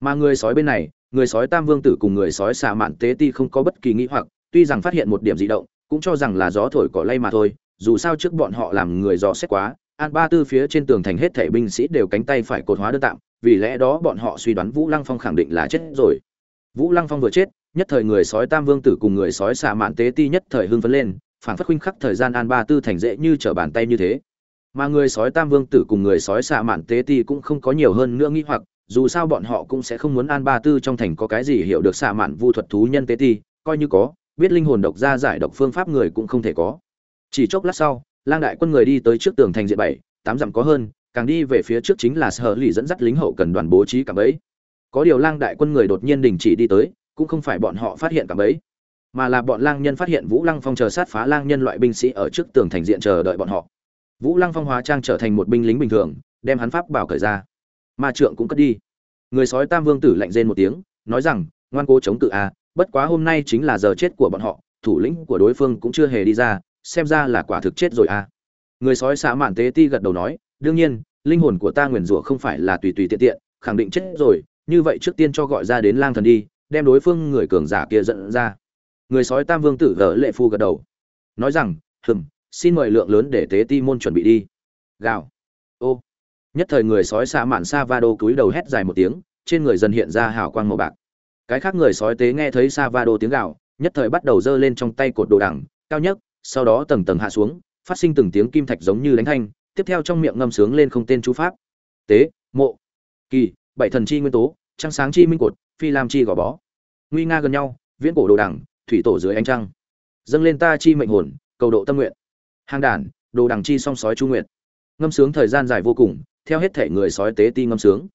mà người sói bên này, người sói tam vương tử cùng người sói xà mạn tế ti không có bất kỳ nghĩ hoặc, tuy rằng phát hiện một điểm dị động, cũng cho rằng là gió thổi cỏ lay mà thôi, dù sao trước bọn họ làm người dò xét quá, an ba tư phía trên tường thành hết thể binh sĩ đều cánh tay phải cột hóa đơn tạm, vì lẽ đó bọn họ suy đoán vũ lăng phong khẳng định là chết rồi. Vũ lăng phong vừa chết, nhất thời người sói tam vương tử cùng người sói xà mạn tế ti nhất thời hưng phấn lên phản phát khuynh khắc thời gian an ba tư thành dễ như trở bàn tay như thế. Mà người sói tam vương tử cùng người sói xạ mạn tế ti cũng không có nhiều hơn nữa nghĩ hoặc dù sao bọn họ cũng sẽ không muốn an ba tư trong thành có cái gì hiểu được xạ mạn vu thuật thú nhân tế ti, coi như có, biết linh hồn độc ra giải độc phương pháp người cũng không thể có. Chỉ chốc lát sau, lang đại quân người đi tới trước tường thành diện bảy, tám dặm có hơn, càng đi về phía trước chính là sở lì dẫn dắt lính hậu cần đoàn bố trí cả bẫy. Có điều lang đại quân người đột nhiên đình chỉ đi tới, cũng không phải bọn họ phát hiện cả bẫy, mà là bọn lang nhân phát hiện vũ lăng phong chờ sát phá lang nhân loại binh sĩ ở trước tường thành diện chờ đợi bọn họ. Vũ lăng phong hóa trang trở thành một binh lính bình thường, đem hắn pháp bảo cởi ra ma trượng cũng cất đi. Người sói tam vương tử lạnh rên một tiếng, nói rằng, ngoan cố chống tự a à, bất quá hôm nay chính là giờ chết của bọn họ, thủ lĩnh của đối phương cũng chưa hề đi ra, xem ra là quả thực chết rồi a người sói xã mạn tế ti gật đầu nói, đương nhiên, linh hồn của ta nguyền rủa không phải là tùy tùy tiện tiện, khẳng định chết rồi, như vậy trước tiên cho gọi ra đến lang thần đi, đem đối phương người cường giả kia dẫn ra. Người sói tam vương tử gỡ lệ phu gật đầu, nói rằng, hừm, xin mời lượng lớn để tế ti môn chuẩn bị đi. Gào. Ô nhất thời người sói xa mạn sa va đô cúi đầu hét dài một tiếng trên người dần hiện ra hào quang màu bạc. Cái khác người sói tế nghe thấy sa va đô tiếng gạo, nhất thời bắt đầu giơ lên trong tay cột đồ đằng cao nhất sau đó tầng tầng hạ xuống phát sinh từng tiếng kim thạch giống như đánh thanh tiếp theo trong miệng ngâm sướng lên không tên chú pháp. Tế mộ kỳ bảy thần chi nguyên tố trăng sáng chi minh cột phi lam chi gò bó. Nguy nga gần nhau viễn cổ đồ đằng thủy tổ dưới ánh trăng. Dâng lên ta chi mệnh hồn cầu độ tâm nguyện. Hàng đàn đồ đằng chi song sói chu nguyện. Ngâm sướng thời gian dài vô cùng theo hết thể người sói tế ti ngâm sướng.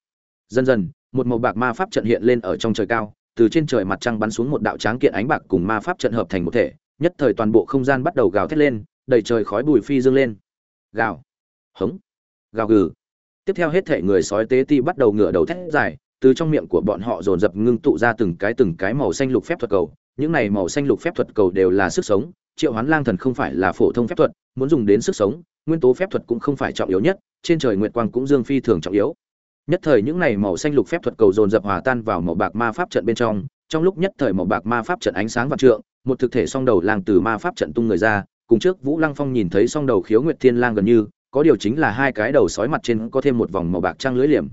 Dần dần, một màu bạc ma pháp trận hiện lên ở trong trời cao, từ trên trời mặt trăng bắn xuống một đạo tráng kiện ánh bạc cùng ma pháp trận hợp thành một thể, nhất thời toàn bộ không gian bắt đầu gào thét lên, đầy trời khói bùi phi dương lên. Gào. Hống. Gào gừ. Tiếp theo hết thể người sói tế ti bắt đầu ngửa đầu thét dài, từ trong miệng của bọn họ dồn dập ngưng tụ ra từng cái từng cái màu xanh lục phép thuật cầu. Những này màu xanh lục phép thuật cầu đều là sức sống, triệu hoán lang thần không phải là phổ thông phép thuật, muốn dùng đến sức sống nguyên tố phép thuật cũng không phải trọng yếu nhất, trên trời nguyệt quang cũng dương phi thường trọng yếu. Nhất thời những này màu xanh lục phép thuật cầu dồn dập hòa tan vào màu bạc ma pháp trận bên trong trong lúc nhất thời màu bạc ma pháp trận ánh sáng vạn trượng, một thực thể song đầu lang từ ma pháp trận tung người ra, cùng trước vũ lăng phong nhìn thấy song đầu khiếu nguyệt thiên lang gần như, có điều chính là hai cái đầu sói mặt trên có thêm một vòng màu bạc trang lưới liềm.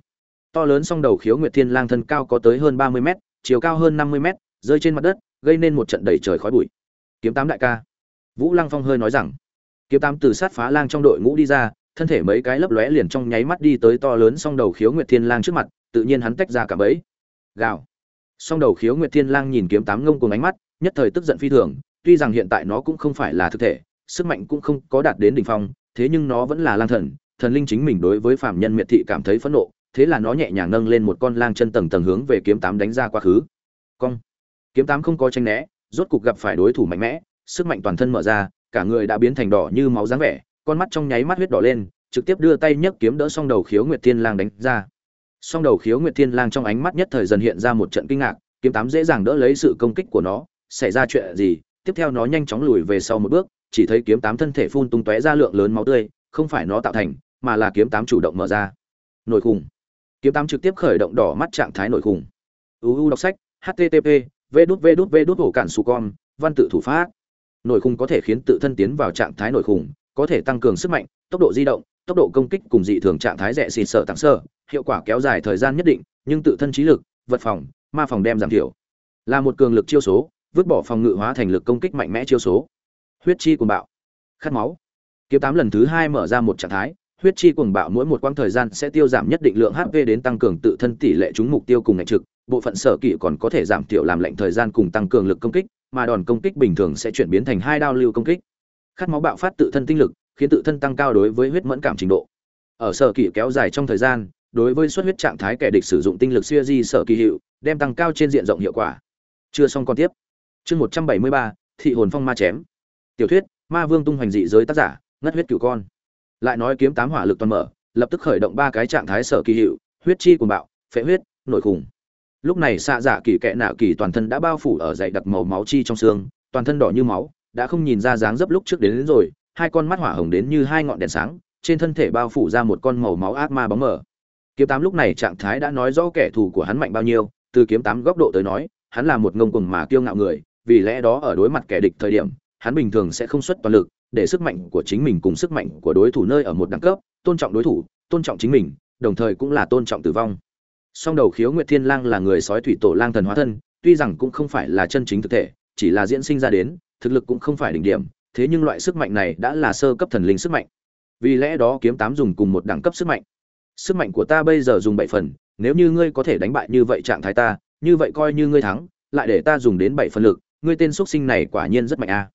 To lớn song đầu khiếu nguyệt thiên lang thân cao có tới hơn ba mươi mét, chiều cao hơn năm mươi mét, rơi trên mặt đất, gây nên một trận đầy trời khói bụi. Kiếm tám đại ca. Vũ lăng phong hơi nói rằng kiếm tám từ sát phá lang trong đội ngũ đi ra, thân thể mấy cái lấp lóe liền trong nháy mắt đi tới to lớn song đầu khiếu nguyệt thiên lang trước mặt, tự nhiên hắn tách ra cả bẫy. Gào. Song đầu khiếu nguyệt thiên lang nhìn kiếm tám ngông cùng ánh mắt, nhất thời tức giận phi thường, tuy rằng hiện tại nó cũng không phải là thực thể, sức mạnh cũng không có đạt đến đỉnh phong, thế nhưng nó vẫn là lang thần thần linh chính mình đối với phạm nhân miệt thị cảm thấy phẫn nộ, thế là nó nhẹ nhàng nâng lên một con lang chân tầng tầng hướng về kiếm tám đánh ra quá khứ. Cong. Kiếm tám không có tranh né, rốt cục gặp phải đối thủ mạnh mẽ, sức mạnh toàn thân mở ra cả người đã biến thành đỏ như máu dáng vẻ, con mắt trong nháy mắt huyết đỏ lên, trực tiếp đưa tay nhấc kiếm đỡ song đầu khiếu nguyệt thiên lang đánh ra. Song đầu khiếu nguyệt thiên lang trong ánh mắt nhất thời dần hiện ra một trận kinh ngạc, kiếm tám dễ dàng đỡ lấy sự công kích của nó, xảy ra chuyện gì? Tiếp theo nó nhanh chóng lùi về sau một bước, chỉ thấy kiếm tám thân thể phun tung tóe ra lượng lớn máu tươi, không phải nó tạo thành, mà là kiếm tám chủ động mở ra. Nội khủng. Kiếm tám trực tiếp khởi động đỏ mắt trạng thái nội khủng. Uu đọc sách http v cản su con, văn tự thủ pháp. Nội khủng có thể khiến tự thân tiến vào trạng thái nội khủng có thể tăng cường sức mạnh, tốc độ di động, tốc độ công kích cùng dị thường trạng thái rẻ xịt sợ tăng sơ, hiệu quả kéo dài thời gian nhất định, nhưng tự thân trí lực, vật phòng, ma phòng đem giảm thiểu. Là một cường lực chiêu số, vứt bỏ phòng ngự hóa thành lực công kích mạnh mẽ chiêu số. Huyết chi cuồng bạo, khát máu. Kiếm tám lần thứ hai mở ra một trạng thái, huyết chi cuồng bạo mỗi một quãng thời gian sẽ tiêu giảm nhất định lượng hp đến tăng cường tự thân tỷ lệ trúng mục tiêu cùng ngạch trực, bộ phận sở kỵ còn có thể giảm thiểu làm lệnh thời gian cùng tăng cường lực công kích mà đòn công kích bình thường sẽ chuyển biến thành hai đao lưu công kích. Khát máu bạo phát tự thân tinh lực, khiến tự thân tăng cao đối với huyết mẫn cảm trình độ. Ở sở kỳ kéo dài trong thời gian, đối với xuất huyết trạng thái kẻ địch sử dụng tinh lực xuyên di sở kỳ hiệu, đem tăng cao trên diện rộng hiệu quả. Chưa xong còn tiếp. Chương một trăm bảy mươi ba, thị hồn phong ma chém. Tiểu thuyết, ma vương tung hoành dị giới tác giả, ngất huyết cửu con. Lại nói kiếm tám hỏa lực toàn mở, lập tức khởi động ba cái trạng thái sở kỳ hiệu, huyết chi cuồng bạo, phệ huyết nội khủng lúc này xạ dạ kỳ kẽ nạ kỳ toàn thân đã bao phủ ở dày đặc màu máu chi trong xương toàn thân đỏ như máu đã không nhìn ra dáng dấp lúc trước đến, đến rồi hai con mắt hỏa hồng đến như hai ngọn đèn sáng trên thân thể bao phủ ra một con màu máu ác ma bóng mờ. Kiếm tám lúc này trạng thái đã nói rõ kẻ thù của hắn mạnh bao nhiêu từ kiếm tám góc độ tới nói hắn là một ngông cuồng mà kiêu ngạo người vì lẽ đó ở đối mặt kẻ địch thời điểm hắn bình thường sẽ không xuất toàn lực để sức mạnh của chính mình cùng sức mạnh của đối thủ nơi ở một đẳng cấp tôn trọng đối thủ tôn trọng chính mình đồng thời cũng là tôn trọng tử vong song đầu khiếu nguyệt thiên lang là người sói thủy tổ lang thần hóa thân, tuy rằng cũng không phải là chân chính thực thể, chỉ là diễn sinh ra đến, thực lực cũng không phải đỉnh điểm, thế nhưng loại sức mạnh này đã là sơ cấp thần linh sức mạnh. Vì lẽ đó kiếm tám dùng cùng một đẳng cấp sức mạnh. Sức mạnh của ta bây giờ dùng bảy phần, nếu như ngươi có thể đánh bại như vậy trạng thái ta, như vậy coi như ngươi thắng, lại để ta dùng đến bảy phần lực, ngươi tên xuất sinh này quả nhiên rất mạnh a.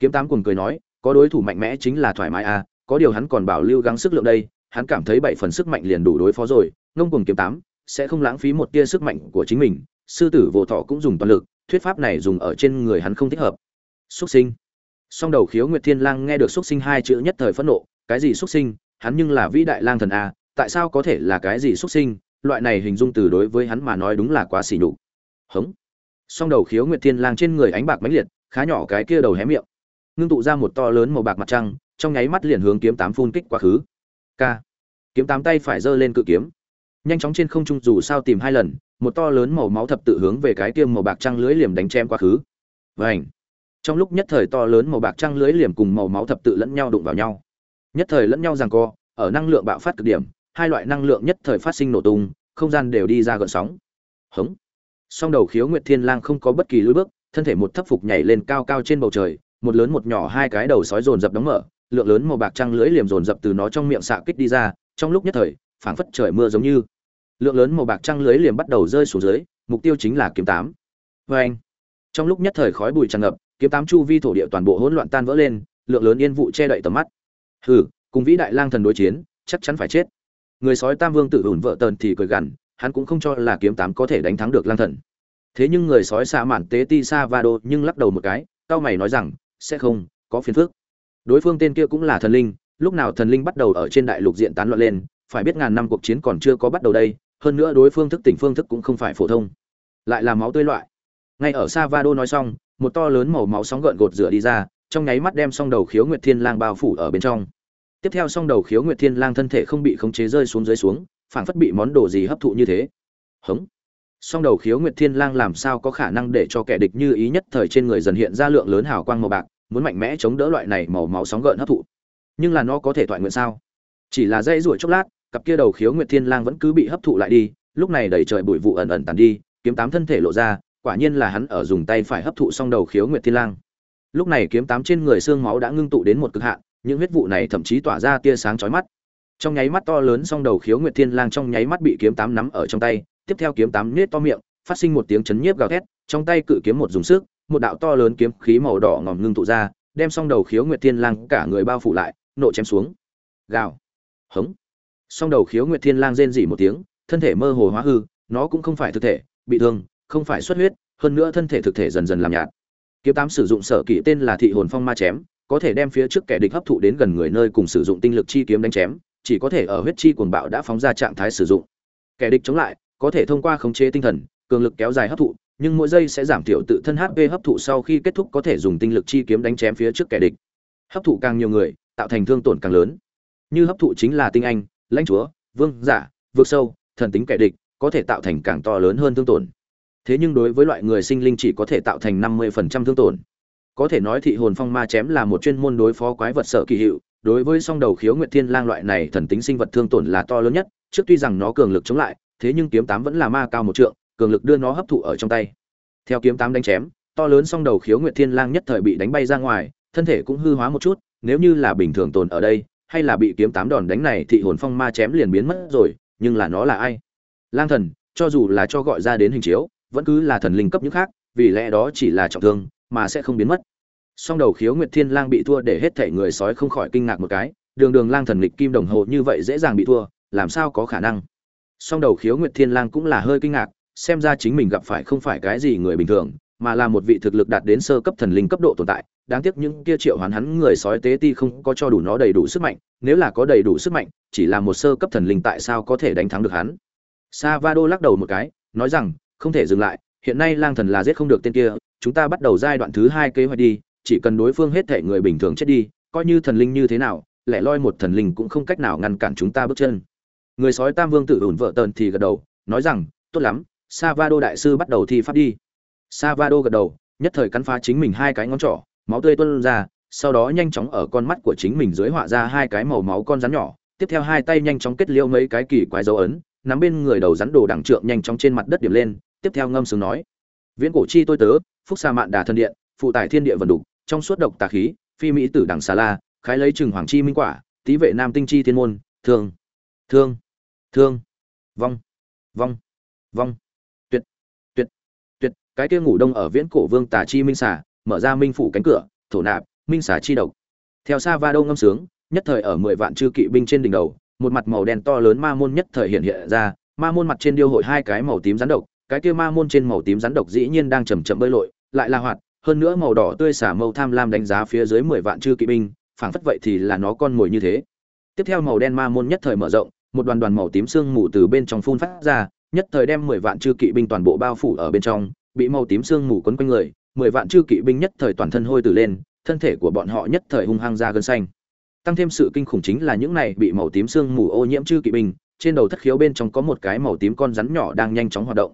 Kiếm tám cùng cười nói, có đối thủ mạnh mẽ chính là thoải mái a, có điều hắn còn bảo lưu gắng sức lượng đây, hắn cảm thấy bảy phần sức mạnh liền đủ đối phó rồi, ngông cùng kiếm tám sẽ không lãng phí một tia sức mạnh của chính mình. Sư tử vô thọ cũng dùng toàn lực, thuyết pháp này dùng ở trên người hắn không thích hợp. Xuất sinh. Song đầu khiếu nguyệt thiên lang nghe được xuất sinh hai chữ nhất thời phẫn nộ, cái gì xuất sinh? Hắn nhưng là vĩ đại lang thần a tại sao có thể là cái gì xuất sinh? Loại này hình dung từ đối với hắn mà nói đúng là quá xỉ nhục. Hống. Song đầu khiếu nguyệt thiên lang trên người ánh bạc mãnh liệt, khá nhỏ cái kia đầu hé miệng. Ngưng tụ ra một to lớn màu bạc mặt trăng, trong nháy mắt liền hướng kiếm tám phun kích quá khứ. K kiếm tám tay phải giơ lên cự kiếm nhanh chóng trên không trung dù sao tìm hai lần, một to lớn màu máu thập tự hướng về cái tiêm màu bạc trăng lưới liềm đánh chém quá khứ. Vảnh trong lúc nhất thời to lớn màu bạc trăng lưới liềm cùng màu máu thập tự lẫn nhau đụng vào nhau. Nhất thời lẫn nhau giằng co, ở năng lượng bạo phát cực điểm, hai loại năng lượng nhất thời phát sinh nổ tung, không gian đều đi ra gợn sóng. Hống. Song đầu khiếu nguyệt thiên lang không có bất kỳ lối bước, thân thể một thấp phục nhảy lên cao cao trên bầu trời, một lớn một nhỏ hai cái đầu sói dồn dập đóng mở, lượng lớn màu bạc trăng lưới liềm dồn dập từ nó trong miệng xạ kích đi ra, trong lúc nhất thời phảng phất trời mưa giống như. Lượng lớn màu bạc trăng lưới liềm bắt đầu rơi xuống dưới, mục tiêu chính là kiếm tám. Vê anh, trong lúc nhất thời khói bụi tràn ngập, kiếm tám chu vi thổ địa toàn bộ hỗn loạn tan vỡ lên, lượng lớn yên vụ che đậy tầm mắt. Hừ, cùng vĩ đại lang thần đối chiến, chắc chắn phải chết. Người sói tam vương tự ủn vợ tần thì cười gằn, hắn cũng không cho là kiếm tám có thể đánh thắng được lang thần. Thế nhưng người sói xa mạn tế ti sa va đô nhưng lắc đầu một cái, cao mày nói rằng, sẽ không, có phiền phức. Đối phương tên kia cũng là thần linh, lúc nào thần linh bắt đầu ở trên đại lục diện tán loạn lên phải biết ngàn năm cuộc chiến còn chưa có bắt đầu đây, hơn nữa đối phương thức tỉnh phương thức cũng không phải phổ thông, lại là máu tươi loại. Ngay ở savado nói xong, một to lớn màu máu sóng gợn gột rửa đi ra, trong nháy mắt đem song đầu khiếu nguyệt thiên lang bao phủ ở bên trong. Tiếp theo song đầu khiếu nguyệt thiên lang thân thể không bị khống chế rơi xuống dưới xuống, phảng phất bị món đồ gì hấp thụ như thế. Hống. Song đầu khiếu nguyệt thiên lang làm sao có khả năng để cho kẻ địch như ý nhất thời trên người dần hiện ra lượng lớn hào quang màu bạc, muốn mạnh mẽ chống đỡ loại này màu máu sóng gợn hấp thụ. Nhưng là nó có thể thoại nguyện sao? Chỉ là dây ruổi chốc lát cặp kia đầu khiếu nguyệt thiên lang vẫn cứ bị hấp thụ lại đi, lúc này đầy trời bụi vụ ẩn ẩn tàn đi, kiếm tám thân thể lộ ra, quả nhiên là hắn ở dùng tay phải hấp thụ xong đầu khiếu nguyệt thiên lang. Lúc này kiếm tám trên người xương máu đã ngưng tụ đến một cực hạn, những huyết vụ này thậm chí tỏa ra tia sáng chói mắt. Trong nháy mắt to lớn xong đầu khiếu nguyệt thiên lang trong nháy mắt bị kiếm tám nắm ở trong tay, tiếp theo kiếm tám nết to miệng, phát sinh một tiếng chấn nhiếp gào thét, trong tay cự kiếm một dùng sức, một đạo to lớn kiếm khí màu đỏ ngòm ngưng tụ ra, đem xong đầu khiếu nguyệt thiên lang cả người bao phủ lại, nộ chém xuống. Gào. Hống song đầu khiếu nguyệt thiên lang rên rỉ một tiếng, thân thể mơ hồ hóa hư, nó cũng không phải thực thể, bị thương, không phải xuất huyết, hơn nữa thân thể thực thể dần dần làm nhạt. Kiếm tám sử dụng sở kỹ tên là thị hồn phong ma chém, có thể đem phía trước kẻ địch hấp thụ đến gần người nơi cùng sử dụng tinh lực chi kiếm đánh chém, chỉ có thể ở huyết chi cuồng bạo đã phóng ra trạng thái sử dụng. Kẻ địch chống lại, có thể thông qua khống chế tinh thần, cường lực kéo dài hấp thụ, nhưng mỗi giây sẽ giảm thiểu tự thân hp hấp thụ sau khi kết thúc có thể dùng tinh lực chi kiếm đánh chém phía trước kẻ địch. Hấp thụ càng nhiều người, tạo thành thương tổn càng lớn. Như hấp thụ chính là tinh anh lãnh chúa, vương giả vượt sâu, thần tính kẻ địch, có thể tạo thành càng to lớn hơn thương tổn. Thế nhưng đối với loại người sinh linh chỉ có thể tạo thành năm mươi phần trăm thương tổn. Có thể nói thị hồn phong ma chém là một chuyên môn đối phó quái vật sợ kỳ hiệu. Đối với song đầu khiếu nguyệt thiên lang loại này thần tính sinh vật thương tổn là to lớn nhất, trước tuy rằng nó cường lực chống lại, thế nhưng kiếm tám vẫn là ma cao một trượng, cường lực đưa nó hấp thụ ở trong tay. Theo kiếm tám đánh chém, to lớn song đầu khiếu nguyệt thiên lang nhất thời bị đánh bay ra ngoài, thân thể cũng hư hóa một chút, nếu như là bình thường tồn ở đây hay là bị kiếm tám đòn đánh này thị hồn phong ma chém liền biến mất rồi, nhưng là nó là ai? Lang thần, cho dù là cho gọi ra đến hình chiếu, vẫn cứ là thần linh cấp những khác, vì lẽ đó chỉ là trọng thương, mà sẽ không biến mất. Song đầu khiếu nguyệt thiên lang bị thua để hết thảy người sói không khỏi kinh ngạc một cái, đường đường lang thần lịch kim đồng hồ như vậy dễ dàng bị thua, làm sao có khả năng? Song đầu khiếu nguyệt thiên lang cũng là hơi kinh ngạc, xem ra chính mình gặp phải không phải cái gì người bình thường, mà là một vị thực lực đạt đến sơ cấp thần linh cấp độ tồn tại đáng tiếc những kia triệu hoán hắn người sói tế ti không có cho đủ nó đầy đủ sức mạnh, nếu là có đầy đủ sức mạnh, chỉ là một sơ cấp thần linh tại sao có thể đánh thắng được hắn? Savado lắc đầu một cái, nói rằng, không thể dừng lại, hiện nay lang thần là giết không được tên kia, chúng ta bắt đầu giai đoạn thứ hai kế hoạch đi, chỉ cần đối phương hết thể người bình thường chết đi, coi như thần linh như thế nào, lẻ loi một thần linh cũng không cách nào ngăn cản chúng ta bước chân. Người sói tam vương tự ủn vợ tần thì gật đầu, nói rằng, tốt lắm, savado đại sư bắt đầu thi pháp đi. Savado gật đầu, nhất thời cắn phá chính mình hai cái ngón trỏ máu tươi tuôn ra, sau đó nhanh chóng ở con mắt của chính mình dưới họa ra hai cái màu máu con rắn nhỏ, tiếp theo hai tay nhanh chóng kết liễu mấy cái kỳ quái dấu ấn, nắm bên người đầu rắn đồ đẳng trượng nhanh chóng trên mặt đất điểm lên, tiếp theo ngâm sướng nói, viễn cổ chi tôi tớ, phúc xa mạn đà thân điện, phụ tải thiên địa vận đục, trong suốt độc tà khí, phi mỹ tử đẳng xà la, khái lấy trừng hoàng chi minh quả tý vệ nam tinh chi thiên môn, thương thương thương, vong vong vong, tuyệt tuyệt tuyệt. Cái kia ngủ đông ở viễn cổ vương tà chi minh xà mở ra minh phủ cánh cửa, thổ nạp, minh xà chi độc. Theo xa va đâu ngâm sướng, nhất thời ở mười vạn chư kỵ binh trên đỉnh đầu, một mặt màu đen to lớn ma môn nhất thời hiện hiện ra, ma môn mặt trên điêu hội hai cái màu tím rắn độc, cái kia ma môn trên màu tím rắn độc dĩ nhiên đang chầm chậm bơi lội, lại là hoạt, hơn nữa màu đỏ tươi xả màu tham lam đánh giá phía dưới mười vạn chư kỵ binh, phảng phất vậy thì là nó con mồi như thế. Tiếp theo màu đen ma môn nhất thời mở rộng, một đoàn đoàn màu tím sương mù từ bên trong phun phát ra, nhất thời đem mười vạn chư kỵ binh toàn bộ bao phủ ở bên trong, bị màu tím sương mù quấn quanh người mười vạn chư kỵ binh nhất thời toàn thân hôi từ lên, thân thể của bọn họ nhất thời hung hăng ra gân xanh. Tăng thêm sự kinh khủng chính là những này bị màu tím sương mù ô nhiễm chư kỵ binh, trên đầu thất khiếu bên trong có một cái màu tím con rắn nhỏ đang nhanh chóng hoạt động.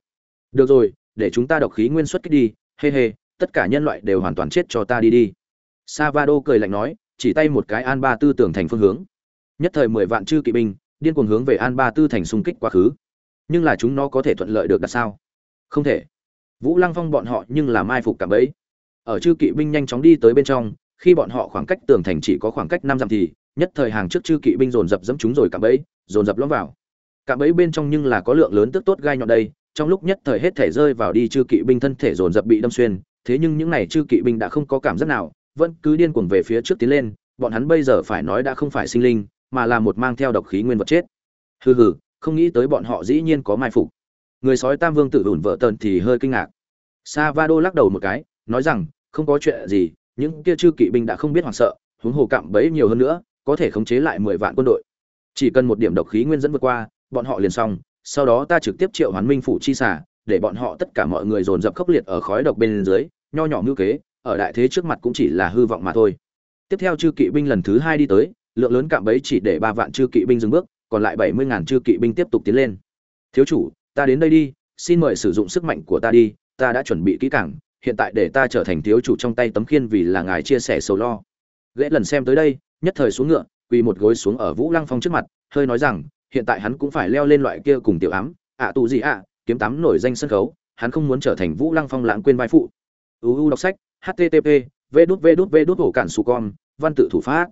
Được rồi, để chúng ta độc khí nguyên xuất kích đi, hê hê, tất cả nhân loại đều hoàn toàn chết cho ta đi đi. Savado cười lạnh nói, chỉ tay một cái an ba tư tưởng thành phương hướng. Nhất thời mười vạn chư kỵ binh, điên cuồng hướng về an ba tư thành xung kích quá khứ. Nhưng là chúng nó có thể thuận lợi được đặt sao? Không thể vũ lăng phong bọn họ nhưng là mai phục cả bấy ở chư kỵ binh nhanh chóng đi tới bên trong, khi bọn họ khoảng cách tường thành chỉ có khoảng cách năm dặm thì, nhất thời hàng trước chư kỵ binh dồn dập dẫm chúng rồi cả bấy dồn dập lõm vào. Cả bấy bên trong nhưng là có lượng lớn tức tốt gai nhọn đây, trong lúc nhất thời hết thể rơi vào đi chư kỵ binh thân thể dồn dập bị đâm xuyên, thế nhưng những này chư kỵ binh đã không có cảm giác nào, vẫn cứ điên cuồng về phía trước tiến lên, bọn hắn bây giờ phải nói đã không phải sinh linh, mà là một mang theo độc khí nguyên vật chết. Hừ hừ, không nghĩ tới bọn họ dĩ nhiên có mai phục người sói tam vương tử ủn vợ tần thì hơi kinh ngạc. Savado lắc đầu một cái, nói rằng, không có chuyện gì, những kia chư kỵ binh đã không biết hoảng sợ, huống hồ cạm bẫy nhiều hơn nữa, có thể khống chế lại mười vạn quân đội. Chỉ cần một điểm độc khí nguyên dẫn vượt qua, bọn họ liền xong, sau đó ta trực tiếp triệu hoán minh phủ chi xả để bọn họ tất cả mọi người dồn dập khốc liệt ở khói độc bên dưới, nho nhỏ ngữ kế, ở đại thế trước mặt cũng chỉ là hư vọng mà thôi. Tiếp theo chư kỵ binh lần thứ hai đi tới, lượng lớn cạm bẫy chỉ để ba vạn chư kỵ binh dừng bước, còn lại bảy mươi ngàn chư kỵ binh tiếp tục tiến lên. Thiếu chủ ta đến đây đi, xin mời sử dụng sức mạnh của ta đi, ta đã chuẩn bị kỹ càng, hiện tại để ta trở thành thiếu chủ trong tay tấm khiên vì là ngài chia sẻ sầu lo. Ghệ lần xem tới đây, nhất thời xuống ngựa, quỳ một gối xuống ở vũ lăng phong trước mặt, hơi nói rằng, hiện tại hắn cũng phải leo lên loại kia cùng tiểu ám, ạ tù gì ạ, kiếm tám nổi danh sân khấu, hắn không muốn trở thành vũ lăng phong lãng quên vai phụ. Uu đọc sách http v đút v đút v đút hổ cản su con, văn tự thủ pháp.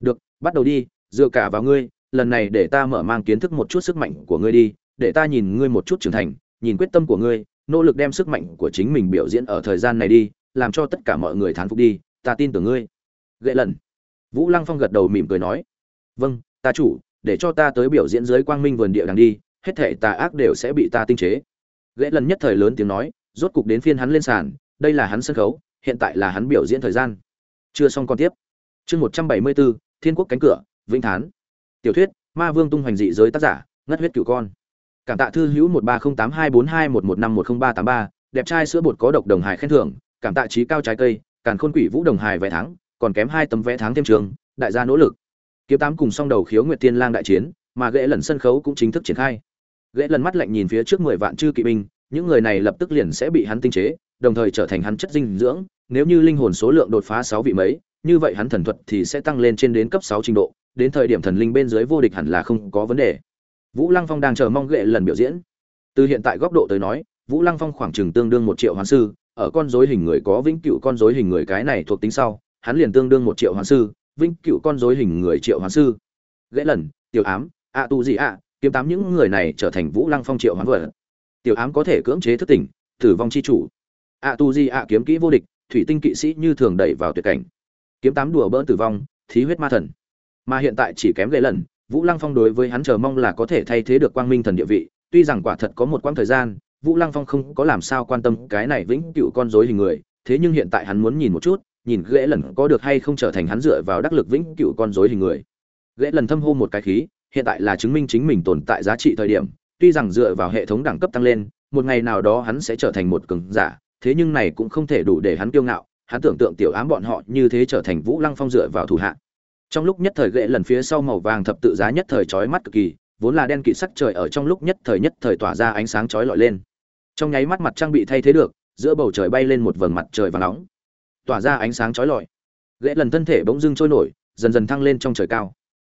Được, bắt đầu đi, dựa cả vào ngươi, lần này để ta mở mang kiến thức một chút sức mạnh của ngươi đi để ta nhìn ngươi một chút trưởng thành, nhìn quyết tâm của ngươi, nỗ lực đem sức mạnh của chính mình biểu diễn ở thời gian này đi, làm cho tất cả mọi người thán phục đi, ta tin tưởng ngươi. Gậy lần vũ lăng phong gật đầu mỉm cười nói vâng ta chủ, để cho ta tới biểu diễn dưới quang minh vườn địa đằng đi, hết thể tà ác đều sẽ bị ta tinh chế. Gậy lần nhất thời lớn tiếng nói, rốt cục đến phiên hắn lên sàn, đây là hắn sân khấu, hiện tại là hắn biểu diễn thời gian. Chưa xong còn tiếp. Chương một trăm bảy mươi bốn, thiên quốc cánh cửa, vĩnh thán. Tiểu thuyết, ma vương tung hoành dị giới tác giả, ngất huyết cửu con cảm tạ thư hữu một ba không tám hai bốn hai một một năm một không ba tám ba, đẹp trai sữa bột có độc đồng hải khen thưởng, cảm tạ trí cao trái cây, càn khôn quỷ vũ đồng hải vé tháng còn kém hai tấm vé tháng thêm trường, đại gia nỗ lực. Kiếm tám cùng song đầu khiếu nguyệt tiên lang đại chiến, mà ghệ lần sân khấu cũng chính thức triển khai. Ghệ lần mắt lạnh nhìn phía trước mười vạn chư kỵ binh, những người này lập tức liền sẽ bị hắn tinh chế, đồng thời trở thành hắn chất dinh dưỡng, nếu như linh hồn số lượng đột phá sáu vị mấy, như vậy hắn thần thuật thì sẽ tăng lên trên đến cấp sáu trình độ, đến thời điểm thần linh bên dưới vô địch hẳn là không có vấn đề vũ lăng phong đang chờ mong ghệ lần biểu diễn. Từ hiện tại góc độ tới nói, vũ lăng phong khoảng chừng tương đương một triệu hoàn sư, ở con dối hình người có vĩnh cựu con dối hình người cái này thuộc tính sau, hắn liền tương đương một triệu hoàn sư, vĩnh cựu con dối hình người triệu hoàn sư. Ghệ lần, tiểu ám ạ tu gì ạ kiếm tám những người này trở thành vũ lăng phong triệu hoán vật tiểu ám có thể cưỡng chế thức tỉnh, tử vong c h i chủ. Ạ tu di ạ kiếm kỹ vô địch, thủy tinh kỵ sĩ như thường đẩy vào tuyệt cảnh. Kiếm tám đùa bỡn tử vong, thí huyết ma thần. Mà hiện tại chỉ kém ghệ lần vũ lăng phong đối với hắn chờ mong là có thể thay thế được quang minh thần địa vị, tuy rằng quả thật có một quãng thời gian, vũ lăng phong không có làm sao quan tâm cái này vĩnh cựu con Rối hình người, thế nhưng hiện tại hắn muốn nhìn một chút, nhìn Gễ lần có được hay không trở thành hắn dựa vào đắc lực vĩnh cựu con Rối hình người. Gễ lần thâm hô một cái khí, hiện tại là chứng minh chính mình tồn tại giá trị thời điểm, tuy rằng dựa vào hệ thống đẳng cấp tăng lên, một ngày nào đó hắn sẽ trở thành một cường giả, thế nhưng này cũng không thể đủ để hắn kiêu ngạo, hắn tưởng tượng tiểu ám bọn họ như thế trở thành vũ lăng phong dựa vào thủ hạ trong lúc nhất thời gậy lần phía sau màu vàng thập tự giá nhất thời chói mắt cực kỳ, vốn là đen kịt sắc trời ở trong lúc nhất thời nhất thời tỏa ra ánh sáng chói lọi lên. Trong nháy mắt mặt trăng bị thay thế được, giữa bầu trời bay lên một vầng mặt trời vàng nóng. Tỏa ra ánh sáng chói lọi. Ghệ lần thân thể bỗng dưng trôi nổi, dần dần thăng lên trong trời cao.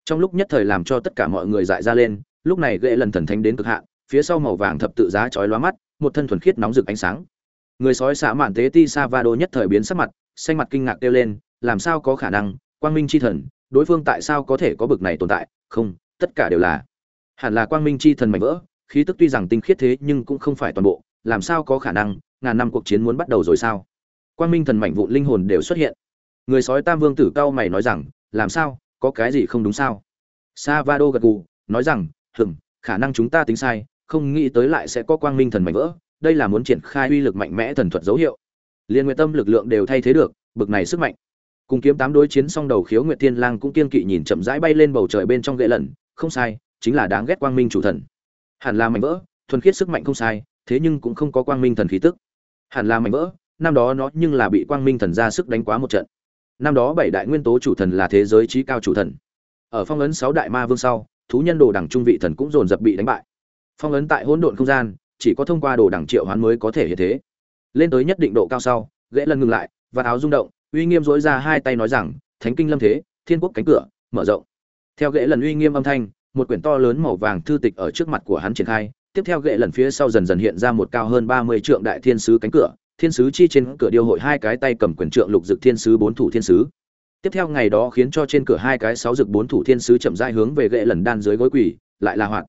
Trong lúc nhất thời làm cho tất cả mọi người dại ra lên, lúc này ghệ lần thần thánh đến cực hạn, phía sau màu vàng thập tự giá chói lóa mắt, một thân thuần khiết nóng rực ánh sáng. Người sói xạ mạn tế ti sa va đô nhất thời biến sắc mặt, xanh mặt kinh ngạc kêu lên, làm sao có khả năng? Quang minh chi thần đối phương tại sao có thể có bực này tồn tại? Không, tất cả đều là hẳn là quang minh chi thần mạnh vỡ, khí tức tuy rằng tinh khiết thế nhưng cũng không phải toàn bộ, làm sao có khả năng, ngàn năm cuộc chiến muốn bắt đầu rồi sao? Quang minh thần mạnh vụn linh hồn đều xuất hiện. Người sói tam vương tử cao mày nói rằng, làm sao, có cái gì không đúng sao? Savado gật gù, nói rằng, hừm, khả năng chúng ta tính sai, không nghĩ tới lại sẽ có quang minh thần mạnh vỡ, đây là muốn triển khai uy lực mạnh mẽ thần thuật dấu hiệu. Liên nguyện tâm lực lượng đều thay thế được, bực này sức mạnh cùng kiếm tám đối chiến xong đầu khiếu nguyệt thiên lang cũng kiên kỵ nhìn chậm rãi bay lên bầu trời bên trong gậy lần không sai, chính là đáng ghét quang minh chủ thần. Hẳn là mảnh vỡ, thuần khiết sức mạnh không sai, thế nhưng cũng không có quang minh thần khí tức. Hẳn là mảnh vỡ, năm đó nó nhưng là bị quang minh thần ra sức đánh quá một trận. Năm đó bảy đại nguyên tố chủ thần là thế giới trí cao chủ thần. Ở phong ấn sáu đại ma vương sau, thú nhân đồ đẳng trung vị thần cũng dồn dập bị đánh bại. Phong ấn tại hỗn độn không gian, chỉ có thông qua đồ đẳng triệu hoán mới có thể hiện thế. Lên tới nhất định độ cao sau ghệ lần ngừng lại và áo rung động uy nghiêm dối ra hai tay nói rằng, thánh kinh lâm thế, thiên quốc cánh cửa, mở rộng. Theo ghệ lần uy nghiêm âm thanh, một quyển to lớn màu vàng thư tịch ở trước mặt của hắn triển khai. Tiếp theo ghệ lần phía sau dần dần hiện ra một cao hơn ba mươi trượng đại thiên sứ cánh cửa. Thiên sứ chi trên cửa điêu hội hai cái tay cầm quyển trượng lục dực thiên sứ bốn thủ thiên sứ. Tiếp theo ngày đó khiến cho trên cửa hai cái sáu dực bốn thủ thiên sứ chậm rãi hướng về ghệ lần đan dưới gối quỷ lại là hoạt.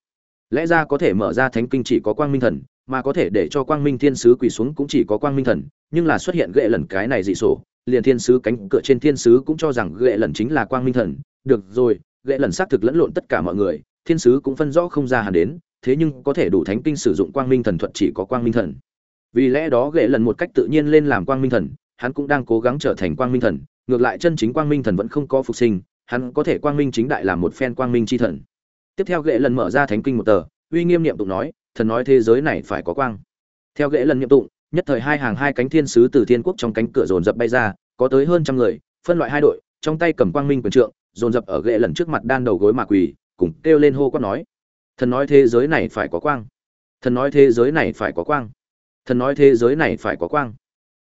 Lẽ ra có thể mở ra thánh kinh chỉ có quang minh thần, mà có thể để cho quang minh thiên sứ quỳ xuống cũng chỉ có quang minh thần, nhưng là xuất hiện ghệ lần cái này dị sổ liền thiên sứ cánh cửa trên thiên sứ cũng cho rằng ghệ lần chính là quang minh thần. Được rồi ghệ lần xác thực lẫn lộn tất cả mọi người, thiên sứ cũng phân rõ không ra hẳn đến, thế nhưng có thể đủ thánh kinh sử dụng quang minh thần thuật chỉ có quang minh thần. Vì lẽ đó ghệ lần một cách tự nhiên lên làm quang minh thần, hắn cũng đang cố gắng trở thành quang minh thần, ngược lại chân chính quang minh thần vẫn không có phục sinh, hắn có thể quang minh chính đại làm một phen quang minh c h i thần. Tiếp theo ghệ lần mở ra thánh kinh một tờ, uy nghiêm niệm tụng nói, thần nói thế giới này phải có quang. Theo ghệ lần niệm tụng nhất thời hai hàng hai cánh thiên sứ từ thiên quốc trong cánh cửa dồn dập bay ra, có tới hơn trăm người, phân loại hai đội, trong tay cầm quang minh quyền trượng, dồn dập ở ghệ lần trước mặt đan đầu gối mà quỳ, cùng kêu lên hô quát nói. Thần nói thế giới này phải có quang. Thần nói thế giới này phải có quang. Thần nói thế giới này phải có quang.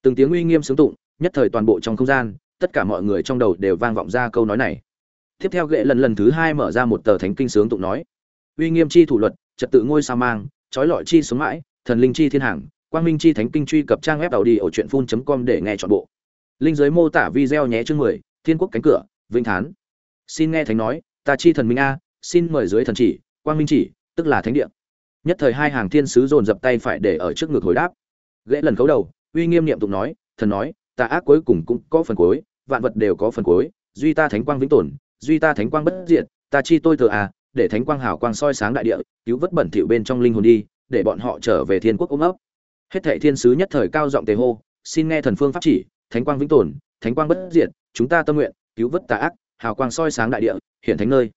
Từng tiếng uy nghiêm sướng tụng, nhất thời toàn bộ trong không gian, tất cả mọi người trong đầu đều vang vọng ra câu nói này. Tiếp theo ghệ lần lần thứ hai mở ra một tờ thánh kinh sướng tụng nói. Uy nghiêm chi thủ luật, trật tự ngôi sao mang, trói lọi chi xuống mãi, thần linh chi thiên hàng quang minh chi thánh kinh truy cập trang web tàu đi ở truyện com để nghe chọn bộ. Linh giới mô tả video nhé chương mười, thiên quốc cánh cửa, vĩnh thán. Xin nghe thánh nói, ta chi thần minh a, xin mời dưới thần chỉ, quang minh chỉ, tức là thánh địa. Nhất thời hai hàng thiên sứ dồn dập tay phải để ở trước ngực hồi đáp. Ghệ lần khấu đầu, uy nghiêm niệm tụng nói, thần nói, ta ác cuối cùng cũng có phần cuối, vạn vật đều có phần cuối, duy ta thánh quang vĩnh tồn, duy ta thánh quang bất diệt, ta chi tôi thừa à để thánh quang hào quang soi sáng đại địa, cứu vớt bẩn thỉu bên trong linh hồn đi, để bọn họ trở về thiên quốc ôm ấp hết thệ thiên sứ nhất thời cao giọng tề hô, xin nghe thần phương pháp chỉ, thánh quang vĩnh tồn, thánh quang bất diệt, chúng ta tâm nguyện, cứu vớt tà ác, hào quang soi sáng đại địa, hiện thánh nơi.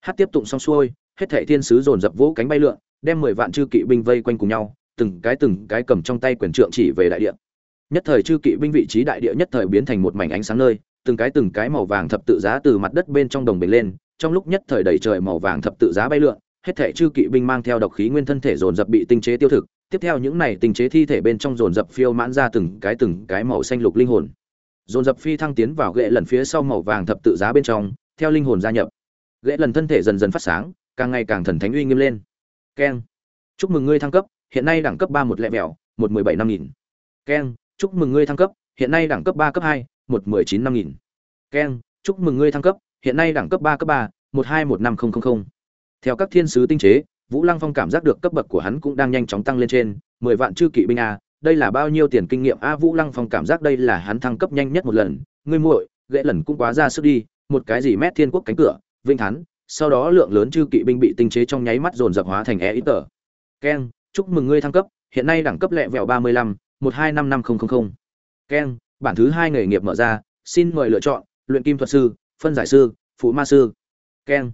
Hát tiếp tụng xong xuôi, hết thệ thiên sứ dồn dập vỗ cánh bay lượn, đem mười vạn chư kỵ binh vây quanh cùng nhau, từng cái từng cái cầm trong tay quyền trượng chỉ về đại địa. Nhất thời chư kỵ binh vị trí đại địa nhất thời biến thành một mảnh ánh sáng nơi, từng cái từng cái màu vàng thập tự giá từ mặt đất bên trong đồng bể lên, trong lúc nhất thời đầy trời màu vàng thập tự giá bay lượn, hết thảy chư kỵ binh mang theo độc khí nguyên thân thể dồn dập bị tinh chế tiêu thực tiếp theo những này tình chế thi thể bên trong dồn dập phiêu mãn ra từng cái từng cái màu xanh lục linh hồn. Dồn dập phi thăng tiến vào ghệ lần phía sau màu vàng thập tự giá bên trong, theo linh hồn gia nhập. Ghệ lần thân thể dần dần phát sáng, càng ngày càng thần thánh uy nghiêm lên. Keng. Chúc mừng ngươi thăng cấp, hiện nay đẳng cấp ba một lẻ mèo một mười bảy năm nghìn. Keng. Chúc mừng ngươi thăng cấp, hiện nay đẳng cấp ba cấp hai, một mười chín năm nghìn. Keng. Chúc mừng ngươi thăng cấp, hiện nay đẳng cấp ba cấp ba, một hai một năm không không không. Theo các thiên sứ tinh chế vũ lăng phong cảm giác được cấp bậc của hắn cũng đang nhanh chóng tăng lên trên, mười vạn chư kỵ binh a, đây là bao nhiêu tiền kinh nghiệm a? Vũ lăng phong cảm giác đây là hắn thăng cấp nhanh nhất một lần, ngươi muội, gãy lần cũng quá ra sức đi, một cái gì mét thiên quốc cánh cửa, vinh thắn, sau đó lượng lớn chư kỵ binh bị tinh chế trong nháy mắt dồn dập hóa thành e ít tờ keng, chúc mừng ngươi thăng cấp, hiện nay đẳng cấp lẹ vẹo ba mươi lăm, một hai năm năm không không không. Keng, bản thứ hai nghề nghiệp mở ra, xin mời lựa chọn, luyện kim thuật sư, phân giải sư, phụ ma sư. Keng,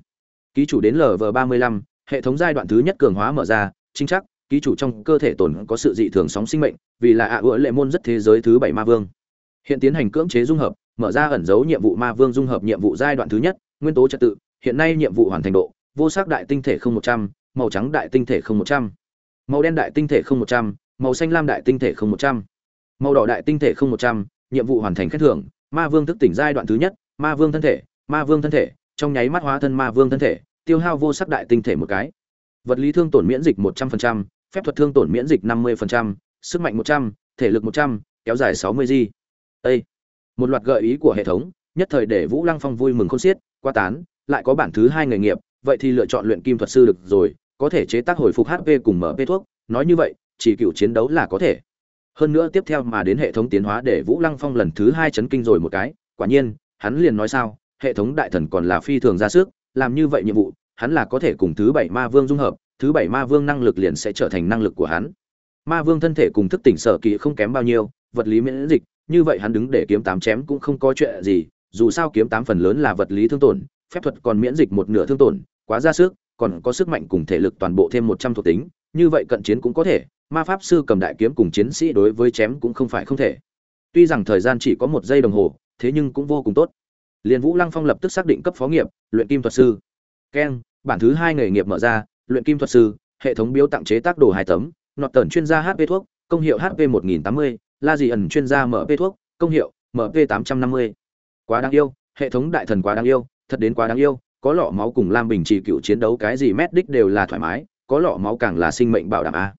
ký chủ đến lv ba mươi lăm hệ thống giai đoạn thứ nhất cường hóa mở ra, chính chắc, ký chủ trong cơ thể tồn có sự dị thường sóng sinh mệnh, vì là ạ à lệ môn rất thế giới thứ bảy ma vương. Hiện tiến hành cưỡng chế dung hợp, mở ra ẩn dấu nhiệm vụ ma vương dung hợp nhiệm vụ giai đoạn thứ nhất, nguyên tố trật tự, hiện nay nhiệm vụ hoàn thành độ, vô sắc đại tinh thể không một trăm, màu trắng đại tinh thể không một trăm, màu đen đại tinh thể không một trăm, màu xanh lam đại tinh thể không một trăm, màu đỏ đại tinh thể không một trăm, nhiệm vụ hoàn thành khen thưởng, ma vương thức tỉnh giai đoạn thứ nhất, ma vương thân thể, ma vương thân thể, trong nháy mắt hóa thân ma vương thân thể tiêu hao vô sắc đại tinh thể một cái. Vật lý thương tổn miễn dịch một trăm phần trăm, phép thuật thương tổn miễn dịch năm mươi phần trăm, sức mạnh một trăm, thể lực một trăm, kéo dài sáu mươi g. Ê! một loạt gợi ý của hệ thống, nhất thời để vũ lăng phong vui mừng khôn xiết, qua tán, lại có bản thứ hai nghề nghiệp, vậy thì lựa chọn luyện kim thuật sư được rồi, có thể chế tác hồi phục hp cùng mở mp thuốc, nói như vậy, chỉ cựu chiến đấu là có thể. Hơn nữa tiếp theo mà đến hệ thống tiến hóa để vũ lăng phong lần thứ hai chấn kinh rồi một cái, quả nhiên, hắn liền nói sao, hệ thống đại thần còn là phi thường ra sức, làm như vậy nhiệm vụ hắn là có thể cùng thứ bảy ma vương dung hợp, thứ bảy ma vương năng lực liền sẽ trở thành năng lực của hắn. Ma vương thân thể cùng thức tỉnh sở kỳ không kém bao nhiêu, vật lý miễn dịch, như vậy hắn đứng để kiếm tám chém cũng không có chuyện gì, dù sao kiếm tám phần lớn là vật lý thương tổn, phép thuật còn miễn dịch một nửa thương tổn, quá ra sức, còn có sức mạnh cùng thể lực toàn bộ thêm một trăm thuộc tính, như vậy cận chiến cũng có thể, ma pháp sư cầm đại kiếm cùng chiến sĩ đối với chém cũng không phải không thể. Tuy rằng thời gian chỉ có một giây đồng hồ, thế nhưng cũng vô cùng tốt. Liền vũ lăng phong lập tức xác định cấp phó nghiệp, luyện kim thuật sư. Keng bản thứ hai nghề nghiệp mở ra, luyện kim thuật sư, hệ thống biếu tặng chế tác đồ hai tấm, nọt tần chuyên gia hp thuốc, công hiệu hp một nghìn tám mươi, la dì ẩn chuyên gia mp thuốc, công hiệu mp tám trăm năm mươi. Quá đáng yêu, hệ thống đại thần quá đáng yêu, thật đến quá đáng yêu, có lọ máu cùng lam bình trị cựu chiến đấu cái gì mét đích đều là thoải mái, có lọ máu càng là sinh mệnh bảo đảm a.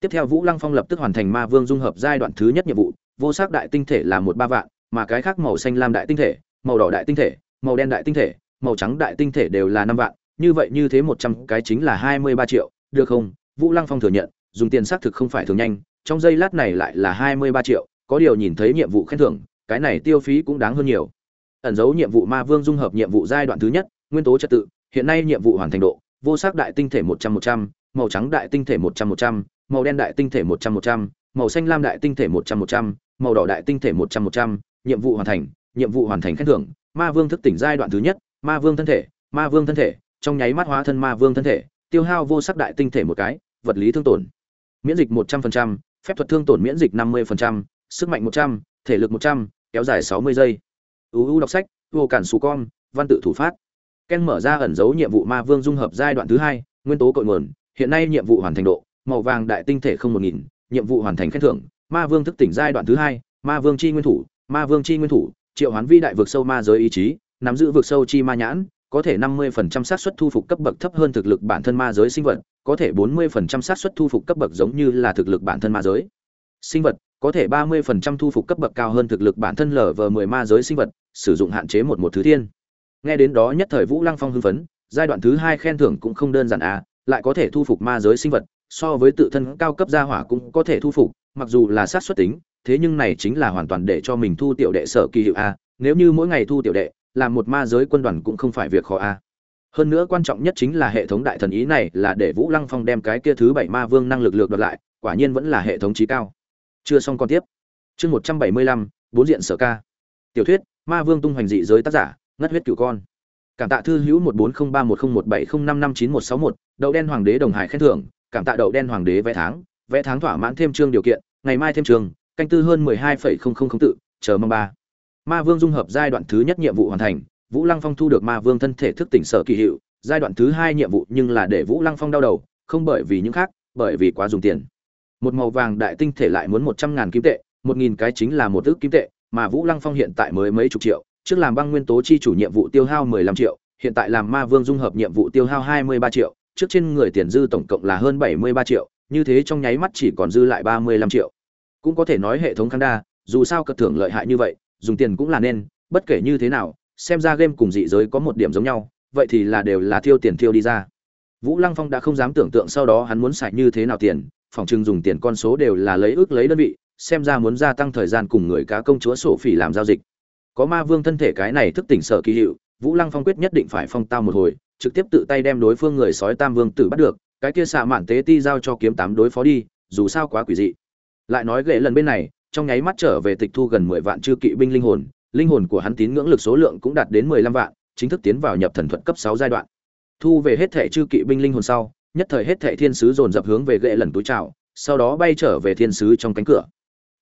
Tiếp theo vũ lăng phong lập tức hoàn thành ma vương dung hợp giai đoạn thứ nhất nhiệm vụ, vô sắc đại tinh thể là một ba vạn, mà cái khác màu xanh lam đại tinh thể, màu đỏ đại tinh thể, màu đen đại tinh thể, màu trắng đại tinh thể đều là năm vạn như vậy như thế một trăm cái chính là hai mươi ba triệu, được không? Vũ lăng phong thừa nhận, dùng tiền xác thực không phải thường nhanh, trong giây lát này lại là hai mươi ba triệu, có điều nhìn thấy nhiệm vụ khen thưởng, cái này tiêu phí cũng đáng hơn nhiều. Ẩn dấu nhiệm vụ ma vương dung hợp nhiệm vụ giai đoạn thứ nhất, nguyên tố trật tự, hiện nay nhiệm vụ hoàn thành độ, vô sắc đại tinh thể một trăm một trăm, màu trắng đại tinh thể một trăm một trăm, màu đen đại tinh thể một trăm một trăm, màu xanh lam đại tinh thể một trăm một trăm, màu đỏ đại tinh thể một trăm một trăm, nhiệm vụ hoàn thành, nhiệm vụ hoàn thành khen thưởng, ma vương thức tỉnh giai đoạn thứ nhất, ma vương thân thể, ma vương thân thể trong nháy mắt hóa thân ma vương thân thể, tiêu hao vô sắc đại tinh thể một cái, vật lý thương tổn. Miễn dịch một trăm phần trăm, phép thuật thương tổn miễn dịch năm mươi phần trăm, sức mạnh một trăm, thể lực một trăm, kéo dài sáu mươi giây. Uu đọc sách, vô cản xù con, văn tự thủ phát. Ken mở ra ẩn dấu nhiệm vụ ma vương dung hợp giai đoạn thứ hai, nguyên tố cội nguồn. Hiện nay nhiệm vụ hoàn thành độ, màu vàng đại tinh thể không một nghìn, nhiệm vụ hoàn thành khen thưởng. Ma vương thức tỉnh giai đoạn thứ hai, ma vương chi nguyên thủ, ma vương chi nguyên thủ, triệu hoán vi đại vực sâu ma giới ý chí, nắm giữ vực sâu chi ma nhãn có thể 50% xác suất thu phục cấp bậc thấp hơn thực lực bản thân ma giới sinh vật, có thể 40% xác suất thu phục cấp bậc giống như là thực lực bản thân ma giới. Sinh vật, có thể 30% thu phục cấp bậc cao hơn thực lực bản thân lở vờ 10 ma giới sinh vật, sử dụng hạn chế một một thứ thiên. Nghe đến đó nhất thời Vũ Lăng Phong hưng phấn, giai đoạn thứ hai khen thưởng cũng không đơn giản à, lại có thể thu phục ma giới sinh vật, so với tự thân cao cấp gia hỏa cũng có thể thu phục, mặc dù là sát suất tính, thế nhưng này chính là hoàn toàn để cho mình thu tiểu đệ sở kỳ hiệu a, nếu như mỗi ngày thu tiểu đệ, làm một ma giới quân đoàn cũng không phải việc khó a. Hơn nữa quan trọng nhất chính là hệ thống đại thần ý này là để Vũ Lăng Phong đem cái kia thứ bảy ma vương năng lực lược đoạt lại, quả nhiên vẫn là hệ thống trí cao. Chưa xong con tiếp. Chương một trăm bảy mươi lăm bốn diện sở ca. Tiểu thuyết, Ma Vương tung hoành dị giới tác giả, ngất huyết cửu con. Cảm tạ thư hữu một bốn không ba một không một bảy không năm năm chín một sáu một, đậu đen hoàng đế đồng hải khen thưởng, cảm tạ đậu đen hoàng đế vẽ tháng, vẽ tháng thỏa mãn thêm chương điều kiện, ngày mai thêm trường, canh tư hơn mười hai phẩy không không không tự, chờ mong ba. Ma Vương dung hợp giai đoạn thứ nhất nhiệm vụ hoàn thành, Vũ Lăng Phong thu được Ma Vương thân thể thức tỉnh sở kỳ hiệu, giai đoạn thứ hai nhiệm vụ nhưng là để Vũ Lăng Phong đau đầu, không bởi vì những khác, bởi vì quá dùng tiền. Một màu vàng đại tinh thể lại muốn một trăm ngàn kim tệ, một nghìn cái chính là một ước kim tệ, mà Vũ Lăng Phong hiện tại mới mấy chục triệu, trước làm băng nguyên tố chi chủ nhiệm vụ tiêu hao mười lăm triệu, hiện tại làm Ma Vương dung hợp nhiệm vụ tiêu hao hai mươi ba triệu, trước trên người tiền dư tổng cộng là hơn bảy mươi ba triệu, như thế trong nháy mắt chỉ còn dư lại ba mươi lăm triệu. Cũng có thể nói hệ thống khăn đa, dù sao cật thưởng lợi hại như vậy, dùng tiền cũng là nên, bất kể như thế nào, xem ra game cùng dị giới có một điểm giống nhau, vậy thì là đều là tiêu tiền tiêu đi ra. Vũ Lăng Phong đã không dám tưởng tượng sau đó hắn muốn xài như thế nào tiền, phòng trưng dùng tiền con số đều là lấy ước lấy đơn vị, xem ra muốn gia tăng thời gian cùng người cá công chúa sổ phỉ làm giao dịch. Có ma vương thân thể cái này thức tỉnh sở kỳ hiệu, Vũ Lăng Phong quyết nhất định phải phong tao một hồi, trực tiếp tự tay đem đối phương người sói Tam Vương tử bắt được, cái kia xạ mạn tế ti giao cho kiếm tám đối phó đi, dù sao quá quỷ dị. Lại nói ghệ lần bên này, trong nháy mắt trở về tịch thu gần mười vạn chư kỵ binh linh hồn, linh hồn của hắn tín ngưỡng lực số lượng cũng đạt đến mười lăm vạn, chính thức tiến vào nhập thần thuật cấp sáu giai đoạn. Thu về hết thể chư kỵ binh linh hồn sau, nhất thời hết thể thiên sứ dồn dập hướng về ghệ lần túi trào, sau đó bay trở về thiên sứ trong cánh cửa.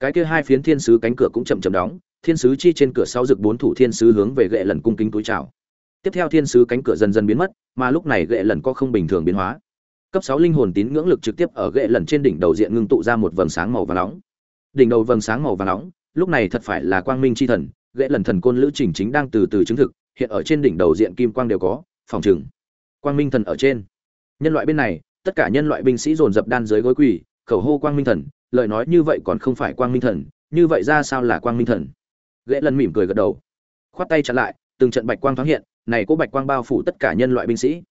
Cái kia hai phiến thiên sứ cánh cửa cũng chậm chậm đóng, thiên sứ chi trên cửa sau rực bốn thủ thiên sứ hướng về ghệ lần cung kính túi trào. tiếp theo thiên sứ cánh cửa dần dần biến mất mà lúc này gệ lần có không bình thường biến hóa cấp sáu linh hồn tín ngưỡng lực trực tiếp ở gệ lần trên đỉnh đầu diện ngưng tụ ra một vầng sáng màu vàng nóng đỉnh đầu vầng sáng màu vàng nóng, lúc này thật phải là quang minh chi thần gệ lần thần côn lữ trình chính đang từ từ chứng thực, hiện ở trên đỉnh đầu diện kim quang đều có, phòng trừng. Quang minh thần ở trên. Nhân loại bên này, tất cả nhân loại binh sĩ dồn dập đan dưới gối quỳ, khẩu hô quang minh thần, lời nói như vậy còn không phải quang minh thần, như vậy ra sao là quang minh thần? Ghệ lần mỉm cười gật đầu. Khoát tay chặn lại, từng trận bạch quang thoáng hiện, này có bạch quang bao phủ tất cả nhân loại binh sĩ.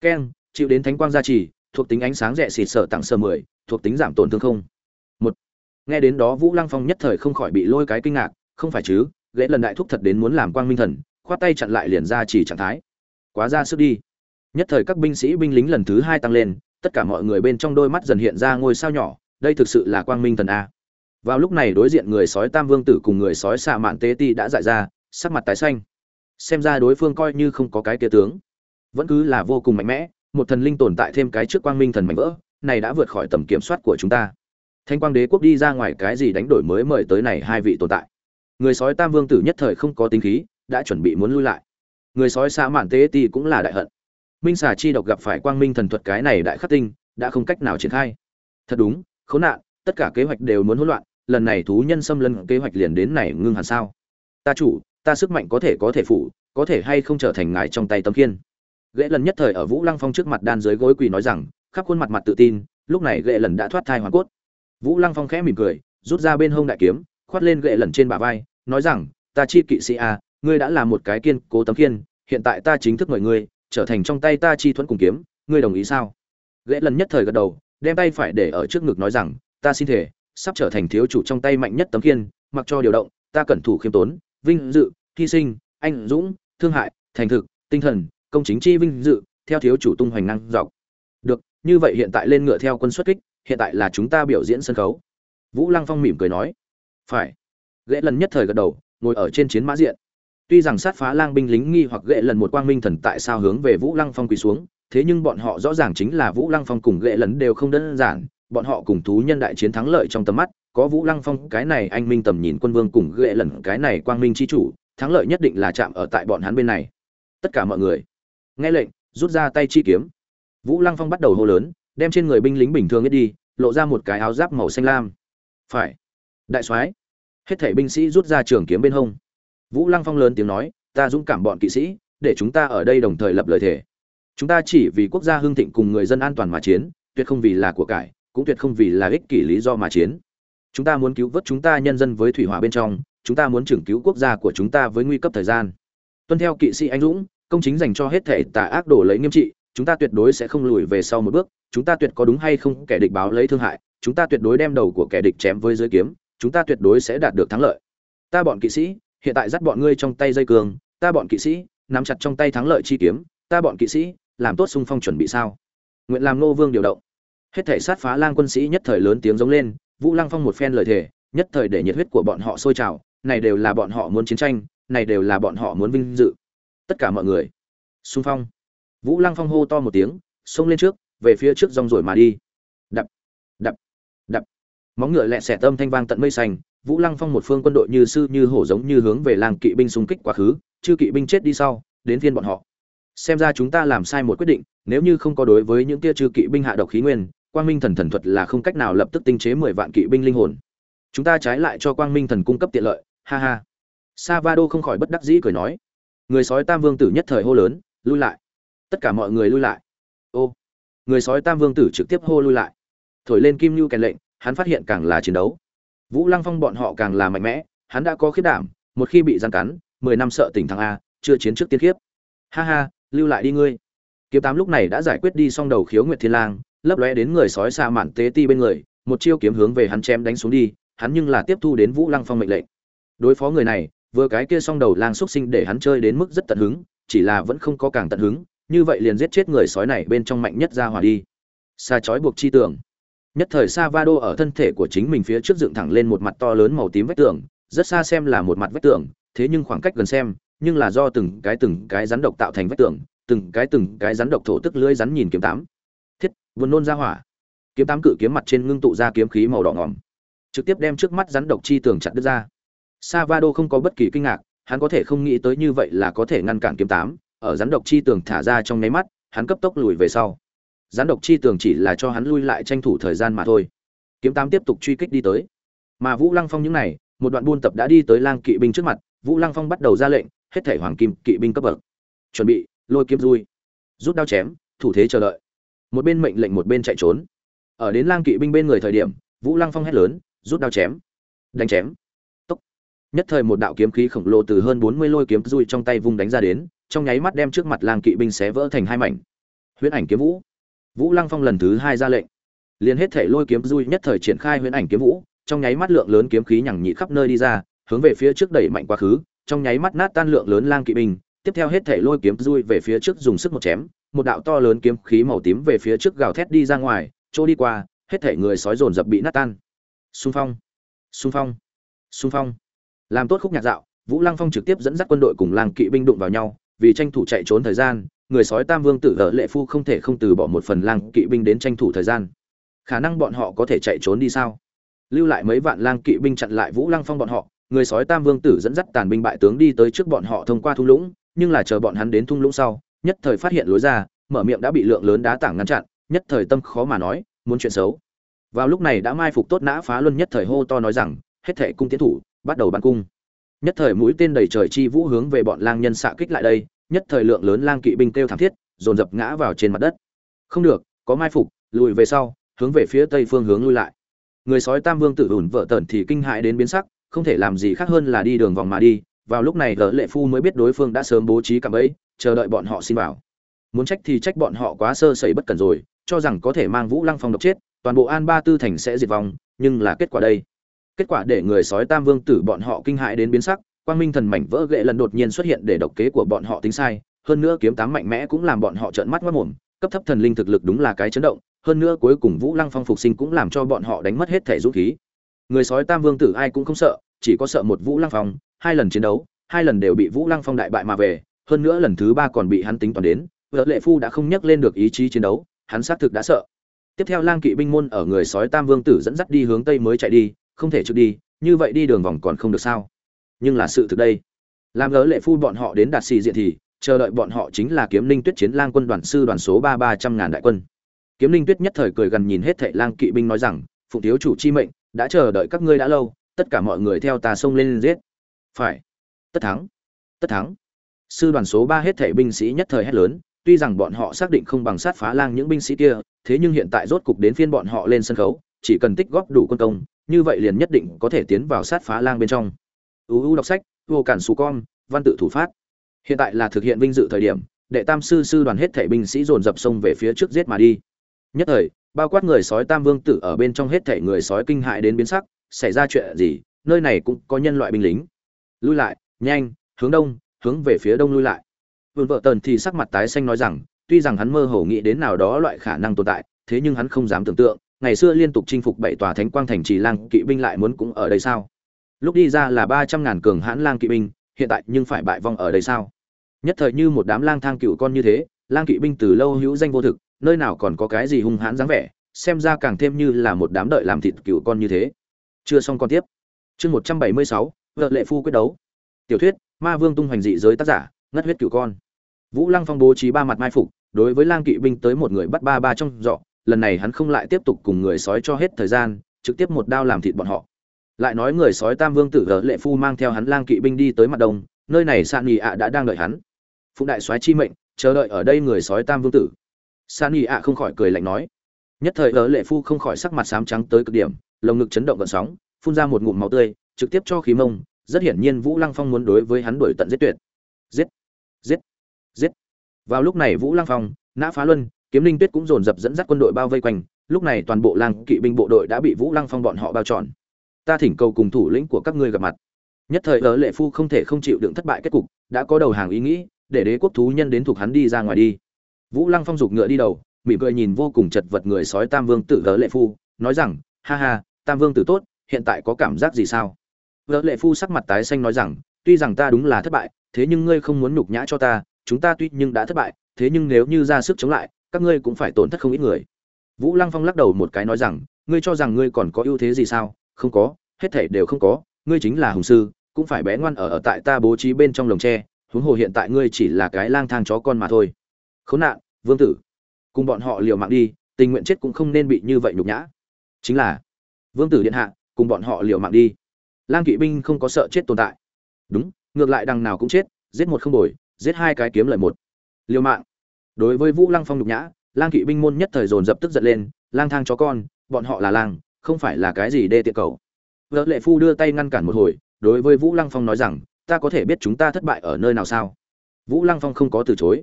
Keng, chịu đến thánh quang gia trì, thuộc tính ánh sáng rẻ xịt sở tặng sơ mười, thuộc tính giảm tổn thương không nghe đến đó vũ lăng phong nhất thời không khỏi bị lôi cái kinh ngạc, không phải chứ lễ lần đại thúc thật đến muốn làm quang minh thần, khoát tay chặn lại liền ra chỉ trạng thái. Quá ra sức đi. Nhất thời các binh sĩ binh lính lần thứ hai tăng lên, tất cả mọi người bên trong đôi mắt dần hiện ra ngôi sao nhỏ, đây thực sự là quang minh thần a. Vào lúc này đối diện người sói tam vương tử cùng người sói xạ mạn tế ti đã dại ra, sắc mặt tái xanh. Xem ra đối phương coi như không có cái kia tướng, vẫn cứ là vô cùng mạnh mẽ, một thần linh tồn tại thêm cái trước quang minh thần mạnh vỡ, này đã vượt khỏi tầm kiểm soát của chúng ta thanh quang đế quốc đi ra ngoài cái gì đánh đổi mới mời tới này hai vị tồn tại. Người sói tam vương tử nhất thời không có tính khí, đã chuẩn bị muốn lui lại. Người sói xa mạn tế ti cũng là đại hận. Minh xà chi độc gặp phải quang minh thần thuật cái này đại khắc tinh, đã không cách nào triển khai. Thật đúng, khốn nạn, tất cả kế hoạch đều muốn hỗn loạn, lần này thú nhân xâm lấn kế hoạch liền đến này ngưng hẳn sao? Ta chủ, ta sức mạnh có thể có thể phủ, có thể hay không trở thành ngài trong tay tấm kiên ghệ lần nhất thời ở vũ lăng phong trước mặt đan dưới gối quỳ nói rằng, khắp khuôn mặt mặt tự tin, lúc này ghệ lần đã thoát thai hoàn cốt vũ lăng phong khẽ mỉm cười, rút ra bên hông đại kiếm, khoát lên gậy lần trên bả vai, nói rằng, ta chi kỵ sĩ a ngươi đã là một cái kiên cố tấm kiên hiện tại ta chính thức mời ngươi, trở thành trong tay ta chi thuẫn cùng kiếm, ngươi đồng ý sao? Gậy lần nhất thời gật đầu, đem tay phải để ở trước ngực nói rằng, ta xin thể sắp trở thành thiếu chủ trong tay mạnh nhất tấm kiên mặc cho điều động, ta cẩn thủ khiêm tốn, vinh dự, hy sinh, anh dũng, thương hại, thành thực, tinh thần, công chính chi vinh dự, theo thiếu chủ tung hoành năng dọc. Được, như vậy hiện tại lên ngựa theo quân xuất kích hiện tại là chúng ta biểu diễn sân khấu. Vũ lăng phong mỉm cười nói. Phải. Ghệ lần nhất thời gật đầu, ngồi ở trên chiến mã diện. Tuy rằng sát phá lang binh lính nghi hoặc ghệ lần một quang minh thần tại sao hướng về vũ lăng phong quỳ xuống, thế nhưng bọn họ rõ ràng chính là vũ lăng phong cùng ghệ lần đều không đơn giản, bọn họ cùng thú nhân đại chiến thắng lợi trong tầm mắt, có vũ lăng phong, cái này anh minh tầm nhìn quân vương cùng ghệ lần, cái này quang minh chi chủ, thắng lợi nhất định là chạm ở tại bọn hắn bên này. Tất cả mọi người, nghe lệnh, rút ra tay chi kiếm. Vũ lăng phong bắt đầu hô lớn đem trên người binh lính bình thường nhất đi, lộ ra một cái áo giáp màu xanh lam. Phải. Đại soái. Hết thảy binh sĩ rút ra trường kiếm bên hông. Vũ lăng phong lớn tiếng nói, ta dũng cảm bọn kỵ sĩ, để chúng ta ở đây đồng thời lập lời thề. Chúng ta chỉ vì quốc gia hưng thịnh cùng người dân an toàn mà chiến, tuyệt không vì là của cải, cũng tuyệt không vì là ích kỷ lý do mà chiến. Chúng ta muốn cứu vớt chúng ta nhân dân với thủy hỏa bên trong, chúng ta muốn trưởng cứu quốc gia của chúng ta với nguy cấp thời gian. Tuân theo kỵ sĩ anh dũng, công chính dành cho hết thể tà ác đổ lấy nghiêm trị, chúng ta tuyệt đối sẽ không lùi về sau một bước chúng ta tuyệt có đúng hay không, kẻ địch báo lấy thương hại, chúng ta tuyệt đối đem đầu của kẻ địch chém với dưới kiếm, chúng ta tuyệt đối sẽ đạt được thắng lợi. Ta bọn kỵ sĩ, hiện tại dắt bọn ngươi trong tay dây cường ta bọn kỵ sĩ, nắm chặt trong tay thắng lợi chi kiếm, ta bọn kỵ sĩ, làm tốt xung phong chuẩn bị sao? Nguyện làm nô vương điều động. Hết thể sát phá lang quân sĩ nhất thời lớn tiếng giống lên, vũ lăng phong một phen lời thề, nhất thời để nhiệt huyết của bọn họ sôi trào, này đều là bọn họ muốn chiến tranh, này đều là bọn họ muốn vinh dự. Tất cả mọi người, xung phong. Vũ lăng phong hô to một tiếng, xông lên trước về phía trước rong rồi mà đi. Đập đập đập. Móng ngựa lẹ xẻ tâm thanh vang tận mây xanh, vũ lăng phong một phương quân đội như sư như hổ giống như hướng về làng kỵ binh xung kích quá khứ, chư kỵ binh chết đi sau, đến phiên bọn họ. Xem ra chúng ta làm sai một quyết định, nếu như không có đối với những tia chư kỵ binh hạ độc khí nguyên, quang minh thần thần thuật là không cách nào lập tức tinh chế mười vạn kỵ binh linh hồn. Chúng ta trái lại cho quang minh thần cung cấp tiện lợi, ha ha. Savado không khỏi bất đắc dĩ cười nói. Người sói tam vương tử nhất thời hô lớn, lui lại. Tất cả mọi người lui lại người sói tam vương tử trực tiếp hô lui lại. Thổi lên kim lưu kèn lệnh, hắn phát hiện càng là chiến đấu. Vũ lăng phong bọn họ càng là mạnh mẽ, hắn đã có khiết đảm, một khi bị gian cắn, mười năm sợ tỉnh thăng a, chưa chiến trước tiên khiếp. Ha ha, lưu lại đi ngươi. Kiếm tám lúc này đã giải quyết đi xong đầu khiếu nguyệt thiên lang, lấp lóe đến người sói xa mạn tế ti bên người, một chiêu kiếm hướng về hắn chém đánh xuống đi, hắn nhưng là tiếp thu đến vũ lăng phong mệnh lệnh. Đối phó người này, vừa cái kia xong đầu lang xuất sinh để hắn chơi đến mức rất tận hứng, chỉ là vẫn không có càng tận hứng như vậy liền giết chết người sói này bên trong mạnh nhất ra hỏa đi. Xa chói buộc chi tường. Nhất thời sa vado ở thân thể của chính mình phía trước dựng thẳng lên một mặt to lớn màu tím vách tường, rất xa xem là một mặt vách tường, thế nhưng khoảng cách gần xem, nhưng là do từng cái từng cái rắn độc tạo thành vách tường, từng cái từng cái rắn độc thổ tức lưỡi rắn nhìn kiếm tám. Thiết vườn nôn ra hỏa. Kiếm tám cự kiếm mặt trên ngưng tụ ra kiếm khí màu đỏ ngỏm. Trực tiếp đem trước mắt rắn độc chi tường chặt đứt ra. Savado không có bất kỳ kinh ngạc, hắn có thể không nghĩ tới như vậy là có thể ngăn cản kiếm tám ở rắn độc chi tường thả ra trong nháy mắt, hắn cấp tốc lùi về sau. Rắn độc chi tường chỉ là cho hắn lui lại tranh thủ thời gian mà thôi. Kiếm tám tiếp tục truy kích đi tới. Mà vũ lăng phong những này, một đoạn buôn tập đã đi tới lang kỵ binh trước mặt, vũ lăng phong bắt đầu ra lệnh, hết thể hoàng kim kỵ binh cấp bậc. Chuẩn bị, lôi kiếm rui. Rút đao chém, thủ thế chờ đợi. Một bên mệnh lệnh một bên chạy trốn. Ở đến lang kỵ binh bên người thời điểm, vũ lăng phong hét lớn, rút đao chém. Đánh chém. Tốc. Nhất thời một đạo kiếm khí khổng lồ từ hơn bốn mươi lôi kiếm rui trong tay vung đánh ra đến trong nháy mắt đem trước mặt lang kỵ binh xé vỡ thành hai mảnh. Huyễn ảnh kiếm vũ. Vũ lăng phong lần thứ hai ra lệnh. Liền hết thể lôi kiếm duy nhất thời triển khai huyễn ảnh kiếm vũ, trong nháy mắt lượng lớn kiếm khí nhằng nhị khắp nơi đi ra, hướng về phía trước đẩy mạnh quá khứ, trong nháy mắt nát tan lượng lớn lang kỵ binh, tiếp theo hết thể lôi kiếm duy về phía trước dùng sức một chém, một đạo to lớn kiếm khí màu tím về phía trước gào thét đi ra ngoài, chỗ đi qua, hết thể người sói dồn dập bị nát tan. Xung phong xung phong xung phong. Làm tốt khúc nhạc dạo, vũ lăng phong trực tiếp dẫn dắt quân đội cùng làng kỵ binh đụng vào nhau vì tranh thủ chạy trốn thời gian, người sói tam vương tử ở lệ phu không thể không từ bỏ một phần lang kỵ binh đến tranh thủ thời gian. Khả năng bọn họ có thể chạy trốn đi sao? Lưu lại mấy vạn lang kỵ binh chặn lại vũ lăng phong bọn họ, người sói tam vương tử dẫn dắt tàn binh bại tướng đi tới trước bọn họ thông qua thung lũng, nhưng là chờ bọn hắn đến thung lũng sau, nhất thời phát hiện lối ra, mở miệng đã bị lượng lớn đá tảng ngăn chặn, nhất thời tâm khó mà nói, muốn chuyện xấu. Vào lúc này đã mai phục tốt nã phá luân nhất thời hô to nói rằng, hết thệ cung tiến thủ, bắt đầu bắn cung nhất thời mũi tên đầy trời chi vũ hướng về bọn lang nhân xạ kích lại đây, nhất thời lượng lớn lang kỵ binh kêu thảm thiết, dồn dập ngã vào trên mặt đất. Không được, có mai phục, lùi về sau, hướng về phía tây phương hướng lui lại. Người sói tam vương tử ủn vợ tần thì kinh hại đến biến sắc, không thể làm gì khác hơn là đi đường vòng mà đi, vào lúc này lỡ lệ phu mới biết đối phương đã sớm bố trí cạm bẫy, chờ đợi bọn họ xin vào. Muốn trách thì trách bọn họ quá sơ sẩy bất cần rồi, cho rằng có thể mang vũ lăng phong độc chết, toàn bộ an ba tư thành sẽ diệt vong, nhưng là kết quả đây? Kết quả để người sói tam vương tử bọn họ kinh hại đến biến sắc, quang minh thần mảnh vỡ gệ lần đột nhiên xuất hiện để độc kế của bọn họ tính sai, hơn nữa kiếm tám mạnh mẽ cũng làm bọn họ trợn mắt mất mồm, cấp thấp thần linh thực lực đúng là cái chấn động, hơn nữa cuối cùng vũ lăng phong phục sinh cũng làm cho bọn họ đánh mất hết thể dũng khí. Người sói tam vương tử ai cũng không sợ, chỉ có sợ một vũ lăng phong, hai lần chiến đấu, hai lần đều bị vũ lăng phong đại bại mà về, hơn nữa lần thứ ba còn bị hắn tính toán đến, vợ lệ phu đã không nhắc lên được ý chí chiến đấu, hắn xác thực đã sợ. Tiếp theo lang kỵ binh môn ở người sói tam vương tử dẫn dắt đi hướng tây mới chạy đi không thể trực đi, như vậy đi đường vòng còn không được sao? Nhưng là sự thực đây. Làm lỡ lệ phu bọn họ đến đạt xì diện thì, chờ đợi bọn họ chính là kiếm linh tuyết chiến lang quân đoàn sư đoàn số ba ba trăm ngàn đại quân. Kiếm linh tuyết nhất thời cười gần nhìn hết thệ lang kỵ binh nói rằng, phụng thiếu chủ chi mệnh, đã chờ đợi các ngươi đã lâu, tất cả mọi người theo ta xông lên giết. Phải. Tất thắng. Tất thắng. Sư đoàn số ba hết thảy binh sĩ nhất thời hét lớn, tuy rằng bọn họ xác định không bằng sát phá lang những binh sĩ kia, thế nhưng hiện tại rốt cục đến phiên bọn họ lên sân khấu, chỉ cần tích góp đủ quân công như vậy liền nhất định có thể tiến vào sát phá lang bên trong. Uu đọc sách, vô cản xù con, văn tự thủ phát. Hiện tại là thực hiện vinh dự thời điểm, đệ tam sư sư đoàn hết thể binh sĩ dồn dập sông về phía trước giết mà đi. Nhất thời, bao quát người sói tam vương tử ở bên trong hết thể người sói kinh hại đến biến sắc, xảy ra chuyện gì, nơi này cũng có nhân loại binh lính. Lui lại, nhanh, hướng đông, hướng về phía đông lui lại. Vườn vợ tần thì sắc mặt tái xanh nói rằng, tuy rằng hắn mơ hồ nghĩ đến nào đó loại khả năng tồn tại, thế nhưng hắn không dám tưởng tượng ngày xưa liên tục chinh phục bảy tòa thánh quang thành trì lang kỵ binh lại muốn cũng ở đây sao? Lúc đi ra là ba trăm ngàn cường hãn lang kỵ binh, hiện tại nhưng phải bại vong ở đây sao? Nhất thời như một đám lang thang cựu con như thế, lang kỵ binh từ lâu hữu danh vô thực, nơi nào còn có cái gì hung hãn dáng vẻ, xem ra càng thêm như là một đám đợi làm thịt cựu con như thế. Chưa xong con tiếp. Chương một trăm bảy mươi sáu, vợ lệ phu quyết đấu. Tiểu thuyết, ma vương tung hoành dị giới tác giả, ngất huyết cựu con. Vũ lăng phong bố trí ba mặt mai phục, đối với lang kỵ binh tới một người bắt ba ba trong dọ lần này hắn không lại tiếp tục cùng người sói cho hết thời gian, trực tiếp một đao làm thịt bọn họ. Lại nói người sói tam vương tử gỡ lệ phu mang theo hắn lang kỵ binh đi tới mặt đông, nơi này san Nghị ạ đã đang đợi hắn. Phụng đại soái chi mệnh, chờ đợi ở đây người sói tam vương tử. San Nghị ạ không khỏi cười lạnh nói. Nhất thời gỡ lệ phu không khỏi sắc mặt xám trắng tới cực điểm, lồng ngực chấn động gợn sóng, phun ra một ngụm máu tươi, trực tiếp cho khí mông, rất hiển nhiên vũ lăng phong muốn đối với hắn đuổi tận giết tuyệt. Giết! Giết! Giết! Vào lúc này vũ lăng phong, nã phá luân kiếm linh tuyết cũng dồn dập dẫn dắt quân đội bao vây quanh, lúc này toàn bộ lang kỵ binh bộ đội đã bị vũ lăng phong bọn họ bao trọn. Ta thỉnh cầu cùng thủ lĩnh của các ngươi gặp mặt. Nhất thời ở lệ phu không thể không chịu đựng thất bại kết cục, đã có đầu hàng ý nghĩ, để đế quốc thú nhân đến thuộc hắn đi ra ngoài đi. Vũ lăng phong giục ngựa đi đầu, mỉm cười nhìn vô cùng chật vật người sói tam vương tử gỡ lệ phu, nói rằng, ha ha, tam vương tử tốt, hiện tại có cảm giác gì sao? Gỡ lệ phu sắc mặt tái xanh nói rằng, tuy rằng ta đúng là thất bại, thế nhưng ngươi không muốn nhục nhã cho ta, chúng ta tuy nhưng đã thất bại, thế nhưng nếu như ra sức chống lại các ngươi cũng phải tổn thất không ít người. Vũ lăng phong lắc đầu một cái nói rằng, ngươi cho rằng ngươi còn có ưu thế gì sao? Không có, hết thể đều không có, ngươi chính là hùng sư, cũng phải bé ngoan ở ở tại ta bố trí bên trong lồng tre, huống hồ hiện tại ngươi chỉ là cái lang thang chó con mà thôi. Khốn nạn, vương tử. Cùng bọn họ liều mạng đi, tình nguyện chết cũng không nên bị như vậy nhục nhã. Chính là, vương tử điện hạ, cùng bọn họ liều mạng đi. Lang kỵ binh không có sợ chết tồn tại. Đúng, ngược lại đằng nào cũng chết, giết một không đổi, giết hai cái kiếm lợi một. Liều mạng đối với vũ lăng phong nhục nhã, lang kỵ binh môn nhất thời dồn dập tức giận lên, lang thang chó con, bọn họ là lang, không phải là cái gì đê tiện cầu. Vợ lệ phu đưa tay ngăn cản một hồi, đối với vũ lăng phong nói rằng, ta có thể biết chúng ta thất bại ở nơi nào sao? Vũ lăng phong không có từ chối,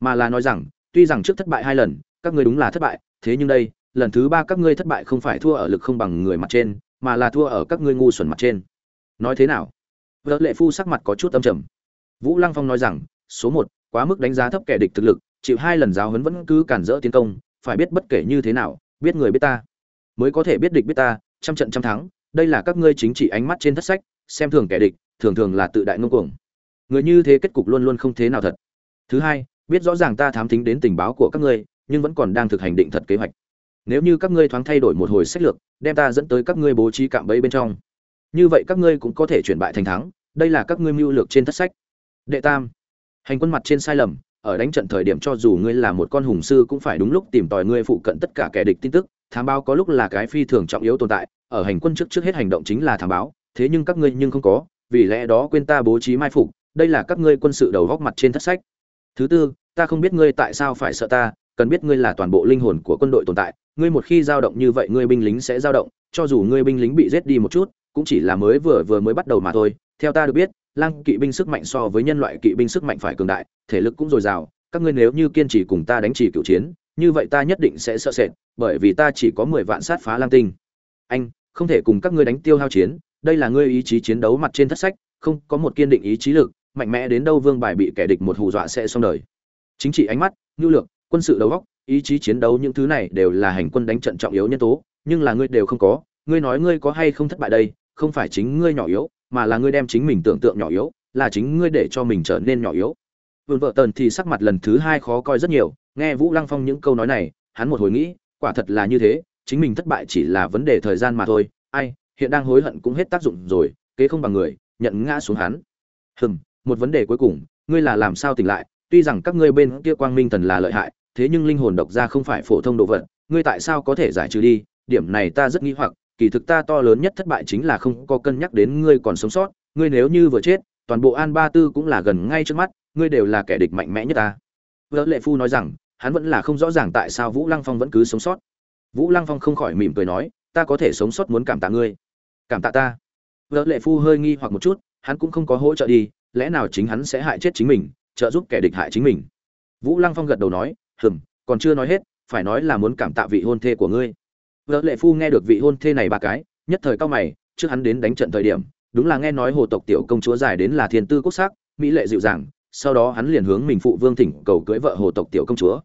mà là nói rằng, tuy rằng trước thất bại hai lần, các ngươi đúng là thất bại, thế nhưng đây, lần thứ ba các ngươi thất bại không phải thua ở lực không bằng người mặt trên, mà là thua ở các ngươi ngu xuẩn mặt trên. Nói thế nào? Vợ lệ phu sắc mặt có chút âm trầm. Vũ lăng phong nói rằng, số một, quá mức đánh giá thấp kẻ địch thực lực chịu hai lần giáo huấn vẫn cứ cản rỡ tiến công, phải biết bất kể như thế nào, biết người biết ta. Mới có thể biết địch biết ta, trăm trận trăm thắng, đây là các ngươi chính trị ánh mắt trên thất sách, xem thường kẻ địch, thường thường là tự đại ngông cuồng. Người như thế kết cục luôn luôn không thế nào thật. Thứ hai, biết rõ ràng ta thám thính đến tình báo của các ngươi, nhưng vẫn còn đang thực hành định thật kế hoạch. Nếu như các ngươi thoáng thay đổi một hồi sách lược, đem ta dẫn tới các ngươi bố trí cạm bẫy bên trong. Như vậy các ngươi cũng có thể chuyển bại thành thắng, đây là các ngươi mưu lược trên thất sách. Đệ tam, hành quân mặt trên sai lầm ở đánh trận thời điểm cho dù ngươi là một con hùng sư cũng phải đúng lúc tìm tòi ngươi phụ cận tất cả kẻ địch tin tức. Thám báo có lúc là cái phi thường trọng yếu tồn tại, ở hành quân trước trước hết hành động chính là thám báo, thế nhưng các ngươi nhưng không có, vì lẽ đó quên ta bố trí mai phục, đây là các ngươi quân sự đầu góc mặt trên thất sách. Thứ tư, ta không biết ngươi tại sao phải sợ ta, cần biết ngươi là toàn bộ linh hồn của quân đội tồn tại, ngươi một khi dao động như vậy ngươi binh lính sẽ dao động, cho dù ngươi binh lính bị giết đi một chút, cũng chỉ là mới vừa vừa mới bắt đầu mà thôi, theo ta được biết lang kỵ binh sức mạnh so với nhân loại kỵ binh sức mạnh phải cường đại, thể lực cũng dồi dào, các ngươi nếu như kiên trì cùng ta đánh trì cựu chiến, như vậy ta nhất định sẽ sợ sệt, bởi vì ta chỉ có mười vạn sát phá lang tinh. Anh, không thể cùng các ngươi đánh tiêu hao chiến, đây là ngươi ý chí chiến đấu mặt trên thất sách, không có một kiên định ý chí lực, mạnh mẽ đến đâu vương bài bị kẻ địch một hù dọa sẽ xong đời. Chính trị ánh mắt, nhu lược, quân sự đấu óc, ý chí chiến đấu những thứ này đều là hành quân đánh trận trọng yếu nhân tố, nhưng là ngươi đều không có, ngươi nói ngươi có hay không thất bại đây, không phải chính ngươi nhỏ yếu mà là ngươi đem chính mình tưởng tượng nhỏ yếu, là chính ngươi để cho mình trở nên nhỏ yếu. Vườn vợ tần thì sắc mặt lần thứ hai khó coi rất nhiều, nghe vũ lăng phong những câu nói này, hắn một hồi nghĩ, quả thật là như thế, chính mình thất bại chỉ là vấn đề thời gian mà thôi, ai, hiện đang hối hận cũng hết tác dụng rồi, kế không bằng người, nhận ngã xuống hắn. Hừm, một vấn đề cuối cùng, ngươi là làm sao tỉnh lại, tuy rằng các ngươi bên kia quang minh thần là lợi hại, thế nhưng linh hồn độc ra không phải phổ thông đồ vật, ngươi tại sao có thể giải trừ đi, điểm này ta rất nghi hoặc kỳ thực ta to lớn nhất thất bại chính là không có cân nhắc đến ngươi còn sống sót, ngươi nếu như vừa chết, toàn bộ an ba tư cũng là gần ngay trước mắt, ngươi đều là kẻ địch mạnh mẽ nhất ta. Vợ lệ phu nói rằng, hắn vẫn là không rõ ràng tại sao vũ lăng phong vẫn cứ sống sót. Vũ lăng phong không khỏi mỉm cười nói, ta có thể sống sót muốn cảm tạ ngươi. Cảm tạ ta. Vợ lệ phu hơi nghi hoặc một chút, hắn cũng không có hỗ trợ đi, lẽ nào chính hắn sẽ hại chết chính mình, trợ giúp kẻ địch hại chính mình? Vũ lăng phong gật đầu nói, hừm, còn chưa nói hết, phải nói là muốn cảm tạ vị hôn thê của ngươi vợ lệ phu nghe được vị hôn thê này ba cái, nhất thời cao mày, trước hắn đến đánh trận thời điểm, đúng là nghe nói hồ tộc tiểu công chúa dài đến là thiên tư quốc sắc, mỹ lệ dịu dàng, sau đó hắn liền hướng mình phụ vương thỉnh cầu cưới vợ hồ tộc tiểu công chúa.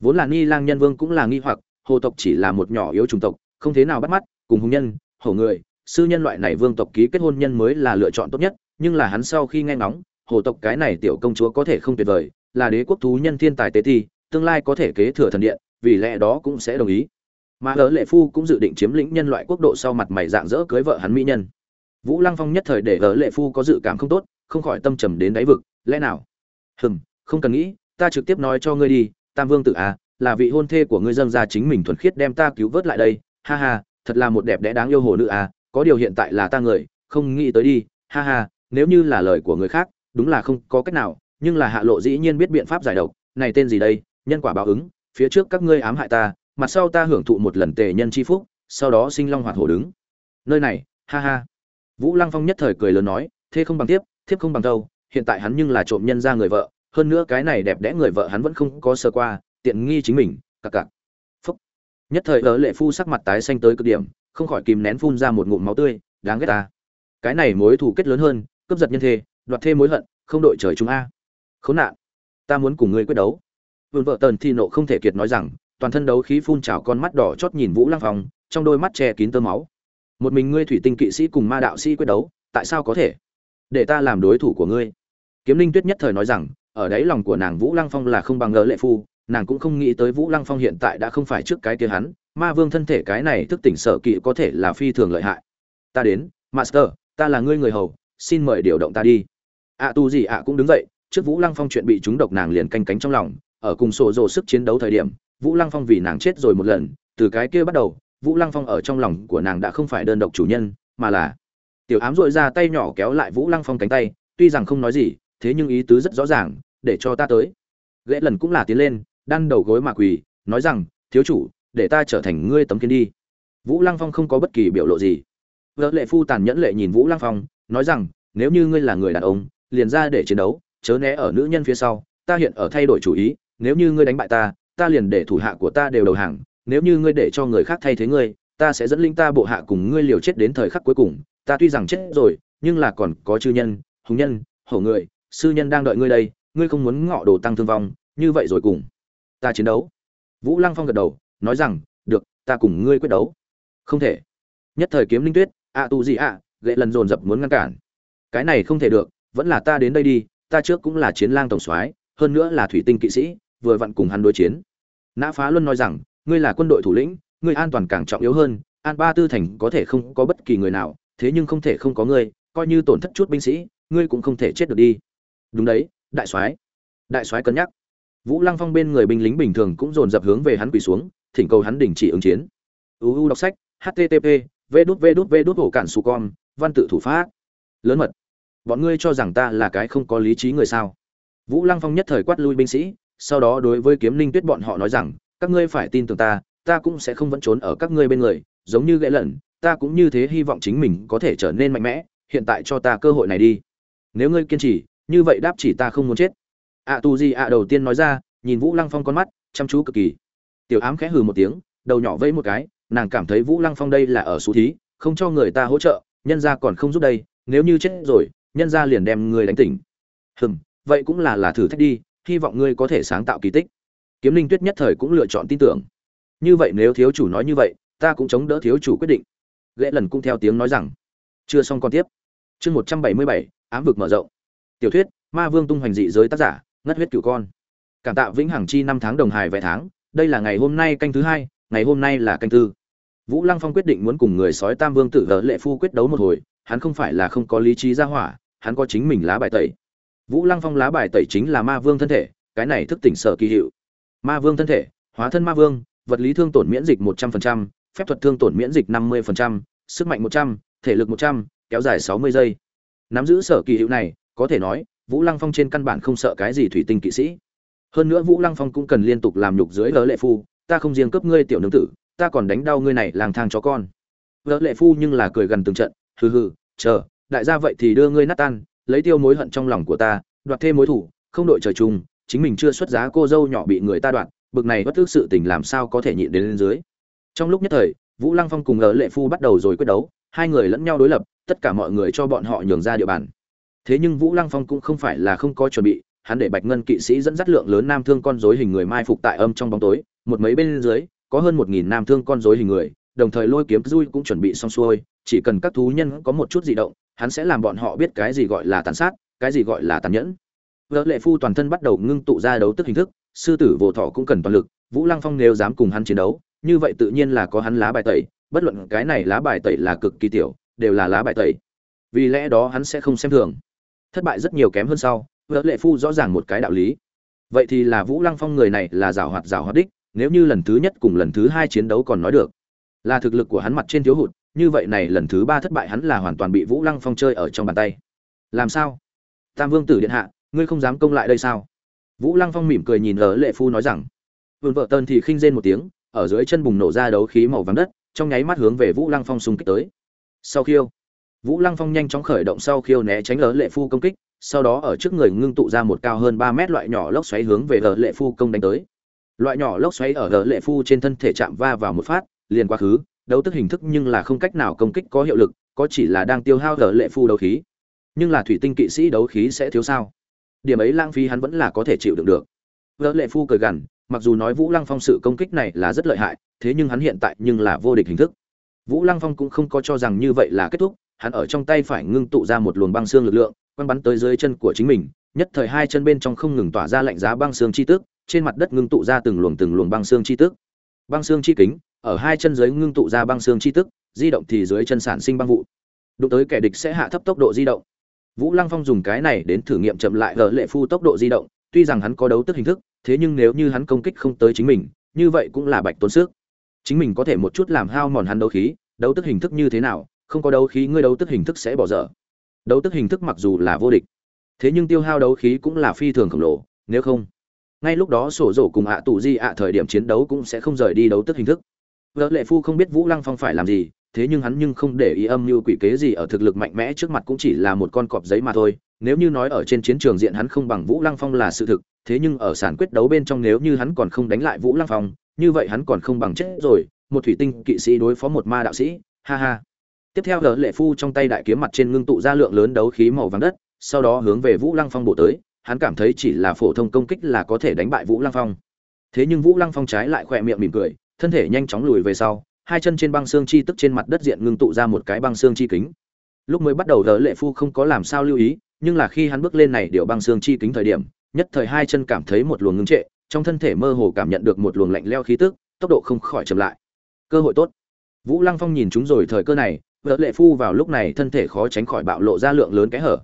Vốn là nghi lang nhân vương cũng là nghi hoặc, hồ tộc chỉ là một nhỏ yếu chủng tộc, không thế nào bắt mắt, cùng hùng nhân, hổ người, sư nhân loại này vương tộc ký kết hôn nhân mới là lựa chọn tốt nhất, nhưng là hắn sau khi nghe ngóng, hồ tộc cái này tiểu công chúa có thể không tuyệt vời, là đế quốc thú nhân thiên tài tế thi tương lai có thể kế thừa thần điện, vì lẽ đó cũng sẽ đồng ý mà hớ lệ phu cũng dự định chiếm lĩnh nhân loại quốc độ sau mặt mày dạng dỡ cưới vợ hắn mỹ nhân. Vũ lăng phong nhất thời để hớ lệ phu có dự cảm không tốt, không khỏi tâm trầm đến đáy vực, lẽ nào? Hừm, không cần nghĩ, ta trực tiếp nói cho ngươi đi, tam vương tử à là vị hôn thê của ngươi dâng ra chính mình thuần khiết đem ta cứu vớt lại đây, ha ha, thật là một đẹp đẽ đáng yêu hồ nữ à có điều hiện tại là ta người, không nghĩ tới đi, ha ha, nếu như là lời của người khác, đúng là không có cách nào, nhưng là hạ lộ dĩ nhiên biết biện pháp giải độc, này tên gì đây, nhân quả báo ứng, phía trước các ngươi ám hại ta mặt sau ta hưởng thụ một lần tề nhân chi phúc, sau đó sinh long hoạt hổ đứng. Nơi này, ha ha. Vũ lăng phong nhất thời cười lớn nói, thế không bằng tiếp, thiếp không bằng đâu, hiện tại hắn nhưng là trộm nhân ra người vợ, hơn nữa cái này đẹp đẽ người vợ hắn vẫn không có sơ qua, tiện nghi chính mình, cặc cặc. Phúc. Nhất thời ở lệ phu sắc mặt tái xanh tới cực điểm, không khỏi kìm nén phun ra một ngụm máu tươi, đáng ghét ta. Cái này mối thù kết lớn hơn, cướp giật nhân thê, đoạt thêm mối hận, không đội trời chúng a. Khốn nạn. Ta muốn cùng ngươi quyết đấu. Vườn vợ tần thi nộ không thể kiệt nói rằng toàn thân đấu khí phun trào con mắt đỏ chót nhìn vũ lăng phong, trong đôi mắt che kín tơ máu. Một mình ngươi thủy tinh kỵ sĩ cùng ma đạo sĩ quyết đấu, tại sao có thể? Để ta làm đối thủ của ngươi. Kiếm linh tuyết nhất thời nói rằng, ở đáy lòng của nàng vũ lăng phong là không bằng ngờ lệ phu, nàng cũng không nghĩ tới vũ lăng phong hiện tại đã không phải trước cái kia hắn. Ma vương thân thể cái này thức tỉnh sở kỵ có thể là phi thường lợi hại. Ta đến, master, ta là ngươi người hầu, xin mời điều động ta đi. Ạ tu gì ạ cũng đứng dậy, trước vũ lăng phong chuyện bị trúng độc nàng liền canh cánh trong lòng, ở cùng sổ rồ sức chiến đấu thời điểm vũ lăng phong vì nàng chết rồi một lần, từ cái kia bắt đầu, vũ lăng phong ở trong lòng của nàng đã không phải đơn độc chủ nhân, mà là tiểu ám dội ra tay nhỏ kéo lại vũ lăng phong cánh tay, tuy rằng không nói gì, thế nhưng ý tứ rất rõ ràng, để cho ta tới. Gã lần cũng là tiến lên, đan đầu gối mà quỳ, nói rằng, thiếu chủ, để ta trở thành ngươi tấm kiến đi. Vũ lăng phong không có bất kỳ biểu lộ gì. Vợ lệ phu tàn nhẫn lệ nhìn vũ lăng phong, nói rằng, nếu như ngươi là người đàn ông, liền ra để chiến đấu, chớ né ở nữ nhân phía sau, ta hiện ở thay đổi chủ ý, nếu như ngươi đánh bại ta ta liền để thủ hạ của ta đều đầu hàng nếu như ngươi để cho người khác thay thế ngươi ta sẽ dẫn linh ta bộ hạ cùng ngươi liều chết đến thời khắc cuối cùng. Ta tuy rằng chết rồi nhưng là còn có chư nhân hùng nhân hổ người sư nhân đang đợi ngươi đây ngươi không muốn ngọ đồ tăng thương vong như vậy rồi cùng. Ta chiến đấu. Vũ lăng phong gật đầu nói rằng được ta cùng ngươi quyết đấu. Không thể. Nhất thời kiếm linh tuyết ạ tu gì ạ à, lần dồn dập muốn ngăn cản. Cái này không thể được vẫn là ta đến đây đi ta trước cũng là chiến lang tổng soái hơn nữa là thủy tinh kỵ sĩ vừa vặn cùng hắn đối chiến. Nã phá luân nói rằng, ngươi là quân đội thủ lĩnh, ngươi an toàn càng trọng yếu hơn, an ba tư thành có thể không có bất kỳ người nào, thế nhưng không thể không có ngươi, coi như tổn thất chút binh sĩ, ngươi cũng không thể chết được đi. Đúng đấy, đại soái. Đại soái cân nhắc. Vũ lăng phong bên người binh lính bình thường cũng dồn dập hướng về hắn quỳ xuống, thỉnh cầu hắn đình chỉ ứng chiến. Uu đọc sách http v đút v đút v đút hổ cản su con, văn tự thủ pháp. Lớn mật. Bọn ngươi cho rằng ta là cái không có lý trí người sao? Vũ lăng phong nhất thời quát lui binh sĩ sau đó đối với kiếm linh tuyết bọn họ nói rằng, các ngươi phải tin tưởng ta ta cũng sẽ không vẫn trốn ở các ngươi bên người, giống như gãy lần ta cũng như thế hy vọng chính mình có thể trở nên mạnh mẽ, hiện tại cho ta cơ hội này đi. Nếu ngươi kiên trì, như vậy đáp chỉ ta không muốn chết. Ạ tu di ạ đầu tiên nói ra, nhìn vũ lăng phong con mắt, chăm chú cực kỳ. Tiểu ám khẽ hừ một tiếng, đầu nhỏ vẫy một cái, nàng cảm thấy vũ lăng phong đây là ở xú thí, không cho người ta hỗ trợ, nhân ra còn không giúp đây, nếu như chết rồi, nhân ra liền đem người đánh tỉnh. Hừm, vậy cũng là là thử thách đi hy vọng ngươi có thể sáng tạo kỳ tích. Kiếm linh tuyết nhất thời cũng lựa chọn tin tưởng. Như vậy nếu thiếu chủ nói như vậy, ta cũng chống đỡ thiếu chủ quyết định. Ghệ lần cũng theo tiếng nói rằng. Chưa xong còn tiếp. Chương một trăm bảy mươi bảy, ám vực mở rộng. Tiểu thuyết, ma vương tung hoành dị giới tác giả, ngất huyết cửu con. Cảm tạ vĩnh hằng chi năm tháng đồng hài vài tháng. Đây là ngày hôm nay canh thứ hai, ngày hôm nay là canh tư. Vũ lăng phong quyết định muốn cùng người sói tam vương tử gỡ lệ phu quyết đấu một hồi, hắn không phải là không có lý trí ra hỏa, hắn có chính mình lá bài tẩy vũ lăng phong lá bài tẩy chính là ma vương thân thể, cái này thức tỉnh sở kỳ hiệu. Ma vương thân thể, hóa thân ma vương, vật lý thương tổn miễn dịch một trăm phần trăm, phép thuật thương tổn miễn dịch năm mươi phần trăm, sức mạnh một trăm, thể lực một trăm, kéo dài sáu mươi giây. Nắm giữ sở kỳ hiệu này, có thể nói, vũ lăng phong trên căn bản không sợ cái gì thủy tinh kỵ sĩ. Hơn nữa vũ lăng phong cũng cần liên tục làm nhục dưới lỡ lệ phu, ta không riêng cướp ngươi tiểu nương tử, ta còn đánh đau ngươi này lang thang chó con. Vợ lệ phu nhưng là cười gần từng trận, hừ hừ, chờ, đại gia vậy thì đưa ngươi nát tan lấy tiêu mối hận trong lòng của ta, đoạt thêm mối thủ, không đội trời chung, chính mình chưa xuất giá cô dâu nhỏ bị người ta đoạt, bực này bất thức sự tình làm sao có thể nhịn đến lên dưới. Trong lúc nhất thời, vũ lăng phong cùng ở lệ phu bắt đầu rồi quyết đấu, hai người lẫn nhau đối lập, tất cả mọi người cho bọn họ nhường ra địa bàn. Thế nhưng vũ lăng phong cũng không phải là không có chuẩn bị, hắn để bạch ngân kỵ sĩ dẫn dắt lượng lớn nam thương con rối hình người mai phục tại âm trong bóng tối, một mấy bên dưới, có hơn một nghìn nam thương con rối hình người, đồng thời lôi kiếm dui cũng chuẩn bị xong xuôi, chỉ cần các thú nhân có một chút di động hắn sẽ làm bọn họ biết cái gì gọi là tàn sát, cái gì gọi là tàn nhẫn. Vợ lệ phu toàn thân bắt đầu ngưng tụ ra đấu tức hình thức, sư tử vỗ thọ cũng cần toàn lực, vũ lăng phong nếu dám cùng hắn chiến đấu, như vậy tự nhiên là có hắn lá bài tẩy, bất luận cái này lá bài tẩy là cực kỳ tiểu, đều là lá bài tẩy. Vì lẽ đó hắn sẽ không xem thường. Thất bại rất nhiều kém hơn sau, vợ lệ phu rõ ràng một cái đạo lý. Vậy thì là vũ lăng phong người này là rào hoạt rào hoạt đích, nếu như lần thứ nhất cùng lần thứ hai chiến đấu còn nói được, là thực lực của hắn mặt trên thiếu hụt như vậy này lần thứ ba thất bại hắn là hoàn toàn bị vũ lăng phong chơi ở trong bàn tay. Làm sao? Tam vương tử điện hạ, ngươi không dám công lại đây sao? Vũ lăng phong mỉm cười nhìn ở lệ phu nói rằng, vườn vợ tần thì khinh rên một tiếng, ở dưới chân bùng nổ ra đấu khí màu vàng đất, trong nháy mắt hướng về vũ lăng phong xung kích tới. Sau khiêu, vũ lăng phong nhanh chóng khởi động sau khiêu né tránh ở lệ phu công kích, sau đó ở trước người ngưng tụ ra một cao hơn ba mét loại nhỏ lốc xoáy hướng về ở lệ phu công đánh tới. Loại nhỏ lốc xoáy ở ở lệ phu trên thân thể chạm va vào một phát, liền quá khứ đấu tức hình thức nhưng là không cách nào công kích có hiệu lực, có chỉ là đang tiêu hao gở lệ phu đấu khí. Nhưng là thủy tinh kỵ sĩ đấu khí sẽ thiếu sao? Điểm ấy lãng phí hắn vẫn là có thể chịu đựng được. Gở lệ phu cười gằn, mặc dù nói vũ lăng phong sự công kích này là rất lợi hại, thế nhưng hắn hiện tại nhưng là vô địch hình thức. Vũ lăng phong cũng không có cho rằng như vậy là kết thúc, hắn ở trong tay phải ngưng tụ ra một luồng băng xương lực lượng, quăng bắn tới dưới chân của chính mình, nhất thời hai chân bên trong không ngừng tỏa ra lạnh giá băng xương chi tức, trên mặt đất ngưng tụ ra từng luồng từng luồng băng xương chi tức. Băng xương chi kính ở hai chân dưới ngưng tụ ra băng xương chi tức, di động thì dưới chân sản sinh băng vụ. Đụng tới kẻ địch sẽ hạ thấp tốc độ di động. Vũ lăng phong dùng cái này đến thử nghiệm chậm lại gỡ lệ phu tốc độ di động, tuy rằng hắn có đấu tức hình thức, thế nhưng nếu như hắn công kích không tới chính mình, như vậy cũng là bạch tốn sức. Chính mình có thể một chút làm hao mòn hắn đấu khí, đấu tức hình thức như thế nào, không có đấu khí ngươi đấu tức hình thức sẽ bỏ dở. Đấu tức hình thức mặc dù là vô địch, thế nhưng tiêu hao đấu khí cũng là phi thường khổng lồ, nếu không, ngay lúc đó sổ rổ cùng ạ tù di ạ thời điểm chiến đấu cũng sẽ không rời đi đấu tức hình thức vợ lệ phu không biết vũ lăng phong phải làm gì, thế nhưng hắn nhưng không để ý âm mưu quỷ kế gì ở thực lực mạnh mẽ trước mặt cũng chỉ là một con cọp giấy mà thôi. Nếu như nói ở trên chiến trường diện hắn không bằng vũ lăng phong là sự thực, thế nhưng ở sản quyết đấu bên trong nếu như hắn còn không đánh lại vũ lăng phong, như vậy hắn còn không bằng chết rồi, một thủy tinh kỵ sĩ đối phó một ma đạo sĩ, ha ha. Tiếp theo, gỡ lệ phu trong tay đại kiếm mặt trên ngưng tụ ra lượng lớn đấu khí màu vàng đất, sau đó hướng về vũ lăng phong bổ tới, hắn cảm thấy chỉ là phổ thông công kích là có thể đánh bại vũ lăng phong. Thế nhưng vũ lăng phong trái lại khỏe miệng mỉm cười thân thể nhanh chóng lùi về sau, hai chân trên băng xương chi tức trên mặt đất diện ngưng tụ ra một cái băng xương chi kính. Lúc mới bắt đầu đỡ lệ phu không có làm sao lưu ý, nhưng là khi hắn bước lên này điệu băng xương chi kính thời điểm, nhất thời hai chân cảm thấy một luồng ngưng trệ, trong thân thể mơ hồ cảm nhận được một luồng lạnh leo khí tức, tốc độ không khỏi chậm lại. Cơ hội tốt. Vũ lăng phong nhìn chúng rồi thời cơ này vợ lệ phu vào lúc này thân thể khó tránh khỏi bạo lộ ra lượng lớn cái hở.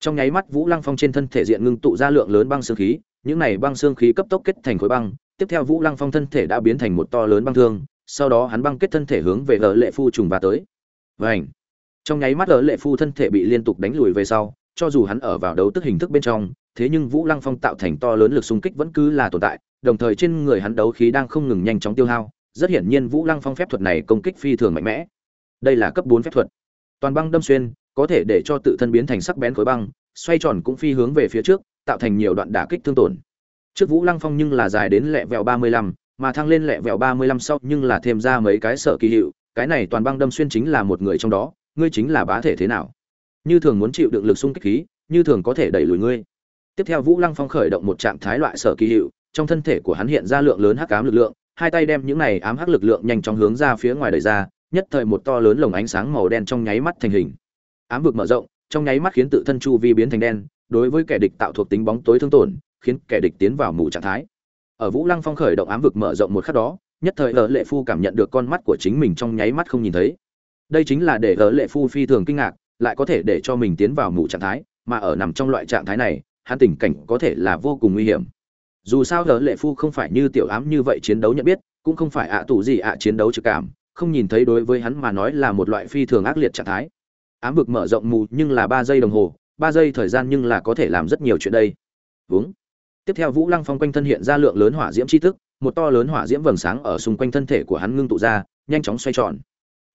Trong nháy mắt vũ lăng phong trên thân thể diện ngưng tụ ra lượng lớn băng xương khí, những này băng xương khí cấp tốc kết thành khối băng tiếp theo vũ lăng phong thân thể đã biến thành một to lớn băng thương, sau đó hắn băng kết thân thể hướng về gỡ lệ phu trùng và tới. Vảnh trong nháy mắt gỡ lệ phu thân thể bị liên tục đánh lùi về sau, cho dù hắn ở vào đấu tức hình thức bên trong, thế nhưng vũ lăng phong tạo thành to lớn lực xung kích vẫn cứ là tồn tại, đồng thời trên người hắn đấu khí đang không ngừng nhanh chóng tiêu hao, rất hiển nhiên vũ lăng phong phép thuật này công kích phi thường mạnh mẽ. Đây là cấp bốn phép thuật. Toàn băng đâm xuyên, có thể để cho tự thân biến thành sắc bén khối băng, xoay tròn cũng phi hướng về phía trước, tạo thành nhiều đoạn đả kích thương tổn trước vũ lăng phong nhưng là dài đến lẹ vẹo ba mươi lăm, mà thăng lên lẹ vẹo ba mươi lăm sau nhưng là thêm ra mấy cái sợ kỳ hiệu, cái này toàn băng đâm xuyên chính là một người trong đó, ngươi chính là bá thể thế nào? Như thường muốn chịu đựng lực xung kích khí, như thường có thể đẩy lùi ngươi. Tiếp theo vũ lăng phong khởi động một trạng thái loại sở kỳ hiệu, trong thân thể của hắn hiện ra lượng lớn hắc ám lực lượng, hai tay đem những này ám hắc lực lượng nhanh chóng hướng ra phía ngoài đời ra, nhất thời một to lớn lồng ánh sáng màu đen trong nháy mắt thành hình. Ám vực mở rộng, trong nháy mắt khiến tự thân chu vi biến thành đen, đối với kẻ địch tạo thuộc tính bóng tối thương tổn khiến kẻ địch tiến vào mù trạng thái. Ở vũ lăng phong khởi động ám vực mở rộng một khắc đó, nhất thời ở lệ phu cảm nhận được con mắt của chính mình trong nháy mắt không nhìn thấy. Đây chính là để ở lệ phu phi thường kinh ngạc, lại có thể để cho mình tiến vào mù trạng thái, mà ở nằm trong loại trạng thái này, hắn tình cảnh có thể là vô cùng nguy hiểm. Dù sao ở lệ phu không phải như tiểu ám như vậy chiến đấu nhận biết, cũng không phải ạ tù gì ạ chiến đấu trực cảm, không nhìn thấy đối với hắn mà nói là một loại phi thường ác liệt trạng thái. Ám vực mở rộng mù nhưng là ba giây đồng hồ, ba giây thời gian nhưng là có thể làm rất nhiều chuyện đây. Vướng tiếp theo vũ lăng phong quanh thân hiện ra lượng lớn hỏa diễm chi tức, một to lớn hỏa diễm vầng sáng ở xung quanh thân thể của hắn ngưng tụ ra, nhanh chóng xoay tròn.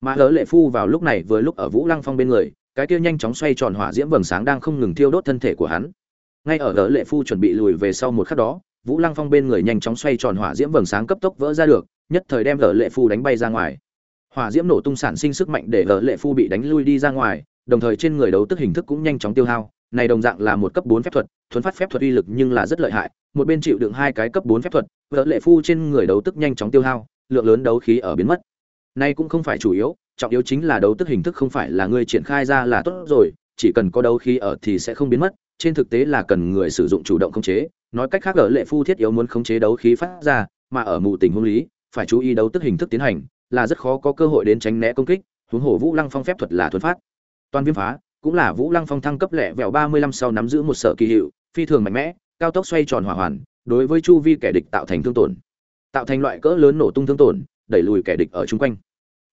Mà hớ lệ phu vào lúc này vừa lúc ở vũ lăng phong bên người, cái kia nhanh chóng xoay tròn hỏa diễm vầng sáng đang không ngừng thiêu đốt thân thể của hắn. Ngay ở hớ lệ phu chuẩn bị lùi về sau một khắc đó, vũ lăng phong bên người nhanh chóng xoay tròn hỏa diễm vầng sáng cấp tốc vỡ ra được, nhất thời đem hớ lệ phu đánh bay ra ngoài. Hỏa diễm nổ tung sản sinh sức mạnh để hớ lệ phu bị đánh lui đi ra ngoài, đồng thời trên người đấu tức hình thức cũng nhanh chóng tiêu hao này đồng dạng là một cấp bốn phép thuật, thuần phát phép thuật uy lực nhưng là rất lợi hại, một bên chịu đựng hai cái cấp bốn phép thuật, vợ lệ phu trên người đấu tức nhanh chóng tiêu hao, lượng lớn đấu khí ở biến mất. Nay cũng không phải chủ yếu, trọng yếu chính là đấu tức hình thức không phải là người triển khai ra là tốt rồi, chỉ cần có đấu khí ở thì sẽ không biến mất, trên thực tế là cần người sử dụng chủ động khống chế. Nói cách khác ở lệ phu thiết yếu muốn khống chế đấu khí phát ra, mà ở mù tình huống lý, phải chú ý đấu tức hình thức tiến hành, là rất khó có cơ hội đến tránh né công kích, huống hồ vũ lăng phong phép thuật là thuần phát. Toàn viêm phá cũng là vũ lăng phong thăng cấp lẹ vẹo ba mươi lăm sau nắm giữ một sở kỳ hiệu, phi thường mạnh mẽ, cao tốc xoay tròn hỏa hoàn, đối với chu vi kẻ địch tạo thành thương tổn, tạo thành loại cỡ lớn nổ tung thương tổn, đẩy lùi kẻ địch ở chung quanh.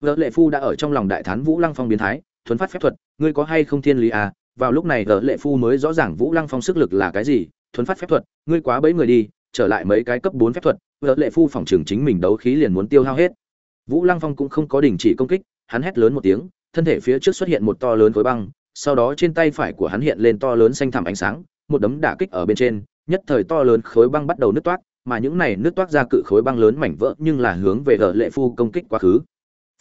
Vợ lệ phu đã ở trong lòng đại thán vũ lăng phong biến thái, thuấn phát phép thuật, ngươi có hay không thiên lý à? Vào lúc này vợ lệ phu mới rõ ràng vũ lăng phong sức lực là cái gì, thuấn phát phép thuật, ngươi quá bẫy người đi, trở lại mấy cái cấp bốn phép thuật. Vợ lệ phu phòng trường chính mình đấu khí liền muốn tiêu hao hết. Vũ lăng phong cũng không có đình chỉ công kích, hắn hét lớn một tiếng, thân thể phía trước xuất hiện một to lớn khối băng sau đó trên tay phải của hắn hiện lên to lớn xanh thẳm ánh sáng, một đấm đả kích ở bên trên, nhất thời to lớn khối băng bắt đầu nứt toát, mà những này nứt toát ra cự khối băng lớn mảnh vỡ nhưng là hướng về gờ lệ phu công kích quá khứ.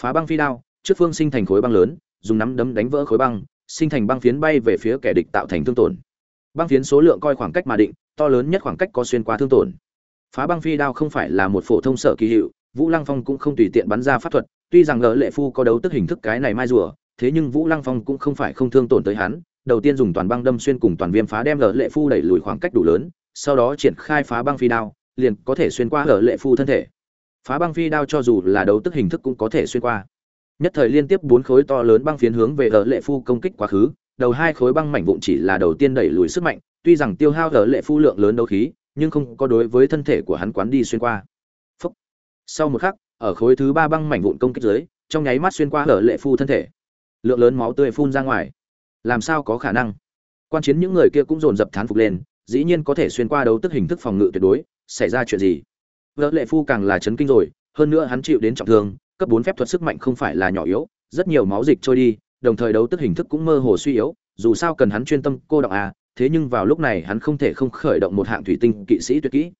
Phá băng phi đao, trước phương sinh thành khối băng lớn, dùng nắm đấm đánh vỡ khối băng, sinh thành băng phiến bay về phía kẻ địch tạo thành thương tổn. Băng phiến số lượng coi khoảng cách mà định, to lớn nhất khoảng cách có xuyên qua thương tổn. Phá băng phi đao không phải là một phổ thông sở kỳ hiệu, vũ lăng phong cũng không tùy tiện bắn ra pháp thuật, tuy rằng gờ lệ phu có đấu tức hình thức cái này mai rùa thế nhưng vũ lăng phong cũng không phải không thương tổn tới hắn, đầu tiên dùng toàn băng đâm xuyên cùng toàn viêm phá đem lở lệ phu đẩy lùi khoảng cách đủ lớn, sau đó triển khai phá băng phi đao, liền có thể xuyên qua lở lệ phu thân thể. Phá băng phi đao cho dù là đấu tức hình thức cũng có thể xuyên qua. Nhất thời liên tiếp bốn khối to lớn băng phiến hướng về lở lệ phu công kích quá khứ, đầu hai khối băng mảnh vụn chỉ là đầu tiên đẩy lùi sức mạnh, tuy rằng tiêu hao lở lệ phu lượng lớn đấu khí, nhưng không có đối với thân thể của hắn quán đi xuyên qua. Phúc. sau một khắc, ở khối thứ ba băng mảnh vụn công kích dưới, trong nháy mắt xuyên qua lở lệ phu thân thể lượng lớn máu tươi phun ra ngoài. Làm sao có khả năng? Quan chiến những người kia cũng dồn dập thán phục lên, dĩ nhiên có thể xuyên qua đấu tức hình thức phòng ngự tuyệt đối, xảy ra chuyện gì? Vợ lệ phu càng là chấn kinh rồi, hơn nữa hắn chịu đến trọng thương, cấp bốn phép thuật sức mạnh không phải là nhỏ yếu, rất nhiều máu dịch trôi đi, đồng thời đấu tức hình thức cũng mơ hồ suy yếu, dù sao cần hắn chuyên tâm cô động à thế nhưng vào lúc này hắn không thể không khởi động một hạng thủy tinh kỵ sĩ tuyệt kỹ.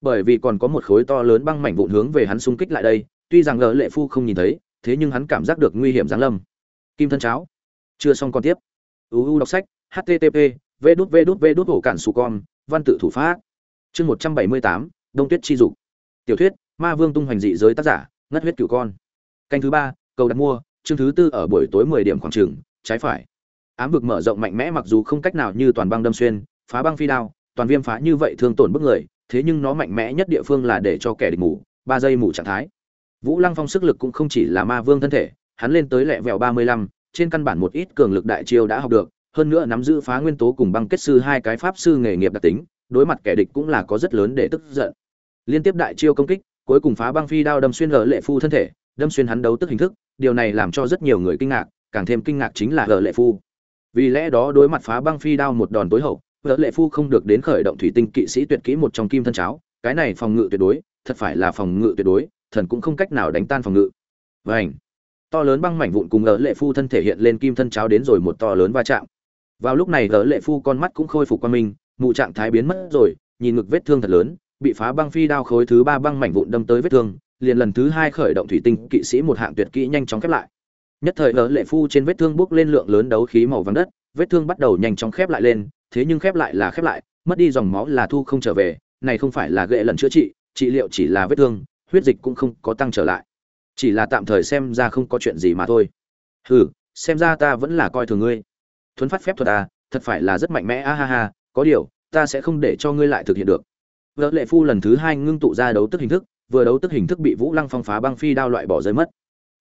Bởi vì còn có một khối to lớn băng mảnh vụn hướng về hắn xung kích lại đây, tuy rằng gỡ lệ phu không nhìn thấy, thế nhưng hắn cảm giác được nguy hiểm giáng lâm kim thân cháo. Chưa xong còn tiếp. Uu đọc sách http v đút v đút v đút ổ cản su con, văn tự thủ pháp. Chương một trăm bảy mươi tám, đông tuyết chi dục. Tiểu thuyết, ma vương tung hoành dị giới tác giả, ngất huyết cửu con. Canh thứ ba, cầu đặt mua, chương thứ tư ở buổi tối mười điểm khoảng trường, trái phải. Ám vực mở rộng mạnh mẽ mặc dù không cách nào như toàn băng đâm xuyên, phá băng phi đao, toàn viêm phá như vậy thương tổn bức người, thế nhưng nó mạnh mẽ nhất địa phương là để cho kẻ địch ngủ, ba giây ngủ trạng thái. Vũ lăng phong sức lực cũng không chỉ là ma vương thân thể hắn lên tới lẹ vẹo ba mươi lăm, trên căn bản một ít cường lực đại chiêu đã học được, hơn nữa nắm giữ phá nguyên tố cùng băng kết sư hai cái pháp sư nghề nghiệp đặc tính, đối mặt kẻ địch cũng là có rất lớn để tức giận. Liên tiếp đại chiêu công kích, cuối cùng phá băng phi đao đâm xuyên lở lệ phu thân thể, đâm xuyên hắn đấu tức hình thức, điều này làm cho rất nhiều người kinh ngạc, càng thêm kinh ngạc chính là lở lệ phu. Vì lẽ đó đối mặt phá băng phi đao một đòn tối hậu, lở lệ phu không được đến khởi động thủy tinh kỵ sĩ tuyệt kỹ một trong kim thân cháo, cái này phòng ngự tuyệt đối, thật phải là phòng ngự tuyệt đối, thần cũng không cách nào đánh tan phòng ngự. Vành to lớn băng mảnh vụn cùng ở lệ phu thân thể hiện lên kim thân cháo đến rồi một to lớn va chạm. Vào lúc này ở lệ phu con mắt cũng khôi phục qua mình mụ trạng thái biến mất rồi, nhìn ngực vết thương thật lớn, bị phá băng phi đao khối thứ ba băng mảnh vụn đâm tới vết thương, liền lần thứ hai khởi động thủy tinh kỵ sĩ một hạng tuyệt kỹ nhanh chóng khép lại. Nhất thời ở lệ phu trên vết thương bước lên lượng lớn đấu khí màu vàng đất, vết thương bắt đầu nhanh chóng khép lại lên, thế nhưng khép lại là khép lại, mất đi dòng máu là thu không trở về, này không phải là gệ lần chữa trị trị liệu chỉ là vết thương, huyết dịch cũng không có tăng trở lại chỉ là tạm thời xem ra không có chuyện gì mà thôi. Hừ, xem ra ta vẫn là coi thường ngươi. Thuấn phát phép thuật à thật phải là rất mạnh mẽ, a ha ha, có điều, ta sẽ không để cho ngươi lại thực hiện được. Vợ lệ phu lần thứ hai ngưng tụ ra đấu tức hình thức, vừa đấu tức hình thức bị vũ lăng phong phá băng phi đao loại bỏ rơi mất.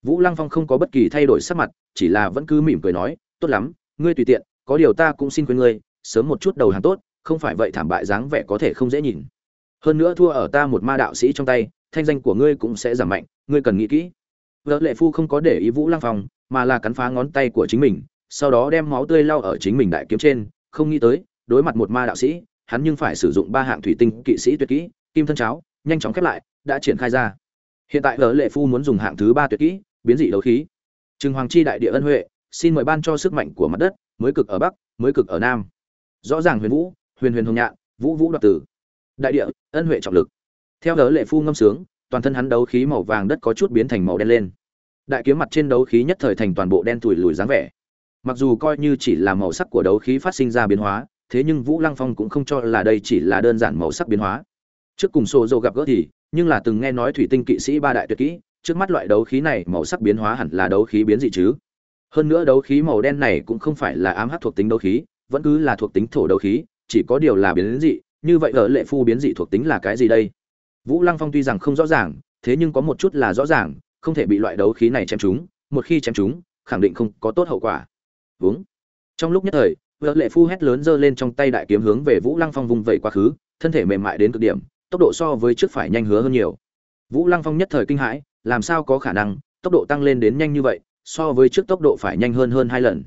Vũ lăng phong không có bất kỳ thay đổi sắc mặt, chỉ là vẫn cứ mỉm cười nói, tốt lắm, ngươi tùy tiện, có điều ta cũng xin quên ngươi, sớm một chút đầu hàng tốt, không phải vậy thảm bại dáng vẻ có thể không dễ nhìn hơn nữa thua ở ta một ma đạo sĩ trong tay, thanh danh của ngươi cũng sẽ giảm mạnh, ngươi cần nghĩ kỹ. Vợ lệ phu không có để ý vũ lăng phong, mà là cắn phá ngón tay của chính mình, sau đó đem máu tươi lau ở chính mình đại kiếm trên, không nghĩ tới, đối mặt một ma đạo sĩ, hắn nhưng phải sử dụng ba hạng thủy tinh kỵ sĩ tuyệt kỹ, kim thân cháo, nhanh chóng khép lại, đã triển khai ra. Hiện tại vợ lệ phu muốn dùng hạng thứ ba tuyệt kỹ, biến dị đấu khí. Trừng hoàng chi đại địa ân huệ, xin mời ban cho sức mạnh của mặt đất, mới cực ở bắc, mới cực ở nam. Rõ ràng huyền vũ, huyền huyền hồng nhạn, vũ vũ đoạt tử đại địa, ân huệ trọng lực. Theo vợ lệ phu ngâm sướng, toàn thân hắn đấu khí màu vàng đất có chút biến thành màu đen lên. Đại kiếm mặt trên đấu khí nhất thời thành toàn bộ đen tủi lùi dáng vẻ. Mặc dù coi như chỉ là màu sắc của đấu khí phát sinh ra biến hóa, thế nhưng vũ lăng phong cũng không cho là đây chỉ là đơn giản màu sắc biến hóa. Trước cùng xô dô gặp gỡ thì, nhưng là từng nghe nói thủy tinh kỵ sĩ ba đại tuyệt kỹ, trước mắt loại đấu khí này màu sắc biến hóa hẳn là đấu khí biến dị chứ. Hơn nữa đấu khí màu đen này cũng không phải là ám hắc thuộc tính đấu khí, vẫn cứ là thuộc tính thổ đấu khí, chỉ có điều là biến dị như vậy ở lệ phu biến dị thuộc tính là cái gì đây? Vũ lăng phong tuy rằng không rõ ràng thế nhưng có một chút là rõ ràng không thể bị loại đấu khí này chém chúng, một khi chém chúng, khẳng định không có tốt hậu quả. Vướng trong lúc nhất thời vợ lệ phu hét lớn giơ lên trong tay đại kiếm hướng về vũ lăng phong vung vẩy quá khứ thân thể mềm mại đến cực điểm tốc độ so với trước phải nhanh hứa hơn nhiều. Vũ lăng phong nhất thời kinh hãi làm sao có khả năng tốc độ tăng lên đến nhanh như vậy so với trước tốc độ phải nhanh hơn hơn hai lần.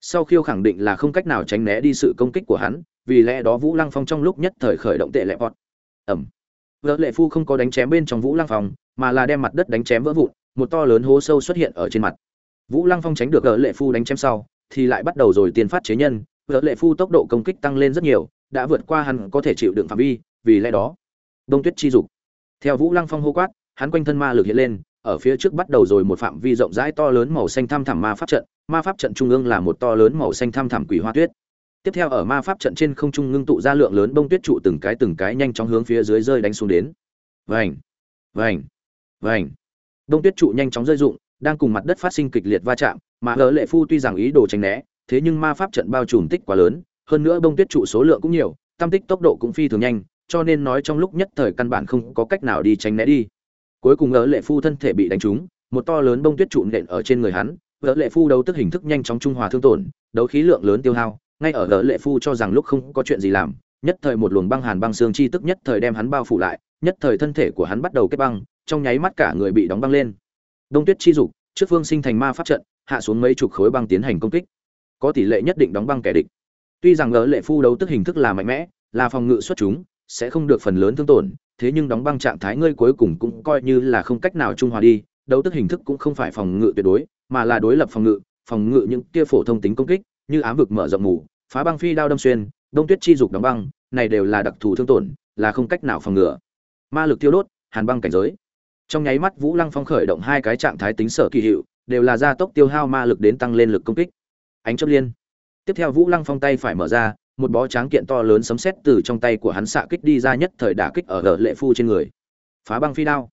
Sau khiêu khẳng định là không cách nào tránh né đi sự công kích của hắn vì lẽ đó vũ lăng phong trong lúc nhất thời khởi động tệ lệ vọt ẩm. Vợ lệ phu không có đánh chém bên trong vũ lăng phong, mà là đem mặt đất đánh chém vỡ vụn, một to lớn hố sâu xuất hiện ở trên mặt. Vũ lăng phong tránh được vợ lệ phu đánh chém sau, thì lại bắt đầu rồi tiền phát chế nhân, vợ lệ phu tốc độ công kích tăng lên rất nhiều, đã vượt qua hắn có thể chịu đựng phạm vi, vì lẽ đó, đông tuyết chi dục. Theo vũ lăng phong hô quát, hắn quanh thân ma lực hiện lên, ở phía trước bắt đầu rồi một phạm vi rộng rãi to lớn màu xanh thăm thẳm ma pháp trận, ma pháp trận trung ương là một to lớn màu xanh thăm thẳm quỷ hoa tuyết tiếp theo ở ma pháp trận trên không trung ngưng tụ ra lượng lớn bông tuyết trụ từng cái từng cái nhanh chóng hướng phía dưới rơi đánh xuống đến. Vành vành vành. Bông tuyết trụ nhanh chóng rơi rụng, đang cùng mặt đất phát sinh kịch liệt va chạm, mà lỡ lệ phu tuy rằng ý đồ tránh né, thế nhưng ma pháp trận bao trùm tích quá lớn, hơn nữa bông tuyết trụ số lượng cũng nhiều, tam tích tốc độ cũng phi thường nhanh, cho nên nói trong lúc nhất thời căn bản không có cách nào đi tránh né đi. Cuối cùng lỡ lệ phu thân thể bị đánh trúng, một to lớn bông tuyết trụ nện ở trên người hắn lỡ lệ phu đấu tức hình thức nhanh chóng trung hòa thương tổn, đấu khí lượng lớn tiêu hao ngay ở lỡ lệ phu cho rằng lúc không có chuyện gì làm, nhất thời một luồng băng hàn băng xương chi tức nhất thời đem hắn bao phủ lại, nhất thời thân thể của hắn bắt đầu kết băng, trong nháy mắt cả người bị đóng băng lên. Đông tuyết chi dục, trước phương sinh thành ma pháp trận, hạ xuống mấy chục khối băng tiến hành công kích. Có tỷ lệ nhất định đóng băng kẻ địch. Tuy rằng lỡ lệ phu đấu tức hình thức là mạnh mẽ, là phòng ngự xuất chúng, sẽ không được phần lớn thương tổn, thế nhưng đóng băng trạng thái ngươi cuối cùng cũng coi như là không cách nào trung hòa đi, đấu tức hình thức cũng không phải phòng ngự tuyệt đối, mà là đối lập phòng ngự phòng ngự những kia phổ thông tính công kích, như ám vực mở rộng mù phá băng phi đao đâm xuyên, đông tuyết chi dục đóng băng, này đều là đặc thù thương tổn, là không cách nào phòng ngừa. Ma lực tiêu đốt, hàn băng cảnh giới. Trong nháy mắt vũ lăng phong khởi động hai cái trạng thái tính sở kỳ hiệu, đều là gia tốc tiêu hao ma lực đến tăng lên lực công kích. Ánh chấp liên. Tiếp theo vũ lăng phong tay phải mở ra, một bó tráng kiện to lớn sấm sét từ trong tay của hắn xạ kích đi ra nhất thời đả kích ở gờ lệ phu trên người. Phá băng phi đao.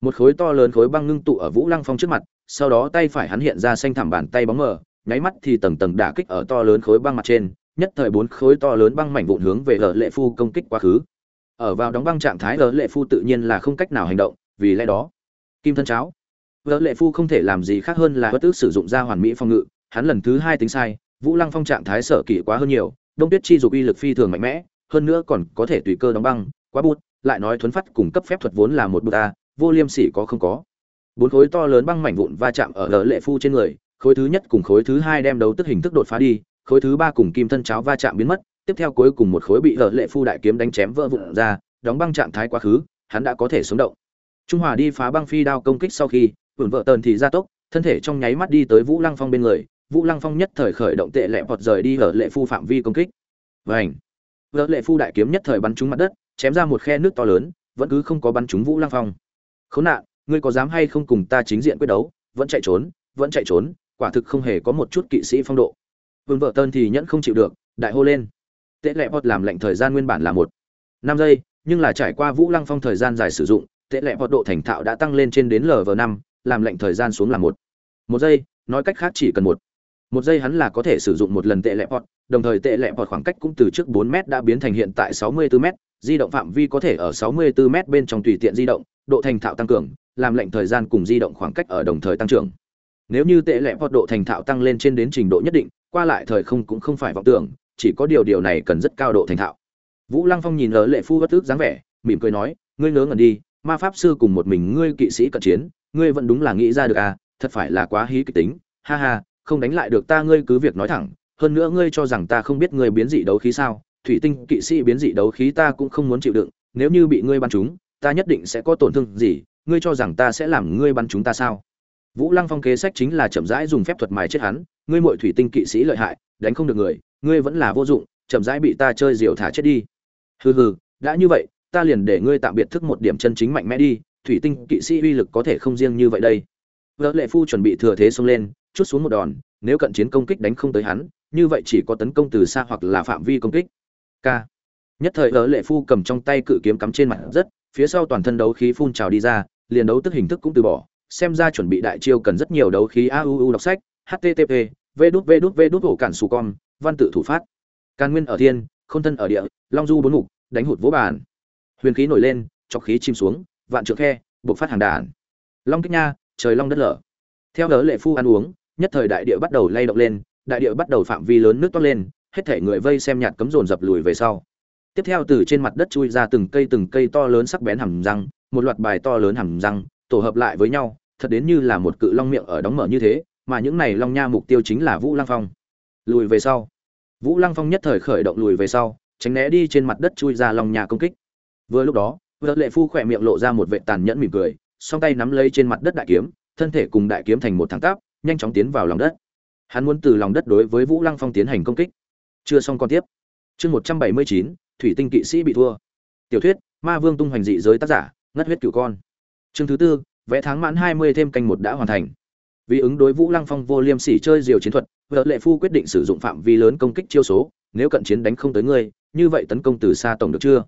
Một khối to lớn khối băng ngưng tụ ở vũ lăng phong trước mặt, sau đó tay phải hắn hiện ra xanh thảm bàn tay bóng mờ, nháy mắt thì tầng tầng đả kích ở to lớn khối băng mặt trên nhất thời bốn khối to lớn băng mảnh vụn hướng về lở lệ phu công kích quá khứ. Ở vào đóng băng trạng thái, lở lệ phu tự nhiên là không cách nào hành động, vì lẽ đó, kim thân cháo, lở lệ phu không thể làm gì khác hơn là bất tức sử dụng ra hoàn mỹ phòng ngự, hắn lần thứ hai tính sai, vũ lăng phong trạng thái sở kỷ quá hơn nhiều, đông tuyết chi dục uy lực phi thường mạnh mẽ, hơn nữa còn có thể tùy cơ đóng băng, quá bút lại nói thuấn phát cùng cấp phép thuật vốn là một bút vô liêm sỉ có không có. Bốn khối to lớn băng mảnh vụn va chạm ở lở lệ phu trên người, khối thứ nhất cùng khối thứ hai đem đấu tức hình thức đột phá đi khối thứ ba cùng kim thân cháo va chạm biến mất, tiếp theo cuối cùng một khối bị lỡ lệ phu đại kiếm đánh chém vỡ vụn ra, đóng băng trạng thái quá khứ, hắn đã có thể sống động. Trung hòa đi phá băng phi đao công kích sau khi, vụn vợ tần thì ra tốc, thân thể trong nháy mắt đi tới vũ lăng phong bên người, vũ lăng phong nhất thời khởi động tệ lẹ vọt rời đi ở lệ phu phạm vi công kích. Vảnh vợ lệ phu đại kiếm nhất thời bắn trúng mặt đất, chém ra một khe nước to lớn, vẫn cứ không có bắn trúng vũ lăng phong. Khốn nạn, ngươi có dám hay không cùng ta chính diện quyết đấu? Vẫn chạy trốn, vẫn chạy trốn, quả thực không hề có một chút kỵ sĩ phong độ vương vợ tơn thì nhẫn không chịu được, đại hô lên. Tệ lẹ vọt làm lệnh thời gian nguyên bản là một, năm giây, nhưng là trải qua vũ lăng phong thời gian dài sử dụng, tệ lẹ vọt độ thành thạo đã tăng lên trên đến lv năm, làm lệnh thời gian xuống là một. Một giây, nói cách khác chỉ cần một. Một giây hắn là có thể sử dụng một lần tệ lẹ pọt đồng thời tệ lẹ pọt khoảng cách cũng từ trước 4 m đã biến thành hiện tại 64 m di động phạm vi có thể ở 64 m bên trong tùy tiện di động, độ thành thạo tăng cường, làm lệnh thời gian cùng di động khoảng cách ở đồng thời tăng trưởng. Nếu như tệ lẹ pọt độ thành thạo tăng lên trên đến trình độ nhất định qua lại thời không cũng không phải vọng tưởng, chỉ có điều điều này cần rất cao độ thành thạo. Vũ lăng phong nhìn ở lệ phu bất tức dáng vẻ, mỉm cười nói, ngươi ngớ ngẩn đi, ma pháp sư cùng một mình ngươi kỵ sĩ cận chiến, ngươi vẫn đúng là nghĩ ra được à thật phải là quá hí kịch tính, ha ha, không đánh lại được ta ngươi cứ việc nói thẳng, hơn nữa ngươi cho rằng ta không biết ngươi biến dị đấu khí sao, thủy tinh kỵ sĩ biến dị đấu khí ta cũng không muốn chịu đựng, nếu như bị ngươi bắn chúng ta nhất định sẽ có tổn thương gì, ngươi cho rằng ta sẽ làm ngươi bắn chúng ta sao? Vũ lăng phong kế sách chính là chậm rãi dùng phép thuật mài chết hắn ngươi muội thủy tinh kỵ sĩ lợi hại, đánh không được người, ngươi vẫn là vô dụng, chậm rãi bị ta chơi diều thả chết đi. Hừ hừ, đã như vậy, ta liền để ngươi tạm biệt thức một điểm chân chính mạnh mẽ đi, thủy tinh kỵ sĩ uy lực có thể không riêng như vậy đây. Vỡ lệ phu chuẩn bị thừa thế xông lên, chút xuống một đòn, nếu cận chiến công kích đánh không tới hắn, như vậy chỉ có tấn công từ xa hoặc là phạm vi công kích. K nhất thời Vỡ lệ phu cầm trong tay cự kiếm cắm trên mặt rất phía sau toàn thân đấu khí phun trào đi ra, liền đấu tức hình thức cũng từ bỏ, xem ra chuẩn bị đại chiêu cần rất nhiều đấu khí auu đọc sách http v đút v đút v đút hổ cản sù con văn tự thủ phát càn nguyên ở thiên khôn thân ở địa long du bốn mục đánh hụt vỗ bàn huyền khí nổi lên chọc khí chim xuống vạn trượng khe buộc phát hàng đàn long kích nha trời long đất lở theo đỡ lệ phu ăn uống nhất thời đại địa bắt đầu lay động lên đại địa bắt đầu phạm vi lớn nước toát lên hết thể người vây xem nhạt cấm dồn dập lùi về sau tiếp theo từ trên mặt đất chui ra từng cây từng cây to lớn sắc bén hầm răng một loạt bài to lớn hầm răng tổ hợp lại với nhau thật đến như là một cự long miệng ở đóng mở như thế mà những này long nha mục tiêu chính là vũ lăng phong. Lùi về sau. Vũ lăng phong nhất thời khởi động lùi về sau, tránh né đi trên mặt đất chui ra long nhà công kích. Vừa lúc đó, vợ lệ phu khỏe miệng lộ ra một vệ tàn nhẫn mỉm cười, song tay nắm lấy trên mặt đất đại kiếm, thân thể cùng đại kiếm thành một thẳng tắp, nhanh chóng tiến vào lòng đất. Hắn muốn từ lòng đất đối với vũ lăng phong tiến hành công kích. Chưa xong còn tiếp. Chương một trăm bảy mươi chín, thủy tinh kỵ sĩ bị thua. Tiểu thuyết, ma vương tung hoành dị giới tác giả, ngất huyết cửu con. Chương thứ tư, vẽ tháng mãn hai mươi thêm canh một đã hoàn thành vì ứng đối vũ lăng phong vô liêm sỉ chơi diều chiến thuật, vợ lệ phu quyết định sử dụng phạm vi lớn công kích chiêu số, nếu cận chiến đánh không tới ngươi, như vậy tấn công từ xa tổng được chưa?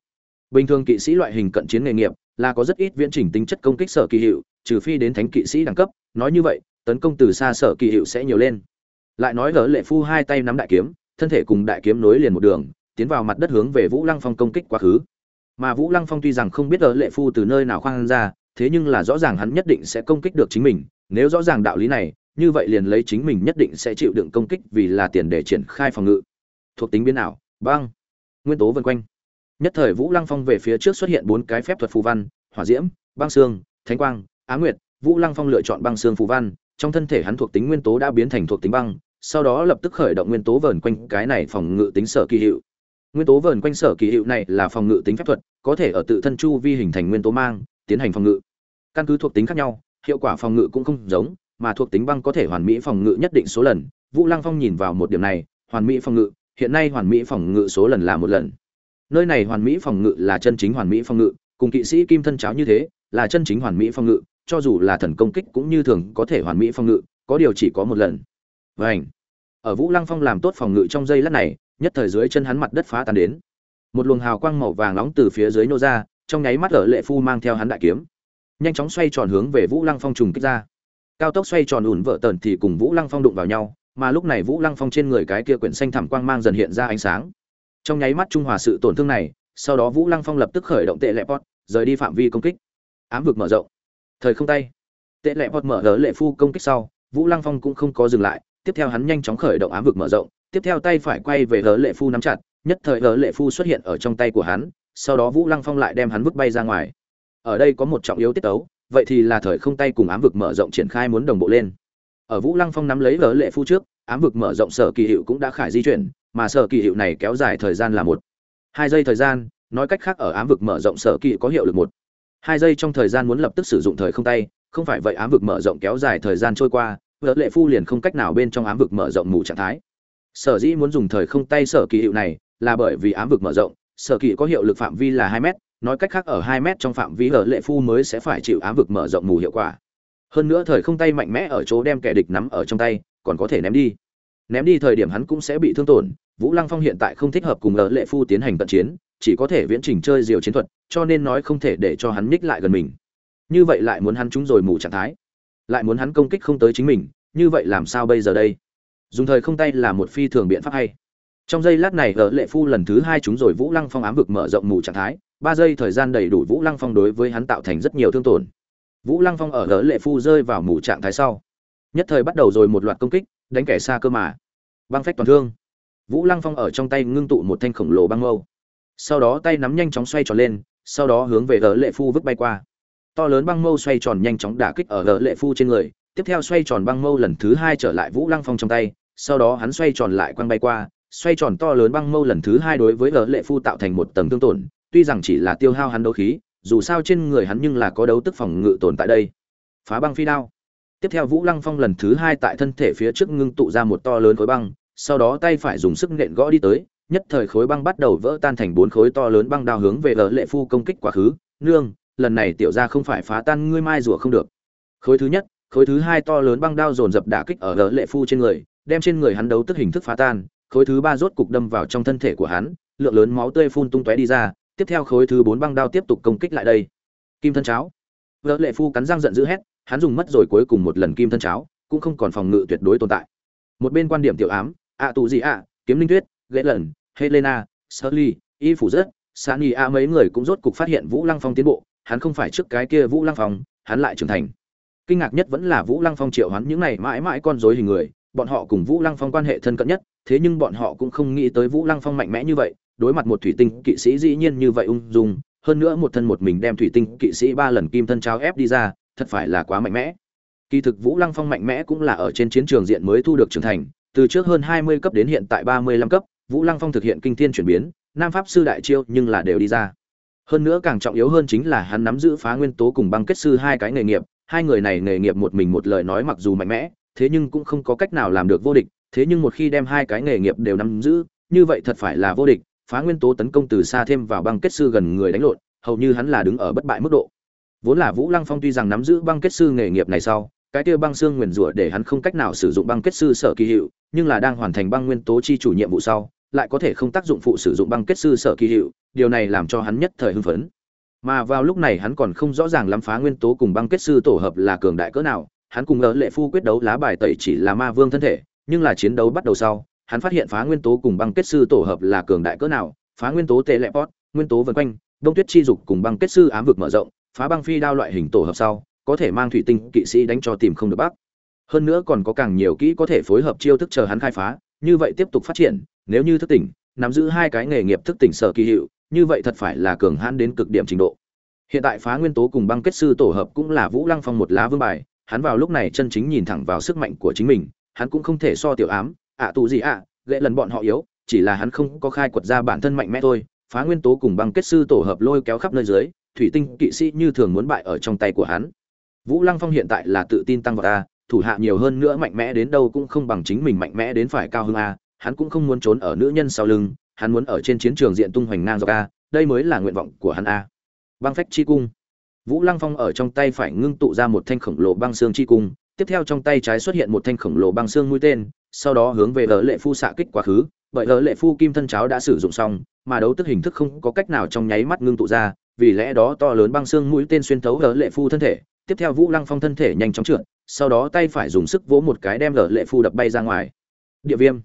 Bình thường kỵ sĩ loại hình cận chiến nghề nghiệp là có rất ít viễn trình tính chất công kích sở kỳ hiệu, trừ phi đến thánh kỵ sĩ đẳng cấp, nói như vậy, tấn công từ xa sở kỳ hiệu sẽ nhiều lên. Lại nói vợ lệ phu hai tay nắm đại kiếm, thân thể cùng đại kiếm nối liền một đường, tiến vào mặt đất hướng về vũ lăng phong công kích quá khứ. Mà vũ lăng phong tuy rằng không biết gỡ lệ phu từ nơi nào khoan ra, thế nhưng là rõ ràng hắn nhất định sẽ công kích được chính mình nếu rõ ràng đạo lý này, như vậy liền lấy chính mình nhất định sẽ chịu đựng công kích vì là tiền để triển khai phòng ngự. Thuộc tính biến ảo, băng. Nguyên tố vân quanh. Nhất thời vũ lăng phong về phía trước xuất hiện bốn cái phép thuật phù văn, hỏa diễm, băng xương, thánh quang á nguyệt. Vũ lăng phong lựa chọn băng xương phù văn, trong thân thể hắn thuộc tính nguyên tố đã biến thành thuộc tính băng, sau đó lập tức khởi động nguyên tố vờn quanh cái này phòng ngự tính sở kỳ hiệu. Nguyên tố vờn quanh sở kỳ hiệu này là phòng ngự tính phép thuật, có thể ở tự thân chu vi hình thành nguyên tố mang, tiến hành phòng ngự. Căn cứ thuộc tính khác nhau hiệu quả phòng ngự cũng không giống, mà thuộc tính băng có thể hoàn mỹ phòng ngự nhất định số lần. Vũ lăng phong nhìn vào một điểm này, hoàn mỹ phòng ngự, hiện nay hoàn mỹ phòng ngự số lần là một lần. Nơi này hoàn mỹ phòng ngự là chân chính hoàn mỹ phòng ngự, cùng kỵ sĩ kim thân cháo như thế, là chân chính hoàn mỹ phòng ngự, cho dù là thần công kích cũng như thường có thể hoàn mỹ phòng ngự, có điều chỉ có một lần. Vành. ở vũ lăng phong làm tốt phòng ngự trong giây lát này, nhất thời dưới chân hắn mặt đất phá tan đến. Một luồng hào quang màu vàng nóng từ phía dưới nô ra, trong nháy mắt ở lệ phu mang theo hắn đại kiếm nhanh chóng xoay tròn hướng về vũ lăng phong trùng kích ra. Cao tốc xoay tròn ủn vợ tần thì cùng vũ lăng phong đụng vào nhau, mà lúc này vũ lăng phong trên người cái kia quyển xanh thảm quang mang dần hiện ra ánh sáng. Trong nháy mắt trung hòa sự tổn thương này, sau đó vũ lăng phong lập tức khởi động tệ lệ pot rời đi phạm vi công kích. Ám vực mở rộng. Thời không tay. Tệ lệ pot mở gỡ lệ phu công kích sau, vũ lăng phong cũng không có dừng lại, tiếp theo hắn nhanh chóng khởi động ám vực mở rộng, tiếp theo tay phải quay về gỡ lệ phu nắm chặt, nhất thời gỡ lệ phu xuất hiện ở trong tay của hắn, sau đó vũ lăng phong lại đem hắn vứt bay ra ngoài ở đây có một trọng yếu tiết tấu, vậy thì là thời không tay cùng ám vực mở rộng triển khai muốn đồng bộ lên. Ở vũ lăng phong nắm lấy gỡ lệ phu trước, ám vực mở rộng sở kỳ hiệu cũng đã khải di chuyển, mà sở kỳ hiệu này kéo dài thời gian là một. Hai giây thời gian, nói cách khác ở ám vực mở rộng sở kỳ có hiệu lực một. Hai giây trong thời gian muốn lập tức sử dụng thời không tay, không phải vậy ám vực mở rộng kéo dài thời gian trôi qua vợ lệ phu liền không cách nào bên trong ám vực mở rộng mù trạng thái. Sở dĩ muốn dùng thời không tay sở kỳ hiệu này là bởi vì ám vực mở rộng, sở kỳ có hiệu lực phạm vi là hai mét nói cách khác ở hai mét trong phạm vi hở lệ phu mới sẽ phải chịu ám vực mở rộng mù hiệu quả. Hơn nữa thời không tay mạnh mẽ ở chỗ đem kẻ địch nắm ở trong tay, còn có thể ném đi. Ném đi thời điểm hắn cũng sẽ bị thương tổn, vũ lăng phong hiện tại không thích hợp cùng ở lệ phu tiến hành cận chiến, chỉ có thể viễn trình chơi diều chiến thuật, cho nên nói không thể để cho hắn nhích lại gần mình. Như vậy lại muốn hắn trúng rồi mù trạng thái. Lại muốn hắn công kích không tới chính mình, như vậy làm sao bây giờ đây? Dùng thời không tay là một phi thường biện pháp hay. Trong giây lát này ở lệ phu lần thứ hai chúng rồi vũ lăng phong ám vực mở rộng mù trạng thái ba giây thời gian đầy đủ vũ lăng phong đối với hắn tạo thành rất nhiều thương tổn. Vũ lăng phong ở gỡ lệ phu rơi vào mù trạng thái sau. Nhất thời bắt đầu rồi một loạt công kích, đánh kẻ xa cơ mà. Băng phách toàn thương. Vũ lăng phong ở trong tay ngưng tụ một thanh khổng lồ băng mâu. Sau đó tay nắm nhanh chóng xoay tròn lên, sau đó hướng về gỡ lệ phu vứt bay qua. To lớn băng mâu xoay tròn nhanh chóng đả kích ở gỡ lệ phu trên người, tiếp theo xoay tròn băng mâu lần thứ hai trở lại vũ lăng phong trong tay, sau đó hắn xoay tròn lại quăng bay qua, xoay tròn to lớn băng mâu lần thứ hai đối với gỡ lệ phu tạo thành một tầng thương tổn tuy rằng chỉ là tiêu hao hắn đấu khí, dù sao trên người hắn nhưng là có đấu tức phòng ngự tồn tại đây. Phá băng phi đao. Tiếp theo vũ lăng phong lần thứ hai tại thân thể phía trước ngưng tụ ra một to lớn khối băng, sau đó tay phải dùng sức nện gõ đi tới, nhất thời khối băng bắt đầu vỡ tan thành bốn khối to lớn băng đao hướng về Lở lệ phu công kích quá khứ. Nương, lần này tiểu gia không phải phá tan ngươi mai rùa không được. Khối thứ nhất, khối thứ hai to lớn băng đao dồn dập đả kích ở Lở lệ phu trên người, đem trên người hắn đấu tức hình thức phá tan. Khối thứ ba rốt cục đâm vào trong thân thể của hắn, lượng lớn máu tươi phun tung tóe đi ra tiếp theo khối thứ bốn băng đao tiếp tục công kích lại đây. Kim thân cháo. Vợ lệ phu cắn răng giận dữ hét, hắn dùng mất rồi cuối cùng một lần kim thân cháo, cũng không còn phòng ngự tuyệt đối tồn tại. Một bên quan điểm tiểu ám, ạ tù gì ạ, kiếm linh tuyết ghệ lần helena sally y phủ rớt, sani a mấy người cũng rốt cục phát hiện vũ lăng phong tiến bộ, hắn không phải trước cái kia vũ lăng phong, hắn lại trưởng thành. Kinh ngạc nhất vẫn là vũ lăng phong triệu hắn những này mãi mãi con dối hình người, bọn họ cùng vũ lăng phong quan hệ thân cận nhất, thế nhưng bọn họ cũng không nghĩ tới vũ lăng phong mạnh mẽ như vậy đối mặt một thủy tinh kỵ sĩ dĩ nhiên như vậy ung dung, hơn nữa một thân một mình đem thủy tinh kỵ sĩ ba lần kim thân cháo ép đi ra, thật phải là quá mạnh mẽ. Kỳ thực vũ lăng phong mạnh mẽ cũng là ở trên chiến trường diện mới thu được trưởng thành, từ trước hơn hai mươi cấp đến hiện tại ba mươi lăm cấp, vũ lăng phong thực hiện kinh thiên chuyển biến, nam pháp sư đại chiêu nhưng là đều đi ra. Hơn nữa càng trọng yếu hơn chính là hắn nắm giữ phá nguyên tố cùng băng kết sư hai cái nghề nghiệp, hai người này nghề nghiệp một mình một lời nói mặc dù mạnh mẽ, thế nhưng cũng không có cách nào làm được vô địch, thế nhưng một khi đem hai cái nghề nghiệp đều nắm giữ, như vậy thật phải là vô địch phá nguyên tố tấn công từ xa thêm vào băng kết sư gần người đánh lộn, hầu như hắn là đứng ở bất bại mức độ. Vốn là vũ lăng phong tuy rằng nắm giữ băng kết sư nghề nghiệp này sau, cái kia băng xương nguyền rủa để hắn không cách nào sử dụng băng kết sư sở kỳ hiệu, nhưng là đang hoàn thành băng nguyên tố chi chủ nhiệm vụ sau, lại có thể không tác dụng phụ sử dụng băng kết sư sở kỳ hiệu, điều này làm cho hắn nhất thời hưng phấn. Mà vào lúc này hắn còn không rõ ràng lắm phá nguyên tố cùng băng kết sư tổ hợp là cường đại cỡ nào, hắn cùng ở lệ phu quyết đấu lá bài tẩy chỉ là ma vương thân thể, nhưng là chiến đấu bắt đầu sau hắn phát hiện phá nguyên tố cùng băng kết sư tổ hợp là cường đại cỡ nào, phá nguyên tố tệ lệ pot nguyên tố vân quanh, đông tuyết chi dục cùng băng kết sư ám vực mở rộng, phá băng phi đao loại hình tổ hợp sau, có thể mang thủy tinh kỵ sĩ đánh cho tìm không được bắc hơn nữa còn có càng nhiều kỹ có thể phối hợp chiêu thức chờ hắn khai phá, như vậy tiếp tục phát triển, nếu như thức tỉnh, nắm giữ hai cái nghề nghiệp thức tỉnh sở kỳ hiệu, như vậy thật phải là cường hãn đến cực điểm trình độ. Hiện tại phá nguyên tố cùng băng kết sư tổ hợp cũng là vũ lăng phong một lá vương bài, hắn vào lúc này chân chính nhìn thẳng vào sức mạnh của chính mình, hắn cũng không thể so tiểu ám ạ tù gì ạ à, gệ lần bọn họ yếu chỉ là hắn không có khai quật ra bản thân mạnh mẽ thôi phá nguyên tố cùng băng kết sư tổ hợp lôi kéo khắp nơi dưới thủy tinh kỵ sĩ như thường muốn bại ở trong tay của hắn. Vũ lăng phong hiện tại là tự tin tăng vào ta thủ hạ nhiều hơn nữa mạnh mẽ đến đâu cũng không bằng chính mình mạnh mẽ đến phải cao hơn a hắn cũng không muốn trốn ở nữ nhân sau lưng hắn muốn ở trên chiến trường diện tung hoành ngang dọc a đây mới là nguyện vọng của hắn a. Băng phách chi cung. Vũ lăng phong ở trong tay phải ngưng tụ ra một thanh khổng lồ băng xương chi cung tiếp theo trong tay trái xuất hiện một thanh khổng lồ băng xương mũi tên sau đó hướng về lỡ lệ phu xạ kích quá khứ, bởi lỡ lệ phu kim thân cháo đã sử dụng xong, mà đấu tức hình thức không có cách nào trong nháy mắt ngưng tụ ra, vì lẽ đó to lớn băng xương mũi tên xuyên thấu lỡ lệ phu thân thể, tiếp theo vũ lăng phong thân thể nhanh chóng trượt, sau đó tay phải dùng sức vỗ một cái đem lỡ lệ phu đập bay ra ngoài. Địa viêm.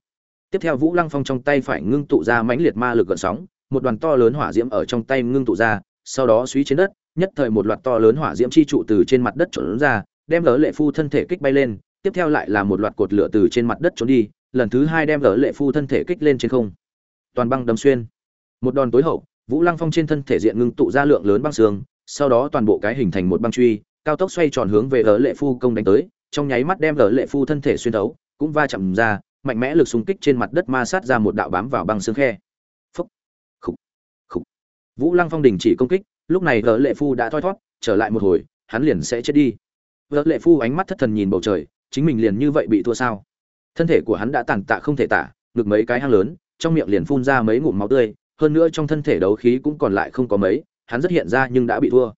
Tiếp theo vũ lăng phong trong tay phải ngưng tụ ra mãnh liệt ma lực gợn sóng, một đoàn to lớn hỏa diễm ở trong tay ngưng tụ ra, sau đó suy trên đất, nhất thời một loạt to lớn hỏa diễm chi trụ từ trên mặt đất trộn ra, đem lỡ lệ phu thân thể kích bay lên tiếp theo lại là một loạt cột lửa từ trên mặt đất trốn đi, lần thứ hai đem gỡ lệ phu thân thể kích lên trên không. Toàn băng đâm xuyên. Một đòn tối hậu, vũ lăng phong trên thân thể diện ngưng tụ ra lượng lớn băng xương, sau đó toàn bộ cái hình thành một băng truy, cao tốc xoay tròn hướng về gỡ lệ phu công đánh tới, trong nháy mắt đem gỡ lệ phu thân thể xuyên thấu, cũng va chạm ra, mạnh mẽ lực xung kích trên mặt đất ma sát ra một đạo bám vào băng xương khe. Phúc. Khúc khúc vũ lăng phong đình chỉ công kích, lúc này gỡ lệ phu đã thoi thót trở lại một hồi, hắn liền sẽ chết đi. Gỡ lệ phu ánh mắt thất thần nhìn bầu trời chính mình liền như vậy bị thua sao? Thân thể của hắn đã tàn tạ không thể tả, ngực mấy cái hang lớn, trong miệng liền phun ra mấy ngụm máu tươi, hơn nữa trong thân thể đấu khí cũng còn lại không có mấy, hắn rất hiện ra nhưng đã bị thua.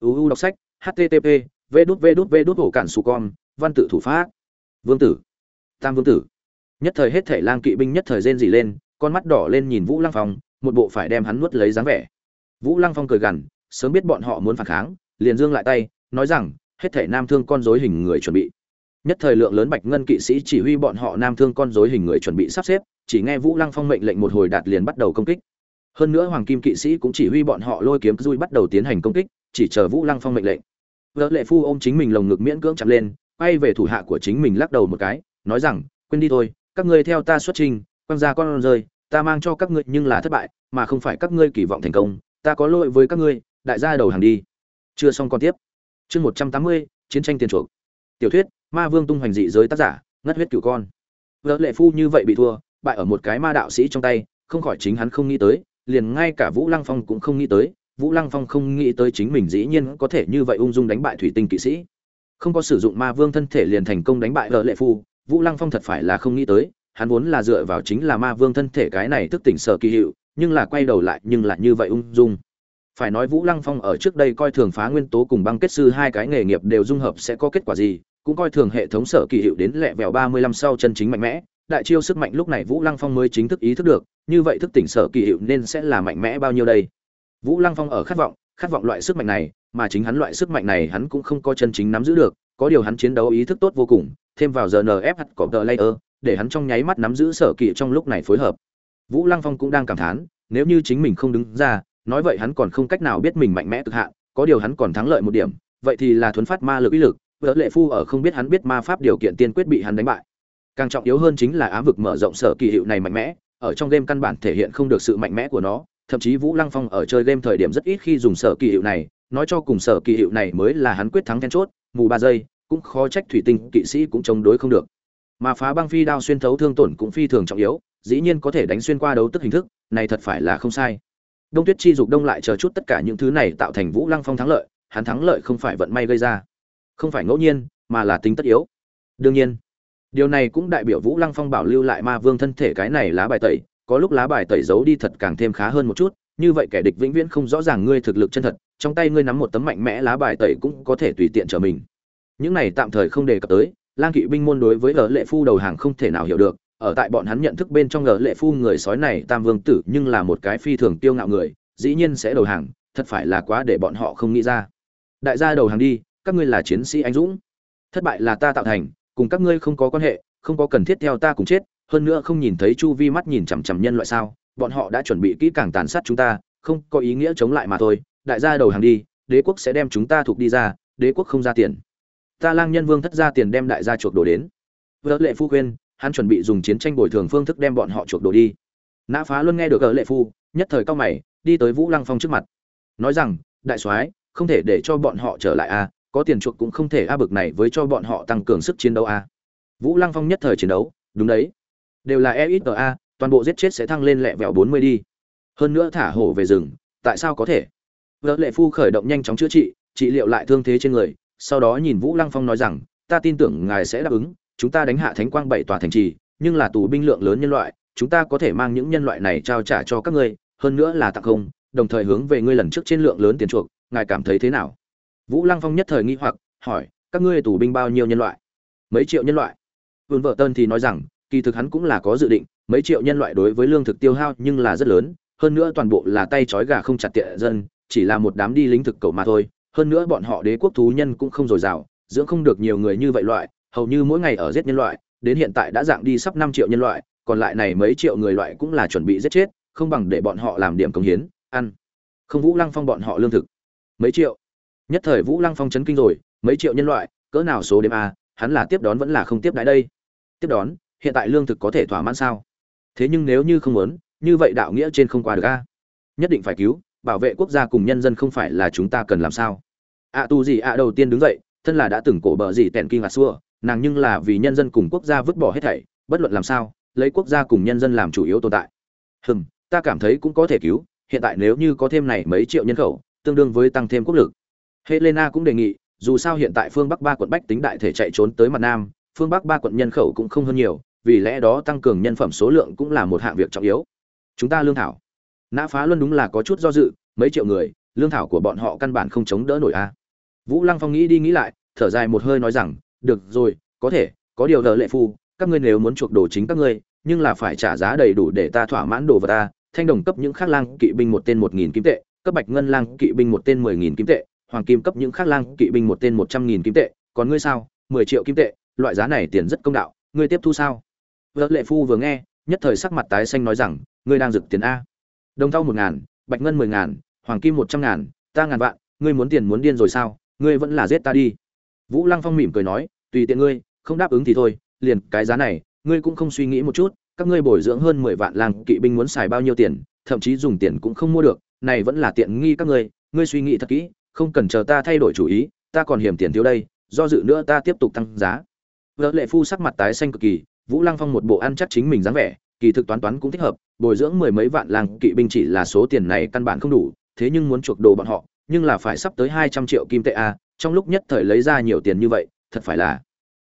Uu đọc sách http v đút v đút v đút cản su con, văn tự thủ pháp. Vương tử. Tam vương tử. Nhất thời hết thể lang kỵ binh nhất thời rên dỉ lên, con mắt đỏ lên nhìn vũ lăng phong, một bộ phải đem hắn nuốt lấy dáng vẻ. Vũ lăng phong cười gằn, sớm biết bọn họ muốn phản kháng, liền dương lại tay, nói rằng, hết thể nam thương con dối hình người chuẩn bị nhất thời lượng lớn bạch ngân kỵ sĩ chỉ huy bọn họ nam thương con dối hình người chuẩn bị sắp xếp, chỉ nghe vũ lăng phong mệnh lệnh một hồi đạt liền bắt đầu công kích. Hơn nữa hoàng kim kỵ sĩ cũng chỉ huy bọn họ lôi kiếm dui bắt đầu tiến hành công kích, chỉ chờ vũ lăng phong mệnh lệnh. Vợ lệ phu ôm chính mình lồng ngực miễn cưỡng chặt lên, quay về thủ hạ của chính mình lắc đầu một cái, nói rằng, quên đi thôi, các ngươi theo ta xuất trình, quăng ra con rơi, ta mang cho các ngươi nhưng là thất bại, mà không phải các ngươi kỳ vọng thành công, ta có lỗi với các ngươi, đại gia đầu hàng đi. Chưa xong còn tiếp. Chương một trăm tám mươi, chiến tranh tiền chuộc. Tiểu thuyết ma vương tung hoành dị giới tác giả, ngất huyết cửu con. Vợ lệ phu như vậy bị thua, bại ở một cái ma đạo sĩ trong tay, không khỏi chính hắn không nghĩ tới, liền ngay cả vũ lăng phong cũng không nghĩ tới, vũ lăng phong không nghĩ tới chính mình dĩ nhiên có thể như vậy ung dung đánh bại thủy tinh kỵ sĩ. Không có sử dụng ma vương thân thể liền thành công đánh bại vợ lệ phu, vũ lăng phong thật phải là không nghĩ tới, hắn vốn là dựa vào chính là ma vương thân thể cái này thức tỉnh sở kỳ hiệu, nhưng là quay đầu lại nhưng là như vậy ung dung. Phải nói vũ lăng phong ở trước đây coi thường phá nguyên tố cùng băng kết sư hai cái nghề nghiệp đều dung hợp sẽ có kết quả gì cũng coi thường hệ thống sở kỳ hiệu đến lẹ vẹo ba mươi lăm sau chân chính mạnh mẽ. Đại chiêu sức mạnh lúc này vũ lăng phong mới chính thức ý thức được, như vậy thức tỉnh sở kỳ hiệu nên sẽ là mạnh mẽ bao nhiêu đây? Vũ lăng phong ở khát vọng khát vọng loại sức mạnh này, mà chính hắn loại sức mạnh này hắn cũng không có chân chính nắm giữ được, có điều hắn chiến đấu ý thức tốt vô cùng, thêm vào giờ nf có tờ layer, để hắn trong nháy mắt nắm giữ sở kỳ trong lúc này phối hợp. Vũ lăng phong cũng đang cảm thán, nếu như chính mình không đứng ra, nói vậy hắn còn không cách nào biết mình mạnh mẽ cực hạn, có điều hắn còn thắng lợi một điểm, vậy thì là thuấn phát ma lực uy lực vợ lệ phu ở không biết hắn biết ma pháp điều kiện tiên quyết bị hắn đánh bại. Càng trọng yếu hơn chính là ám vực mở rộng sở kỳ hiệu này mạnh mẽ, ở trong game căn bản thể hiện không được sự mạnh mẽ của nó, thậm chí vũ lăng phong ở chơi game thời điểm rất ít khi dùng sở kỳ hiệu này, nói cho cùng sở kỳ hiệu này mới là hắn quyết thắng then chốt, mù ba giây, cũng khó trách thủy tinh kỵ sĩ cũng chống đối không được. Mà phá băng phi đao xuyên thấu thương tổn cũng phi thường trọng yếu, dĩ nhiên có thể đánh xuyên qua đấu tức hình thức, này thật phải là không sai. Đông tuyết chi dục đông lại chờ chút tất cả những thứ này tạo thành vũ lăng phong thắng lợi, hắn thắng lợi không phải vận may gây ra không phải ngẫu nhiên, mà là tính tất yếu. Đương nhiên, điều này cũng đại biểu vũ lăng phong bảo lưu lại ma vương thân thể cái này lá bài tẩy, có lúc lá bài tẩy giấu đi thật càng thêm khá hơn một chút, như vậy kẻ địch vĩnh viễn không rõ ràng ngươi thực lực chân thật, trong tay ngươi nắm một tấm mạnh mẽ lá bài tẩy cũng có thể tùy tiện trở mình. Những này tạm thời không đề cập tới, lang kỵ binh môn đối với ở lệ phu đầu hàng không thể nào hiểu được, ở tại bọn hắn nhận thức bên trong ngờ lệ phu người sói này tam vương tử nhưng là một cái phi thường tiêu ngạo người, dĩ nhiên sẽ đầu hàng, thật phải là quá để bọn họ không nghĩ ra. Đại gia đầu hàng đi các ngươi là chiến sĩ anh dũng. Thất bại là ta tạo thành, cùng các ngươi không có quan hệ, không có cần thiết theo ta cùng chết. Hơn nữa không nhìn thấy chu vi mắt nhìn chằm chằm nhân loại sao, bọn họ đã chuẩn bị kỹ càng tàn sát chúng ta, không có ý nghĩa chống lại mà thôi. Đại gia đầu hàng đi, đế quốc sẽ đem chúng ta thuộc đi ra, đế quốc không ra tiền. Ta lang nhân vương thất ra tiền đem đại gia chuộc đồ đến. Vợ lệ phu khuyên, hắn chuẩn bị dùng chiến tranh bồi thường phương thức đem bọn họ chuộc đồ đi. Nã phá luôn nghe được gỡ lệ phu, nhất thời cao mày, đi tới vũ lăng phong trước mặt. Nói rằng, đại soái, không thể để cho bọn họ trở lại a có tiền chuộc cũng không thể a bực này với cho bọn họ tăng cường sức chiến đấu a. Vũ lăng phong nhất thời chiến đấu đúng đấy. Đều là EXA, toàn bộ giết chết sẽ thăng lên lẹ vẹo bốn mươi đi. Hơn nữa thả hổ về rừng tại sao có thể? Vợ lệ phu khởi động nhanh chóng chữa trị trị liệu lại thương thế trên người sau đó nhìn vũ lăng phong nói rằng ta tin tưởng ngài sẽ đáp ứng chúng ta đánh hạ thánh quang bảy tòa thành trì nhưng là tù binh lượng lớn nhân loại chúng ta có thể mang những nhân loại này trao trả cho các ngươi hơn nữa là tặng không đồng thời hướng về ngươi lần trước trên lượng lớn tiền chuộc ngài cảm thấy thế nào? Vũ lăng phong nhất thời nghi hoặc, hỏi, các ngươi tù binh bao nhiêu nhân loại? Mấy triệu nhân loại. Vườn vợ tân thì nói rằng, kỳ thực hắn cũng là có dự định, mấy triệu nhân loại đối với lương thực tiêu hao nhưng là rất lớn, hơn nữa toàn bộ là tay trói gà không chặt tiện dân, chỉ là một đám đi lính thực cầu mà thôi, hơn nữa bọn họ đế quốc thú nhân cũng không dồi dào, dưỡng không được nhiều người như vậy loại, hầu như mỗi ngày ở giết nhân loại, đến hiện tại đã dạng đi sắp năm triệu nhân loại, còn lại này mấy triệu người loại cũng là chuẩn bị giết chết, không bằng để bọn họ làm điểm công hiến, ăn. Không vũ lăng phong bọn họ lương thực. Mấy triệu? Nhất thời vũ lăng phong chấn kinh rồi, mấy triệu nhân loại, cỡ nào số đêm a, hắn là tiếp đón vẫn là không tiếp đãi đây. Tiếp đón, hiện tại lương thực có thể thỏa mãn sao? Thế nhưng nếu như không muốn, như vậy đạo nghĩa trên không qua được a. Nhất định phải cứu, bảo vệ quốc gia cùng nhân dân không phải là chúng ta cần làm sao? Ạ tu gì ạ đầu tiên đứng dậy, thân là đã từng cổ bờ gì tèn kinh ngạc xua, nàng nhưng là vì nhân dân cùng quốc gia vứt bỏ hết thảy, bất luận làm sao, lấy quốc gia cùng nhân dân làm chủ yếu tồn tại. Hừm, ta cảm thấy cũng có thể cứu, hiện tại nếu như có thêm này mấy triệu nhân khẩu, tương đương với tăng thêm quốc lực helena cũng đề nghị, dù sao hiện tại phương bắc ba quận bách tính đại thể chạy trốn tới mặt nam, phương bắc ba quận nhân khẩu cũng không hơn nhiều, vì lẽ đó tăng cường nhân phẩm số lượng cũng là một hạng việc trọng yếu. Chúng ta lương thảo. Nã phá luân đúng là có chút do dự, mấy triệu người, lương thảo của bọn họ căn bản không chống đỡ nổi a. Vũ lăng phong nghĩ đi nghĩ lại, thở dài một hơi nói rằng, được rồi, có thể, có điều đờ lệ phu, các ngươi nếu muốn chuộc đồ chính các ngươi, nhưng là phải trả giá đầy đủ để ta thỏa mãn đồ vật ta, thanh đồng cấp những khác lang kỵ binh một tên một nghìn kim tệ, cấp bạch ngân lang kỵ binh một tên mười nghìn kim tệ hoàng kim cấp những khác lang kỵ binh một tên một trăm nghìn kim tệ, còn ngươi sao? mười triệu kim tệ, loại giá này tiền rất công đạo, ngươi tiếp thu sao? Vợ lệ phu vừa nghe, nhất thời sắc mặt tái xanh nói rằng, ngươi đang rực tiền a. Đồng thau một ngàn, bạch ngân mười ngàn, hoàng kim một trăm ngàn, ta ngàn vạn, ngươi muốn tiền muốn điên rồi sao? Ngươi vẫn là giết ta đi. Vũ lăng phong mỉm cười nói, tùy tiện ngươi, không đáp ứng thì thôi, liền cái giá này, ngươi cũng không suy nghĩ một chút, các ngươi bồi dưỡng hơn mười vạn lang kỵ binh muốn xài bao nhiêu tiền, thậm chí dùng tiền cũng không mua được, này vẫn là tiện nghi các ngươi ngươi suy nghĩ thật kỹ không cần chờ ta thay đổi chủ ý, ta còn hiểm tiền thiếu đây, do dự nữa ta tiếp tục tăng giá. Vợ lệ phu sắc mặt tái xanh cực kỳ, vũ lăng phong một bộ ăn chắc chính mình dáng vẻ, kỳ thực toán toán cũng thích hợp, bồi dưỡng mười mấy vạn lang kỵ binh chỉ là số tiền này căn bản không đủ, thế nhưng muốn chuộc đồ bọn họ, nhưng là phải sắp tới hai trăm triệu kim tệ a, trong lúc nhất thời lấy ra nhiều tiền như vậy, thật phải là.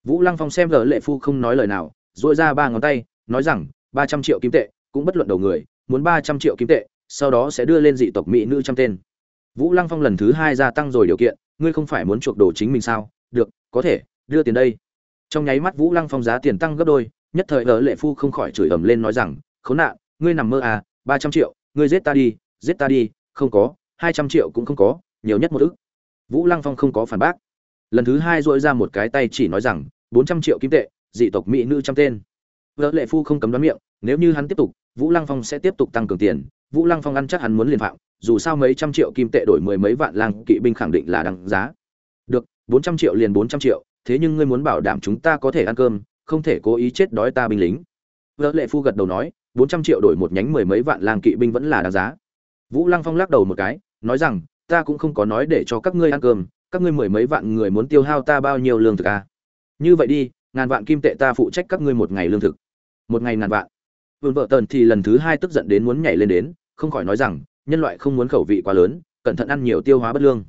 Vũ lăng phong xem vợ lệ phu không nói lời nào dội ra ba ngón tay, nói rằng, ba trăm triệu kim tệ, cũng bất luận đầu người, muốn ba trăm triệu kim tệ, sau đó sẽ đưa lên dị tộc mỹ nữ trăm tên vũ lăng phong lần thứ hai gia tăng rồi điều kiện, ngươi không phải muốn chuộc đồ chính mình sao? Được, có thể, đưa tiền đây. Trong nháy mắt vũ lăng phong giá tiền tăng gấp đôi, nhất thời ở lệ phu không khỏi chửi ầm lên nói rằng, khốn nạn, ngươi nằm mơ à ba trăm triệu, ngươi giết ta đi, giết ta đi, không có, hai trăm triệu cũng không có, nhiều nhất một ức. Vũ lăng phong không có phản bác. Lần thứ hai dội ra một cái tay chỉ nói rằng, bốn trăm triệu kim tệ, dị tộc mỹ nữ trăm tên. Vợ lệ phu không cấm đoán miệng, nếu như hắn tiếp tục, vũ lăng phong sẽ tiếp tục tăng cường tiền, vũ lăng phong ăn chắc hắn muốn liền phạm dù sao mấy trăm triệu kim tệ đổi mười mấy vạn lang kỵ binh khẳng định là đằng giá. Được, bốn trăm triệu liền bốn trăm triệu, thế nhưng ngươi muốn bảo đảm chúng ta có thể ăn cơm, không thể cố ý chết đói ta binh lính. Vợ lệ phu gật đầu nói, bốn trăm triệu đổi một nhánh mười mấy vạn lang kỵ binh vẫn là đáng giá. Vũ lăng phong lắc đầu một cái, nói rằng, ta cũng không có nói để cho các ngươi ăn cơm, các ngươi mười mấy vạn người muốn tiêu hao ta bao nhiêu lương thực à? như vậy đi, ngàn vạn kim tệ ta phụ trách các ngươi một ngày lương thực. Một ngày ngàn vạn. Vườn vợ tần thì lần thứ hai tức giận đến muốn nhảy lên đến, không khỏi nói rằng nhân loại không muốn khẩu vị quá lớn, cẩn thận ăn nhiều tiêu hóa bất lương.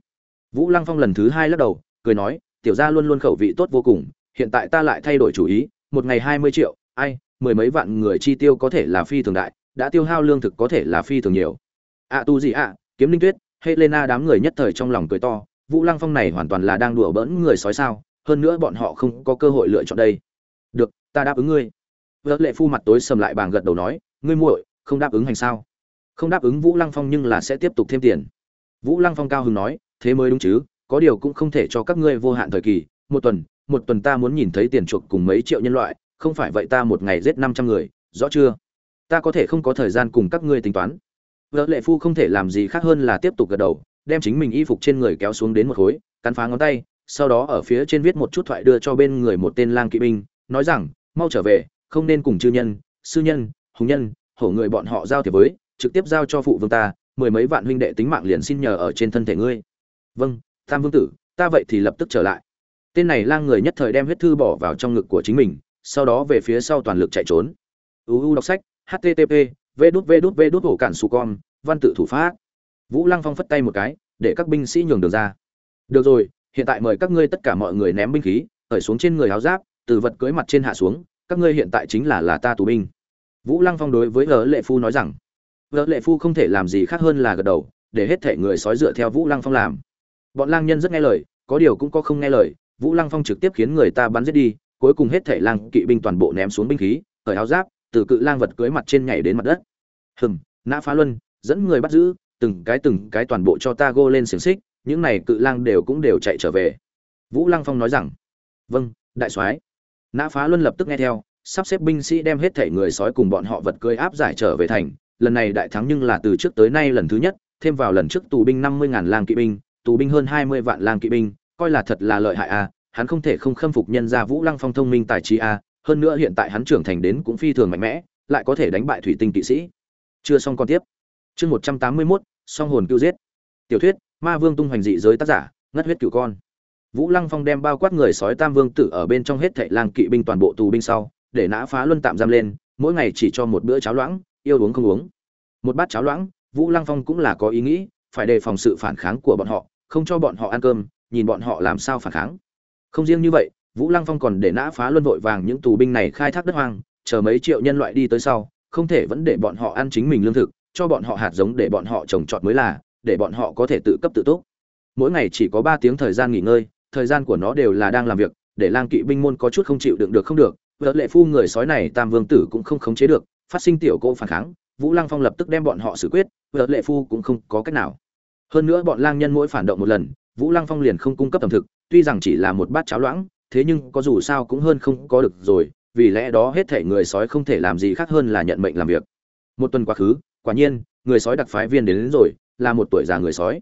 Vũ lăng phong lần thứ hai lắc đầu, cười nói, tiểu gia luôn luôn khẩu vị tốt vô cùng, hiện tại ta lại thay đổi chủ ý, một ngày hai mươi triệu, ai, mười mấy vạn người chi tiêu có thể là phi thường đại, đã tiêu hao lương thực có thể là phi thường nhiều. Ạ tu gì ạ kiếm linh tuyết, helena đám người nhất thời trong lòng cười to, vũ lăng phong này hoàn toàn là đang đùa bỡn người sói sao, hơn nữa bọn họ không có cơ hội lựa chọn đây. Được, ta đáp ứng ngươi. Vợ lệ phu mặt tối sầm lại bàng gật đầu nói, ngươi muội, không đáp ứng hành sao? Không đáp ứng vũ lăng phong nhưng là sẽ tiếp tục thêm tiền. Vũ lăng phong cao hứng nói, thế mới đúng chứ, có điều cũng không thể cho các ngươi vô hạn thời kỳ, một tuần một tuần ta muốn nhìn thấy tiền chuộc cùng mấy triệu nhân loại, không phải vậy ta một ngày giết năm trăm người, rõ chưa? Ta có thể không có thời gian cùng các ngươi tính toán. Vợ lệ phu không thể làm gì khác hơn là tiếp tục gật đầu, đem chính mình y phục trên người kéo xuống đến một khối, cắn phá ngón tay, sau đó ở phía trên viết một chút thoại đưa cho bên người một tên lang kỵ binh, nói rằng, mau trở về, không nên cùng chư nhân, sư nhân, hùng nhân, hổ người bọn họ giao thiệp với trực tiếp giao cho phụ vương ta, mười mấy vạn huynh đệ tính mạng liền xin nhờ ở trên thân thể ngươi. Vâng tam vương tử, ta vậy thì lập tức trở lại. Tên này lang người nhất thời đem huyết thư bỏ vào trong ngực của chính mình, sau đó về phía sau toàn lực chạy trốn. Uu đọc sách http v đút v đút v đút hổ cản su con, văn tự thủ pháp. Vũ lăng phong phất tay một cái, để các binh sĩ nhường đường ra. Được rồi, hiện tại mời các ngươi tất cả mọi người ném binh khí, khởi xuống trên người áo giáp, từ vật cưới mặt trên hạ xuống, các ngươi hiện tại chính là là ta tù binh. Vũ lăng phong đối với vợ lệ phu nói rằng vợ lệ phu không thể làm gì khác hơn là gật đầu, để hết thể người sói dựa theo vũ lăng phong làm. Bọn lang nhân rất nghe lời, có điều cũng có không nghe lời, vũ lăng phong trực tiếp khiến người ta bắn giết đi, cuối cùng hết thể lang kỵ binh toàn bộ ném xuống binh khí khởi áo giáp, từ cự lang vật cưới mặt trên nhảy đến mặt đất. Hừm, nã phá luân, dẫn người bắt giữ, từng cái từng cái toàn bộ cho ta gô lên xiềng xích, những này cự lang đều cũng đều chạy trở về. Vũ lăng phong nói rằng vâng đại soái. Nã phá luân lập tức nghe theo, sắp xếp binh sĩ đem hết thể người sói cùng bọn họ vật cưới áp giải trở về thành lần này đại thắng nhưng là từ trước tới nay lần thứ nhất, thêm vào lần trước tù binh năm mươi ngàn lang kỵ binh, tù binh hơn hai mươi vạn lang kỵ binh, coi là thật là lợi hại a hắn không thể không khâm phục nhân gia vũ lăng phong thông minh tài trí a hơn nữa hiện tại hắn trưởng thành đến cũng phi thường mạnh mẽ, lại có thể đánh bại thủy tinh kỵ sĩ. Chưa xong con tiếp. Chương một trăm tám mươi mốt, song hồn cứu giết. Tiểu thuyết, ma vương tung hoành dị giới tác giả, ngất huyết cửu con. Vũ lăng phong đem bao quát người sói tam vương tử ở bên trong hết thảy lang kỵ binh toàn bộ tù binh sau, để nã phá luân tạm giam lên, mỗi ngày chỉ cho một bữa cháo loãng yêu uống không uống. Một bát cháo loãng, vũ lăng phong cũng là có ý nghĩ, phải đề phòng sự phản kháng của bọn họ, không cho bọn họ ăn cơm, nhìn bọn họ làm sao phản kháng. Không riêng như vậy, vũ lăng phong còn để nã phá luân vội vàng những tù binh này khai thác đất hoang, chờ mấy triệu nhân loại đi tới sau, không thể vẫn để bọn họ ăn chính mình lương thực, cho bọn họ hạt giống để bọn họ trồng trọt mới là, để bọn họ có thể tự cấp tự túc mỗi ngày chỉ có ba tiếng thời gian nghỉ ngơi, thời gian của nó đều là đang làm việc, để lang kỵ binh môn có chút không chịu đựng được không được, vợ lệ phu người sói này tam vương tử cũng không khống chế được phát sinh tiểu cỗ phản kháng vũ lăng phong lập tức đem bọn họ xử quyết vợ lệ phu cũng không có cách nào. Hơn nữa bọn lang nhân mỗi phản động một lần vũ lăng phong liền không cung cấp ẩm thực tuy rằng chỉ là một bát cháo loãng thế nhưng có dù sao cũng hơn không có được rồi vì lẽ đó hết thể người sói không thể làm gì khác hơn là nhận mệnh làm việc. Một tuần quá khứ quả nhiên người sói đặc phái viên đến, đến rồi là một tuổi già người sói.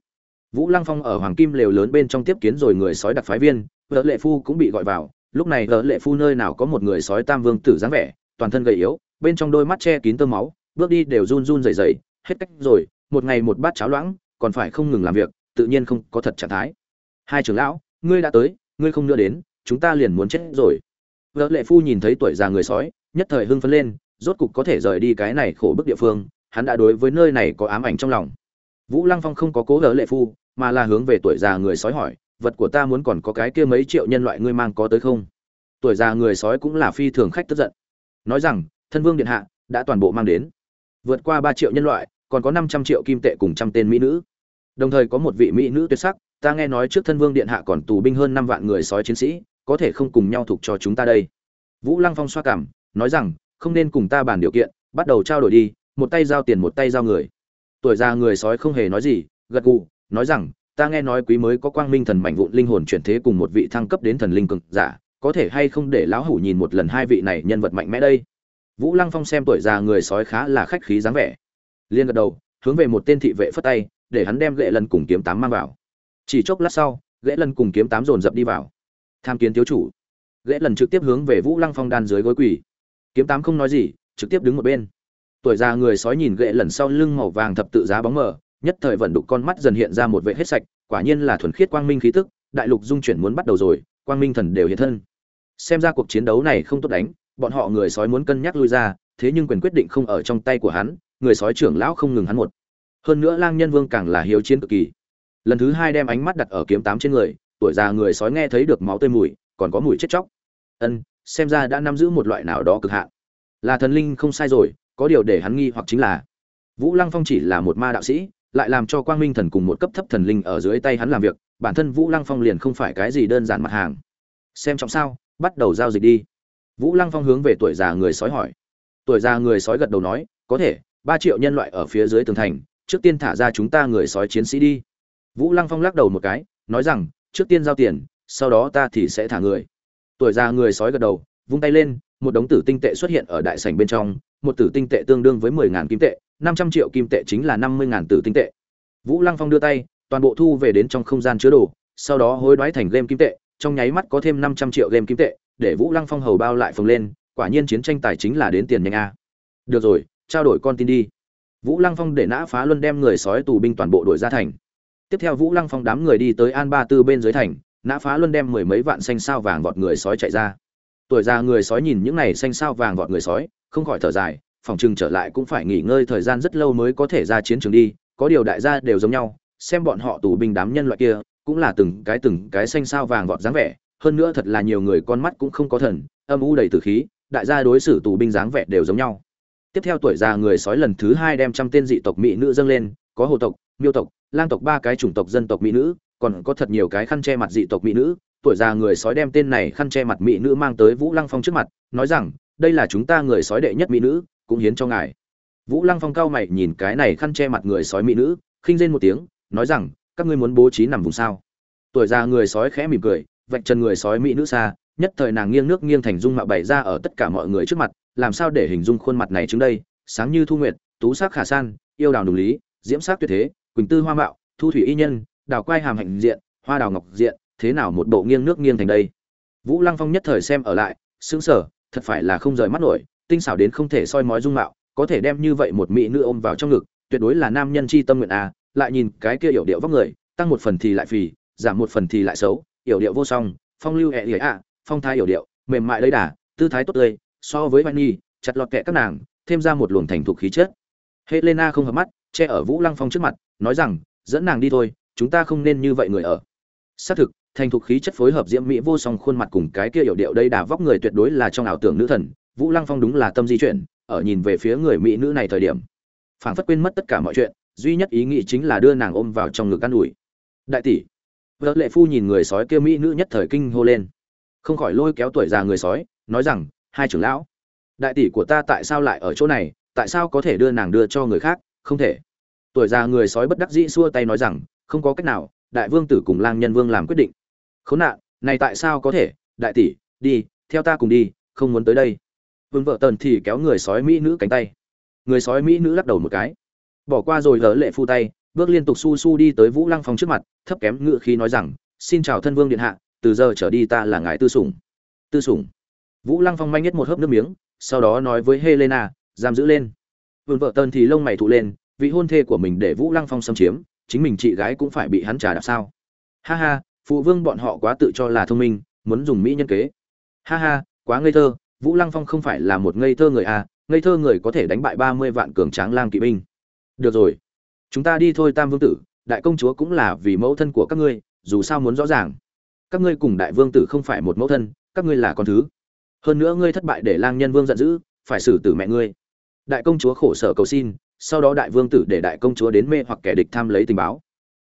Vũ lăng phong ở hoàng kim lều lớn bên trong tiếp kiến rồi người sói đặc phái viên vợ lệ phu cũng bị gọi vào lúc này vợ lệ phu nơi nào có một người sói tam vương tử dáng vẻ toàn thân gầy yếu bên trong đôi mắt che kín tơ máu, bước đi đều run run rẩy rẩy, hết cách rồi, một ngày một bát cháo loãng, còn phải không ngừng làm việc, tự nhiên không có thật trạng thái. Hai trưởng lão, ngươi đã tới, ngươi không nữa đến, chúng ta liền muốn chết rồi. Vợ lệ phu nhìn thấy tuổi già người sói, nhất thời hưng phấn lên, rốt cục có thể rời đi cái này khổ bức địa phương, hắn đã đối với nơi này có ám ảnh trong lòng. Vũ lăng phong không có cố vợ lệ phu, mà là hướng về tuổi già người sói hỏi, vật của ta muốn còn có cái kia mấy triệu nhân loại ngươi mang có tới không? Tuổi già người sói cũng là phi thường khách tức giận. Nói rằng thân vương điện hạ, đã toàn bộ mang đến. Vượt qua ba triệu nhân loại, còn có năm trăm triệu kim tệ cùng trăm tên mỹ nữ. Đồng thời có một vị mỹ nữ tuyệt sắc, ta nghe nói trước thân vương điện hạ còn tù binh hơn năm vạn người sói chiến sĩ, có thể không cùng nhau thuộc cho chúng ta đây. Vũ lăng phong xoa cảm, nói rằng, không nên cùng ta bàn điều kiện, bắt đầu trao đổi đi, một tay giao tiền một tay giao người. Tuổi già người sói không hề nói gì, gật gù, nói rằng, ta nghe nói quý mới có quang minh thần mảnh vụn linh hồn chuyển thế cùng một vị thăng cấp đến thần linh cực giả, có thể hay không để lão hủ nhìn một lần hai vị này nhân vật mạnh mẽ đây? Vũ lăng phong xem tuổi già người sói khá là khách khí dáng vẻ. Liền gật đầu, hướng về một tên thị vệ phất tay, để hắn đem gậy lần cùng kiếm tám mang vào. Chỉ chốc lát sau gậy lần cùng kiếm tám dồn dập đi vào. Tham kiến thiếu chủ. Gậy lần trực tiếp hướng về vũ lăng phong đan dưới gối quỳ. Kiếm tám không nói gì, trực tiếp đứng một bên. Tuổi già người sói nhìn gậy lần sau lưng màu vàng thập tự giá bóng mờ, nhất thời vận đục con mắt dần hiện ra một vẻ hết sạch, quả nhiên là thuần khiết quang minh khí tức, đại lục dung chuyển muốn bắt đầu rồi, quang minh thần đều hiện thân. Xem ra cuộc chiến đấu này không tốt đánh bọn họ người sói muốn cân nhắc lui ra, thế nhưng quyền quyết định không ở trong tay của hắn, người sói trưởng lão không ngừng hắn một. Hơn nữa lang nhân vương càng là hiếu chiến cực kỳ. Lần thứ hai đem ánh mắt đặt ở kiếm tám trên người, tuổi già người sói nghe thấy được máu tươi mùi, còn có mùi chết chóc. Ân, xem ra đã nắm giữ một loại nào đó cực hạn. Là thần linh không sai rồi, có điều để hắn nghi hoặc chính là, vũ lăng phong chỉ là một ma đạo sĩ, lại làm cho quang minh thần cùng một cấp thấp thần linh ở dưới tay hắn làm việc, bản thân vũ lăng phong liền không phải cái gì đơn giản mặt hàng. Xem trọng sao, bắt đầu giao dịch đi vũ lăng phong hướng về tuổi già người sói hỏi. Tuổi già người sói gật đầu nói, có thể, ba triệu nhân loại ở phía dưới tường thành, trước tiên thả ra chúng ta người sói chiến sĩ đi. Vũ lăng phong lắc đầu một cái, nói rằng, trước tiên giao tiền, sau đó ta thì sẽ thả người. Tuổi già người sói gật đầu, vung tay lên, một đống tử tinh tệ xuất hiện ở đại sảnh bên trong, một tử tinh tệ tương đương với mười ngàn kim tệ, năm trăm triệu kim tệ chính là năm mươi ngàn tử tinh tệ. Vũ lăng phong đưa tay, toàn bộ thu về đến trong không gian chứa đồ, sau đó hối đoái thành game kim tệ trong nháy mắt có thêm năm trăm triệu game kim tệ, để vũ lăng phong hầu bao lại phồng lên, quả nhiên chiến tranh tài chính là đến tiền nhanh a. Được rồi, trao đổi con tin đi. Vũ lăng phong để nã phá luân đem người sói tù binh toàn bộ đội ra thành. Tiếp theo vũ lăng phong đám người đi tới an ba tư bên dưới thành, nã phá luân đem mười mấy vạn xanh sao vàng vọt người sói chạy ra. Tuổi già người sói nhìn những này xanh sao vàng vọt người sói, không khỏi thở dài, phòng trừng trở lại cũng phải nghỉ ngơi thời gian rất lâu mới có thể ra chiến trường đi, có điều đại gia đều giống nhau, xem bọn họ tù binh đám nhân loại kia cũng là từng cái từng cái xanh sao vàng vọt dáng vẻ, hơn nữa thật là nhiều người con mắt cũng không có thần, âm u đầy tử khí, đại gia đối xử tù binh dáng vẻ đều giống nhau. Tiếp theo tuổi già người sói lần thứ hai đem trăm tên dị tộc mỹ nữ dâng lên, có hồ tộc, miêu tộc, lang tộc ba cái chủng tộc dân tộc mỹ nữ, còn có thật nhiều cái khăn che mặt dị tộc mỹ nữ. Tuổi già người sói đem tên này khăn che mặt mỹ nữ mang tới vũ lăng phong trước mặt, nói rằng, đây là chúng ta người sói đệ nhất mỹ nữ, cũng hiến cho ngài. Vũ lăng phong cao mày nhìn cái này khăn che mặt người sói mỹ nữ, khinh rên một tiếng, nói rằng các ngươi muốn bố trí nằm vùng sao? Tuổi già người sói khẽ mỉm cười, vạch chân người sói mỹ nữ xa, nhất thời nàng nghiêng nước nghiêng thành dung mạo bày ra ở tất cả mọi người trước mặt, làm sao để hình dung khuôn mặt này trước đây? Sáng như thu nguyệt, tú sắc khả san, yêu đào đùng lý, diễm sắc tuyệt thế, quỳnh tư hoa mạo, thu thủy y nhân, đào quai hàm hạnh diện, hoa đào ngọc diện, thế nào một bộ nghiêng nước nghiêng thành đây? Vũ lăng phong nhất thời xem ở lại xứng sở thật phải là không rời mắt nổi, tinh xảo đến không thể soi mói dung mạo, có thể đem như vậy một mỹ nữ ôm vào trong ngực, tuyệt đối là nam nhân chi tâm nguyện à lại nhìn cái kia yểu điệu vóc người tăng một phần thì lại phì giảm một phần thì lại xấu yểu điệu vô song phong lưu hẹ hỉa ạ phong thái yểu điệu mềm mại lấy đà tư thái tốt tươi so với Vani, chặt lọt kẹ các nàng, thêm ra một luồng thành thục khí chất. Helena không hợp mắt, che ở Vũ Lăng Phong trước mặt, nói rằng, dẫn nàng đi thôi, chúng ta không nên như vậy người ở. Xác thực, thành thục khí chất phối hợp diễm mỹ vô song khuôn mặt cùng cái kia hiểu điệu đây đà vóc người tuyệt đối là trong ảo tưởng nữ thần, Vũ Lăng Phong đúng là tâm di chuyển, ở nhìn về phía người mỹ nữ này thời điểm, phảng phất quên mất tất cả mọi chuyện, duy nhất ý nghĩ chính là đưa nàng ôm vào trong ngực an ủi. Đại tỷ, Vợ lệ phu nhìn người sói kia mỹ nữ nhất thời kinh hô lên, không khỏi lôi kéo tuổi già người sói, nói rằng, hai trưởng lão đại tỷ của ta tại sao lại ở chỗ này? Tại sao có thể đưa nàng đưa cho người khác? Không thể. Tuổi già người sói bất đắc dĩ xua tay nói rằng không có cách nào đại vương tử cùng lang nhân vương làm quyết định. Khốn nạn này tại sao có thể? Đại tỷ đi theo ta cùng đi không muốn tới đây. Vương vợ tần thì kéo người sói mỹ nữ cánh tay. Người sói mỹ nữ lắc đầu một cái bỏ qua rồi lỡ lệ phu tay bước liên tục su su đi tới vũ lăng phong trước mặt thấp kém ngựa khí nói rằng xin chào thân vương điện hạ từ giờ trở đi ta là ngài tư sủng tư sủng Vũ Lăng Phong manh nhất một hớp nước miếng, sau đó nói với Helena, giam giữ lên. Vườn vợ Tân thì lông mày thụ lên, vị hôn thê của mình để Vũ Lăng Phong xâm chiếm, chính mình chị gái cũng phải bị hắn trả đạp sao? Ha ha, phụ vương bọn họ quá tự cho là thông minh, muốn dùng mỹ nhân kế. Ha ha, quá ngây thơ, Vũ Lăng Phong không phải là một ngây thơ người à, ngây thơ người có thể đánh bại ba mươi vạn cường tráng lang kỵ binh. Được rồi, chúng ta đi thôi Tam Vương tử, đại công chúa cũng là vì mẫu thân của các ngươi, dù sao muốn rõ ràng. Các ngươi cùng đại vương tử không phải một mẫu thân, các ngươi là con thứ. Hơn nữa ngươi thất bại để lang nhân vương giận dữ phải xử tử mẹ ngươi. Đại công chúa khổ sở cầu xin sau đó đại vương tử để đại công chúa đến mê hoặc kẻ địch tham lấy tình báo.